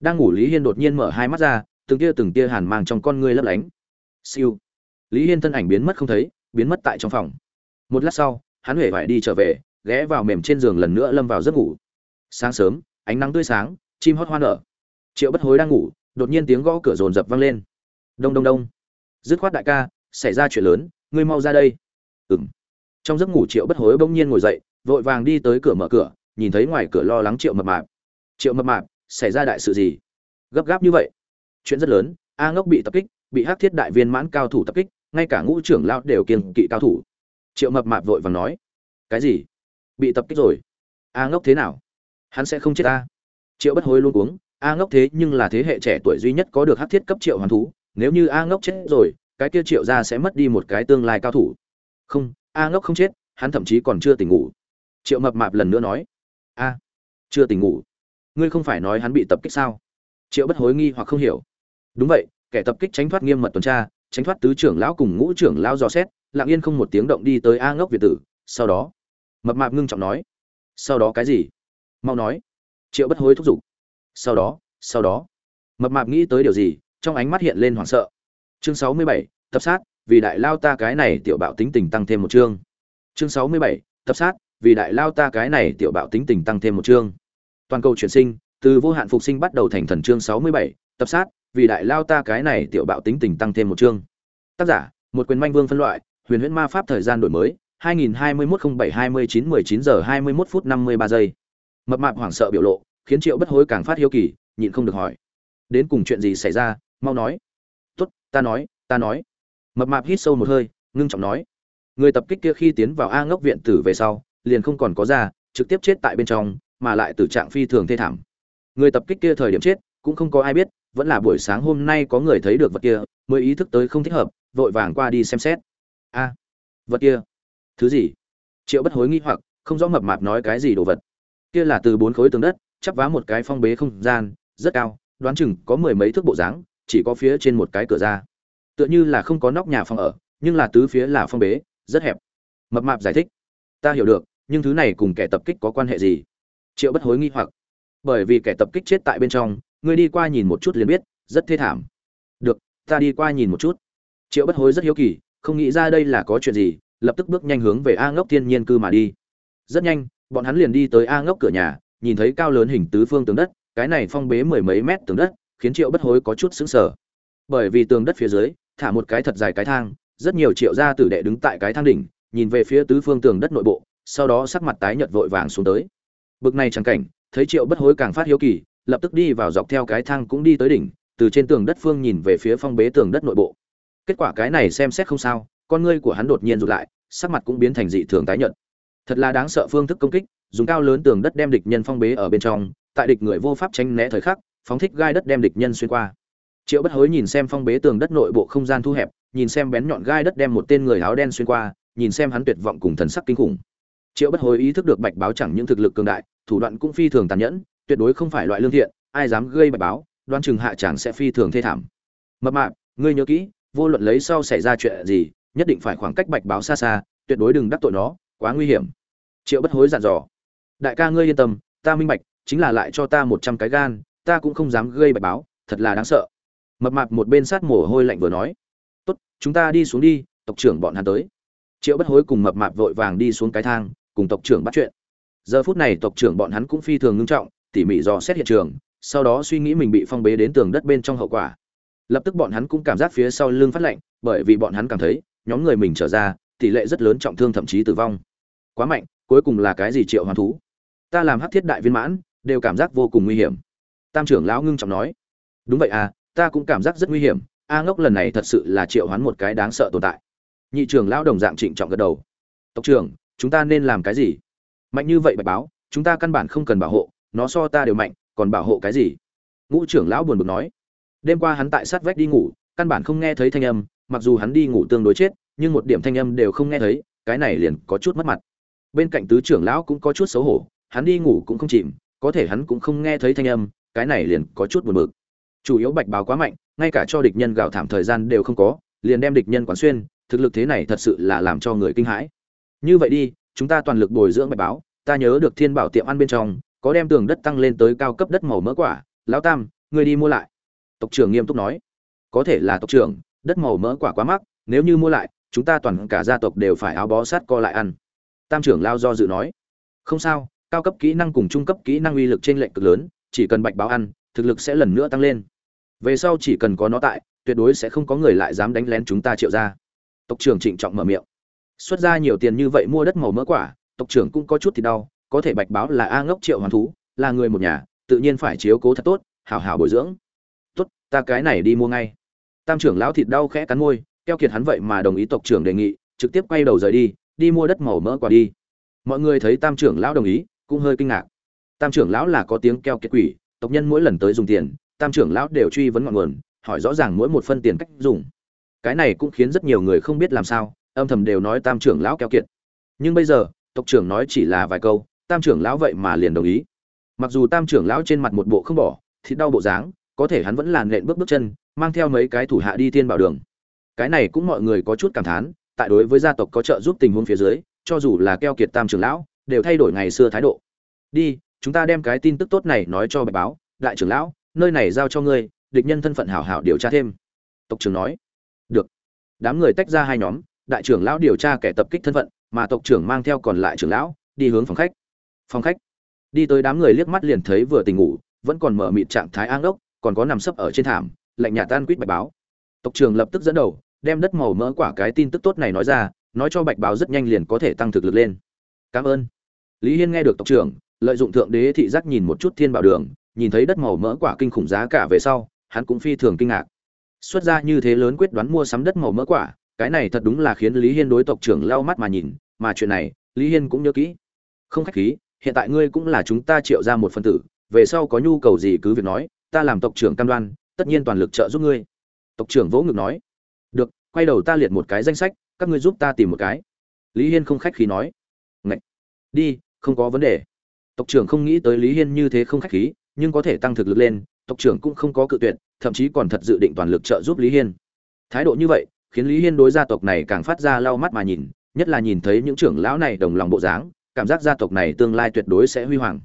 Đang ngủ lý hiên đột nhiên mở hai mắt ra, từng tia từng tia hàn mang trong con ngươi lấp lánh. Siêu. Lý hiên thân ảnh biến mất không thấy, biến mất tại trong phòng. Một lát sau, hắn huệ vải đi trở về, ghé vào mềm trên giường lần nữa lâm vào giấc ngủ. Sáng sớm, ánh nắng tươi sáng, chim hót hoa nở. Triệu bất hối đang ngủ, đột nhiên tiếng gõ cửa rồn rập vang lên. Đông đông đông. Dứt khoát đại ca, xảy ra chuyện lớn ngươi mau ra đây. Ừng trong giấc ngủ triệu bất hối bỗng nhiên ngồi dậy, vội vàng đi tới cửa mở cửa, nhìn thấy ngoài cửa lo lắng triệu mập mạp. Triệu mập mạp, xảy ra đại sự gì? Gấp gáp như vậy. Chuyện rất lớn, a ngốc bị tập kích, bị hắc thiết đại viên mãn cao thủ tập kích, ngay cả ngũ trưởng lao đều kiêng kỵ cao thủ. Triệu mập mạp vội vàng nói. Cái gì? Bị tập kích rồi? A ngốc thế nào? Hắn sẽ không chết ta? Triệu bất hối luôn uống a ngốc thế nhưng là thế hệ trẻ tuổi duy nhất có được hắc thiết cấp triệu hoàn thú. Nếu như a ngốc chết rồi cái kia triệu gia sẽ mất đi một cái tương lai cao thủ. Không, a ngốc không chết, hắn thậm chí còn chưa tỉnh ngủ. Triệu mập mạp lần nữa nói. A, chưa tỉnh ngủ. Ngươi không phải nói hắn bị tập kích sao? Triệu bất hối nghi hoặc không hiểu. Đúng vậy, kẻ tập kích tránh thoát nghiêm mật tuần tra, tránh thoát tứ trưởng lão cùng ngũ trưởng lão dò xét, lặng yên không một tiếng động đi tới a ngốc việt tử, sau đó, mập mạp ngưng trọng nói. Sau đó cái gì? Mau nói. Triệu bất hối thúc giục. Sau đó sau đó, mập mạp nghĩ tới điều gì, trong ánh mắt hiện lên hoảng sợ chương sáu mươi bảy, tập sát, vì đại lao ta cái này tiểu bạo tính tình tăng thêm một chương. Chương sáu mươi bảy, tập sát, vì đại lao ta cái này tiểu bạo tính tình tăng thêm một chương. Toàn cầu chuyển sinh, từ vô hạn phục sinh bắt đầu thành thần chương sáu mươi bảy, tập sát, vì đại lao ta cái này tiểu bạo tính tình tăng thêm một chương. Tác giả, một quyền manh vương phân loại, huyền huyễn ma pháp thời gian đổi mới 2021-07-29-19 giờ 21 phút 53 giây. Mập mạp hoảng sợ biểu lộ, khiến triệu bất hối càng phát hiếu kỳ, nhịn không được hỏi. Đến cùng chuyện gì xảy ra, mau nói ta nói ta nói. Mập mạp hít sâu một hơi, ngưng trọng nói. Người tập kích kia khi tiến vào a ngốc viện tử về sau, liền không còn có ra, trực tiếp chết tại bên trong, mà lại tử trạng phi thường thê thảm. Người tập kích kia thời điểm chết, cũng không có ai biết, vẫn là buổi sáng hôm nay có người thấy được vật kia, mới ý thức tới không thích hợp, vội vàng qua đi xem xét. A, vật kia. Thứ gì? Triệu bất hối nghi hoặc, không rõ mập mạp nói cái gì đồ vật. Kia là từ bốn khối tường đất, chắp vá một cái phong bế không gian, rất cao, đoán chừng có mười mấy thước bộ dáng chỉ có phía trên một cái cửa ra. Tựa như là không có nóc nhà phòng ở, nhưng là tứ phía là phong bế, rất hẹp. Mập mạp giải thích. Ta hiểu được, nhưng thứ này cùng kẻ tập kích có quan hệ gì? Triệu bất hối nghi hoặc. Bởi vì kẻ tập kích chết tại bên trong, ngươi đi qua nhìn một chút liền biết, rất thê thảm. Được, ta đi qua nhìn một chút. Triệu bất hối rất hiếu kỳ, không nghĩ ra đây là có chuyện gì, lập tức bước nhanh hướng về a ngốc thiên nhiên cư mà đi. Rất nhanh, bọn hắn liền đi tới a ngốc cửa nhà, nhìn thấy cao lớn hình tứ phương tường đất, cái này phong bế mười mấy mét tường đất khiến triệu bất hối có chút sững sờ. Bởi vì tường đất phía dưới, thả một cái thật dài cái thang, rất nhiều triệu gia tử đệ đứng tại cái thang đỉnh, nhìn về phía tứ phương tường đất nội bộ, sau đó sắc mặt tái nhợt vội vàng xuống tới. Bực này chẳng cảnh, thấy triệu bất hối càng phát hiếu kỳ, lập tức đi vào dọc theo cái thang cũng đi tới đỉnh, từ trên tường đất phương nhìn về phía phong bế tường đất nội bộ. Kết quả cái này xem xét không sao, con ngươi của hắn đột nhiên rụt lại, sắc mặt cũng biến thành dị thường tái nhợt. Thật là đáng sợ phương thức công kích, dùng cao lớn tường đất đem địch nhân phong bế ở bên trong, tại địch người vô pháp tránh né thời khắc phóng thích gai đất đem địch nhân xuyên qua. Triệu bất hối nhìn xem phong bế tường đất nội bộ không gian thu hẹp, nhìn xem bén nhọn gai đất đem một tên người áo đen xuyên qua, nhìn xem hắn tuyệt vọng cùng thần sắc kinh khủng. Triệu bất hối ý thức được bạch báo chẳng những thực lực cường đại, thủ đoạn cũng phi thường tàn nhẫn, tuyệt đối không phải loại lương thiện, ai dám gây bạch báo đoan chừng hạ chẳng sẽ phi thường thê thảm. Mập mạp, ngươi nhớ kỹ, vô luận lấy sau xảy ra chuyện gì, nhất định phải khoảng cách bạch báo xa xa, tuyệt đối đừng đắc tội nó, quá nguy hiểm. Triệu bất hối dặn dò. Đại ca ngươi yên tâm, ta minh bạch, chính là lại cho ta một trăm cái gan ta cũng không dám gây bạch báo, thật là đáng sợ. Mập mạp một bên sát mồ hôi lạnh vừa nói, tốt, chúng ta đi xuống đi, tộc trưởng bọn hắn tới. Triệu bất hối cùng mập mạp vội vàng đi xuống cái thang, cùng tộc trưởng bắt chuyện. Giờ phút này tộc trưởng bọn hắn cũng phi thường ngưng trọng, tỉ mỉ dò xét hiện trường, sau đó suy nghĩ mình bị phong bế đến tường đất bên trong hậu quả. Lập tức bọn hắn cũng cảm giác phía sau lưng phát lạnh, bởi vì bọn hắn cảm thấy, nhóm người mình trở ra, tỷ lệ rất lớn trọng thương thậm chí tử vong. Quá mạnh, cuối cùng là cái gì triệu hoàn thú? Ta làm hắc thiết đại viên mãn, đều cảm giác vô cùng nguy hiểm tam trưởng lão ngưng trọng nói. Đúng vậy à ta cũng cảm giác rất nguy hiểm, a ngốc lần này thật sự là triệu hoán một cái đáng sợ tồn tại. Nhị trưởng lão đồng dạng trịnh trọng gật đầu. Tộc trưởng, chúng ta nên làm cái gì? Mạnh như vậy bạch báo, chúng ta căn bản không cần bảo hộ, nó so ta đều mạnh, còn bảo hộ cái gì? Ngũ trưởng lão buồn bực nói. Đêm qua hắn tại sát vách đi ngủ, căn bản không nghe thấy thanh âm, mặc dù hắn đi ngủ tương đối chết, nhưng một điểm thanh âm đều không nghe thấy, cái này liền có chút mất mặt. Bên cạnh tứ trưởng lão cũng có chút xấu hổ, hắn đi ngủ cũng không chìm, có thể hắn cũng không nghe thấy thanh âm cái này liền có chút buồn bực. Chủ yếu bạch báo quá mạnh, ngay cả cho địch nhân gào thảm thời gian đều không có, liền đem địch nhân quán xuyên, thực lực thế này thật sự là làm cho người kinh hãi. Như vậy đi, chúng ta toàn lực bồi dưỡng bạch báo, ta nhớ được thiên bảo tiệm ăn bên trong, có đem tường đất tăng lên tới cao cấp đất màu mỡ quả. Lão tam ngươi đi mua lại. Tộc trưởng nghiêm túc nói. Có thể là tộc trưởng, đất màu mỡ quả quá mắc, nếu như mua lại, chúng ta toàn cả gia tộc đều phải áo bó sát co lại ăn. Tam trưởng lao do dự nói. Không sao, cao cấp kỹ năng cùng trung cấp kỹ năng uy lực trên lệnh cực lớn chỉ cần bạch báo ăn, thực lực sẽ lần nữa tăng lên. Về sau chỉ cần có nó tại, tuyệt đối sẽ không có người lại dám đánh lén chúng ta triệu ra tộc trưởng trịnh trọng mở miệng. Xuất ra nhiều tiền như vậy mua đất màu mỡ quả, tộc trưởng cũng có chút thì đau, có thể bạch báo là a ngốc triệu hoàn thú, là người một nhà, tự nhiên phải chiếu cố thật tốt, hảo hảo bồi dưỡng. Tốt, ta cái này đi mua ngay. Tam trưởng lão thịt đau khẽ cắn môi, keo kiệt hắn vậy mà đồng ý tộc trưởng đề nghị, trực tiếp quay đầu rời đi đi mua đất màu mỡ quả đi. Mọi người thấy tam trưởng lão đồng ý, cũng hơi kinh ngạc tam trưởng lão là có tiếng keo kiệt quỷ, tộc nhân mỗi lần tới dùng tiền, tam trưởng lão đều truy vấn ngọn nguồn, hỏi rõ ràng mỗi một phân tiền cách dùng. Cái này cũng khiến rất nhiều người không biết làm sao, âm thầm đều nói tam trưởng lão keo kiệt. Nhưng bây giờ, tộc trưởng nói chỉ là vài câu, tam trưởng lão vậy mà liền đồng ý. Mặc dù tam trưởng lão trên mặt một bộ không bỏ, thì đau bộ dáng, có thể hắn vẫn làn lện bước bước chân, mang theo mấy cái thủ hạ đi thiên bảo đường. Cái này cũng mọi người có chút cảm thán, tại đối với gia tộc có trợ giúp tình huống phía dưới, cho dù là keo kiệt tam trưởng lão, đều thay đổi ngày xưa thái độ. Đi chúng ta đem cái tin tức tốt này nói cho bạch báo, đại trưởng lão, nơi này giao cho ngươi, địch nhân thân phận hảo hảo điều tra thêm. Tộc trưởng nói. Được. Đám người tách ra hai nhóm, đại trưởng lão điều tra kẻ tập kích thân phận, mà tộc trưởng mang theo còn lại trưởng lão, đi hướng phòng khách. Phòng khách. Đi tới đám người liếc mắt liền thấy vừa tỉnh ngủ, vẫn còn mở mịt trạng thái an ốc, còn có nằm sấp ở trên thảm, lạnh nhà tan quýt bạch báo. Tộc trưởng lập tức dẫn đầu, đem đất màu mỡ quả cái tin tức tốt này nói ra, nói cho bạch báo rất nhanh liền có thể tăng thực lực lên. Cảm ơn. Lý hiên nghe được tộc trưởng lợi dụng thượng đế thị giác nhìn một chút thiên bảo đường, nhìn thấy đất màu mỡ quả kinh khủng giá cả về sau, hắn cũng phi thường kinh ngạc. Xuất ra như thế lớn quyết đoán mua sắm đất màu mỡ quả, cái này thật đúng là khiến lý hiên đối tộc trưởng lau mắt mà nhìn, mà chuyện này, lý hiên cũng nhớ kỹ. Không khách khí, hiện tại ngươi cũng là chúng ta triệu ra một phân tử, về sau có nhu cầu gì cứ việc nói, ta làm tộc trưởng cam đoan, tất nhiên toàn lực trợ giúp ngươi. Tộc trưởng vỗ ngực nói. Được, quay đầu ta liệt một cái danh sách, các ngươi giúp ta tìm một cái. Lý hiên không khách khí nói. Ngậy! đi, không có vấn đề tộc trưởng không nghĩ tới lý hiên như thế không khách khí, nhưng có thể tăng thực lực lên, tộc trưởng cũng không có cự tuyệt, thậm chí còn thật dự định toàn lực trợ giúp lý hiên. Thái độ như vậy, khiến lý hiên đối gia tộc này càng phát ra lau mắt mà nhìn, nhất là nhìn thấy những trưởng lão này đồng lòng bộ dáng, cảm giác gia tộc này tương lai tuyệt đối sẽ huy hoàng.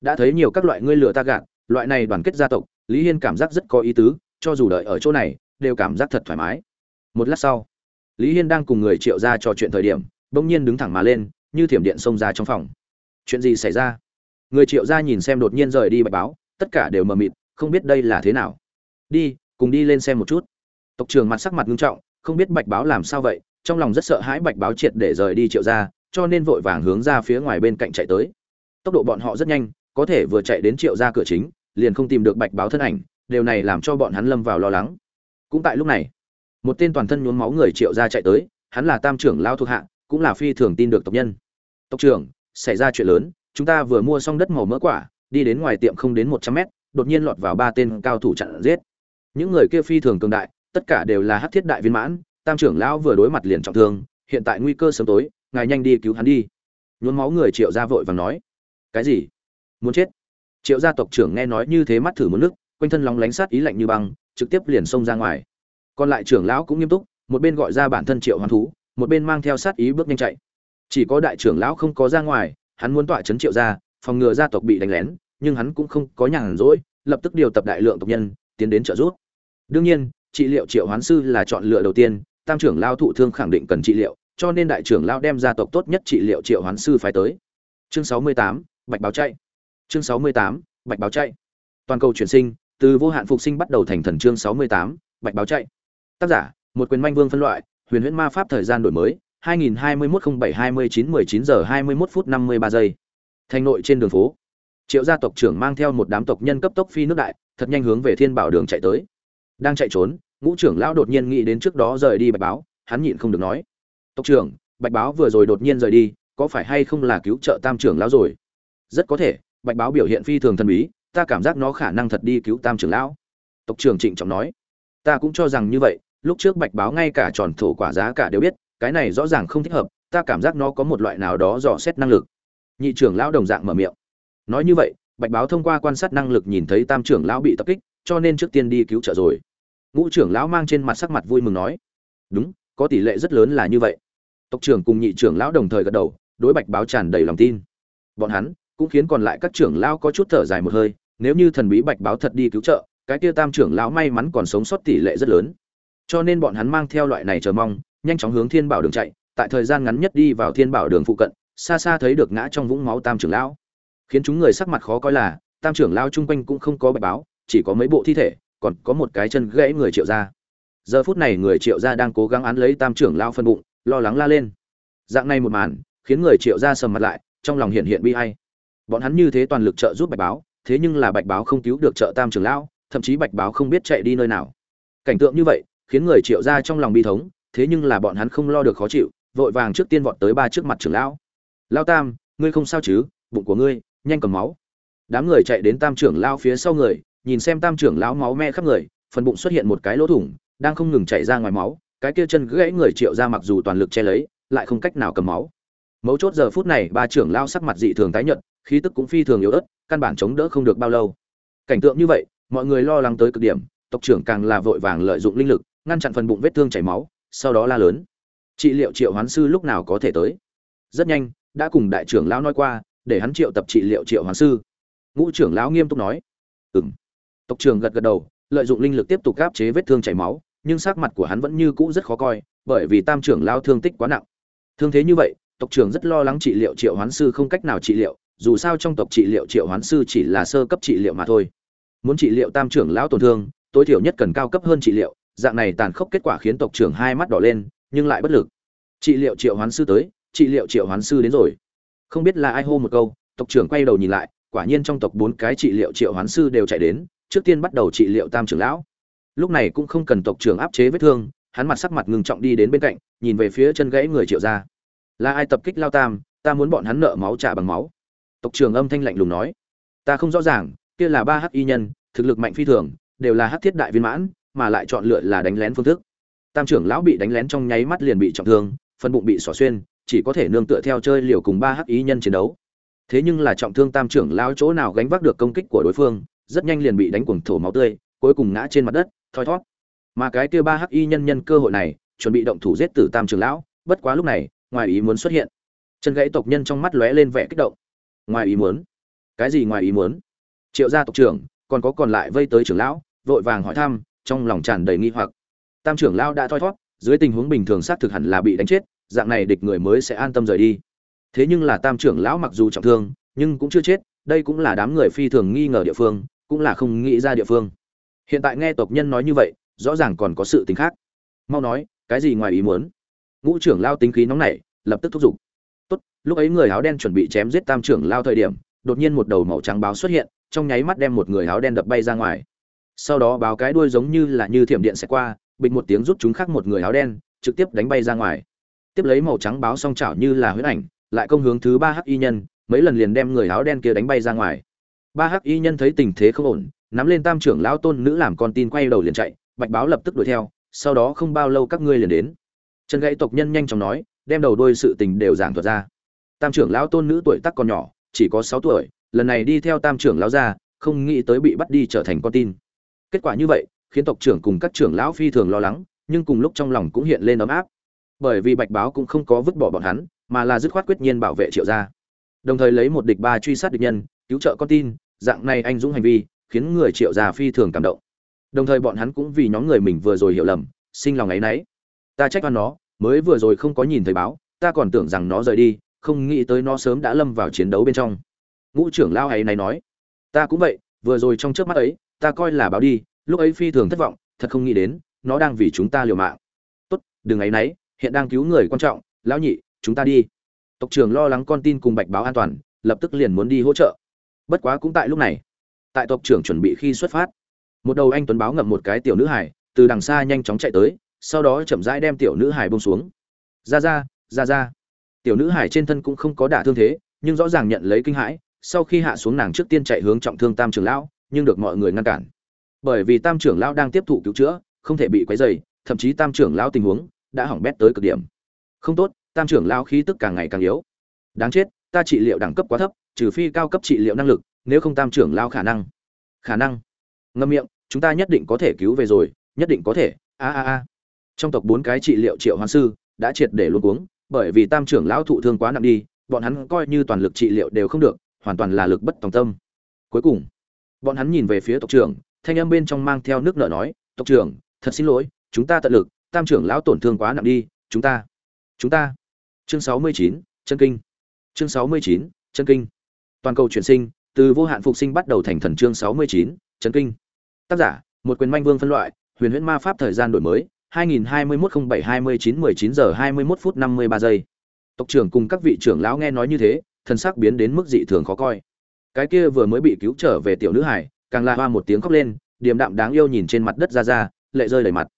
Đã thấy nhiều các loại ngươi lừa ta gạt, loại này đoàn kết gia tộc, lý hiên cảm giác rất có ý tứ, cho dù đợi ở chỗ này, đều cảm giác thật thoải mái. Một lát sau, lý hiên đang cùng người triệu ra trò chuyện thời điểm, bỗng nhiên đứng thẳng mà lên, như thiểm điện xông ra trong phòng. Chuyện gì xảy ra? Người triệu ra nhìn xem đột nhiên rời đi bạch báo, tất cả đều mờ mịt, không biết đây là thế nào. Đi, cùng đi lên xem một chút. Tộc trưởng mặt sắc mặt nghiêm trọng, không biết bạch báo làm sao vậy, trong lòng rất sợ hãi bạch báo triệt để rời đi triệu ra cho nên vội vàng hướng ra phía ngoài bên cạnh chạy tới. Tốc độ bọn họ rất nhanh, có thể vừa chạy đến triệu ra cửa chính, liền không tìm được bạch báo thân ảnh, điều này làm cho bọn hắn lâm vào lo lắng. Cũng tại lúc này, một tên toàn thân nhuốm máu người triệu ra chạy tới, hắn là tam trưởng lao thuộc hạ, cũng là phi thường tin được tộc nhân. Tộc trưởng, xảy ra chuyện lớn chúng ta vừa mua xong đất màu mỡ quả, đi đến ngoài tiệm không đến một trăm mét, đột nhiên lọt vào ba tên cao thủ chặn giết. Những người kia phi thường cường đại, tất cả đều là hắc thiết đại viên mãn, tam trưởng lão vừa đối mặt liền trọng thương, hiện tại nguy cơ sớm tối, ngài nhanh đi cứu hắn đi. Nhuốm máu người triệu gia vội vàng nói. Cái gì? Muốn chết? Triệu gia tộc trưởng nghe nói như thế mắt thử một nước, quanh thân lóng lánh sát ý lạnh như băng, trực tiếp liền xông ra ngoài. Còn lại trưởng lão cũng nghiêm túc, một bên gọi ra bản thân triệu hoán thú, một bên mang theo sát ý bước nhanh chạy. Chỉ có đại trưởng lão không có ra ngoài hắn muốn tọa chấn triệu gia, phòng ngừa gia tộc bị đánh lén, nhưng hắn cũng không có nhàn rỗi, lập tức điều tập đại lượng tộc nhân, tiến đến trợ giúp. Đương nhiên, trị liệu triệu hoán sư là chọn lựa đầu tiên, tam trưởng lao thụ thương khẳng định cần trị liệu, cho nên đại trưởng lao đem gia tộc tốt nhất trị liệu triệu hoán sư phải tới. Chương sáu mươi tám, bạch báo chạy. Chương sáu mươi tám, bạch báo chạy. Toàn cầu chuyển sinh, từ vô hạn phục sinh bắt đầu thành thần chương sáu mươi tám, bạch báo chạy. Tác giả, một quyền manh vương phân loại, huyền huyễn ma pháp thời gian đổi mới 2021-07-29-19 giờ 21 phút 53 giây. Thành nội trên đường phố, triệu gia tộc trưởng mang theo một đám tộc nhân cấp tốc phi nước đại, thật nhanh hướng về thiên bảo đường chạy tới. Đang chạy trốn, ngũ trưởng lão đột nhiên nghĩ đến trước đó rời đi bạch báo, hắn nhịn không được nói, tộc trưởng, bạch báo vừa rồi đột nhiên rời đi, có phải hay không là cứu trợ tam trưởng lão rồi? Rất có thể, bạch báo biểu hiện phi thường thần bí, ta cảm giác nó khả năng thật đi cứu tam trưởng lão. Tộc trưởng trịnh trọng nói, ta cũng cho rằng như vậy, lúc trước bạch báo ngay cả tròn thổ quả giá cả đều biết cái này rõ ràng không thích hợp, ta cảm giác nó có một loại nào đó dò xét năng lực. Nhị trưởng lão đồng dạng mở miệng. Nói như vậy, bạch báo thông qua quan sát năng lực nhìn thấy tam trưởng lão bị tập kích, cho nên trước tiên đi cứu trợ rồi. Ngũ trưởng lão mang trên mặt sắc mặt vui mừng nói, đúng, có tỷ lệ rất lớn là như vậy. Tộc trưởng cùng nhị trưởng lão đồng thời gật đầu, đối bạch báo tràn đầy lòng tin. Bọn hắn cũng khiến còn lại các trưởng lão có chút thở dài một hơi, nếu như thần bí bạch báo thật đi cứu trợ, cái kia tam trưởng lão may mắn còn sống sót tỷ lệ rất lớn. Cho nên bọn hắn mang theo loại này chờ mong nhanh chóng hướng thiên bảo đường chạy, tại thời gian ngắn nhất đi vào thiên bảo đường phụ cận, xa xa thấy được ngã trong vũng máu tam trưởng lão. Khiến chúng người sắc mặt khó coi là, tam trưởng lão chung quanh cũng không có bạch báo, chỉ có mấy bộ thi thể, còn có một cái chân gãy người triệu gia giờ phút này người triệu gia đang cố gắng án lấy tam trưởng lão phân bụng, lo lắng la lên. Dạng này một màn, khiến người triệu gia sầm mặt lại, trong lòng hiện hiện bi hay bọn hắn như thế toàn lực trợ giúp bạch báo, thế nhưng là bạch báo không cứu được trợ tam trưởng lão, thậm chí bạch báo không biết chạy đi nơi nào. Cảnh tượng như vậy, khiến người triệu gia trong lòng bi thống thế nhưng là bọn hắn không lo được khó chịu, vội vàng trước tiên vọt tới ba trước mặt trưởng lão. Lão tam, ngươi không sao chứ? Bụng của ngươi, nhanh cầm máu. Đám người chạy đến tam trưởng lão phía sau người, nhìn xem tam trưởng lão máu me khắp người, phần bụng xuất hiện một cái lỗ thủng, đang không ngừng chảy ra ngoài máu, cái kia chân gãy người triệu ra mặc dù toàn lực che lấy, lại không cách nào cầm máu. Mấu chốt giờ phút này, ba trưởng lão sắc mặt dị thường tái nhợt, khí tức cũng phi thường yếu ớt, căn bản chống đỡ không được bao lâu. Cảnh tượng như vậy, mọi người lo lắng tới cực điểm, tộc trưởng càng là vội vàng lợi dụng linh lực, ngăn chặn phần bụng vết thương chảy máu sau đó la lớn. Trị liệu triệu hoán sư lúc nào có thể tới? Rất nhanh, đã cùng đại trưởng lão nói qua, để hắn triệu tập trị liệu triệu hoán sư. Ngũ trưởng lão nghiêm túc nói. Ừng tộc trưởng gật gật đầu, lợi dụng linh lực tiếp tục áp chế vết thương chảy máu, nhưng sắc mặt của hắn vẫn như cũ rất khó coi, bởi vì tam trưởng lão thương tích quá nặng. Thương thế như vậy, tộc trưởng rất lo lắng trị liệu triệu hoán sư không cách nào trị liệu, dù sao trong tộc trị liệu triệu hoán sư chỉ là sơ cấp trị liệu mà thôi. Muốn trị liệu tam trưởng lão tổn thương, tối thiểu nhất cần cao cấp hơn trị liệu dạng này tàn khốc kết quả khiến tộc trưởng hai mắt đỏ lên, nhưng lại bất lực. Trị liệu triệu hoán sư tới, trị liệu triệu hoán sư đến rồi. Không biết là ai hô một câu, tộc trưởng quay đầu nhìn lại, quả nhiên trong tộc bốn cái trị liệu triệu hoán sư đều chạy đến, trước tiên bắt đầu trị liệu tam trưởng lão. Lúc này cũng không cần tộc trưởng áp chế vết thương, hắn mặt sắc mặt ngừng trọng đi đến bên cạnh, nhìn về phía chân gãy người triệu ra là ai tập kích lao tam, ta muốn bọn hắn nợ máu trả bằng máu. Tộc trưởng âm thanh lạnh lùng nói. Ta không rõ ràng, kia là ba hắc y nhân, thực lực mạnh phi thường, đều là hắc thiết đại viên mãn mà lại chọn lựa là đánh lén phương thức. Tam trưởng lão bị đánh lén trong nháy mắt liền bị trọng thương, phần bụng bị xỏ xuyên, chỉ có thể nương tựa theo chơi liều cùng ba hắc ý nhân chiến đấu. Thế nhưng là trọng thương tam trưởng lão chỗ nào gánh vác được công kích của đối phương, rất nhanh liền bị đánh cuồng thổ máu tươi, cuối cùng ngã trên mặt đất, thoi thót mà cái kia ba hắc y nhân nhân cơ hội này, chuẩn bị động thủ giết tử tam trưởng lão, bất quá lúc này, ngoài ý muốn xuất hiện. Chân gãy tộc nhân trong mắt lóe lên vẻ kích động. Ngoài ý muốn? Cái gì ngoài ý muốn? Triệu gia tộc trưởng, còn có còn lại vây tới trưởng lão, vội vàng hỏi thăm trong lòng tràn đầy nghi hoặc. Tam trưởng lão đã thoi thót dưới tình huống bình thường xác thực hẳn là bị đánh chết, dạng này địch người mới sẽ an tâm rời đi. Thế nhưng là tam trưởng lão mặc dù trọng thương, nhưng cũng chưa chết, đây cũng là đám người phi thường nghi ngờ địa phương, cũng là không nghĩ ra địa phương. Hiện tại nghe tộc nhân nói như vậy, rõ ràng còn có sự tính khác. Mau nói, cái gì ngoài ý muốn? Ngũ trưởng lao tính khí nóng nảy, lập tức thúc giục. Tốt, lúc ấy người áo đen chuẩn bị chém giết tam trưởng lao thời điểm, đột nhiên một đầu màu trắng báo xuất hiện, trong nháy mắt đem một người áo đen đập bay ra ngoài sau đó báo cái đuôi giống như là như thiểm điện sẽ qua, bịch một tiếng rút chúng khác một người áo đen, trực tiếp đánh bay ra ngoài. Tiếp lấy màu trắng báo song chảo như là huyết ảnh, lại công hướng thứ ba hắc y nhân, mấy lần liền đem người áo đen kia đánh bay ra ngoài. Ba hắc y nhân thấy tình thế không ổn, nắm lên tam trưởng lão tôn nữ làm con tin quay đầu liền chạy, bạch báo lập tức đuổi theo, sau đó không bao lâu các ngươi liền đến. Chân gãy tộc nhân nhanh chóng nói, đem đầu đôi sự tình đều giảng thuật ra. Tam trưởng lão tôn nữ tuổi tác còn nhỏ, chỉ có sáu tuổi, lần này đi theo tam trưởng lão ra, không nghĩ tới bị bắt đi trở thành con tin kết quả như vậy, khiến tộc trưởng cùng các trưởng lão phi thường lo lắng, nhưng cùng lúc trong lòng cũng hiện lên ấm áp. Bởi vì bạch báo cũng không có vứt bỏ bọn hắn, mà là dứt khoát quyết nhiên bảo vệ triệu gia. Đồng thời lấy một địch ba truy sát địch nhân, cứu trợ con tin, dạng này anh dũng hành vi, khiến người triệu gia phi thường cảm động. Đồng thời bọn hắn cũng vì nhóm người mình vừa rồi hiểu lầm, sinh lòng ấy nấy. Ta trách oan nó, mới vừa rồi không có nhìn thấy báo, ta còn tưởng rằng nó rời đi, không nghĩ tới nó sớm đã lâm vào chiến đấu bên trong. Ngũ trưởng lao ấy này nói, ta cũng vậy, vừa rồi trong trước mắt ấy ta coi là báo đi, lúc ấy phi thường thất vọng, thật không nghĩ đến, nó đang vì chúng ta liều mạng. Tốt, đừng ấy nấy, hiện đang cứu người quan trọng, lão nhị, chúng ta đi. Tộc trưởng lo lắng con tin cùng bạch báo an toàn, lập tức liền muốn đi hỗ trợ. Bất quá cũng tại lúc này, tại tộc trưởng chuẩn bị khi xuất phát, một đầu anh tuấn báo ngậm một cái tiểu nữ hải từ đằng xa nhanh chóng chạy tới, sau đó chậm rãi đem tiểu nữ hải bông xuống. Ra ra ra ra. Tiểu nữ hải trên thân cũng không có đả thương thế, nhưng rõ ràng nhận lấy kinh hãi, sau khi hạ xuống nàng trước tiên chạy hướng trọng thương tam trưởng lão nhưng được mọi người ngăn cản. Bởi vì tam trưởng lão đang tiếp thụ cứu chữa, không thể bị quấy dày thậm chí tam trưởng lão tình huống đã hỏng bét tới cực điểm. Không tốt, tam trưởng lão khí tức càng ngày càng yếu. Đáng chết, ta trị liệu đẳng cấp quá thấp, trừ phi cao cấp trị liệu năng lực, nếu không tam trưởng lão khả năng. Khả năng. Ngâm miệng, chúng ta nhất định có thể cứu về rồi, nhất định có thể. A a a. Trong tộc bốn cái trị liệu triệu hoàn sư đã triệt để luôn uống bởi vì tam trưởng lão thụ thương quá nặng đi, bọn hắn coi như toàn lực trị liệu đều không được, hoàn toàn là lực bất tòng tâm. Cuối cùng bọn hắn nhìn về phía tộc trưởng, thanh âm bên trong mang theo nước nợ nói, tộc trưởng, thật xin lỗi, chúng ta tận lực, tam trưởng lão tổn thương quá nặng đi, chúng ta chúng ta. Chương sáu mươi chín, chân kinh. Chương sáu mươi chín, chân kinh. Toàn cầu chuyển sinh, từ vô hạn phục sinh bắt đầu thành thần chương sáu mươi chín, chân kinh. Tác giả, một quyền manh vương phân loại, huyền huyễn ma pháp thời gian đổi mới 2021-07-29-19 giờ 21 phút 53 giây. Tộc trưởng cùng các vị trưởng lão nghe nói như thế, thần sắc biến đến mức dị thường khó coi cái kia vừa mới bị cứu trở về tiểu nữ hải càng la hoa một tiếng khóc lên, điềm đạm đáng yêu nhìn trên mặt đất ra ra, lệ rơi đầy mặt.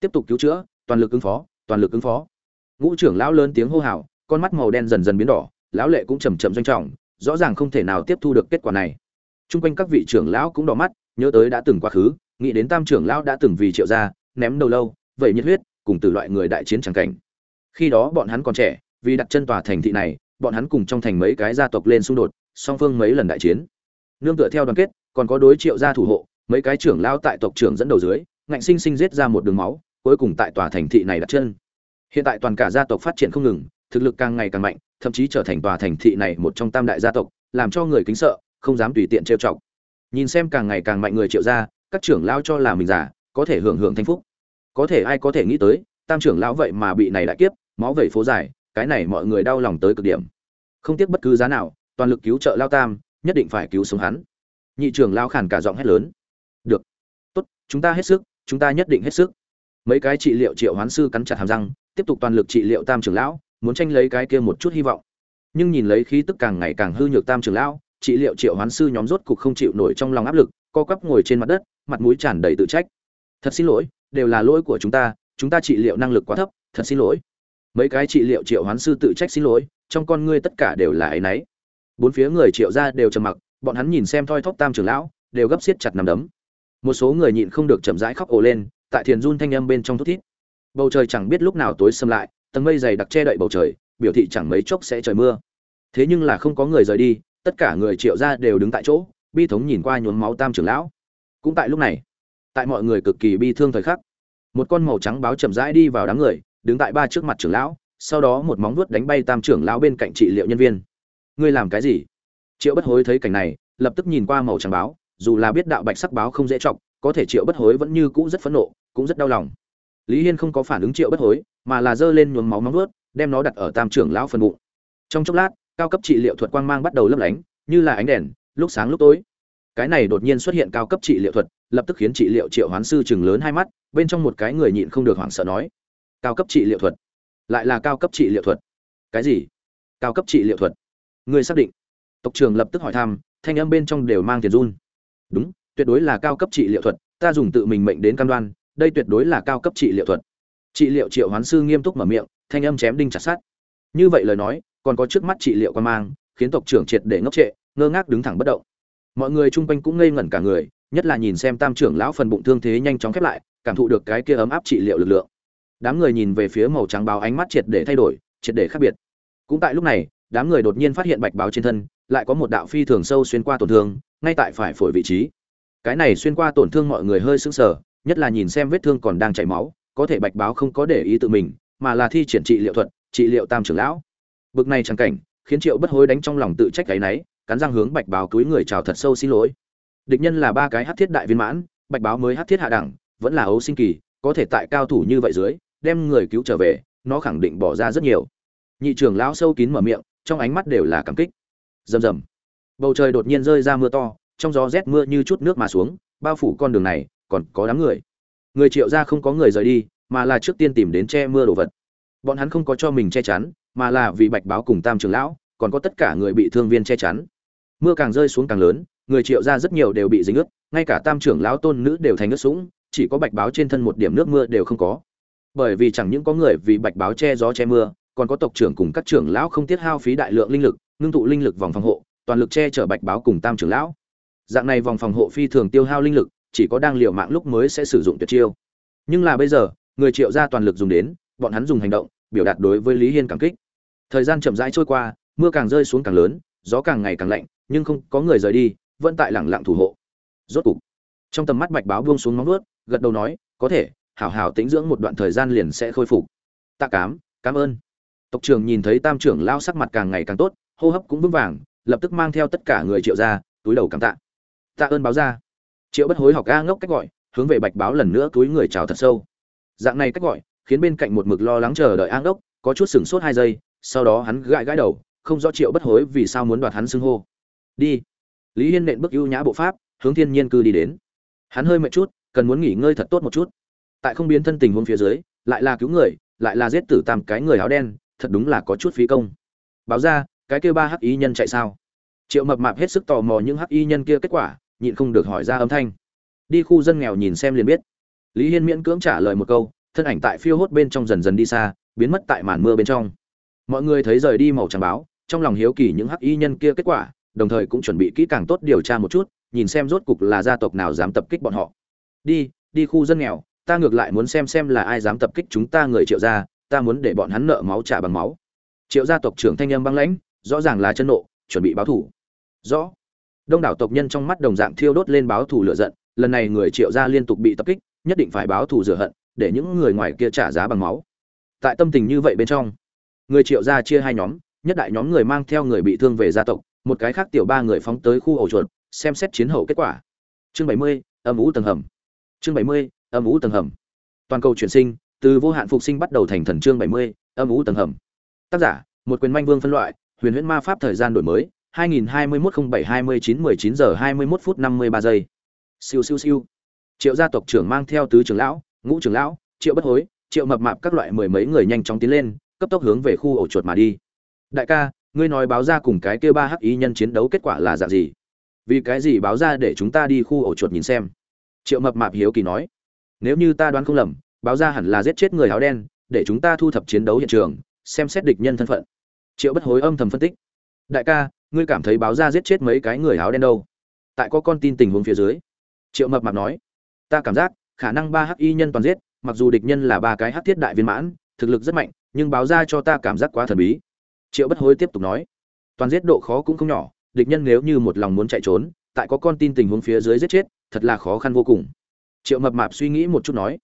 Tiếp tục cứu chữa, toàn lực ứng phó, toàn lực ứng phó. Ngũ trưởng lão lớn tiếng hô hào, con mắt màu đen dần dần biến đỏ, lão lệ cũng chầm chậm doanh trọng, rõ ràng không thể nào tiếp thu được kết quả này. Chung quanh các vị trưởng lão cũng đỏ mắt, nhớ tới đã từng quá khứ, nghĩ đến tam trưởng lão đã từng vì triệu gia, ném đầu lâu vậy nhiệt huyết, cùng từ loại người đại chiến chẳng cảnh. Khi đó bọn hắn còn trẻ, vì đặt chân tòa thành thị này, bọn hắn cùng trong thành mấy cái gia tộc lên xung đột song phương mấy lần đại chiến. Nương tựa theo đoàn kết, còn có đối triệu gia thủ hộ, mấy cái trưởng lao tại tộc trưởng dẫn đầu dưới, ngạnh sinh sinh giết ra một đường máu, cuối cùng tại tòa thành thị này đặt chân. Hiện tại toàn cả gia tộc phát triển không ngừng, thực lực càng ngày càng mạnh, thậm chí trở thành tòa thành thị này một trong tam đại gia tộc, làm cho người kính sợ, không dám tùy tiện trêu chọc. Nhìn xem càng ngày càng mạnh người triệu gia, các trưởng lao cho là mình giả có thể hưởng hưởng thanh phúc. Có thể ai có thể nghĩ tới, tam trưởng lão vậy mà bị này đại kiếp, máu vẩy phố dài, cái này mọi người đau lòng tới cực điểm. Không tiếc bất cứ giá nào toàn lực cứu trợ lao tam, nhất định phải cứu sống hắn. Nhị trưởng lao khản cả giọng hét lớn. Được. Tốt, chúng ta hết sức, chúng ta nhất định hết sức. Mấy cái trị liệu triệu hoán sư cắn chặt hàm răng, tiếp tục toàn lực trị liệu tam trưởng lão, muốn tranh lấy cái kia một chút hy vọng. Nhưng nhìn lấy khí tức càng ngày càng hư nhược tam trưởng lão, trị liệu triệu hoán sư nhóm rốt cục không chịu nổi trong lòng áp lực, co quắp ngồi trên mặt đất, mặt mũi tràn đầy tự trách. Thật xin lỗi, đều là lỗi của chúng ta chúng ta trị liệu năng lực quá thấp, thật xin lỗi. Mấy cái trị liệu triệu hoán sư tự trách xin lỗi, trong con ngươi tất cả đều là áy náy bốn phía người triệu ra đều trầm mặc, bọn hắn nhìn xem thoi thóp tam trưởng lão, đều gấp siết chặt nằm đấm. Một số người nhịn không được chậm rãi khóc ồ lên, tại thiền run thanh âm bên trong thút thít. Bầu trời chẳng biết lúc nào tối xâm lại, tầng mây dày đặc che đậy bầu trời, biểu thị chẳng mấy chốc sẽ trời mưa. Thế nhưng là không có người rời đi, tất cả người triệu ra đều đứng tại chỗ, bi thống nhìn qua nhuốm máu tam trưởng lão. Cũng tại lúc này, tại mọi người cực kỳ bi thương thời khắc, một con màu trắng báo chậm rãi đi vào đám người, đứng tại ba trước mặt trưởng lão, sau đó một móng vuốt đánh bay tam trưởng lão bên cạnh trị liệu nhân viên ngươi làm cái gì? Triệu bất hối thấy cảnh này lập tức nhìn qua màu trắng báo dù là biết đạo bạch sắc báo không dễ trọng, có thể triệu bất hối vẫn như cũ rất phẫn nộ cũng rất đau lòng. Lý hiên không có phản ứng triệu bất hối mà là giơ lên nhuốm máu móng vuốt đem nó đặt ở tam trưởng lão phần bụng. Trong chốc lát cao cấp trị liệu thuật quang mang bắt đầu lấp lánh như là ánh đèn lúc sáng lúc tối. Cái này đột nhiên xuất hiện cao cấp trị liệu thuật lập tức khiến trị liệu triệu hoán sư chừng lớn hai mắt bên trong một cái người nhịn không được hoảng sợ nói cao cấp trị liệu thuật? Lại là cao cấp trị liệu thuật? Cái gì? Cao cấp trị liệu thuật? Người xác định. Tộc trưởng lập tức hỏi thăm, thanh âm bên trong đều mang tiền run. Đúng, tuyệt đối là cao cấp trị liệu thuật, ta dùng tự mình mệnh đến cam đoan, đây tuyệt đối là cao cấp trị liệu thuật. Trị liệu triệu hoán sư nghiêm túc mở miệng, thanh âm chém đinh chặt sát như vậy lời nói, còn có trước mắt trị liệu quan mang, khiến tộc trưởng triệt để ngốc trệ, ngơ ngác đứng thẳng bất động. Mọi người chung quanh cũng ngây ngẩn cả người, nhất là nhìn xem tam trưởng lão phần bụng thương thế nhanh chóng khép lại, cảm thụ được cái kia ấm áp trị liệu lực lượng. Đám người nhìn về phía màu trắng báo ánh mắt triệt để thay đổi, triệt để khác biệt. Cũng tại lúc này đám người đột nhiên phát hiện bạch báo trên thân, lại có một đạo phi thường sâu xuyên qua tổn thương, ngay tại phải phổi vị trí. Cái này xuyên qua tổn thương mọi người hơi sững sờ, nhất là nhìn xem vết thương còn đang chảy máu, có thể bạch báo không có để ý tự mình, mà là thi triển trị liệu thuật, trị liệu tam trưởng lão. Bực này chẳng cảnh, khiến triệu bất hối đánh trong lòng tự trách cái náy cắn răng hướng bạch báo túi người chào thật sâu xin lỗi. Địch nhân là ba cái hát thiết đại viên mãn, bạch báo mới hát thiết hạ đẳng, vẫn là ấu sinh kỳ, có thể tại cao thủ như vậy dưới, đem người cứu trở về, nó khẳng định bỏ ra rất nhiều. Nhị trưởng lão sâu kín mở miệng trong ánh mắt đều là cảm kích. Rầm rầm. Bầu trời đột nhiên rơi ra mưa to, trong gió rét mưa như chút nước mà xuống, bao phủ con đường này, còn có đám người. Người triệu ra không có người rời đi, mà là trước tiên tìm đến che mưa đồ vật. Bọn hắn không có cho mình che chắn, mà là vì bạch báo cùng tam trưởng lão, còn có tất cả người bị thương viên che chắn. Mưa càng rơi xuống càng lớn, người triệu ra rất nhiều đều bị dính ướt, ngay cả tam trưởng lão tôn nữ đều thành ướt sũng, chỉ có bạch báo trên thân một điểm nước mưa đều không có. Bởi vì chẳng những có người vì bạch báo che gió che mưa còn có tộc trưởng cùng các trưởng lão không tiết hao phí đại lượng linh lực, ngưng tụ linh lực vòng phòng hộ, toàn lực che chở bạch báo cùng tam trưởng lão. Dạng này vòng phòng hộ phi thường tiêu hao linh lực, chỉ có đang liều mạng lúc mới sẽ sử dụng tuyệt chiêu. Nhưng là bây giờ, người triệu ra toàn lực dùng đến, bọn hắn dùng hành động, biểu đạt đối với lý hiên cảm kích. Thời gian chậm rãi trôi qua, mưa càng rơi xuống càng lớn, gió càng ngày càng lạnh, nhưng không có người rời đi, vẫn tại lẳng lặng thủ hộ. Rốt cục, trong tầm mắt bạch báo buông xuống móng nuốt gật đầu nói, có thể, hảo hảo tĩnh dưỡng một đoạn thời gian liền sẽ khôi phục. Tạ cám, cảm ơn tộc trưởng nhìn thấy tam trưởng lao sắc mặt càng ngày càng tốt, hô hấp cũng vững vàng, lập tức mang theo tất cả người triệu ra, túi đầu cảm tạ. Tạ ơn báo ra triệu bất hối học ga ngốc cách gọi, hướng về bạch báo lần nữa túi người chào thật sâu. Dạng này cách gọi, khiến bên cạnh một mực lo lắng chờ đợi a ngốc, có chút sửng sốt hai giây, sau đó hắn gãi gãi đầu, không rõ triệu bất hối vì sao muốn đoạt hắn xưng hô. Đi. Lý hiên nện bước ưu nhã bộ pháp, hướng thiên nhiên cư đi đến. Hắn hơi mệt chút, cần muốn nghỉ ngơi thật tốt một chút. Tại không biến thân tình huống phía dưới, lại là cứu người, lại là giết tử tam cái người áo đen thật đúng là có chút phí công. Báo ra, cái kia ba hắc y nhân chạy sao? Triệu mập mạp hết sức tò mò những hắc y nhân kia kết quả, nhịn không được hỏi ra âm thanh. Đi khu dân nghèo nhìn xem liền biết. Lý hiên miễn cưỡng trả lời một câu, thân ảnh tại phiêu hốt bên trong dần dần đi xa, biến mất tại màn mưa bên trong. Mọi người thấy rời đi màu trắng báo, trong lòng hiếu kỳ những hắc y nhân kia kết quả, đồng thời cũng chuẩn bị kỹ càng tốt điều tra một chút, nhìn xem rốt cục là gia tộc nào dám tập kích bọn họ. Đi đi khu dân nghèo, ta ngược lại muốn xem xem là ai dám tập kích chúng ta người triệu gia ta muốn để bọn hắn nợ máu trả bằng máu. Triệu gia tộc trưởng thanh âm băng lãnh, rõ ràng là chân nộ, chuẩn bị báo thủ. Rõ. Đông đảo tộc nhân trong mắt đồng dạng thiêu đốt lên báo thù lửa giận, lần này người triệu gia liên tục bị tập kích, nhất định phải báo thù rửa hận, để những người ngoài kia trả giá bằng máu. Tại tâm tình như vậy bên trong, người triệu gia chia hai nhóm, nhất đại nhóm người mang theo người bị thương về gia tộc, một cái khác tiểu ba người phóng tới khu ổ chuột, xem xét chiến hậu kết quả. Chương bảy mươi, âm ủ tầng hầm. Chương bảy mươi, âm ủ tầng hầm. Toàn cầu chuyển sinh từ vô hạn phục sinh bắt đầu thành thần chương bảy mươi, âm ủ tầng hầm. Tác giả, một quyền manh vương phân loại, huyền huyễn ma pháp thời gian đổi mới 2021-07-29-19 giờ 21 phút 53 giây. Siêu siêu siêu. Triệu gia tộc trưởng mang theo tứ trưởng lão, ngũ trưởng lão, triệu bất hối, triệu mập mạp các loại mười mấy người nhanh chóng tiến lên, cấp tốc hướng về khu ổ chuột mà đi. Đại ca, ngươi nói báo ra cùng cái kia ba hắc ý nhân chiến đấu kết quả là dạng gì? Vì cái gì báo ra để chúng ta đi khu ổ chuột nhìn xem? Triệu mập mạp hiếu kỳ nói. Nếu như ta đoán không lầm báo ra hẳn là giết chết người áo đen, để chúng ta thu thập chiến đấu hiện trường, xem xét địch nhân thân phận. Triệu bất hối âm thầm phân tích. Đại ca, ngươi cảm thấy báo ra giết chết mấy cái người áo đen đâu? Tại có con tin tình huống phía dưới. Triệu mập mạp nói. Ta cảm giác, khả năng ba hắc y nhân toàn giết, mặc dù địch nhân là ba cái hắc thiết đại viên mãn, thực lực rất mạnh, nhưng báo ra cho ta cảm giác quá thần bí. Triệu bất hối tiếp tục nói. Toàn giết độ khó cũng không nhỏ, địch nhân nếu như một lòng muốn chạy trốn, tại có con tin tình huống phía dưới giết chết, thật là khó khăn vô cùng. Triệu mập mạp suy nghĩ một chút nói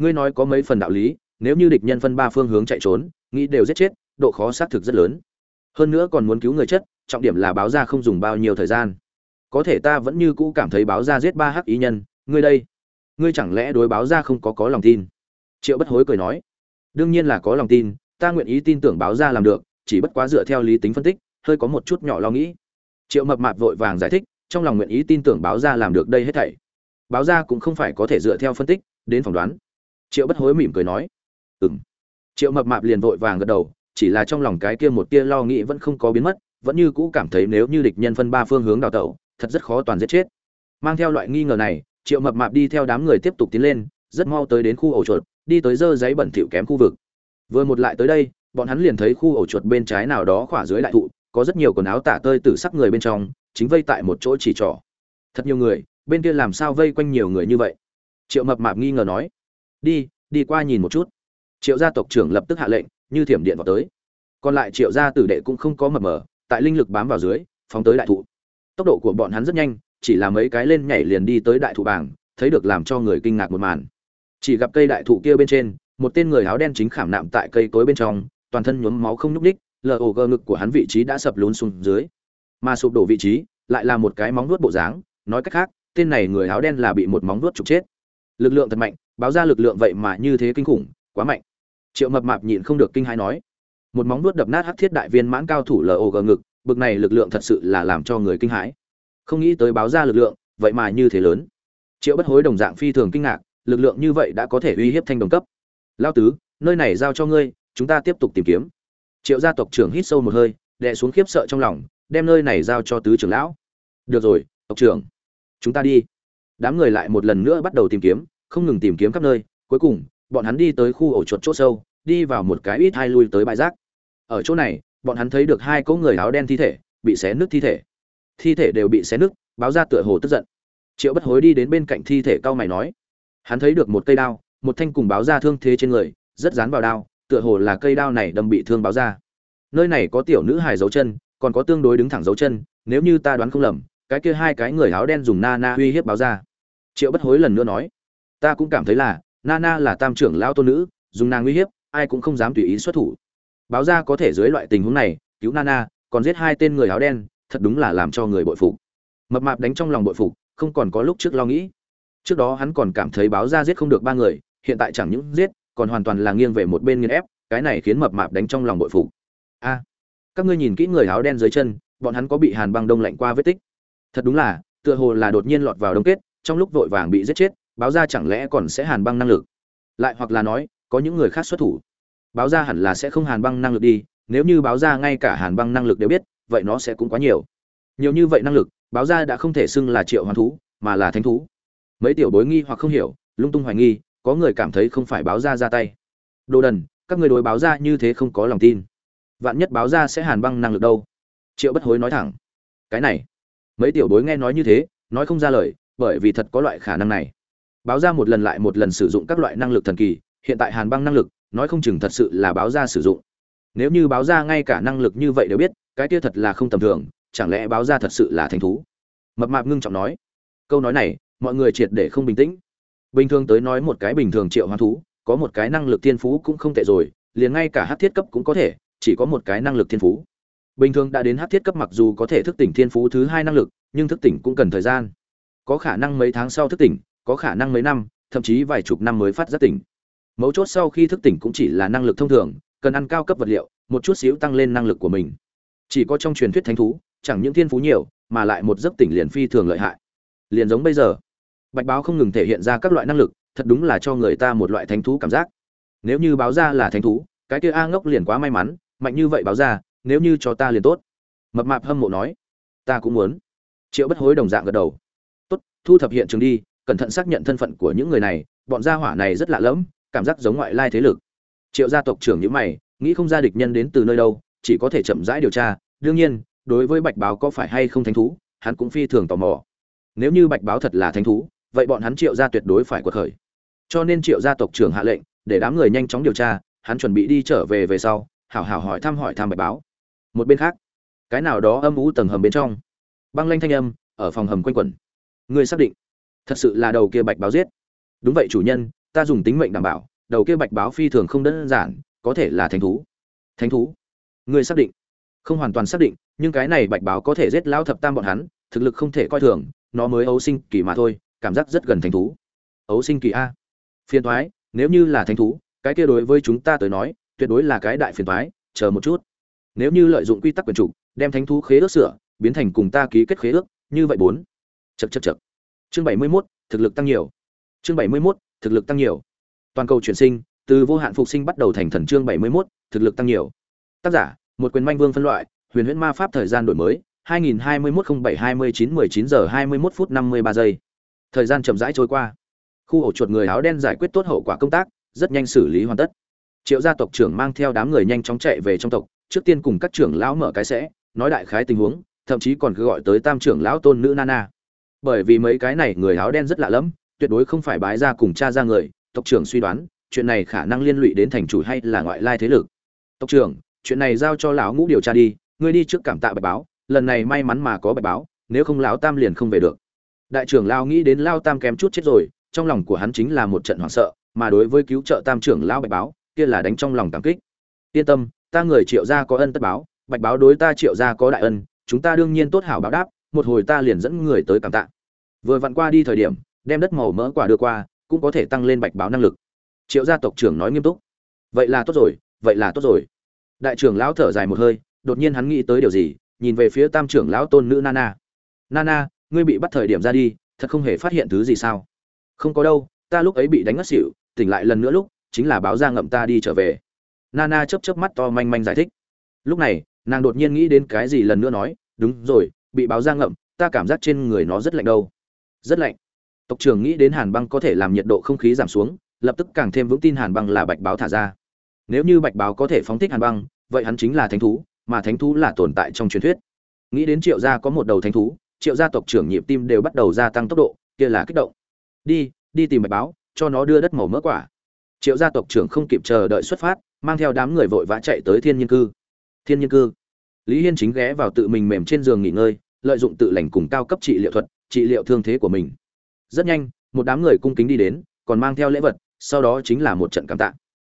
ngươi nói có mấy phần đạo lý, nếu như địch nhân phân ba phương hướng chạy trốn, nghĩ đều giết chết, độ khó xác thực rất lớn. Hơn nữa còn muốn cứu người chất, trọng điểm là báo ra không dùng bao nhiêu thời gian. Có thể ta vẫn như cũ cảm thấy báo ra giết ba hắc ý nhân, ngươi đây. Ngươi chẳng lẽ đối báo ra không có có lòng tin? Triệu bất hối cười nói. Đương nhiên là có lòng tin, ta nguyện ý tin tưởng báo ra làm được, chỉ bất quá dựa theo lý tính phân tích, hơi có một chút nhỏ lo nghĩ. Triệu mập mạp vội vàng giải thích, trong lòng nguyện ý tin tưởng báo ra làm được đây hết thảy. Báo ra cũng không phải có thể dựa theo phân tích, đến phỏng đoán triệu bất hối mỉm cười nói ừng triệu mập mạp liền vội vàng gật đầu, chỉ là trong lòng cái kia một tia lo nghĩ vẫn không có biến mất, vẫn như cũ cảm thấy nếu như địch nhân phân ba phương hướng đào tẩu, thật rất khó toàn giết chết. Mang theo loại nghi ngờ này, triệu mập mạp đi theo đám người tiếp tục tiến lên, rất mau tới đến khu ổ chuột, đi tới dơ giấy bẩn thỉu kém khu vực. Vừa một lại tới đây, bọn hắn liền thấy khu ổ chuột bên trái nào đó khỏa dưới đại thụ, có rất nhiều quần áo tả tơi tử sắc người bên trong, chính vây tại một chỗ chỉ trỏ. Thật nhiều người, bên kia làm sao vây quanh nhiều người như vậy? Triệu mập mạp nghi ngờ nói đi đi qua nhìn một chút. Triệu gia tộc trưởng lập tức hạ lệnh, như thiểm điện vào tới. Còn lại triệu gia tử đệ cũng không có mập mờ, tại linh lực bám vào dưới, phóng tới đại thụ. Tốc độ của bọn hắn rất nhanh, chỉ là mấy cái lên nhảy liền đi tới đại thụ bảng, thấy được làm cho người kinh ngạc một màn. Chỉ gặp cây đại thụ kia bên trên, một tên người áo đen chính khảm nạm tại cây cối bên trong, toàn thân nhuốm máu không nhúc ních lờ ổ gờ ngực của hắn vị trí đã sập lún xuống dưới. Mà sụp đổ vị trí, lại là một cái móng nuốt bộ dáng, nói cách khác, tên này người áo đen là bị một móng nuốt trục chết. Lực lượng thật mạnh báo ra lực lượng vậy mà như thế kinh khủng, quá mạnh. Triệu mập mạp nhịn không được kinh hãi nói, một móng nuốt đập nát hắc thiết đại viên mãn cao thủ log ngực, bực này lực lượng thật sự là làm cho người kinh hãi. Không nghĩ tới báo ra lực lượng, vậy mà như thế lớn. Triệu bất hối đồng dạng phi thường kinh ngạc, lực lượng như vậy đã có thể uy hiếp thanh đồng cấp. Lao tứ, nơi này giao cho ngươi, chúng ta tiếp tục tìm kiếm. Triệu gia tộc trưởng hít sâu một hơi, đè xuống khiếp sợ trong lòng, đem nơi này giao cho tứ trưởng lão. Được rồi, tộc trưởng, chúng ta đi. Đám người lại một lần nữa bắt đầu tìm kiếm không ngừng tìm kiếm khắp nơi, cuối cùng, bọn hắn đi tới khu ổ chuột chỗ sâu, đi vào một cái ít hai lui tới bãi rác. Ở chỗ này, bọn hắn thấy được hai cỗ người áo đen thi thể, bị xé nứt thi thể. Thi thể đều bị xé nứt, báo ra tựa hồ tức giận. Triệu bất hối đi đến bên cạnh thi thể cao mày nói. Hắn thấy được một cây đao, một thanh cùng báo ra thương thế trên người, rất dán vào đao, tựa hồ là cây đao này đâm bị thương báo ra. Nơi này có tiểu nữ hài dấu chân, còn có tương đối đứng thẳng dấu chân, nếu như ta đoán không lầm, cái kia hai cái người áo đen dùng na na uy hiếp báo ra. Triệu bất hối lần nữa nói ta cũng cảm thấy là, Nana là tam trưởng lão tôn nữ, dùng nàng uy hiếp, ai cũng không dám tùy ý xuất thủ. Báo ra có thể dưới loại tình huống này, cứu nana, còn giết hai tên người áo đen, thật đúng là làm cho người bội phục. Mập mạp đánh trong lòng bội phục, không còn có lúc trước lo nghĩ. Trước đó hắn còn cảm thấy báo ra giết không được ba người, hiện tại chẳng những giết, còn hoàn toàn là nghiêng về một bên nghiên ép, cái này khiến mập mạp đánh trong lòng bội phục. A, các ngươi nhìn kỹ người áo đen dưới chân, bọn hắn có bị hàn băng đông lạnh qua vết tích? Thật đúng là, tựa hồ là đột nhiên lọt vào đông kết, trong lúc vội vàng bị giết chết báo ra chẳng lẽ còn sẽ hàn băng năng lực? Lại hoặc là nói, có những người khác xuất thủ. Báo ra hẳn là sẽ không hàn băng năng lực đi, nếu như báo ra ngay cả hàn băng năng lực đều biết, vậy nó sẽ cũng quá nhiều. Nhiều như vậy năng lực, báo ra đã không thể xưng là triệu hoàn thú, mà là thánh thú. Mấy tiểu bối nghi hoặc không hiểu, lung tung hoài nghi, có người cảm thấy không phải báo ra ra tay. Đồ đần, các người đối báo ra như thế không có lòng tin. Vạn nhất báo ra sẽ hàn băng năng lực đâu? Triệu bất hối nói thẳng. Cái này. Mấy tiểu bối nghe nói như thế, nói không ra lời, bởi vì thật có loại khả năng này báo ra một lần lại một lần sử dụng các loại năng lực thần kỳ, hiện tại hàn băng năng lực, nói không chừng thật sự là báo ra sử dụng. Nếu như báo ra ngay cả năng lực như vậy đều biết, cái kia thật là không tầm thường, chẳng lẽ báo ra thật sự là thành thú? Mập mạp ngưng trọng nói. Câu nói này, mọi người triệt để không bình tĩnh. Bình thường tới nói một cái bình thường triệu hoán thú, có một cái năng lực thiên phú cũng không tệ rồi, liền ngay cả hát thiết cấp cũng có thể, chỉ có một cái năng lực thiên phú. Bình thường đã đến hát thiết cấp mặc dù có thể thức tỉnh thiên phú thứ hai năng lực, nhưng thức tỉnh cũng cần thời gian. Có khả năng mấy tháng sau thức tỉnh có khả năng mấy năm, thậm chí vài chục năm mới phát giác tỉnh. Mấu chốt sau khi thức tỉnh cũng chỉ là năng lực thông thường, cần ăn cao cấp vật liệu, một chút xíu tăng lên năng lực của mình. Chỉ có trong truyền thuyết thánh thú, chẳng những thiên phú nhiều, mà lại một giấc tỉnh liền phi thường lợi hại. Liền giống bây giờ, bạch báo không ngừng thể hiện ra các loại năng lực, thật đúng là cho người ta một loại thánh thú cảm giác. Nếu như báo ra là thánh thú, cái kia a ngốc liền quá may mắn, mạnh như vậy báo ra, nếu như cho ta liền tốt. Mập mạp hâm mộ nói, ta cũng muốn. Triệu bất hối đồng dạng gật đầu. Tốt, thu thập hiện trường đi cẩn thận xác nhận thân phận của những người này, bọn gia hỏa này rất lạ lẫm, cảm giác giống ngoại lai thế lực. Triệu gia tộc trưởng những mày, nghĩ không ra địch nhân đến từ nơi đâu, chỉ có thể chậm rãi điều tra. Đương nhiên, đối với bạch báo có phải hay không thánh thú, hắn cũng phi thường tò mò. Nếu như bạch báo thật là thánh thú, vậy bọn hắn triệu gia tuyệt đối phải quật khởi. Cho nên triệu gia tộc trưởng hạ lệnh, để đám người nhanh chóng điều tra, hắn chuẩn bị đi trở về về sau, hảo hảo hỏi thăm hỏi thăm bạch báo. Một bên khác, cái nào đó âm ú tầng hầm bên trong. Băng lanh thanh âm, ở phòng hầm quanh quẩn. Người xác định thật sự là đầu kia bạch báo giết. Đúng vậy chủ nhân, ta dùng tính mệnh đảm bảo, đầu kia bạch báo phi thường không đơn giản, có thể là thánh thú. Thánh thú? Người xác định? Không hoàn toàn xác định, nhưng cái này bạch báo có thể giết lao thập tam bọn hắn, thực lực không thể coi thường, nó mới ấu sinh kỳ mà thôi, cảm giác rất gần thánh thú. Ấu sinh kỳ a. Phiền thoái nếu như là thánh thú, cái kia đối với chúng ta tới nói, tuyệt đối là cái đại phiền thoái chờ một chút. Nếu như lợi dụng quy tắc quyền trục đem thánh thú khế ước sửa, biến thành cùng ta ký kết khế ước, như vậy bốn. Chật chật chật chương bảy mươi 71, thực lực tăng nhiều. Chương bảy mươi 71, thực lực tăng nhiều. Toàn cầu chuyển sinh từ vô hạn phục sinh bắt đầu thành thần chương bảy mươi 71, thực lực tăng nhiều. Tác giả một quyền manh vương phân loại huyền huyễn ma pháp thời gian đổi mới 2021-07-29-19 giờ 21 phút 53 giây. Thời gian chậm rãi trôi qua. Khu ổ chuột người áo đen giải quyết tốt hậu quả công tác rất nhanh xử lý hoàn tất. Triệu gia tộc trưởng mang theo đám người nhanh chóng chạy về trong tộc trước tiên cùng các trưởng lão mở cái sẽ nói đại khái tình huống thậm chí còn cứ gọi tới tam trưởng lão tôn nữ nana bởi vì mấy cái này người áo đen rất lạ lẫm, tuyệt đối không phải bái ra cùng cha ra người. Tộc trưởng suy đoán, chuyện này khả năng liên lụy đến thành chủ hay là ngoại lai thế lực. Tộc trưởng, chuyện này giao cho lão ngũ điều tra đi, ngươi đi trước cảm tạ bạch báo, lần này may mắn mà có bạch báo, nếu không lão tam liền không về được. Đại trưởng lao nghĩ đến lao tam kém chút chết rồi, trong lòng của hắn chính là một trận hoảng sợ, mà đối với cứu trợ tam trưởng lao bạch báo, kia là đánh trong lòng cảm kích. Yên tâm, ta người triệu gia có ân tất báo, bạch báo đối ta triệu gia có đại ân, chúng ta đương nhiên tốt hảo báo đáp một hồi ta liền dẫn người tới cảm tạ. Vừa vặn qua đi thời điểm, đem đất màu mỡ quả đưa qua, cũng có thể tăng lên bạch báo năng lực. Triệu gia tộc trưởng nói nghiêm túc. Vậy là tốt rồi, vậy là tốt rồi. Đại trưởng lão thở dài một hơi, đột nhiên hắn nghĩ tới điều gì, nhìn về phía tam trưởng lão tôn nữ nana. Nana, ngươi bị bắt thời điểm ra đi, thật không hề phát hiện thứ gì sao? Không có đâu, ta lúc ấy bị đánh ngất xỉu, tỉnh lại lần nữa lúc, chính là báo ra ngậm ta đi trở về. Nana chớp chớp mắt to manh manh giải thích. Lúc này, nàng đột nhiên nghĩ đến cái gì lần nữa nói, đúng rồi bị báo ra ngậm, ta cảm giác trên người nó rất lạnh đâu. Rất lạnh. Tộc trưởng nghĩ đến hàn băng có thể làm nhiệt độ không khí giảm xuống, lập tức càng thêm vững tin hàn băng là bạch báo thả ra. Nếu như bạch báo có thể phóng thích hàn băng, vậy hắn chính là thánh thú, mà thánh thú là tồn tại trong truyền thuyết. Nghĩ đến triệu gia có một đầu thánh thú, triệu gia tộc trưởng nhịp tim đều bắt đầu gia tăng tốc độ, kia là kích động. Đi đi tìm bạch báo, cho nó đưa đất màu mỡ quả. Triệu gia tộc trưởng không kịp chờ đợi xuất phát, mang theo đám người vội vã chạy tới thiên nhiên cư. Thiên nhiên cư lý hiên chính ghé vào tự mình mềm trên giường nghỉ ngơi, lợi dụng tự lành cùng cao cấp trị liệu thuật, trị liệu thương thế của mình. Rất nhanh, một đám người cung kính đi đến, còn mang theo lễ vật, sau đó chính là một trận cảm tạ.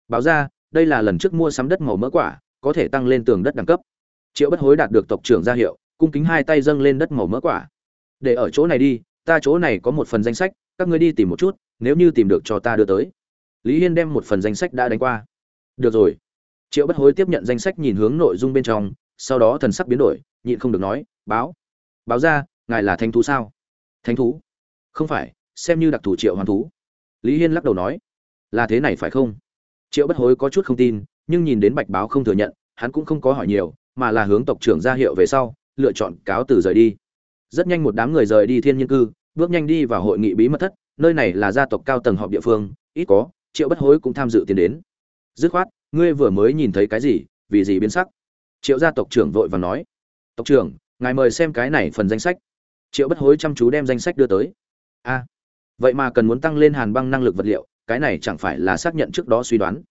Báo ra, đây là lần trước mua sắm đất màu mỡ quả, có thể tăng lên tường đất đẳng cấp. Triệu bất hối đạt được tộc trưởng ra hiệu, cung kính hai tay dâng lên đất màu mỡ quả. Để ở chỗ này đi, ta chỗ này có một phần danh sách, các ngươi đi tìm một chút, nếu như tìm được cho ta đưa tới. Lý hiên đem một phần danh sách đã đánh qua. Được rồi. Triệu bất hối tiếp nhận danh sách nhìn hướng nội dung bên trong sau đó thần sắc biến đổi, nhịn không được nói, báo báo ra, ngài là thánh thú sao? Thánh thú? Không phải, xem như đặc thù triệu hoàn thú. Lý hiên lắc đầu nói, là thế này phải không? Triệu bất hối có chút không tin, nhưng nhìn đến bạch báo không thừa nhận, hắn cũng không có hỏi nhiều, mà là hướng tộc trưởng ra hiệu về sau, lựa chọn cáo từ rời đi. Rất nhanh một đám người rời đi thiên nhiên cư, bước nhanh đi vào hội nghị bí mật thất, nơi này là gia tộc cao tầng họp địa phương, ít có, triệu bất hối cũng tham dự tiến đến. Dứt khoát, ngươi vừa mới nhìn thấy cái gì, vì gì biến sắc? Triệu gia tộc trưởng vội và nói, tộc trưởng, ngài mời xem cái này phần danh sách. Triệu bất hối chăm chú đem danh sách đưa tới. A, vậy mà cần muốn tăng lên hàn băng năng lực vật liệu, cái này chẳng phải là xác nhận trước đó suy đoán.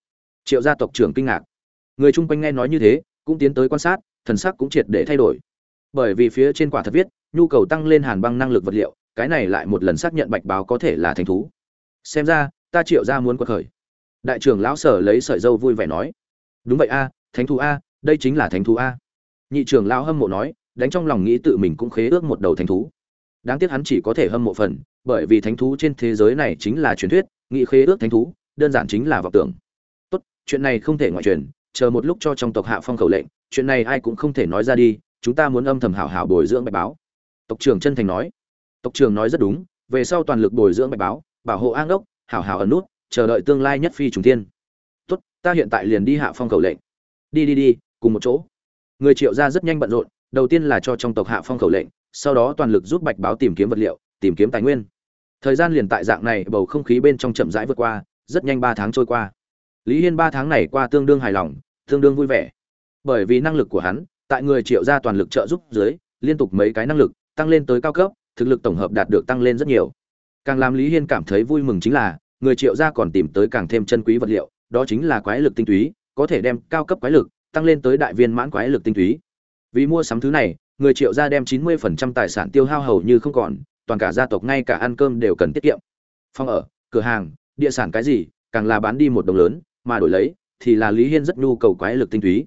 Triệu gia tộc trưởng kinh ngạc. Người chung quanh nghe nói như thế, cũng tiến tới quan sát, thần sắc cũng triệt để thay đổi. Bởi vì phía trên quả thật viết, nhu cầu tăng lên hàn băng năng lực vật liệu, cái này lại một lần xác nhận bạch báo có thể là thành thú. Xem ra, ta triệu ra muốn quật khởi. Đại trưởng lão sở lấy sợi dâu vui vẻ nói, đúng vậy a, thánh thú a đây chính là thánh thú a. Nhị trưởng lão hâm mộ nói, đánh trong lòng nghĩ tự mình cũng khế ước một đầu thánh thú. Đáng tiếc hắn chỉ có thể hâm mộ phần, bởi vì thánh thú trên thế giới này chính là truyền thuyết nghị khế ước thánh thú, đơn giản chính là vọng tưởng. Tốt, chuyện này không thể ngoại truyền, chờ một lúc cho trong tộc hạ phong khẩu lệnh, chuyện này ai cũng không thể nói ra đi, chúng ta muốn âm thầm hảo hảo bồi dưỡng bạch báo. Tộc trưởng chân thành nói. Tộc trưởng nói rất đúng, về sau toàn lực bồi dưỡng bạch báo, bảo hộ an ốc hảo hảo ẩn nút, chờ đợi tương lai nhất phi trùng thiên. Tốt, ta hiện tại liền đi hạ phong khẩu lệnh. Đi đi đi cùng một chỗ. Người triệu gia rất nhanh bận rộn, đầu tiên là cho trong tộc hạ phong khẩu lệnh, sau đó toàn lực giúp bạch báo tìm kiếm vật liệu, tìm kiếm tài nguyên. Thời gian liền tại dạng này, bầu không khí bên trong chậm rãi vượt qua, rất nhanh ba tháng trôi qua. Lý hiên ba tháng này qua tương đương hài lòng, tương đương vui vẻ. Bởi vì năng lực của hắn, tại người triệu gia toàn lực trợ giúp dưới, liên tục mấy cái năng lực, tăng lên tới cao cấp, thực lực tổng hợp đạt được tăng lên rất nhiều. Càng làm lý hiên cảm thấy vui mừng chính là, người triệu gia còn tìm tới càng thêm chân quý vật liệu, đó chính là quái lực tinh túy, có thể đem cao cấp quái lực tăng lên tới đại viên mãn quái lực tinh túy. Vì mua sắm thứ này, người triệu gia đem chín mươi phần trăm tài sản tiêu hao hầu như không còn, toàn cả gia tộc ngay cả ăn cơm đều cần tiết kiệm. Phòng ở, cửa hàng, địa sản cái gì, càng là bán đi một đồng lớn, mà đổi lấy, thì là lý hiên rất nhu cầu quái lực tinh túy.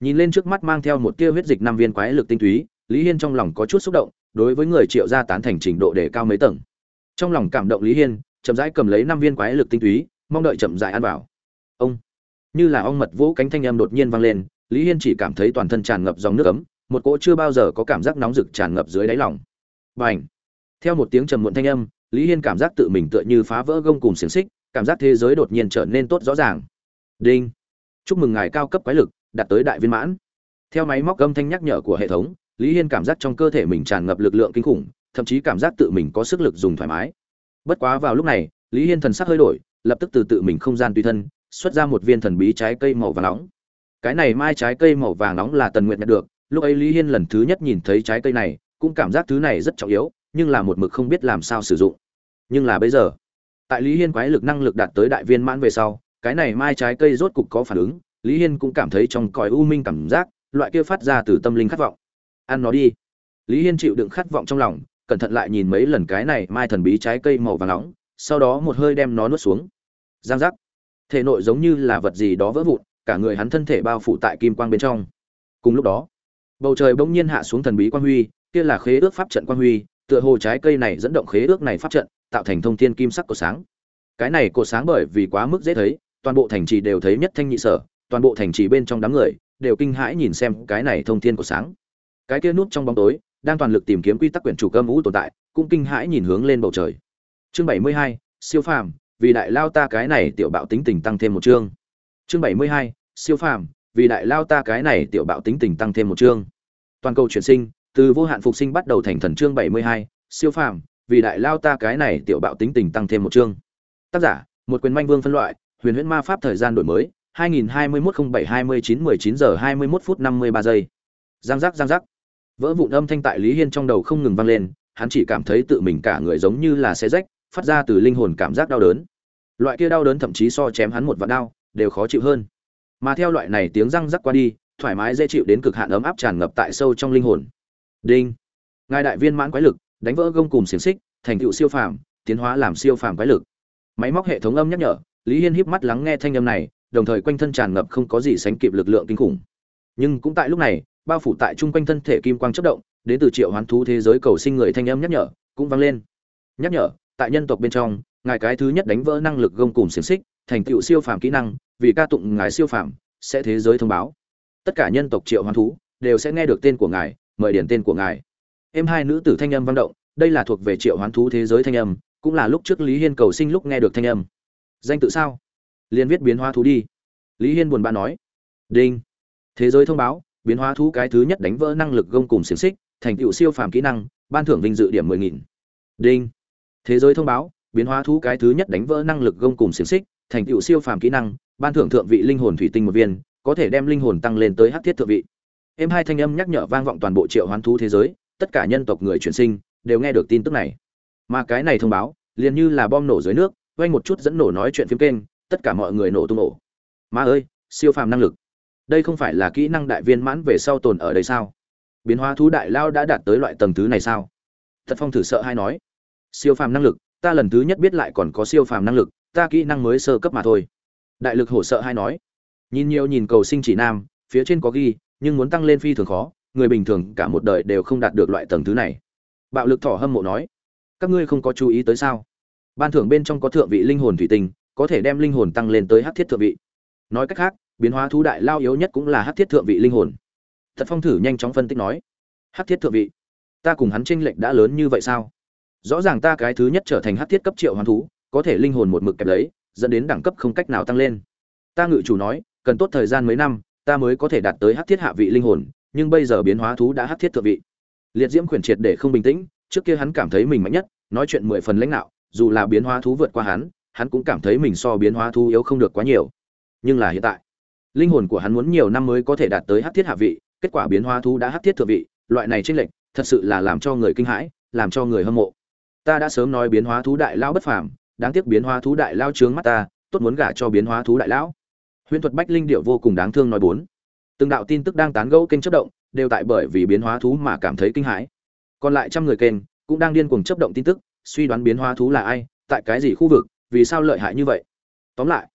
Nhìn lên trước mắt mang theo một tia huyết dịch năm viên quái lực tinh túy, lý hiên trong lòng có chút xúc động, đối với người triệu gia tán thành trình độ để cao mấy tầng. Trong lòng cảm động lý hiên, chậm rãi cầm lấy năm viên quái lực tinh túy, mong đợi chậm rãi ăn vào. Ông! Như là ong mật vỗ cánh thanh âm đột nhiên vang lên, lý hiên chỉ cảm thấy toàn thân tràn ngập dòng nước ấm, một cỗ chưa bao giờ có cảm giác nóng rực tràn ngập dưới đáy lòng. B à n h theo một tiếng trầm muộn thanh âm, lý hiên cảm giác tự mình tựa như phá vỡ gông cùng xiềng xích, cảm giác thế giới đột nhiên trở nên tốt rõ ràng. Đinh! Chúc mừng ngài cao cấp quái lực, đạt tới đại viên mãn. Theo máy móc âm thanh nhắc nhở của hệ thống, lý hiên cảm giác trong cơ thể mình tràn ngập lực lượng kinh khủng, thậm chí cảm giác tự mình có sức lực dùng thoải mái. Bất quá vào lúc này, lý hiên thần sắc hơi đổi, lập tức từ tự mình không gian tùy thân xuất ra một viên thần bí trái cây màu vàng nóng. Cái này mai trái cây màu vàng nóng là tần nguyệt nhận được, lúc ấy lý hiên lần thứ nhất nhìn thấy trái cây này, cũng cảm giác thứ này rất trọng yếu, nhưng là một mực không biết làm sao sử dụng. Nhưng là bây giờ, tại lý hiên quái lực năng lực đạt tới đại viên mãn về sau, cái này mai trái cây rốt cục có phản ứng, lý hiên cũng cảm thấy trong cõi u minh cảm giác, loại kia phát ra từ tâm linh khát vọng. Ăn nó đi. Lý hiên chịu đựng khát vọng trong lòng, cẩn thận lại nhìn mấy lần cái này mai thần bí trái cây màu vàng nóng, sau đó một hơi đem nó nuốt xuống. Giang giác thể nội giống như là vật gì đó vỡ vụn, cả người hắn thân thể bao phủ tại kim quang bên trong. Cùng lúc đó, bầu trời bỗng nhiên hạ xuống thần bí quang huy, kia là khế ước pháp trận quang huy, tựa hồ trái cây này dẫn động khế ước này pháp trận, tạo thành thông thiên kim sắc của sáng. Cái này cột sáng bởi vì quá mức dễ thấy, toàn bộ thành trì đều thấy nhất thanh nhị sở, toàn bộ thành trì bên trong đám người đều kinh hãi nhìn xem cái này thông thiên của sáng. Cái kia nút trong bóng tối, đang toàn lực tìm kiếm quy tắc quyển chủ cơ ú tồn tại, cũng kinh hãi nhìn hướng lên bầu trời. Chương bảy mươi hai, siêu phàm vì đại lao ta cái này tiểu bạo tính tình tăng thêm một chương. Chương bảy mươi hai, siêu phàm, vì đại lao ta cái này tiểu bạo tính tình tăng thêm một chương. Toàn cầu chuyển sinh, từ vô hạn phục sinh bắt đầu thành thần chương bảy mươi hai, siêu phàm, vì đại lao ta cái này tiểu bạo tính tình tăng thêm một chương. Tác giả, một quyền manh vương phân loại, huyền huyễn ma pháp thời gian đổi mới 2021-07-29-19 giờ 21 phút 53 giây. Giang giác giang giác. Vỡ vụn âm thanh tại lý hiên trong đầu không ngừng vang lên, hắn chỉ cảm thấy tự mình cả người giống như là xé rách, phát ra từ linh hồn cảm giác đau đớn loại kia đau đớn thậm chí so chém hắn một vạn đau, đều khó chịu hơn. Mà theo loại này tiếng răng rắc qua đi, thoải mái dễ chịu đến cực hạn ấm áp tràn ngập tại sâu trong linh hồn. Đinh. Ngài đại viên mãn quái lực, đánh vỡ gông cùng xiềng xích, thành tựu siêu phàm, tiến hóa làm siêu phàm quái lực. Máy móc hệ thống âm nhắc nhở, lý hiên híp mắt lắng nghe thanh âm này, đồng thời quanh thân tràn ngập không có gì sánh kịp lực lượng kinh khủng. Nhưng cũng tại lúc này, bao phủ tại chung quanh thân thể kim quang chất động, đến từ triệu hoán thú thế giới cầu sinh người thanh âm nhắc nhở, cũng vang lên. Nhắc nhở, tại nhân tộc bên trong ngài cái thứ nhất đánh vỡ năng lực gông cùng xiềng xích, thành tựu siêu phàm kỹ năng, vì ca tụng ngài siêu phàm, sẽ thế giới thông báo. Tất cả nhân tộc triệu hoán thú đều sẽ nghe được tên của ngài, mời điển tên của ngài. Em hai nữ tử thanh âm vang động, đây là thuộc về triệu hoán thú thế giới thanh âm, cũng là lúc trước lý hiên cầu sinh lúc nghe được thanh âm. Danh tự sao? Liên viết biến hóa thú đi. Lý hiên buồn bã nói. Đinh. Thế giới thông báo, biến hóa thú cái thứ nhất đánh vỡ năng lực gông cùng xiềng xích, thành tựu siêu phàm kỹ năng, ban thưởng vinh dự điểm mười nghìn. Đinh. Thế giới thông báo biến hóa thú cái thứ nhất đánh vỡ năng lực gông cùng xiềng xích, thành tựu siêu phàm kỹ năng, ban thưởng thượng vị linh hồn thủy tinh một viên, có thể đem linh hồn tăng lên tới hắc thiết thượng vị. Em hai thanh âm nhắc nhở vang vọng toàn bộ triệu hoán thú thế giới, tất cả nhân tộc người chuyển sinh đều nghe được tin tức này. Mà cái này thông báo, liền như là bom nổ dưới nước, quanh một chút dẫn nổ nói chuyện phim kênh, tất cả mọi người nổ tung nổ. Ma ơi, siêu phàm năng lực. Đây không phải là kỹ năng đại viên mãn về sau tồn ở đây sao? Biến hóa thú đại lao đã đạt tới loại tầng thứ này sao? Thật phong thử sợ hay nói. Siêu phàm năng lực ta lần thứ nhất biết lại còn có siêu phàm năng lực, ta kỹ năng mới sơ cấp mà thôi. Đại lực hổ sợ hay nói. Nhìn nhiều nhìn cầu sinh chỉ nam, phía trên có ghi, nhưng muốn tăng lên phi thường khó, người bình thường cả một đời đều không đạt được loại tầng thứ này. Bạo lực thỏ hâm mộ nói. Các ngươi không có chú ý tới sao? Ban thưởng bên trong có thượng vị linh hồn thủy tinh, có thể đem linh hồn tăng lên tới hát thiết thượng vị. Nói cách khác, biến hóa thú đại lao yếu nhất cũng là hát thiết thượng vị linh hồn. Thật phong thử nhanh chóng phân tích nói. Hát thiết thượng vị? Ta cùng hắn tranh lệch đã lớn như vậy sao? Rõ ràng ta cái thứ nhất trở thành hát thiết cấp triệu hoán thú, có thể linh hồn một mực kẹp lấy, dẫn đến đẳng cấp không cách nào tăng lên. Ta ngự chủ nói, cần tốt thời gian mấy năm, ta mới có thể đạt tới hát thiết hạ vị linh hồn, nhưng bây giờ biến hóa thú đã hát thiết thượng vị. Liệt diễm khuyển triệt để không bình tĩnh, trước kia hắn cảm thấy mình mạnh nhất, nói chuyện mười phần lãnh đạo, dù là biến hóa thú vượt qua hắn hắn cũng cảm thấy mình so biến hóa thú yếu không được quá nhiều. Nhưng là hiện tại, linh hồn của hắn muốn nhiều năm mới có thể đạt tới hát thiết hạ vị, kết quả biến hóa thú đã hát thiết thượng vị, loại này tranh lệch, thật sự là làm cho người kinh hãi, làm cho người hâm mộ ta đã sớm nói biến hóa thú đại lao bất phàm, đáng tiếc biến hóa thú đại lao trướng mắt ta, tốt muốn gả cho biến hóa thú đại lão. Huyễn thuật bách linh điệu vô cùng đáng thương nói bốn. Từng đạo tin tức đang tán gẫu kênh chấp động, đều tại bởi vì biến hóa thú mà cảm thấy kinh hãi. Còn lại trăm người kênh, cũng đang điên cuồng chấp động tin tức, suy đoán biến hóa thú là ai, tại cái gì khu vực, vì sao lợi hại như vậy. Tóm lại,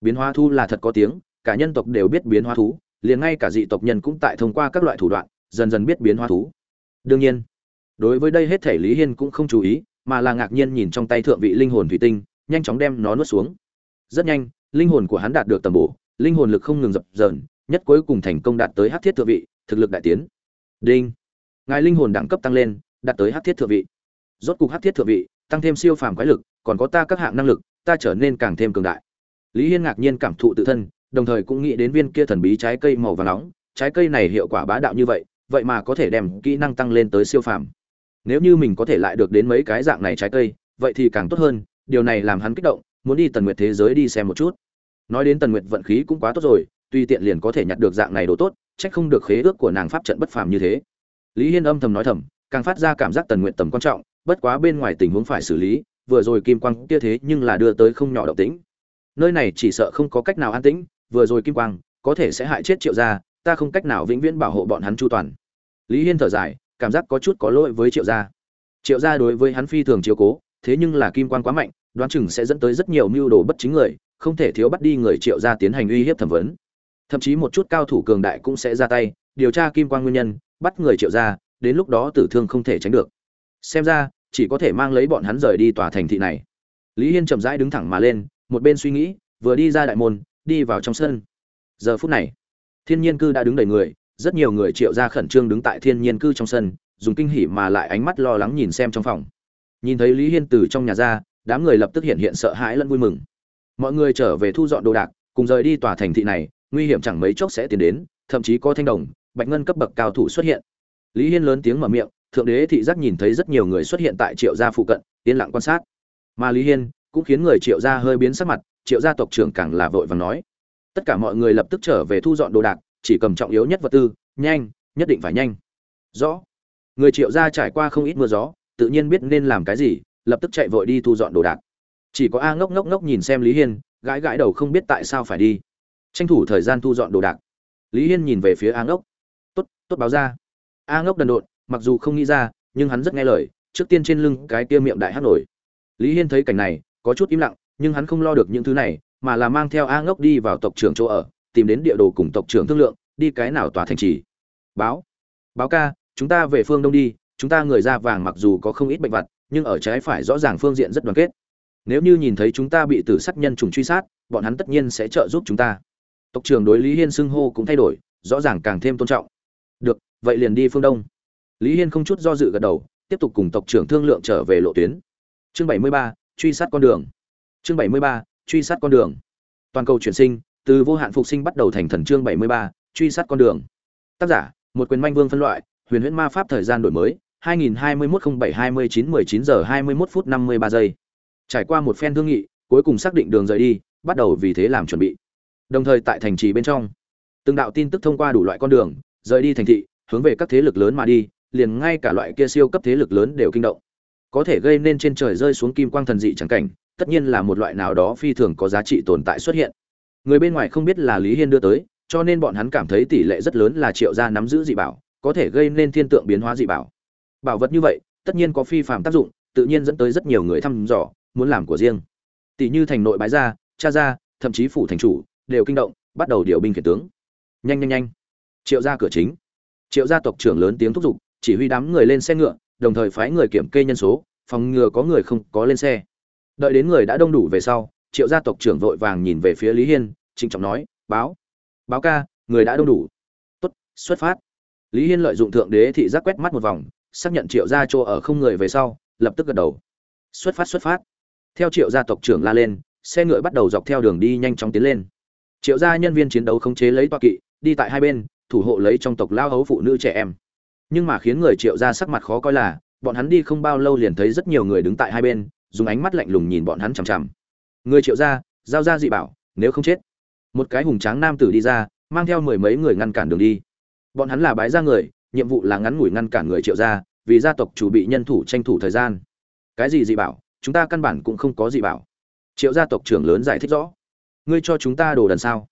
biến hóa thú là thật có tiếng, cả nhân tộc đều biết biến hóa thú, liền ngay cả dị tộc nhân cũng tại thông qua các loại thủ đoạn, dần dần biết biến hóa thú. Đương nhiên, đối với đây hết thể lý hiên cũng không chú ý mà là ngạc nhiên nhìn trong tay thượng vị linh hồn thủy tinh, nhanh chóng đem nó nuốt xuống. Rất nhanh, linh hồn của hắn đạt được tầm bổ, linh hồn lực không ngừng dập dờn, nhất cuối cùng thành công đạt tới hắc thiết thượng vị, thực lực đại tiến. Đinh. Ngài linh hồn đẳng cấp tăng lên, đạt tới hắc thiết thượng vị. Rốt cục hắc thiết thượng vị, tăng thêm siêu phàm quái lực, còn có ta các hạng năng lực, ta trở nên càng thêm cường đại. Lý hiên ngạc nhiên cảm thụ tự thân, đồng thời cũng nghĩ đến viên kia thần bí trái cây màu vàng nóng, trái cây này hiệu quả bá đạo như vậy vậy mà có thể đem kỹ năng tăng lên tới siêu phàm nếu như mình có thể lại được đến mấy cái dạng này trái cây, vậy thì càng tốt hơn, điều này làm hắn kích động, muốn đi tần nguyệt thế giới đi xem một chút. Nói đến tần nguyệt vận khí cũng quá tốt rồi, tuy tiện liền có thể nhặt được dạng này đồ tốt trách không được khế ước của nàng pháp trận bất phàm như thế. Lý hiên âm thầm nói thầm, càng phát ra cảm giác tần nguyện tầm quan trọng, bất quá bên ngoài tình huống phải xử lý, vừa rồi kim quang kia thế nhưng là đưa tới không nhỏ động tĩnh. Nơi này chỉ sợ không có cách nào an tĩnh, vừa rồi kim quang, có thể sẽ hại chết triệu gia, ta không cách nào vĩnh viễn bảo hộ bọn hắn chu toàn. Lý hiên thở dài cảm giác có chút có lỗi với triệu gia. Triệu gia đối với hắn phi thường chiếu cố, thế nhưng là kim quang quá mạnh, đoán chừng sẽ dẫn tới rất nhiều mưu đồ bất chính người, không thể thiếu bắt đi người triệu gia tiến hành uy hiếp thẩm vấn. Thậm chí một chút cao thủ cường đại cũng sẽ ra tay, điều tra kim quang nguyên nhân, bắt người triệu gia, đến lúc đó tử thương không thể tránh được. Xem ra, chỉ có thể mang lấy bọn hắn rời đi tòa thành thị này. Lý hiên chậm rãi đứng thẳng mà lên, một bên suy nghĩ, vừa đi ra đại môn, đi vào trong sân. Giờ phút này, thiên nhiên cư đã đứng đầy người rất nhiều người triệu ra khẩn trương đứng tại thiên nhiên cư trong sân, dùng kinh hỉ mà lại ánh mắt lo lắng nhìn xem trong phòng. Nhìn thấy lý hiên từ trong nhà ra, đám người lập tức hiện hiện sợ hãi lẫn vui mừng. Mọi người trở về thu dọn đồ đạc, cùng rời đi tòa thành thị này, nguy hiểm chẳng mấy chốc sẽ tiến đến, thậm chí có thanh đồng, bạch ngân cấp bậc cao thủ xuất hiện. Lý hiên lớn tiếng mở miệng, thượng đế thị giác nhìn thấy rất nhiều người xuất hiện tại triệu gia phụ cận, yên lặng quan sát. Mà lý hiên cũng khiến người triệu gia hơi biến sắc mặt, triệu gia tộc trưởng càng là vội vàng nói. Tất cả mọi người lập tức trở về thu dọn đồ đạc chỉ cầm trọng yếu nhất vật tư, nhanh, nhất định phải nhanh. Rõ. Người triệu gia trải qua không ít mưa gió, tự nhiên biết nên làm cái gì, lập tức chạy vội đi thu dọn đồ đạc. Chỉ có a ngốc ngốc ngốc nhìn xem lý hiên, gãi gãi đầu không biết tại sao phải đi. Tranh thủ thời gian thu dọn đồ đạc. Lý hiên nhìn về phía a ngốc. Tốt tốt báo ra. A ngốc đần độn, mặc dù không nghĩ ra, nhưng hắn rất nghe lời, trước tiên trên lưng cái kia miệng đại hát nổi. Lý hiên thấy cảnh này, có chút im lặng, nhưng hắn không lo được những thứ này, mà là mang theo a ngốc đi vào tộc trưởng chỗ ở tìm đến địa đồ cùng tộc trưởng thương lượng, đi cái nào tòa thành trì. Báo. Báo ca, chúng ta về phương đông đi, chúng ta người da vàng mặc dù có không ít bệnh vặt nhưng ở trái phải rõ ràng phương diện rất đoàn kết. Nếu như nhìn thấy chúng ta bị tử sát nhân trùng truy sát, bọn hắn tất nhiên sẽ trợ giúp chúng ta. Tộc trưởng đối lý hiên xưng hô cũng thay đổi, rõ ràng càng thêm tôn trọng. Được, vậy liền đi phương đông. Lý hiên không chút do dự gật đầu, tiếp tục cùng tộc trưởng thương lượng trở về lộ tuyến. Chương bảy mươi ba, truy sát con đường. Chương bảy mươi ba, truy sát con đường. Toàn cầu chuyển sinh từ vô hạn phục sinh bắt đầu thành thần chương bảy mươi ba, truy sát con đường. Tác giả, một quyền manh vương phân loại, huyền huyễn ma pháp thời gian đổi mới 2021-07-29-19 giờ 21 phút 53 giây. Trải qua một phen thương nghị, cuối cùng xác định đường rời đi, bắt đầu vì thế làm chuẩn bị. Đồng thời tại thành trì bên trong, từng đạo tin tức thông qua đủ loại con đường, rời đi thành thị, hướng về các thế lực lớn mà đi, liền ngay cả loại kia siêu cấp thế lực lớn đều kinh động. Có thể gây nên trên trời rơi xuống kim quang thần dị chẳng cảnh, tất nhiên là một loại nào đó phi thường có giá trị tồn tại xuất hiện người bên ngoài không biết là lý hiên đưa tới, cho nên bọn hắn cảm thấy tỷ lệ rất lớn là triệu gia nắm giữ dị bảo, có thể gây nên thiên tượng biến hóa dị bảo. Bảo vật như vậy, tất nhiên có phi phạm tác dụng, tự nhiên dẫn tới rất nhiều người thăm dò, muốn làm của riêng. Tỷ như thành nội bái gia, cha gia, thậm chí phủ thành chủ, đều kinh động, bắt đầu điều binh khiển tướng. Nhanh nhanh nhanh. Triệu gia cửa chính. Triệu gia tộc trưởng lớn tiếng thúc giục, chỉ huy đám người lên xe ngựa, đồng thời phái người kiểm kê nhân số, phòng ngừa có người không có lên xe. Đợi đến người đã đông đủ về sau triệu gia tộc trưởng vội vàng nhìn về phía lý hiên, trịnh trọng nói, báo báo ca, người đã đông đủ. Tốt, xuất phát. Lý hiên lợi dụng thượng đế thị giác quét mắt một vòng, xác nhận triệu gia chỗ ở không người về sau, lập tức gật đầu. Xuất phát xuất phát. Theo triệu gia tộc trưởng la lên, xe ngựa bắt đầu dọc theo đường đi nhanh chóng tiến lên. Triệu gia nhân viên chiến đấu khống chế lấy toa kỵ, đi tại hai bên, thủ hộ lấy trong tộc lao hấu phụ nữ trẻ em. Nhưng mà khiến người triệu gia sắc mặt khó coi là, bọn hắn đi không bao lâu liền thấy rất nhiều người đứng tại hai bên, dùng ánh mắt lạnh lùng nhìn bọn hắn chằm chằm người triệu gia, giao ra dị bảo, nếu không chết. Một cái hùng tráng nam tử đi ra, mang theo mười mấy người ngăn cản đường đi. Bọn hắn là bái gia người, nhiệm vụ là ngắn ngủi ngăn cản người triệu gia, vì gia tộc chủ bị nhân thủ tranh thủ thời gian. Cái gì dị bảo? Chúng ta căn bản cũng không có dị bảo. Triệu gia tộc trưởng lớn giải thích rõ. Ngươi cho chúng ta đồ đần sao?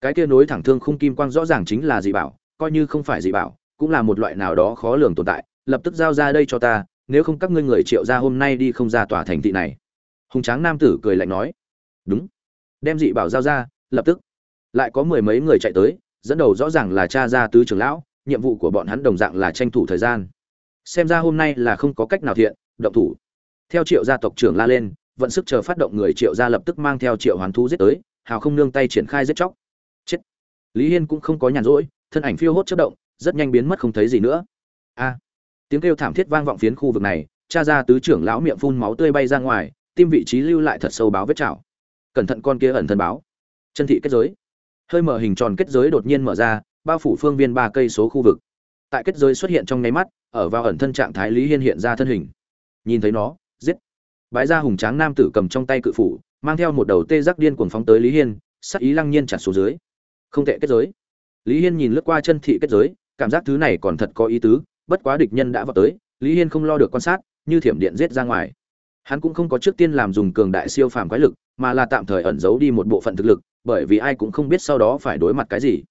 Cái kia nối thẳng thương khung kim quang rõ ràng chính là dị bảo, coi như không phải dị bảo, cũng là một loại nào đó khó lường tồn tại, lập tức giao ra đây cho ta, nếu không các ngươi người triệu gia hôm nay đi không ra tòa thành thị này hùng tráng nam tử cười lạnh nói, đúng. Đem dị bảo giao ra, lập tức. Lại có mười mấy người chạy tới, dẫn đầu rõ ràng là cha gia tứ trưởng lão, nhiệm vụ của bọn hắn đồng dạng là tranh thủ thời gian. Xem ra hôm nay là không có cách nào thiện, động thủ. Theo triệu gia tộc trưởng la lên, vận sức chờ phát động người triệu gia lập tức mang theo triệu hoàn thú giết tới, hào không nương tay triển khai giết chóc. Chết. Lý hiên cũng không có nhàn rỗi, thân ảnh phiêu hốt chất động, rất nhanh biến mất không thấy gì nữa. A. Tiếng kêu thảm thiết vang vọng phiến khu vực này, cha gia tứ trưởng lão miệng phun máu tươi bay ra ngoài tim vị trí lưu lại thật sâu báo vết chảo. Cẩn thận con kia ẩn thân báo. Chân thị kết giới. Hơi mở hình tròn kết giới đột nhiên mở ra, bao phủ phương viên ba cây số khu vực. Tại kết giới xuất hiện trong nháy mắt, ở vào ẩn thân trạng thái lý hiên hiện ra thân hình. Nhìn thấy nó, giết. Bái ra hùng tráng nam tử cầm trong tay cự phủ, mang theo một đầu tê giác điên cuồng phóng tới lý hiên, sắc ý lăng nhiên chặt xuống dưới. Không tệ kết giới. Lý hiên nhìn lướt qua chân thị kết giới, cảm giác thứ này còn thật có ý tứ, bất quá địch nhân đã vào tới, lý hiên không lo được quan sát, như thiểm điện giết ra ngoài hắn cũng không có trước tiên làm dùng cường đại siêu phàm quái lực, mà là tạm thời ẩn giấu đi một bộ phận thực lực, bởi vì ai cũng không biết sau đó phải đối mặt cái gì.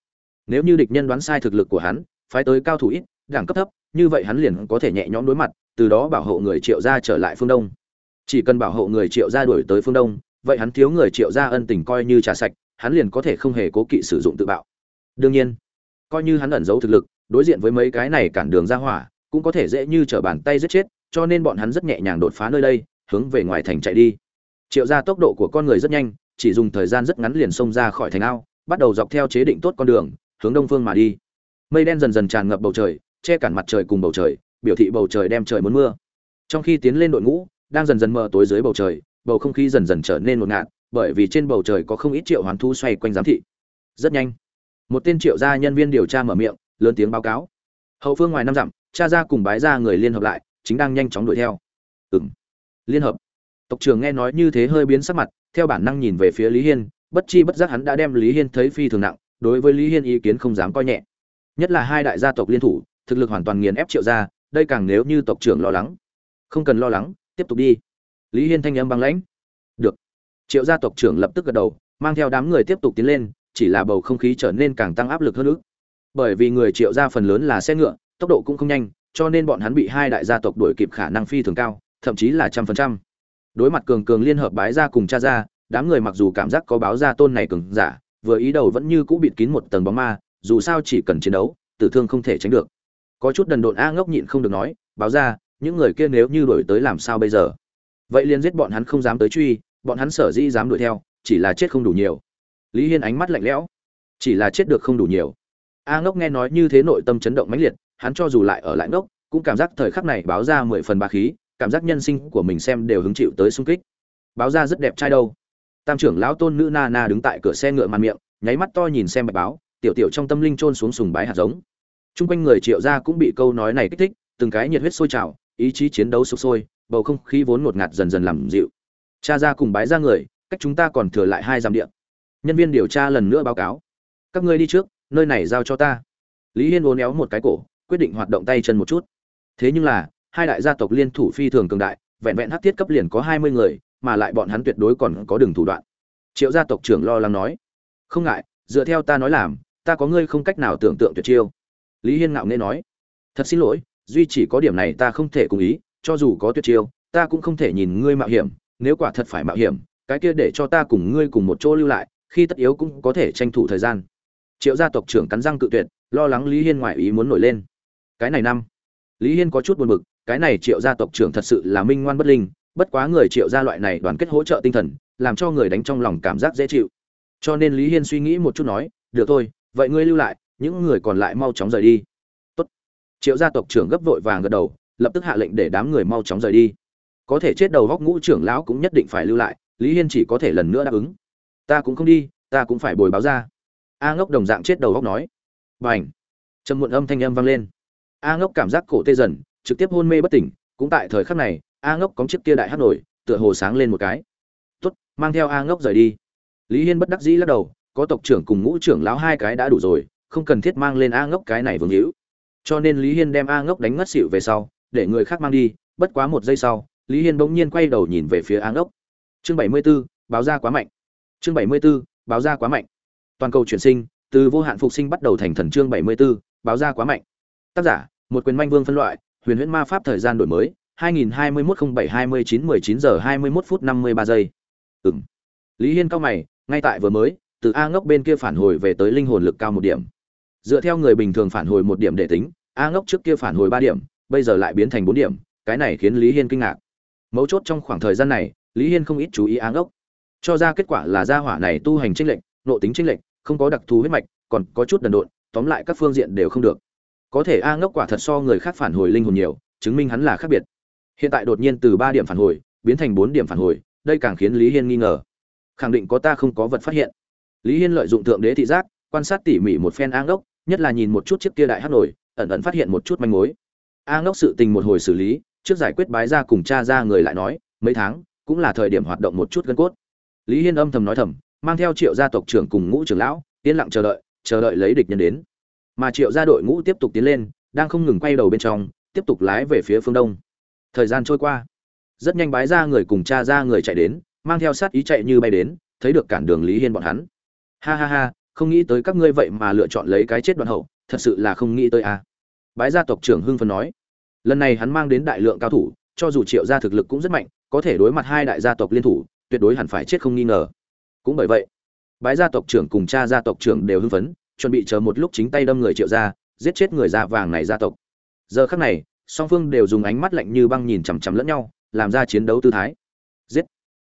Nếu như địch nhân đoán sai thực lực của hắn, phái tới cao thủ ít, đẳng cấp thấp, như vậy hắn liền có thể nhẹ nhõm đối mặt, từ đó bảo hộ người triệu gia trở lại phương đông. Chỉ cần bảo hộ người triệu gia đuổi tới phương đông, vậy hắn thiếu người triệu gia ân tình coi như trả sạch, hắn liền có thể không hề cố kỵ sử dụng tự bạo. Đương nhiên, coi như hắn ẩn giấu thực lực, đối diện với mấy cái này cản đường ra hỏa, cũng có thể dễ như trở bàn tay giết chết, cho nên bọn hắn rất nhẹ nhàng đột phá nơi đây hướng về ngoài thành chạy đi. Triệu gia tốc độ của con người rất nhanh, chỉ dùng thời gian rất ngắn liền xông ra khỏi thành ao, bắt đầu dọc theo chế định tốt con đường, hướng đông phương mà đi. Mây đen dần dần tràn ngập bầu trời, che cản mặt trời cùng bầu trời, biểu thị bầu trời đem trời muốn mưa. Trong khi tiến lên đội ngũ, đang dần dần mờ tối dưới bầu trời, bầu không khí dần dần trở nên ngột ngạt, bởi vì trên bầu trời có không ít triệu hoàn thu xoay quanh giám thị. Rất nhanh, một tên triệu gia nhân viên điều tra mở miệng, lớn tiếng báo cáo. Hậu phương ngoài năm dặm, cha gia cùng bái gia người liên hợp lại, chính đang nhanh chóng đuổi theo. Ừng liên hợp. Tộc trưởng nghe nói như thế hơi biến sắc mặt, theo bản năng nhìn về phía lý hiên, bất chi bất giác hắn đã đem lý hiên thấy phi thường nặng, đối với lý hiên ý kiến không dám coi nhẹ. Nhất là hai đại gia tộc liên thủ, thực lực hoàn toàn nghiền ép triệu gia, đây càng nếu như tộc trưởng lo lắng. Không cần lo lắng, tiếp tục đi. Lý hiên thanh âm băng lãnh. Được. Triệu gia tộc trưởng lập tức gật đầu, mang theo đám người tiếp tục tiến lên, chỉ là bầu không khí trở nên càng tăng áp lực hơn nữa. Bởi vì người triệu gia phần lớn là xe ngựa, tốc độ cũng không nhanh, cho nên bọn hắn bị hai đại gia tộc đuổi kịp khả năng phi thường cao thậm chí là trăm phần trăm. Đối mặt cường cường liên hợp bái ra cùng cha ra đám người mặc dù cảm giác có báo gia tôn này cường giả, vừa ý đầu vẫn như cũ bịt kín một tầng bóng ma, dù sao chỉ cần chiến đấu, tử thương không thể tránh được. Có chút đần độn a ngốc nhịn không được nói, báo ra những người kia nếu như đuổi tới làm sao bây giờ? Vậy liền giết bọn hắn không dám tới truy, bọn hắn sở dĩ dám đuổi theo, chỉ là chết không đủ nhiều. Lý hiên ánh mắt lạnh lẽo, chỉ là chết được không đủ nhiều. A ngốc nghe nói như thế nội tâm chấn động mãnh liệt, hắn cho dù lại ở lại ngốc, cũng cảm giác thời khắc này báo ra mười phần ba khí cảm giác nhân sinh của mình xem đều hứng chịu tới sung kích. Báo ra rất đẹp trai đâu. Tam trưởng lão tôn nữ na na đứng tại cửa xe ngựa màn miệng, nháy mắt to nhìn xem bạch báo, tiểu tiểu trong tâm linh trôn xuống sùng bái hạt giống. Chung quanh người triệu gia cũng bị câu nói này kích thích, từng cái nhiệt huyết sôi trào, ý chí chiến đấu sục sôi, bầu không khí vốn ngột ngạt dần dần làm dịu. Cha ra cùng bái ra người, cách chúng ta còn thừa lại hai dặm điện nhân viên điều tra lần nữa báo cáo. Các ngươi đi trước, nơi này giao cho ta. Lý hiên uốn éo một cái cổ, quyết định hoạt động tay chân một chút. Thế nhưng là hai đại gia tộc liên thủ phi thường cường đại, vẹn vẹn hắc thiết cấp liền có hai mươi người, mà lại bọn hắn tuyệt đối còn có đường thủ đoạn. Triệu gia tộc trưởng lo lắng nói, không ngại, dựa theo ta nói làm, ta có ngươi không cách nào tưởng tượng tuyệt chiêu. Lý hiên ngạo nghễ nói, thật xin lỗi, duy chỉ có điểm này ta không thể cùng ý, cho dù có tuyệt chiêu, ta cũng không thể nhìn ngươi mạo hiểm, nếu quả thật phải mạo hiểm, cái kia để cho ta cùng ngươi cùng một chỗ lưu lại, khi tất yếu cũng có thể tranh thủ thời gian. Triệu gia tộc trưởng cắn răng cự tuyệt, lo lắng lý hiên ngoại ý muốn nổi lên. Cái này năm, lý hiên có chút buồn bực cái này triệu gia tộc trưởng thật sự là minh ngoan bất linh, bất quá người triệu gia loại này đoàn kết hỗ trợ tinh thần, làm cho người đánh trong lòng cảm giác dễ chịu. Cho nên lý hiên suy nghĩ một chút nói, được thôi, vậy ngươi lưu lại, những người còn lại mau chóng rời đi. Tốt. triệu gia tộc trưởng gấp vội vàng gật đầu, lập tức hạ lệnh để đám người mau chóng rời đi. Có thể chết đầu góc ngũ trưởng lão cũng nhất định phải lưu lại, lý hiên chỉ có thể lần nữa đáp ứng. Ta cũng không đi, ta cũng phải bồi báo ra. A ngốc đồng dạng chết đầu góc nói. B à n h trầm muộn âm thanh âm vang lên. A ngốc cảm giác cổ tê dần trực tiếp hôn mê bất tỉnh, cũng tại thời khắc này, a ngốc có chiếc kia đại hát nổi, tựa hồ sáng lên một cái. Tốt, mang theo a ngốc rời đi. Lý hiên bất đắc dĩ lắc đầu, có tộc trưởng cùng ngũ trưởng lão hai cái đã đủ rồi, không cần thiết mang lên a ngốc cái này vương hữu. Cho nên lý hiên đem a ngốc đánh ngất xỉu về sau, để người khác mang đi, bất quá một giây sau, lý hiên bỗng nhiên quay đầu nhìn về phía a ngốc. Chương bảy mươi b ố báo ra quá mạnh. Chương bảy mươi b ố báo ra quá mạnh. Toàn cầu chuyển sinh, từ vô hạn phục sinh bắt đầu thành thần chương bảy mươi b ố báo ra quá mạnh. Tác giả, một quyền manh vương phân loại huyền huyễn ma pháp thời gian đổi mới 2021-07-29-19 giờ 21 phút 53 giây. Ừm. Lý hiên cao mày, ngay tại vừa mới, từ a ngốc bên kia phản hồi về tới linh hồn lực cao một điểm. Dựa theo người bình thường phản hồi một điểm để tính, a ngốc trước kia phản hồi ba điểm, bây giờ lại biến thành bốn điểm, cái này khiến lý hiên kinh ngạc. Mấu chốt trong khoảng thời gian này, lý hiên không ít chú ý a ngốc. Cho ra kết quả là gia hỏa này tu hành tranh lệch nộ tính tranh lệch, không có đặc thù huyết mạch, còn có chút đần độn, tóm lại các phương diện đều không được có thể a ngốc quả thật so người khác phản hồi linh hồn nhiều, chứng minh hắn là khác biệt. Hiện tại đột nhiên từ ba điểm phản hồi, biến thành bốn điểm phản hồi, đây càng khiến lý hiên nghi ngờ. Khẳng định có ta không có vật phát hiện. Lý hiên lợi dụng thượng đế thị giác, quan sát tỉ mỉ một phen a ngốc, nhất là nhìn một chút chiếc kia đại hát nổi ẩn ẩn phát hiện một chút manh mối. A ngốc sự tình một hồi xử lý, trước giải quyết bái ra cùng cha ra người lại nói, mấy tháng, cũng là thời điểm hoạt động một chút gân cốt. Lý hiên âm thầm nói thầm, mang theo triệu gia tộc trưởng cùng ngũ trưởng lão, yên lặng chờ đợi chờ đợi lấy địch nhân đến mà triệu gia đội ngũ tiếp tục tiến lên, đang không ngừng quay đầu bên trong, tiếp tục lái về phía phương đông. Thời gian trôi qua, rất nhanh bái ra người cùng cha ra người chạy đến, mang theo sát ý chạy như bay đến, thấy được cản đường lý hiên bọn hắn. Ha ha ha, không nghĩ tới các ngươi vậy mà lựa chọn lấy cái chết đoạn hậu, thật sự là không nghĩ tới à. bái gia tộc trưởng hưng phấn nói, lần này hắn mang đến đại lượng cao thủ, cho dù triệu gia thực lực cũng rất mạnh, có thể đối mặt hai đại gia tộc liên thủ, tuyệt đối hẳn phải chết không nghi ngờ. Cũng bởi vậy, bái gia tộc trưởng cùng cha gia tộc trưởng đều hưng phấn chuẩn bị chờ một lúc chính tay đâm người triệu ra, giết chết người da vàng này gia tộc. Giờ khắc này song phương đều dùng ánh mắt lạnh như băng nhìn chằm chằm lẫn nhau làm ra chiến đấu tư thái. Giết!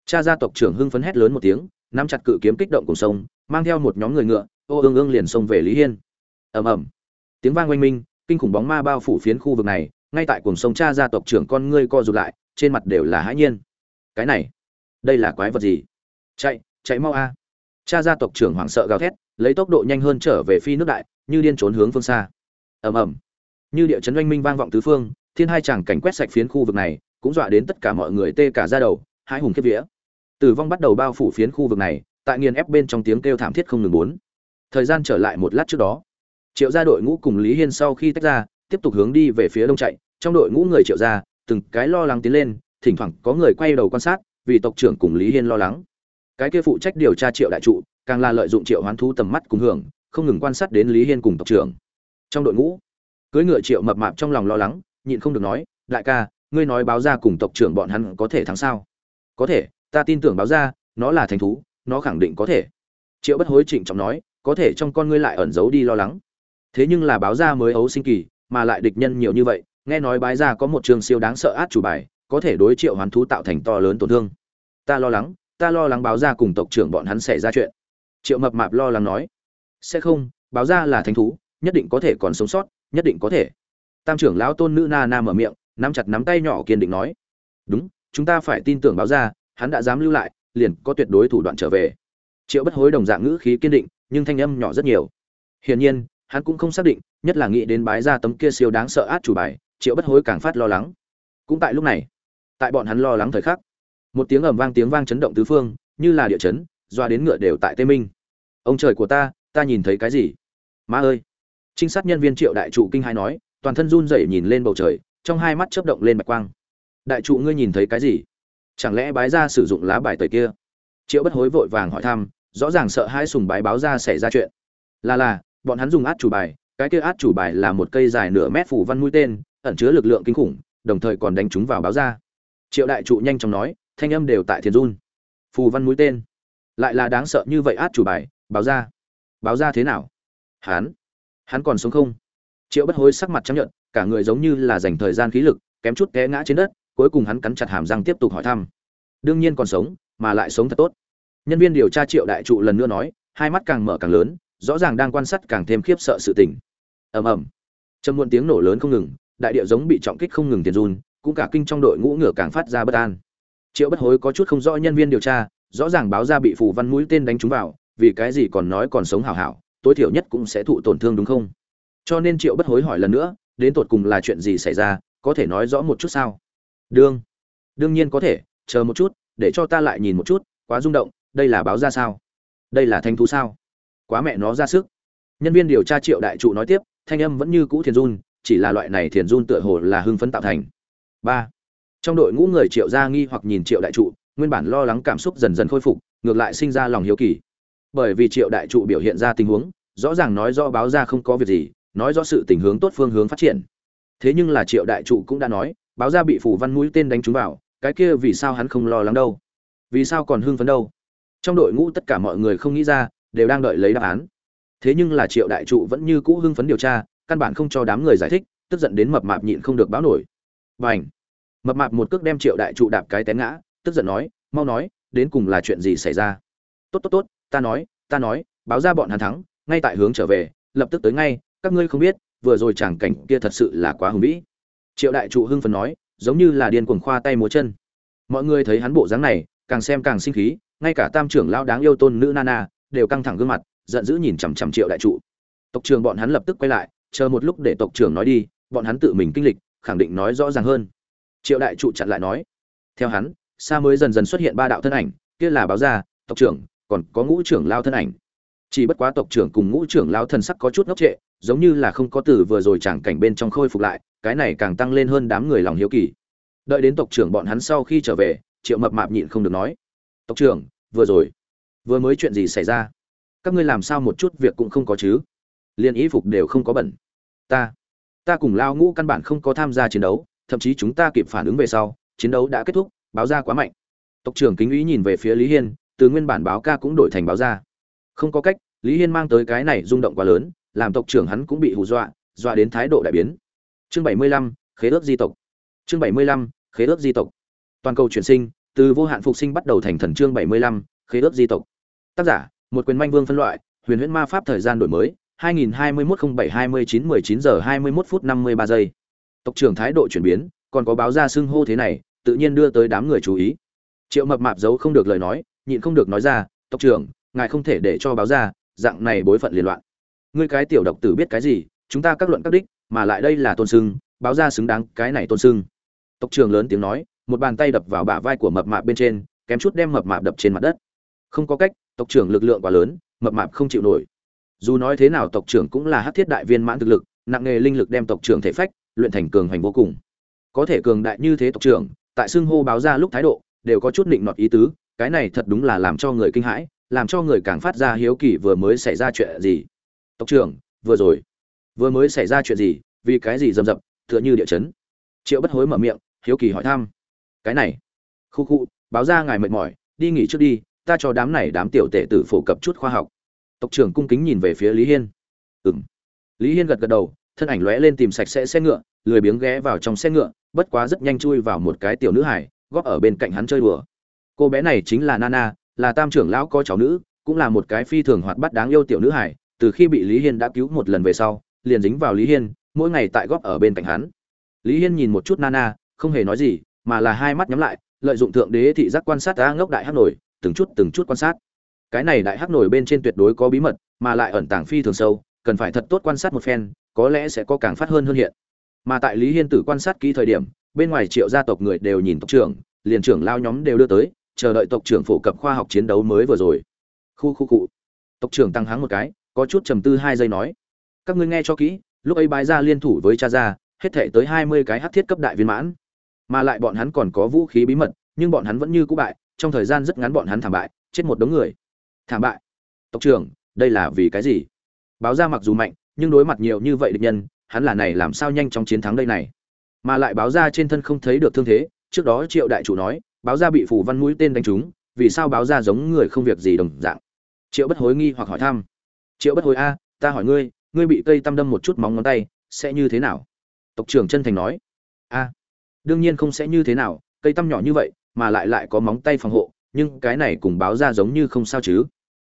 Cha gia tộc trưởng hưng phấn hét lớn một tiếng nắm chặt cự kiếm kích động cùng sông mang theo một nhóm người ngựa ô ương ương liền xông về lý hiên. Ầm ầm. Tiếng vang oanh minh kinh khủng bóng ma bao phủ phiến khu vực này ngay tại cuồng sông cha gia tộc trưởng con ngươi co rụt lại trên mặt đều là hãi nhiên. Cái này đây là quái vật gì? Chạy chạy mau a. Cha gia tộc trưởng hoảng sợ gào thét lấy tốc độ nhanh hơn trở về phi nước đại, như điên trốn hướng phương xa. Ầm ầm. Như địa chấn oanh minh vang vọng tứ phương, thiên hai chàng cảnh quét sạch phiến khu vực này, cũng dọa đến tất cả mọi người tê cả ra đầu, hai hùng kiếp vía. Tử vong bắt đầu bao phủ phiến khu vực này, tại nghiền ép bên trong tiếng kêu thảm thiết không ngừng bốn. Thời gian trở lại một lát trước đó. Triệu gia đội ngũ cùng lý hiên sau khi tách ra, tiếp tục hướng đi về phía đông chạy. Trong đội ngũ người triệu gia, từng cái lo lắng tiến lên, thỉnh thoảng có người quay đầu quan sát, vì tộc trưởng cùng lý hiên lo lắng. Cái kia phụ trách điều tra triệu đại trụ càng là lợi dụng triệu hoán thú tầm mắt cùng hưởng, không ngừng quan sát đến lý hiên cùng tộc trưởng. Trong đội ngũ cưới ngựa triệu mập mạp trong lòng lo lắng, nhịn không được nói, đại ca, ngươi nói báo ra cùng tộc trưởng bọn hắn có thể thắng sao? Có thể, ta tin tưởng báo ra, nó là thành thú, nó khẳng định có thể. Triệu bất hối trịnh trọng nói, có thể trong con ngươi lại ẩn giấu đi lo lắng. Thế nhưng là báo ra mới ấu sinh kỳ, mà lại địch nhân nhiều như vậy, nghe nói bái ra có một trường siêu đáng sợ át chủ bài, có thể đối triệu hoán thú tạo thành to lớn tổn thương. Ta lo lắng, ta lo lắng báo ra cùng tộc trưởng bọn hắn xảy ra chuyện triệu mập mạp lo lắng nói, sẽ không, báo ra là thánh thú, nhất định có thể còn sống sót, nhất định có thể. Tam trưởng lão tôn nữ na na mở miệng, nắm chặt nắm tay nhỏ kiên định nói, đúng, chúng ta phải tin tưởng báo ra, hắn đã dám lưu lại, liền có tuyệt đối thủ đoạn trở về. Triệu bất hối đồng dạng ngữ khí kiên định, nhưng thanh âm nhỏ rất nhiều. Hiển nhiên, hắn cũng không xác định, nhất là nghĩ đến bái ra tấm kia siêu đáng sợ át chủ bài, triệu bất hối càng phát lo lắng. Cũng tại lúc này, tại bọn hắn lo lắng thời khắc, một tiếng ầm vang tiếng vang chấn động tứ phương, như là địa chấn doa đến ngựa đều tại Tê minh. Ông trời của ta ta nhìn thấy cái gì? Ma ơi! Trinh sát nhân viên triệu đại trụ kinh hai nói, toàn thân run rẩy nhìn lên bầu trời, trong hai mắt chớp động lên bạch quang. Đại trụ ngươi nhìn thấy cái gì? Chẳng lẽ bái ra sử dụng lá bài tời kia? Triệu bất hối vội vàng hỏi thăm, rõ ràng sợ hai sùng bái báo ra xảy ra chuyện. Là là, bọn hắn dùng át chủ bài, cái kia át chủ bài là một cây dài nửa mét phủ văn mũi tên, ẩn chứa lực lượng kinh khủng, đồng thời còn đánh chúng vào báo ra. Triệu đại trụ nhanh chóng nói, thanh âm đều tại thiền run. Phù văn mũi tên lại là đáng sợ như vậy át chủ bài, báo ra. Báo ra thế nào? Hắn? Hắn còn sống không? Triệu bất hối sắc mặt chấp nhận cả người giống như là dành thời gian khí lực, kém chút té ngã trên đất, cuối cùng hắn cắn chặt hàm răng tiếp tục hỏi thăm. Đương nhiên còn sống, mà lại sống thật tốt. Nhân viên điều tra triệu đại trụ lần nữa nói, hai mắt càng mở càng lớn, rõ ràng đang quan sát càng thêm khiếp sợ sự tình. Ầm ầm. Trầm muộn tiếng nổ lớn không ngừng, đại địa giống bị trọng kích không ngừng tiền run, cũng cả kinh trong đội ngũ ngựa càng phát ra bất an. Triệu bất hối có chút không rõ nhân viên điều tra rõ ràng báo ra bị phù văn mũi tên đánh trúng vào, vì cái gì còn nói còn sống hảo hảo, tối thiểu nhất cũng sẽ thụ tổn thương đúng không? Cho nên triệu bất hối hỏi lần nữa, đến tột cùng là chuyện gì xảy ra, có thể nói rõ một chút sao? Đương. Đương nhiên có thể, chờ một chút, để cho ta lại nhìn một chút, quá rung động, đây là báo ra sao? Đây là thanh thú sao? Quá mẹ nó ra sức. Nhân viên điều tra triệu đại trụ nói tiếp, thanh âm vẫn như cũ thiền run, chỉ là loại này thiền run tựa hồ là hưng phấn tạo thành. Ba. Trong đội ngũ người triệu gia nghi hoặc nhìn triệu đại trụ nguyên bản lo lắng cảm xúc dần dần khôi phục, ngược lại sinh ra lòng hiếu kỳ. Bởi vì triệu đại trụ biểu hiện ra tình huống, rõ ràng nói rõ báo ra không có việc gì, nói rõ sự tình hướng tốt phương hướng phát triển. Thế nhưng là triệu đại trụ cũng đã nói, báo ra bị phủ văn mũi tên đánh trúng vào, cái kia vì sao hắn không lo lắng đâu? Vì sao còn hưng phấn đâu? Trong đội ngũ tất cả mọi người không nghĩ ra, đều đang đợi lấy đáp án. Thế nhưng là triệu đại trụ vẫn như cũ hưng phấn điều tra, căn bản không cho đám người giải thích, tức giận đến mập mạp nhịn không được báo nổi. Và h mập mạp một cước đem triệu đại trụ đạp cái té ngã tức giận nói, mau nói, đến cùng là chuyện gì xảy ra? Tốt tốt tốt, ta nói ta nói, báo ra bọn hắn thắng, ngay tại hướng trở về, lập tức tới ngay, các ngươi không biết, vừa rồi chẳng cảnh kia thật sự là quá hùng vĩ. Triệu đại trụ hưng phấn nói, giống như là điên cuồng khoa tay múa chân. Mọi người thấy hắn bộ dáng này, càng xem càng sinh khí, ngay cả tam trưởng lão đáng yêu tôn nữ nana, đều căng thẳng gương mặt, giận dữ nhìn chằm chằm triệu đại trụ. Tộc trưởng bọn hắn lập tức quay lại, chờ một lúc để tộc trưởng nói đi, bọn hắn tự mình kinh lịch, khẳng định nói rõ ràng hơn. Triệu đại trụ chặn lại nói, theo hắn xa mới dần dần xuất hiện ba đạo thân ảnh, kia là báo gia, tộc trưởng, còn có ngũ trưởng lao thân ảnh. Chỉ bất quá tộc trưởng cùng ngũ trưởng lao thần sắc có chút ngốc trệ, giống như là không có từ vừa rồi chẳng cảnh bên trong khôi phục lại, cái này càng tăng lên hơn đám người lòng hiếu kỳ. Đợi đến tộc trưởng bọn hắn sau khi trở về, triệu mập mạp nhịn không được nói, tộc trưởng, vừa rồi, vừa mới chuyện gì xảy ra? Các ngươi làm sao một chút việc cũng không có chứ? Liên ý phục đều không có bẩn. Ta ta cùng lao ngũ căn bản không có tham gia chiến đấu, thậm chí chúng ta kịp phản ứng về sau, chiến đấu đã kết thúc báo ra quá mạnh. Tộc trưởng kính ý nhìn về phía lý hiên, từ nguyên bản báo ca cũng đổi thành báo ra. Không có cách, lý hiên mang tới cái này rung động quá lớn, làm tộc trưởng hắn cũng bị hù dọa dọa đến thái độ đại biến. Chương bảy mươi lăm, khế ước di tộc. Chương bảy mươi lăm, khế ước di tộc. Toàn cầu chuyển sinh, từ vô hạn phục sinh bắt đầu thành thần chương bảy mươi lăm, khế ước di tộc. Tác giả, một quyền manh vương phân loại, huyền huyễn ma pháp thời gian đổi mới 2021-07-29-19 giờ 21 phút 53 giây. Tộc trưởng thái độ chuyển biến, còn có báo ra xưng hô thế này tự nhiên đưa tới đám người chú ý. Triệu mập mạp giấu không được lời nói, nhịn không được nói ra, tộc trưởng, ngài không thể để cho báo ra, dạng này bối phận liên loạn. Ngươi cái tiểu độc tử biết cái gì, chúng ta các luận các đích, mà lại đây là tôn sưng, báo ra xứng đáng cái này tôn sưng. Tộc trưởng lớn tiếng nói, một bàn tay đập vào bả vai của mập mạp bên trên, kém chút đem mập mạp đập trên mặt đất. Không có cách, tộc trưởng lực lượng quá lớn, mập mạp không chịu nổi. Dù nói thế nào tộc trưởng cũng là hắc thiết đại viên mãn thực lực, nặng nghề linh lực đem tộc trưởng thể phách, luyện thành cường hành vô cùng. Có thể cường đại như thế tộc trưởng tại xưng hô báo ra lúc thái độ, đều có chút định nọt ý tứ, cái này thật đúng là làm cho người kinh hãi, làm cho người càng phát ra hiếu kỳ vừa mới xảy ra chuyện gì. Tộc trưởng, vừa rồi. Vừa mới xảy ra chuyện gì, vì cái gì rầm rập, tựa như địa chấn. Triệu bất hối mở miệng, hiếu kỳ hỏi thăm. Cái này. Khu khu, báo ra ngài mệt mỏi, đi nghỉ trước đi, ta cho đám này đám tiểu tể tử phổ cập chút khoa học. Tộc trưởng cung kính nhìn về phía lý hiên. Ừm. Lý hiên gật gật đầu thân ảnh lóe lên tìm sạch sẽ xe ngựa, lười biếng ghé vào trong xe ngựa, bất quá rất nhanh chui vào một cái tiểu nữ hải, góp ở bên cạnh hắn chơi đùa. Cô bé này chính là nana, là tam trưởng lão có cháu nữ, cũng là một cái phi thường hoạt bát đáng yêu tiểu nữ hải, từ khi bị lý hiên đã cứu một lần về sau, liền dính vào lý hiên, mỗi ngày tại góp ở bên cạnh hắn. Lý hiên nhìn một chút nana, không hề nói gì, mà là hai mắt nhắm lại, lợi dụng thượng đế thị giác quan sát a ngốc đại hắc nổi, từng chút từng chút quan sát. Cái này đại hắc nổi bên trên tuyệt đối có bí mật, mà lại ẩn tàng phi thường sâu, cần phải thật tốt quan sát một phen có lẽ sẽ có càng phát hơn hơn hiện. Mà tại lý hiên tử quan sát kỹ thời điểm, bên ngoài triệu gia tộc người đều nhìn tộc trưởng, liền trưởng lao nhóm đều đưa tới, chờ đợi tộc trưởng phổ cập khoa học chiến đấu mới vừa rồi. Khu khu cụ tộc trưởng tăng háng một cái, có chút trầm tư hai giây nói, các ngươi nghe cho kỹ, lúc ấy bái ra liên thủ với cha gia, hết thể tới hai mươi cái hắc thiết cấp đại viên mãn. Mà lại bọn hắn còn có vũ khí bí mật, nhưng bọn hắn vẫn như cũ bại, trong thời gian rất ngắn bọn hắn thảm bại, chết một đống người. Thảm bại? Tộc trưởng, đây là vì cái gì? Báo ra mặc dù mạnh nhưng đối mặt nhiều như vậy địch nhân, hắn là này làm sao nhanh chóng chiến thắng đây này? Mà lại báo ra trên thân không thấy được thương thế, trước đó triệu đại chủ nói, báo ra bị phủ văn mũi tên đánh trúng, vì sao báo ra giống người không việc gì đồng dạng? Triệu bất hối nghi hoặc hỏi thăm. Triệu bất hối a, ta hỏi ngươi ngươi bị cây tăm đâm một chút móng ngón tay, sẽ như thế nào? Tộc trưởng chân thành nói. A, đương nhiên không sẽ như thế nào, cây tăm nhỏ như vậy, mà lại lại có móng tay phòng hộ, nhưng cái này cùng báo ra giống như không sao chứ.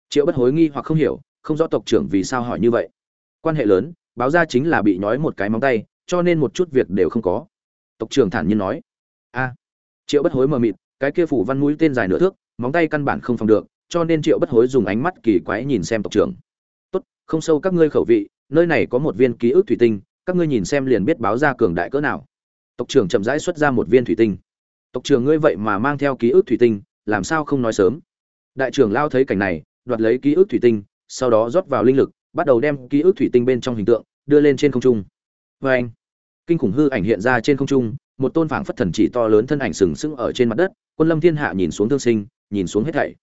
Triệu bất hối nghi hoặc không hiểu, không rõ tộc trưởng vì sao hỏi như vậy quan hệ lớn, báo ra chính là bị nhói một cái móng tay, cho nên một chút việc đều không có. Tộc trưởng thản nhiên nói. A, triệu bất hối mờ mịt, cái kia phủ văn mũi tên dài nửa thước, móng tay căn bản không phòng được, cho nên triệu bất hối dùng ánh mắt kỳ quái nhìn xem tộc trưởng. Tốt, không sâu các ngươi khẩu vị, nơi này có một viên ký ức thủy tinh, các ngươi nhìn xem liền biết báo ra cường đại cỡ nào. Tộc trưởng chậm rãi xuất ra một viên thủy tinh. Tộc trưởng ngươi vậy mà mang theo ký ức thủy tinh, làm sao không nói sớm? Đại trưởng lao thấy cảnh này, đoạt lấy ký ức thủy tinh, sau đó rót vào linh lực bắt đầu đem ký ức thủy tinh bên trong hình tượng đưa lên trên không trung. Vê anh, kinh khủng hư ảnh hiện ra trên không trung, một tôn phảng phất thần chỉ to lớn thân ảnh sừng sững ở trên mặt đất, quân lâm thiên hạ nhìn xuống thương sinh, nhìn xuống hết thảy.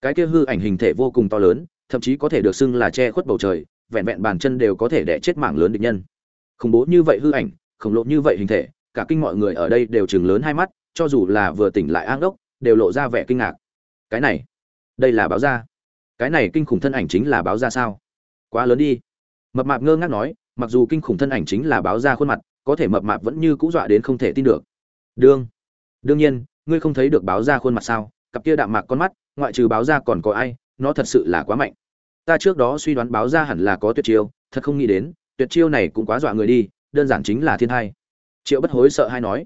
Cái kia hư ảnh hình thể vô cùng to lớn, thậm chí có thể được xưng là che khuất bầu trời, vẹn vẹn bàn chân đều có thể đẻ chết mảng lớn địch nhân. Khủng bố như vậy hư ảnh, khổng lồ như vậy hình thể, cả kinh mọi người ở đây đều chừng lớn hai mắt, cho dù là vừa tỉnh lại áng đốc đều lộ ra vẻ kinh ngạc. Cái này, đây là báo gia. Cái này kinh khủng thân ảnh chính là báo gia sao? Quá lớn đi. Mập mạp ngơ ngác nói, mặc dù kinh khủng thân ảnh chính là báo ra khuôn mặt, có thể mập mạp vẫn như cũ dọa đến không thể tin được. Đương đương nhiên, ngươi không thấy được báo ra khuôn mặt sao? Cặp kia đạm mạc con mắt, ngoại trừ báo ra còn có ai? Nó thật sự là quá mạnh. Ta trước đó suy đoán báo ra hẳn là có tuyệt chiêu, thật không nghĩ đến, tuyệt chiêu này cũng quá dọa người đi, đơn giản chính là thiên hai. Triệu bất hối sợ hay nói.